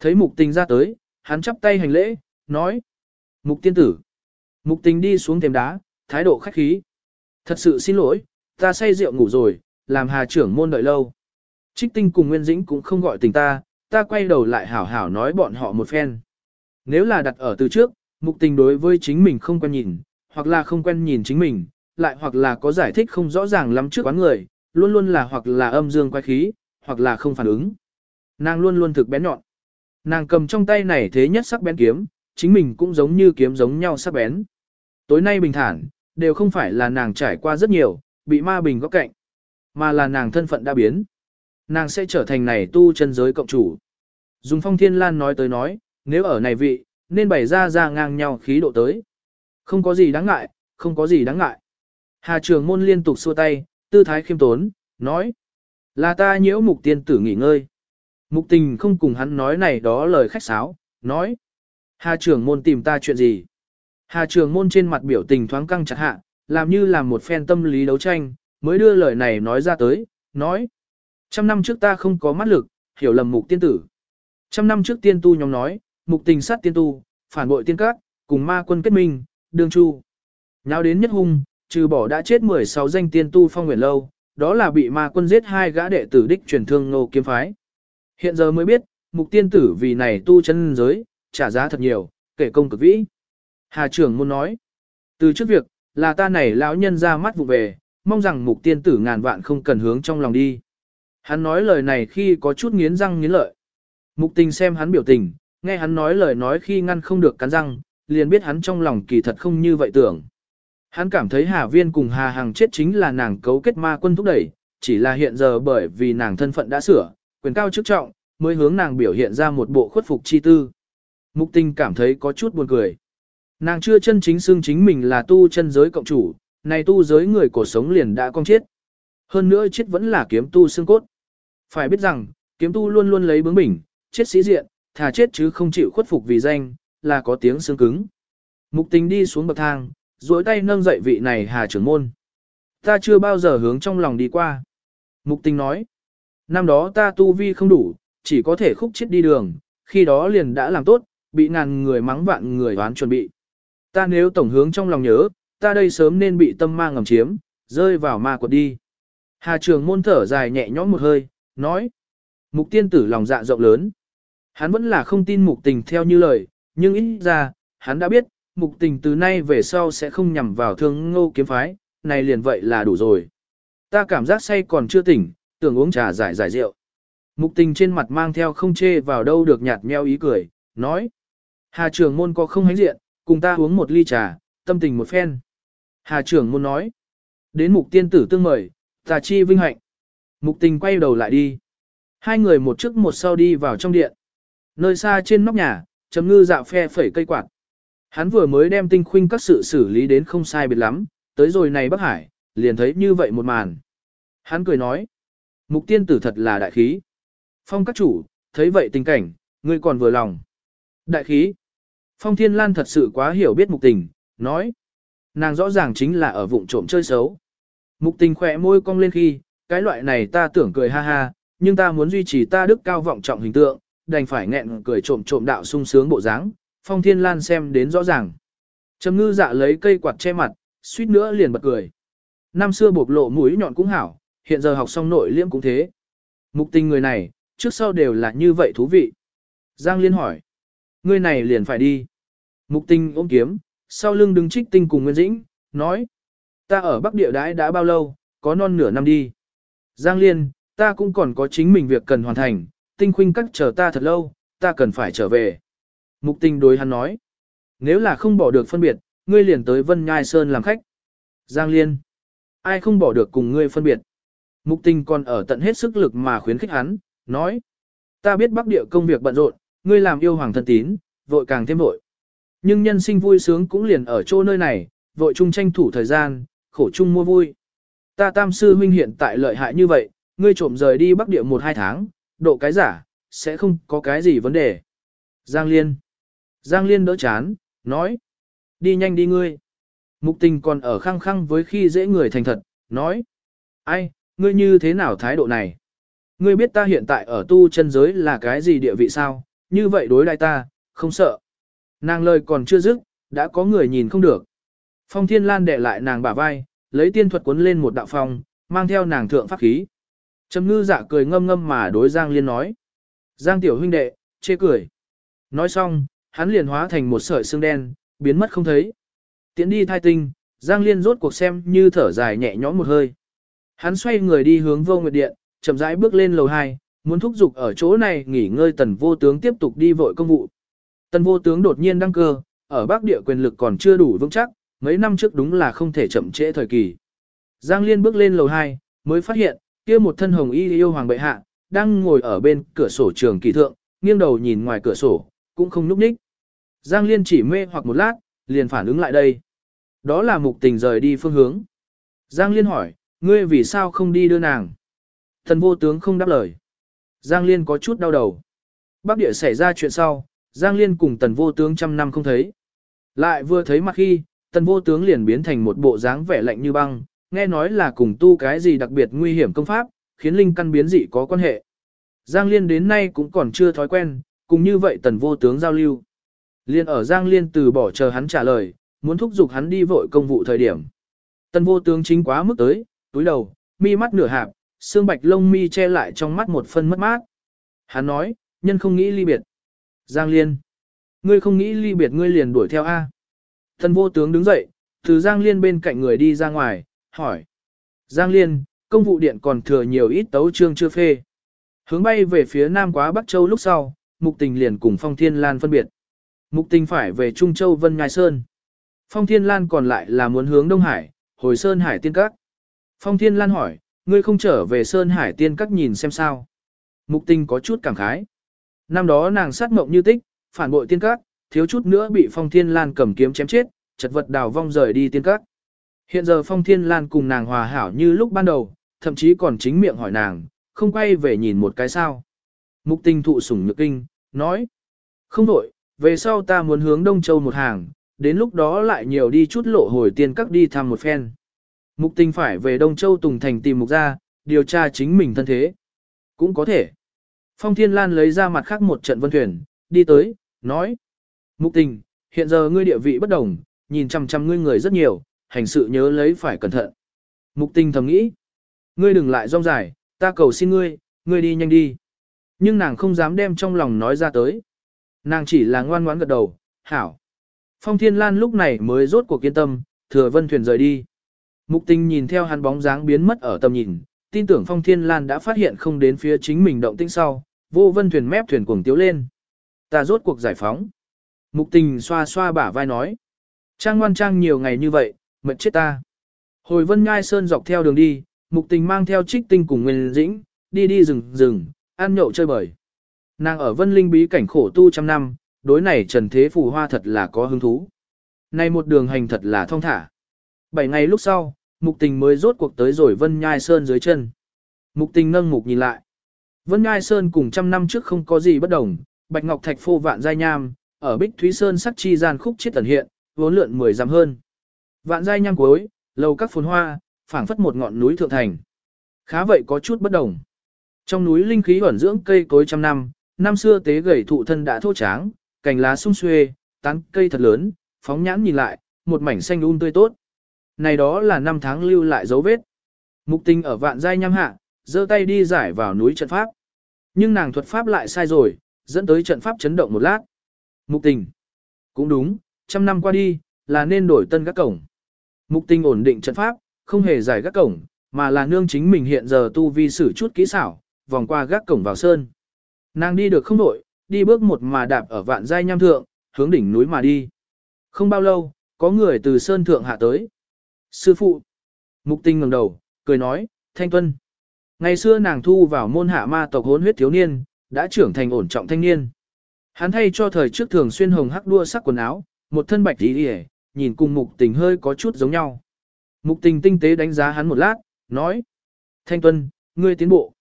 Speaker 1: Thấy mục tình ra tới, hắn chắp tay hành lễ, nói. Mục tiên tử. Mục tình đi xuống thềm đá, thái độ khách khí. Thật sự xin lỗi, Ta say rượu ngủ rồi, làm hà trưởng môn đợi lâu. Trích tinh cùng Nguyên Dĩnh cũng không gọi tình ta, ta quay đầu lại hảo hảo nói bọn họ một phen. Nếu là đặt ở từ trước, mục tình đối với chính mình không quen nhìn, hoặc là không quen nhìn chính mình, lại hoặc là có giải thích không rõ ràng lắm trước quán người, luôn luôn là hoặc là âm dương quay khí, hoặc là không phản ứng. Nàng luôn luôn thực bén nhọn. Nàng cầm trong tay này thế nhất sắc bén kiếm, chính mình cũng giống như kiếm giống nhau sắc bén. Tối nay bình thản, đều không phải là nàng trải qua rất nhiều, bị ma bình góc cạnh, mà là nàng thân phận đã biến. Nàng sẽ trở thành này tu chân giới cộng chủ. Dùng phong thiên lan nói tới nói, nếu ở này vị, nên bày ra ra ngang nhau khí độ tới. Không có gì đáng ngại, không có gì đáng ngại. Hà trường môn liên tục xua tay, tư thái khiêm tốn, nói. Là ta nhiễu mục tiên tử nghỉ ngơi. Mục tình không cùng hắn nói này đó lời khách sáo, nói. Hà trưởng môn tìm ta chuyện gì? Hà Trường môn trên mặt biểu tình thoáng căng chặt hạ, làm như là một phen tâm lý đấu tranh, mới đưa lời này nói ra tới, nói. Trăm năm trước ta không có mắt lực, hiểu lầm mục tiên tử. Trăm năm trước tiên tu nhóm nói, mục tình sát tiên tu, phản bội tiên các, cùng ma quân kết minh, đường chu. Nháo đến nhất hung, trừ bỏ đã chết 16 danh tiên tu phong nguyện lâu, đó là bị ma quân giết hai gã đệ tử đích truyền thương nô kiếm phái. Hiện giờ mới biết, mục tiên tử vì này tu chân giới, trả giá thật nhiều, kể công cực vĩ. Hà trưởng muốn nói, từ trước việc, là ta này lão nhân ra mắt vụ về, mong rằng mục tiên tử ngàn vạn không cần hướng trong lòng đi. Hắn nói lời này khi có chút nghiến răng nghiến lợi. Mục tình xem hắn biểu tình, nghe hắn nói lời nói khi ngăn không được cắn răng, liền biết hắn trong lòng kỳ thật không như vậy tưởng. Hắn cảm thấy Hà Viên cùng Hà Hằng chết chính là nàng cấu kết ma quân thúc đẩy, chỉ là hiện giờ bởi vì nàng thân phận đã sửa, quyền cao chức trọng, mới hướng nàng biểu hiện ra một bộ khuất phục chi tư. Mục tình cảm thấy có chút buồn cười. Nàng chưa chân chính xương chính mình là tu chân giới cộng chủ, này tu giới người cổ sống liền đã con chết. Hơn nữa chết vẫn là kiếm tu xương cốt. Phải biết rằng, kiếm tu luôn luôn lấy bướng bỉnh, chết sĩ diện, thà chết chứ không chịu khuất phục vì danh, là có tiếng xương cứng. Mục tình đi xuống bậc thang, duỗi tay nâng dậy vị này hà trưởng môn. Ta chưa bao giờ hướng trong lòng đi qua. Mục tình nói, năm đó ta tu vi không đủ, chỉ có thể khúc chết đi đường, khi đó liền đã làm tốt, bị ngàn người mắng vạn người đoán chuẩn bị. Ta nếu tổng hướng trong lòng nhớ, ta đây sớm nên bị tâm ma ngầm chiếm, rơi vào ma quật đi. Hà trường môn thở dài nhẹ nhõm một hơi, nói. Mục tiên tử lòng dạ rộng lớn. Hắn vẫn là không tin mục tình theo như lời, nhưng ít ra, hắn đã biết, mục tình từ nay về sau sẽ không nhằm vào thương ngô kiếm phái, này liền vậy là đủ rồi. Ta cảm giác say còn chưa tỉnh, tưởng uống trà giải giải rượu. Mục tình trên mặt mang theo không chê vào đâu được nhạt nheo ý cười, nói. Hà Trường môn có không hánh diện, cùng ta uống một ly trà, tâm tình một phen. Hà trưởng môn nói. Đến mục tiên tử tương mời, ta chi vinh hạnh. Mục tình quay đầu lại đi. Hai người một trước một sau đi vào trong điện. Nơi xa trên nóc nhà, chấm ngư dạo phe phẩy cây quạt. Hắn vừa mới đem tinh khuynh các sự xử lý đến không sai biệt lắm, tới rồi này Bắc Hải, liền thấy như vậy một màn. Hắn cười nói, mục tiên tử thật là đại khí. Phong các chủ, thấy vậy tình cảnh, ngươi còn vừa lòng. Đại khí. Phong Thiên Lan thật sự quá hiểu biết mục tình, nói. Nàng rõ ràng chính là ở vụng trộm chơi xấu. Mục tình khỏe môi cong lên khi, cái loại này ta tưởng cười ha ha, nhưng ta muốn duy trì ta đức cao vọng trọng hình tượng, đành phải nghẹn cười trộm trộm đạo sung sướng bộ dáng. Phong Thiên Lan xem đến rõ ràng. Trầm ngư dạ lấy cây quạt che mặt, suýt nữa liền bật cười. Năm xưa bộc lộ mũi nhọn cũng hảo, hiện giờ học xong nội liễm cũng thế. Mục tình người này, trước sau đều là như vậy thú vị. Giang Liên hỏi. Ngươi này liền phải đi. Mục Tinh ôm kiếm, sau lưng đứng trích tinh cùng Nguyên Dĩnh, nói. Ta ở Bắc Địa đãi đã bao lâu, có non nửa năm đi. Giang Liên, ta cũng còn có chính mình việc cần hoàn thành, tinh khuynh cắt chờ ta thật lâu, ta cần phải trở về. Mục Tinh đối hắn nói. Nếu là không bỏ được phân biệt, ngươi liền tới Vân Nhai Sơn làm khách. Giang Liên. Ai không bỏ được cùng ngươi phân biệt. Mục Tinh còn ở tận hết sức lực mà khuyến khích hắn, nói. Ta biết Bắc Địa công việc bận rộn, ngươi làm yêu hoàng thân tín, vội càng thêm vội. Nhưng nhân sinh vui sướng cũng liền ở chỗ nơi này, vội chung tranh thủ thời gian, khổ chung mua vui. Ta tam sư huynh hiện tại lợi hại như vậy, ngươi trộm rời đi Bắc Địa một hai tháng, độ cái giả, sẽ không có cái gì vấn đề. Giang Liên. Giang Liên đỡ chán, nói. Đi nhanh đi ngươi. Mục tình còn ở khăng khăng với khi dễ người thành thật, nói. Ai, ngươi như thế nào thái độ này? Ngươi biết ta hiện tại ở tu chân giới là cái gì địa vị sao? Như vậy đối đại ta, không sợ. Nàng lời còn chưa dứt, đã có người nhìn không được. Phong Thiên Lan đệ lại nàng bả vai, lấy tiên thuật cuốn lên một đạo phong, mang theo nàng thượng pháp khí. Trầm ngư dạ cười ngâm ngâm mà đối Giang Liên nói. Giang tiểu huynh đệ, chê cười. Nói xong, hắn liền hóa thành một sợi xương đen, biến mất không thấy. Tiến đi thai tinh, Giang Liên rốt cuộc xem như thở dài nhẹ nhõm một hơi. Hắn xoay người đi hướng vô nguyệt điện, chậm rãi bước lên lầu 2, muốn thúc giục ở chỗ này nghỉ ngơi tần vô tướng tiếp tục đi vội công vụ. Tần vô tướng đột nhiên đăng cơ, ở Bắc địa quyền lực còn chưa đủ vững chắc, mấy năm trước đúng là không thể chậm trễ thời kỳ. Giang Liên bước lên lầu 2, mới phát hiện, kia một thân hồng y yêu hoàng bệ hạ, đang ngồi ở bên cửa sổ trường kỳ thượng, nghiêng đầu nhìn ngoài cửa sổ, cũng không núp ních. Giang Liên chỉ mê hoặc một lát, liền phản ứng lại đây. Đó là mục tình rời đi phương hướng. Giang Liên hỏi, ngươi vì sao không đi đưa nàng? Thần vô tướng không đáp lời. Giang Liên có chút đau đầu. Bắc địa xảy ra chuyện sau, Giang Liên cùng tần vô tướng trăm năm không thấy. Lại vừa thấy mặt khi, tần vô tướng liền biến thành một bộ dáng vẻ lạnh như băng, nghe nói là cùng tu cái gì đặc biệt nguy hiểm công pháp, khiến linh căn biến dị có quan hệ. Giang Liên đến nay cũng còn chưa thói quen, cùng như vậy tần vô tướng giao lưu. Liên ở Giang Liên từ bỏ chờ hắn trả lời, muốn thúc giục hắn đi vội công vụ thời điểm. Tần vô tướng chính quá mức tới, túi đầu, mi mắt nửa hạp, xương bạch lông mi che lại trong mắt một phân mất mát. Hắn nói, nhân không nghĩ ly biệt. Giang Liên, ngươi không nghĩ ly biệt ngươi liền đuổi theo A. Tần vô tướng đứng dậy, từ Giang Liên bên cạnh người đi ra ngoài, hỏi. Giang Liên, công vụ điện còn thừa nhiều ít tấu trương chưa phê. Hướng bay về phía nam quá Bắc Châu lúc sau, Mục Tình liền cùng Phong Thiên Lan phân biệt. Mục Tình phải về Trung Châu Vân Nhai Sơn. Phong Thiên Lan còn lại là muốn hướng Đông Hải, hồi Sơn Hải Tiên Các. Phong Thiên Lan hỏi, ngươi không trở về Sơn Hải Tiên Các nhìn xem sao. Mục Tình có chút cảm khái. Năm đó nàng sát mộng như tích, phản bội Tiên Các, thiếu chút nữa bị Phong Thiên Lan cầm kiếm chém chết, chật vật đào vong rời đi Tiên Các. Hiện giờ Phong Thiên Lan cùng nàng hòa hảo như lúc ban đầu, thậm chí còn chính miệng hỏi nàng, không quay về nhìn một cái sao. Mục tình thụ sủng nhược kinh, nói. Không đổi, về sau ta muốn hướng Đông Châu một hàng, đến lúc đó lại nhiều đi chút lộ hồi tiên các đi thăm một phen. Mục tình phải về Đông Châu Tùng Thành tìm mục ra, điều tra chính mình thân thế. Cũng có thể. Phong Thiên Lan lấy ra mặt khác một trận vân thuyền, đi tới, nói. Mục tình, hiện giờ ngươi địa vị bất đồng, nhìn chăm chăm ngươi người rất nhiều, hành sự nhớ lấy phải cẩn thận. Mục tình thầm nghĩ. Ngươi đừng lại rong dài, ta cầu xin ngươi, ngươi đi nhanh đi. Nhưng nàng không dám đem trong lòng nói ra tới. Nàng chỉ là ngoan ngoãn gật đầu, hảo. Phong Thiên Lan lúc này mới rốt cuộc kiên tâm, thừa vân thuyền rời đi. Mục tình nhìn theo hắn bóng dáng biến mất ở tầm nhìn, tin tưởng Phong Thiên Lan đã phát hiện không đến phía chính mình động tĩnh sau, vô vân thuyền mép thuyền cuồng tiếu lên. Ta rốt cuộc giải phóng. Mục tình xoa xoa bả vai nói. Trang ngoan trang nhiều ngày như vậy, mệt chết ta. Hồi vân ngai sơn dọc theo đường đi, mục tình mang theo trích tinh cùng nguyên dĩnh, đi đi rừng rừng, ăn nhậu chơi bời. Nàng ở vân linh bí cảnh khổ tu trăm năm, đối này trần thế phù hoa thật là có hứng thú. Này một đường hành thật là thong thả. Bảy ngày lúc sau, mục tình mới rốt cuộc tới rồi vân nhai sơn dưới chân. Mục tình nâng mục nhìn lại. Vân nhai sơn cùng trăm năm trước không có gì bất đồng, bạch ngọc thạch phô vạn giai nham, ở bích thúy sơn sắc chi gian khúc chết tần hiện, vốn lượn 10 dặm hơn. Vạn giai nham cuối, lầu các phồn hoa, phảng phất một ngọn núi thượng thành. Khá vậy có chút bất đồng. Trong núi linh khí ẩn dưỡng cây cối trăm năm, năm xưa tế gầy thụ thân đã thô tráng, cành lá sung xuê, tán cây thật lớn, phóng nhãn nhìn lại, một mảnh xanh um tươi tốt. Này đó là năm tháng lưu lại dấu vết. Mục tình ở vạn giai nhăm hạ, giơ tay đi giải vào núi trận pháp. Nhưng nàng thuật pháp lại sai rồi, dẫn tới trận pháp chấn động một lát. Mục tình. Cũng đúng, trăm năm qua đi, là nên đổi tân các cổng. Mục tình ổn định trận pháp, không hề giải các cổng, mà là nương chính mình hiện giờ tu vi sử chút kỹ xảo, vòng qua gác cổng vào sơn. Nàng đi được không nổi, đi bước một mà đạp ở vạn giai nham thượng, hướng đỉnh núi mà đi. Không bao lâu, có người từ sơn thượng hạ tới. Sư phụ. Mục tinh ngẩng đầu, cười nói, thanh tuân. Ngày xưa nàng thu vào môn hạ ma tộc hôn huyết thiếu niên, đã trưởng thành ổn trọng thanh niên. Hắn thay cho thời trước thường xuyên hồng hắc đua sắc quần áo, một thân bạch tí hề, nhìn cùng mục tình hơi có chút giống nhau. Mục tình tinh tế đánh giá hắn một lát, nói. Thanh tuân, ngươi tiến bộ.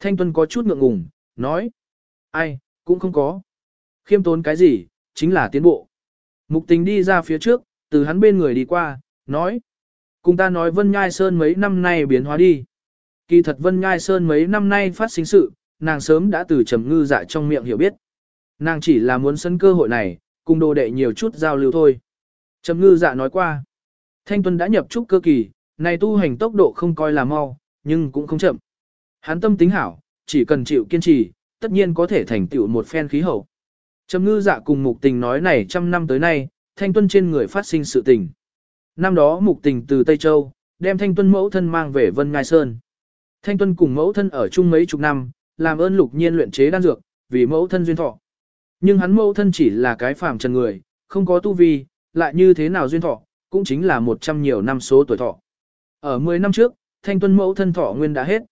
Speaker 1: Thanh tuân có chút ngượng ngùng, nói. Ai, cũng không có. Khiêm tốn cái gì, chính là tiến bộ. Mục tình đi ra phía trước, từ hắn bên người đi qua, nói. Cùng ta nói Vân Nhai Sơn mấy năm nay biến hóa đi. Kỳ thật Vân Nhai Sơn mấy năm nay phát sinh sự, nàng sớm đã từ trầm ngư dạ trong miệng hiểu biết. Nàng chỉ là muốn sân cơ hội này, cùng đồ đệ nhiều chút giao lưu thôi. Trầm ngư dạ nói qua. Thanh Tuân đã nhập trúc cơ kỳ, Này tu hành tốc độ không coi là mau, nhưng cũng không chậm. Hắn tâm tính hảo, chỉ cần chịu kiên trì, tất nhiên có thể thành tựu một phen khí hậu. Trầm ngư dạ cùng mục tình nói này trăm năm tới nay, thanh tuân trên người phát sinh sự tình. Năm đó mục tình từ Tây Châu, đem thanh tuân mẫu thân mang về Vân Ngai Sơn. Thanh tuân cùng mẫu thân ở chung mấy chục năm, làm ơn lục nhiên luyện chế đan dược, vì mẫu thân duyên thọ. Nhưng hắn mẫu thân chỉ là cái phàm trần người, không có tu vi, lại như thế nào duyên thọ, cũng chính là một trăm nhiều năm số tuổi thọ. Ở 10 năm trước, thanh tuân mẫu thân thọ nguyên đã hết.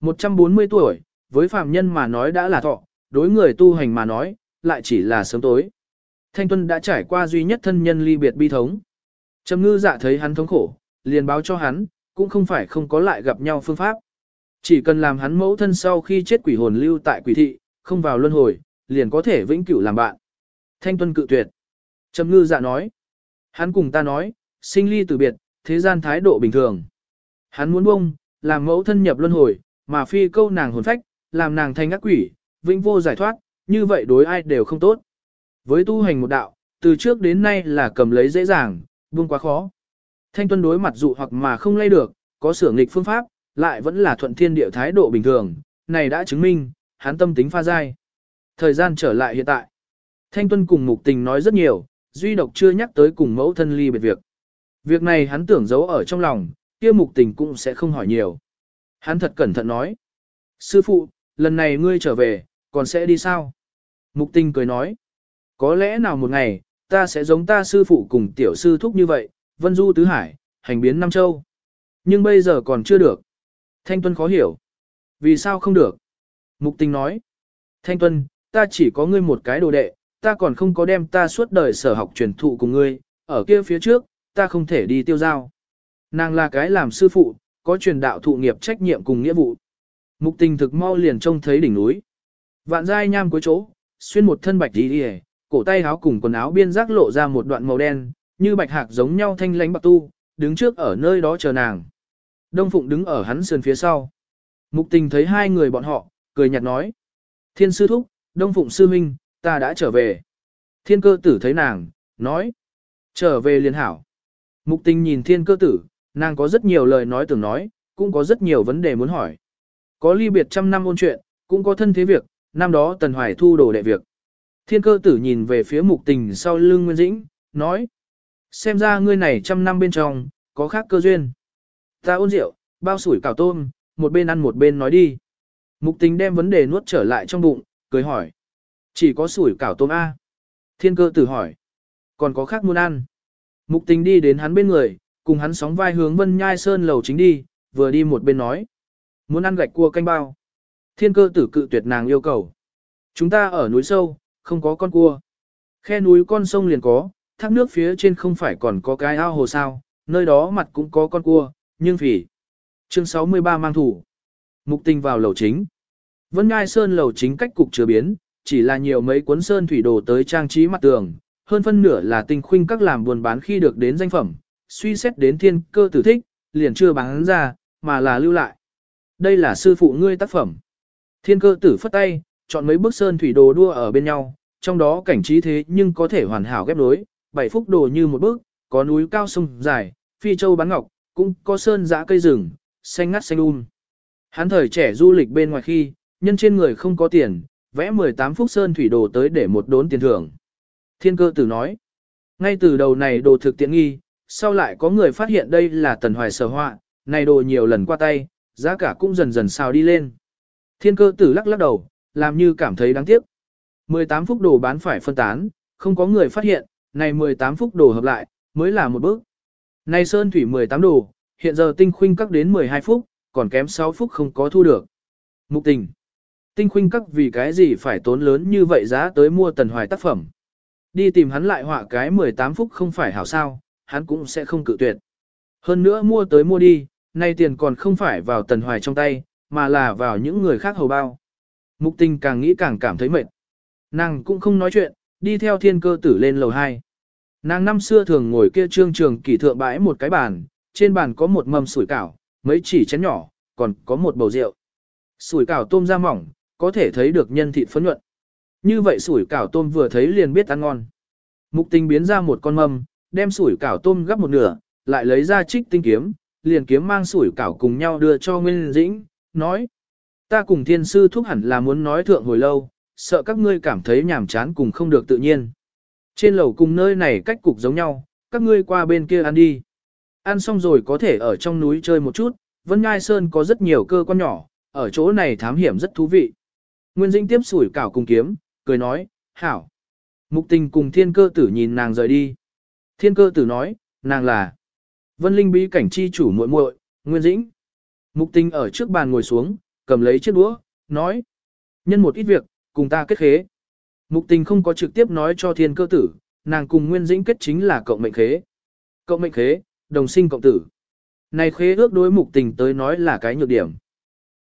Speaker 1: 140 tuổi, với phàm nhân mà nói đã là thọ, đối người tu hành mà nói, lại chỉ là sớm tối. Thanh tuân đã trải qua duy nhất thân nhân ly biệt bi thống. Trầm ngư dạ thấy hắn thống khổ, liền báo cho hắn, cũng không phải không có lại gặp nhau phương pháp. Chỉ cần làm hắn mẫu thân sau khi chết quỷ hồn lưu tại quỷ thị, không vào luân hồi, liền có thể vĩnh cửu làm bạn. Thanh tuân cự tuyệt. Trầm ngư dạ nói. Hắn cùng ta nói, sinh ly từ biệt, thế gian thái độ bình thường. Hắn muốn bông, làm mẫu thân nhập luân hồi, mà phi câu nàng hồn phách, làm nàng thành ác quỷ, vĩnh vô giải thoát, như vậy đối ai đều không tốt. Với tu hành một đạo, từ trước đến nay là cầm lấy dễ dàng, buông quá khó. Thanh tuân đối mặt dụ hoặc mà không lay được, có sửa nghịch phương pháp, lại vẫn là thuận thiên địa thái độ bình thường, này đã chứng minh, hắn tâm tính pha dai. Thời gian trở lại hiện tại. Thanh tuân cùng mục tình nói rất nhiều, duy độc chưa nhắc tới cùng mẫu thân ly biệt việc. Việc này hắn tưởng giấu ở trong lòng, kia mục tình cũng sẽ không hỏi nhiều. Hắn thật cẩn thận nói. Sư phụ, lần này ngươi trở về, còn sẽ đi sao? Mục tình cười nói. Có lẽ nào một ngày, ta sẽ giống ta sư phụ cùng tiểu sư thúc như vậy, vân du tứ hải, hành biến Nam Châu. Nhưng bây giờ còn chưa được. Thanh Tuân khó hiểu. Vì sao không được? Mục tình nói. Thanh Tuân, ta chỉ có ngươi một cái đồ đệ, ta còn không có đem ta suốt đời sở học truyền thụ cùng ngươi, ở kia phía trước, ta không thể đi tiêu giao. Nàng là cái làm sư phụ, có truyền đạo thụ nghiệp trách nhiệm cùng nghĩa vụ. Mục tình thực mau liền trông thấy đỉnh núi. Vạn giai nham cuối chỗ, xuyên một thân bạch đi đi cổ tay áo cùng quần áo biên giác lộ ra một đoạn màu đen, như bạch hạc giống nhau thanh lãnh bạc tu, đứng trước ở nơi đó chờ nàng. Đông Phụng đứng ở hắn sườn phía sau. Mục tình thấy hai người bọn họ, cười nhạt nói. Thiên sư thúc, Đông Phụng sư minh, ta đã trở về. Thiên cơ tử thấy nàng, nói. Trở về liền hảo. Mục tình nhìn thiên cơ tử, nàng có rất nhiều lời nói tưởng nói, cũng có rất nhiều vấn đề muốn hỏi. Có ly biệt trăm năm ôn chuyện, cũng có thân thế việc, năm đó Tần Hoài thu đồ đệ việc. Thiên cơ tử nhìn về phía mục tình sau lưng Nguyên Dĩnh, nói. Xem ra ngươi này trăm năm bên trong, có khác cơ duyên. Ta ôn rượu, bao sủi cảo tôm, một bên ăn một bên nói đi. Mục tình đem vấn đề nuốt trở lại trong bụng, cười hỏi. Chỉ có sủi cảo tôm A. Thiên cơ tử hỏi. Còn có khác muốn ăn. Mục tình đi đến hắn bên người, cùng hắn sóng vai hướng vân nhai sơn lầu chính đi, vừa đi một bên nói. Muốn ăn gạch cua canh bao. Thiên cơ tử cự tuyệt nàng yêu cầu. Chúng ta ở núi sâu, không có con cua. Khe núi con sông liền có, thác nước phía trên không phải còn có cái ao hồ sao, nơi đó mặt cũng có con cua, nhưng phỉ. Chương 63 mang thủ. Mục tình vào lầu chính. Vân Ngai Sơn lầu chính cách cục chưa biến, chỉ là nhiều mấy cuốn sơn thủy đồ tới trang trí mặt tường, hơn phân nửa là tinh khuynh các làm buồn bán khi được đến danh phẩm, suy xét đến thiên cơ tử thích, liền chưa bán ra, mà là lưu lại. Đây là sư phụ ngươi tác phẩm. Thiên cơ tử phất tay, chọn mấy bức sơn thủy đồ đua ở bên nhau, trong đó cảnh trí thế nhưng có thể hoàn hảo ghép nối, bảy phúc đồ như một bước có núi cao sông dài, phi châu bán ngọc, cũng có sơn dã cây rừng, xanh ngắt xanh um. Hắn thời trẻ du lịch bên ngoài khi, nhân trên người không có tiền, vẽ 18 phúc sơn thủy đồ tới để một đốn tiền thưởng. Thiên cơ tử nói, ngay từ đầu này đồ thực tiện nghi, sau lại có người phát hiện đây là tần hoài sở họa, này đồ nhiều lần qua tay, giá cả cũng dần dần sao đi lên. Thiên cơ tử lắc lắc đầu, làm như cảm thấy đáng tiếc. 18 phúc đồ bán phải phân tán, không có người phát hiện, này 18 phúc đồ hợp lại, mới là một bước. Này sơn thủy 18 đồ, hiện giờ tinh khuynh các đến 12 phúc, còn kém 6 phúc không có thu được. Mục tình. Tinh khuynh các vì cái gì phải tốn lớn như vậy giá tới mua tần hoài tác phẩm. Đi tìm hắn lại họa cái 18 phúc không phải hảo sao, hắn cũng sẽ không cự tuyệt. Hơn nữa mua tới mua đi, nay tiền còn không phải vào tần hoài trong tay, mà là vào những người khác hầu bao. Mục tình càng nghĩ càng cảm thấy mệt. Nàng cũng không nói chuyện, đi theo thiên cơ tử lên lầu 2. Nàng năm xưa thường ngồi kia trương trường kỷ thượng bãi một cái bàn, trên bàn có một mâm sủi cảo, mấy chỉ chén nhỏ, còn có một bầu rượu. Sủi cảo tôm da mỏng, có thể thấy được nhân thịt phấn nhuận. Như vậy sủi cảo tôm vừa thấy liền biết ăn ngon. Mục tình biến ra một con mâm, đem sủi cảo tôm gấp một nửa, lại lấy ra trích tinh kiếm, liền kiếm mang sủi cảo cùng nhau đưa cho Nguyên Dĩnh, nói. Ta cùng thiên sư thúc hẳn là muốn nói thượng hồi lâu, sợ các ngươi cảm thấy nhàm chán cùng không được tự nhiên. Trên lầu cùng nơi này cách cục giống nhau, các ngươi qua bên kia ăn đi. Ăn xong rồi có thể ở trong núi chơi một chút, Vân Ngai Sơn có rất nhiều cơ quan nhỏ, ở chỗ này thám hiểm rất thú vị. Nguyên Dĩnh tiếp sủi cảo cùng kiếm, cười nói, hảo. Mục tình cùng thiên cơ tử nhìn nàng rời đi. Thiên cơ tử nói, nàng là Vân Linh bí cảnh chi chủ muội muội, Nguyên Dĩnh. Mục tình ở trước bàn ngồi xuống, cầm lấy chiếc đũa, nói. Nhân một ít việc, cùng ta kết khế. Mục tình không có trực tiếp nói cho thiên cơ tử, nàng cùng Nguyên Dĩnh kết chính là cộng mệnh khế. Cộng mệnh khế, đồng sinh cộng tử. Này khế ước đối mục tình tới nói là cái nhược điểm.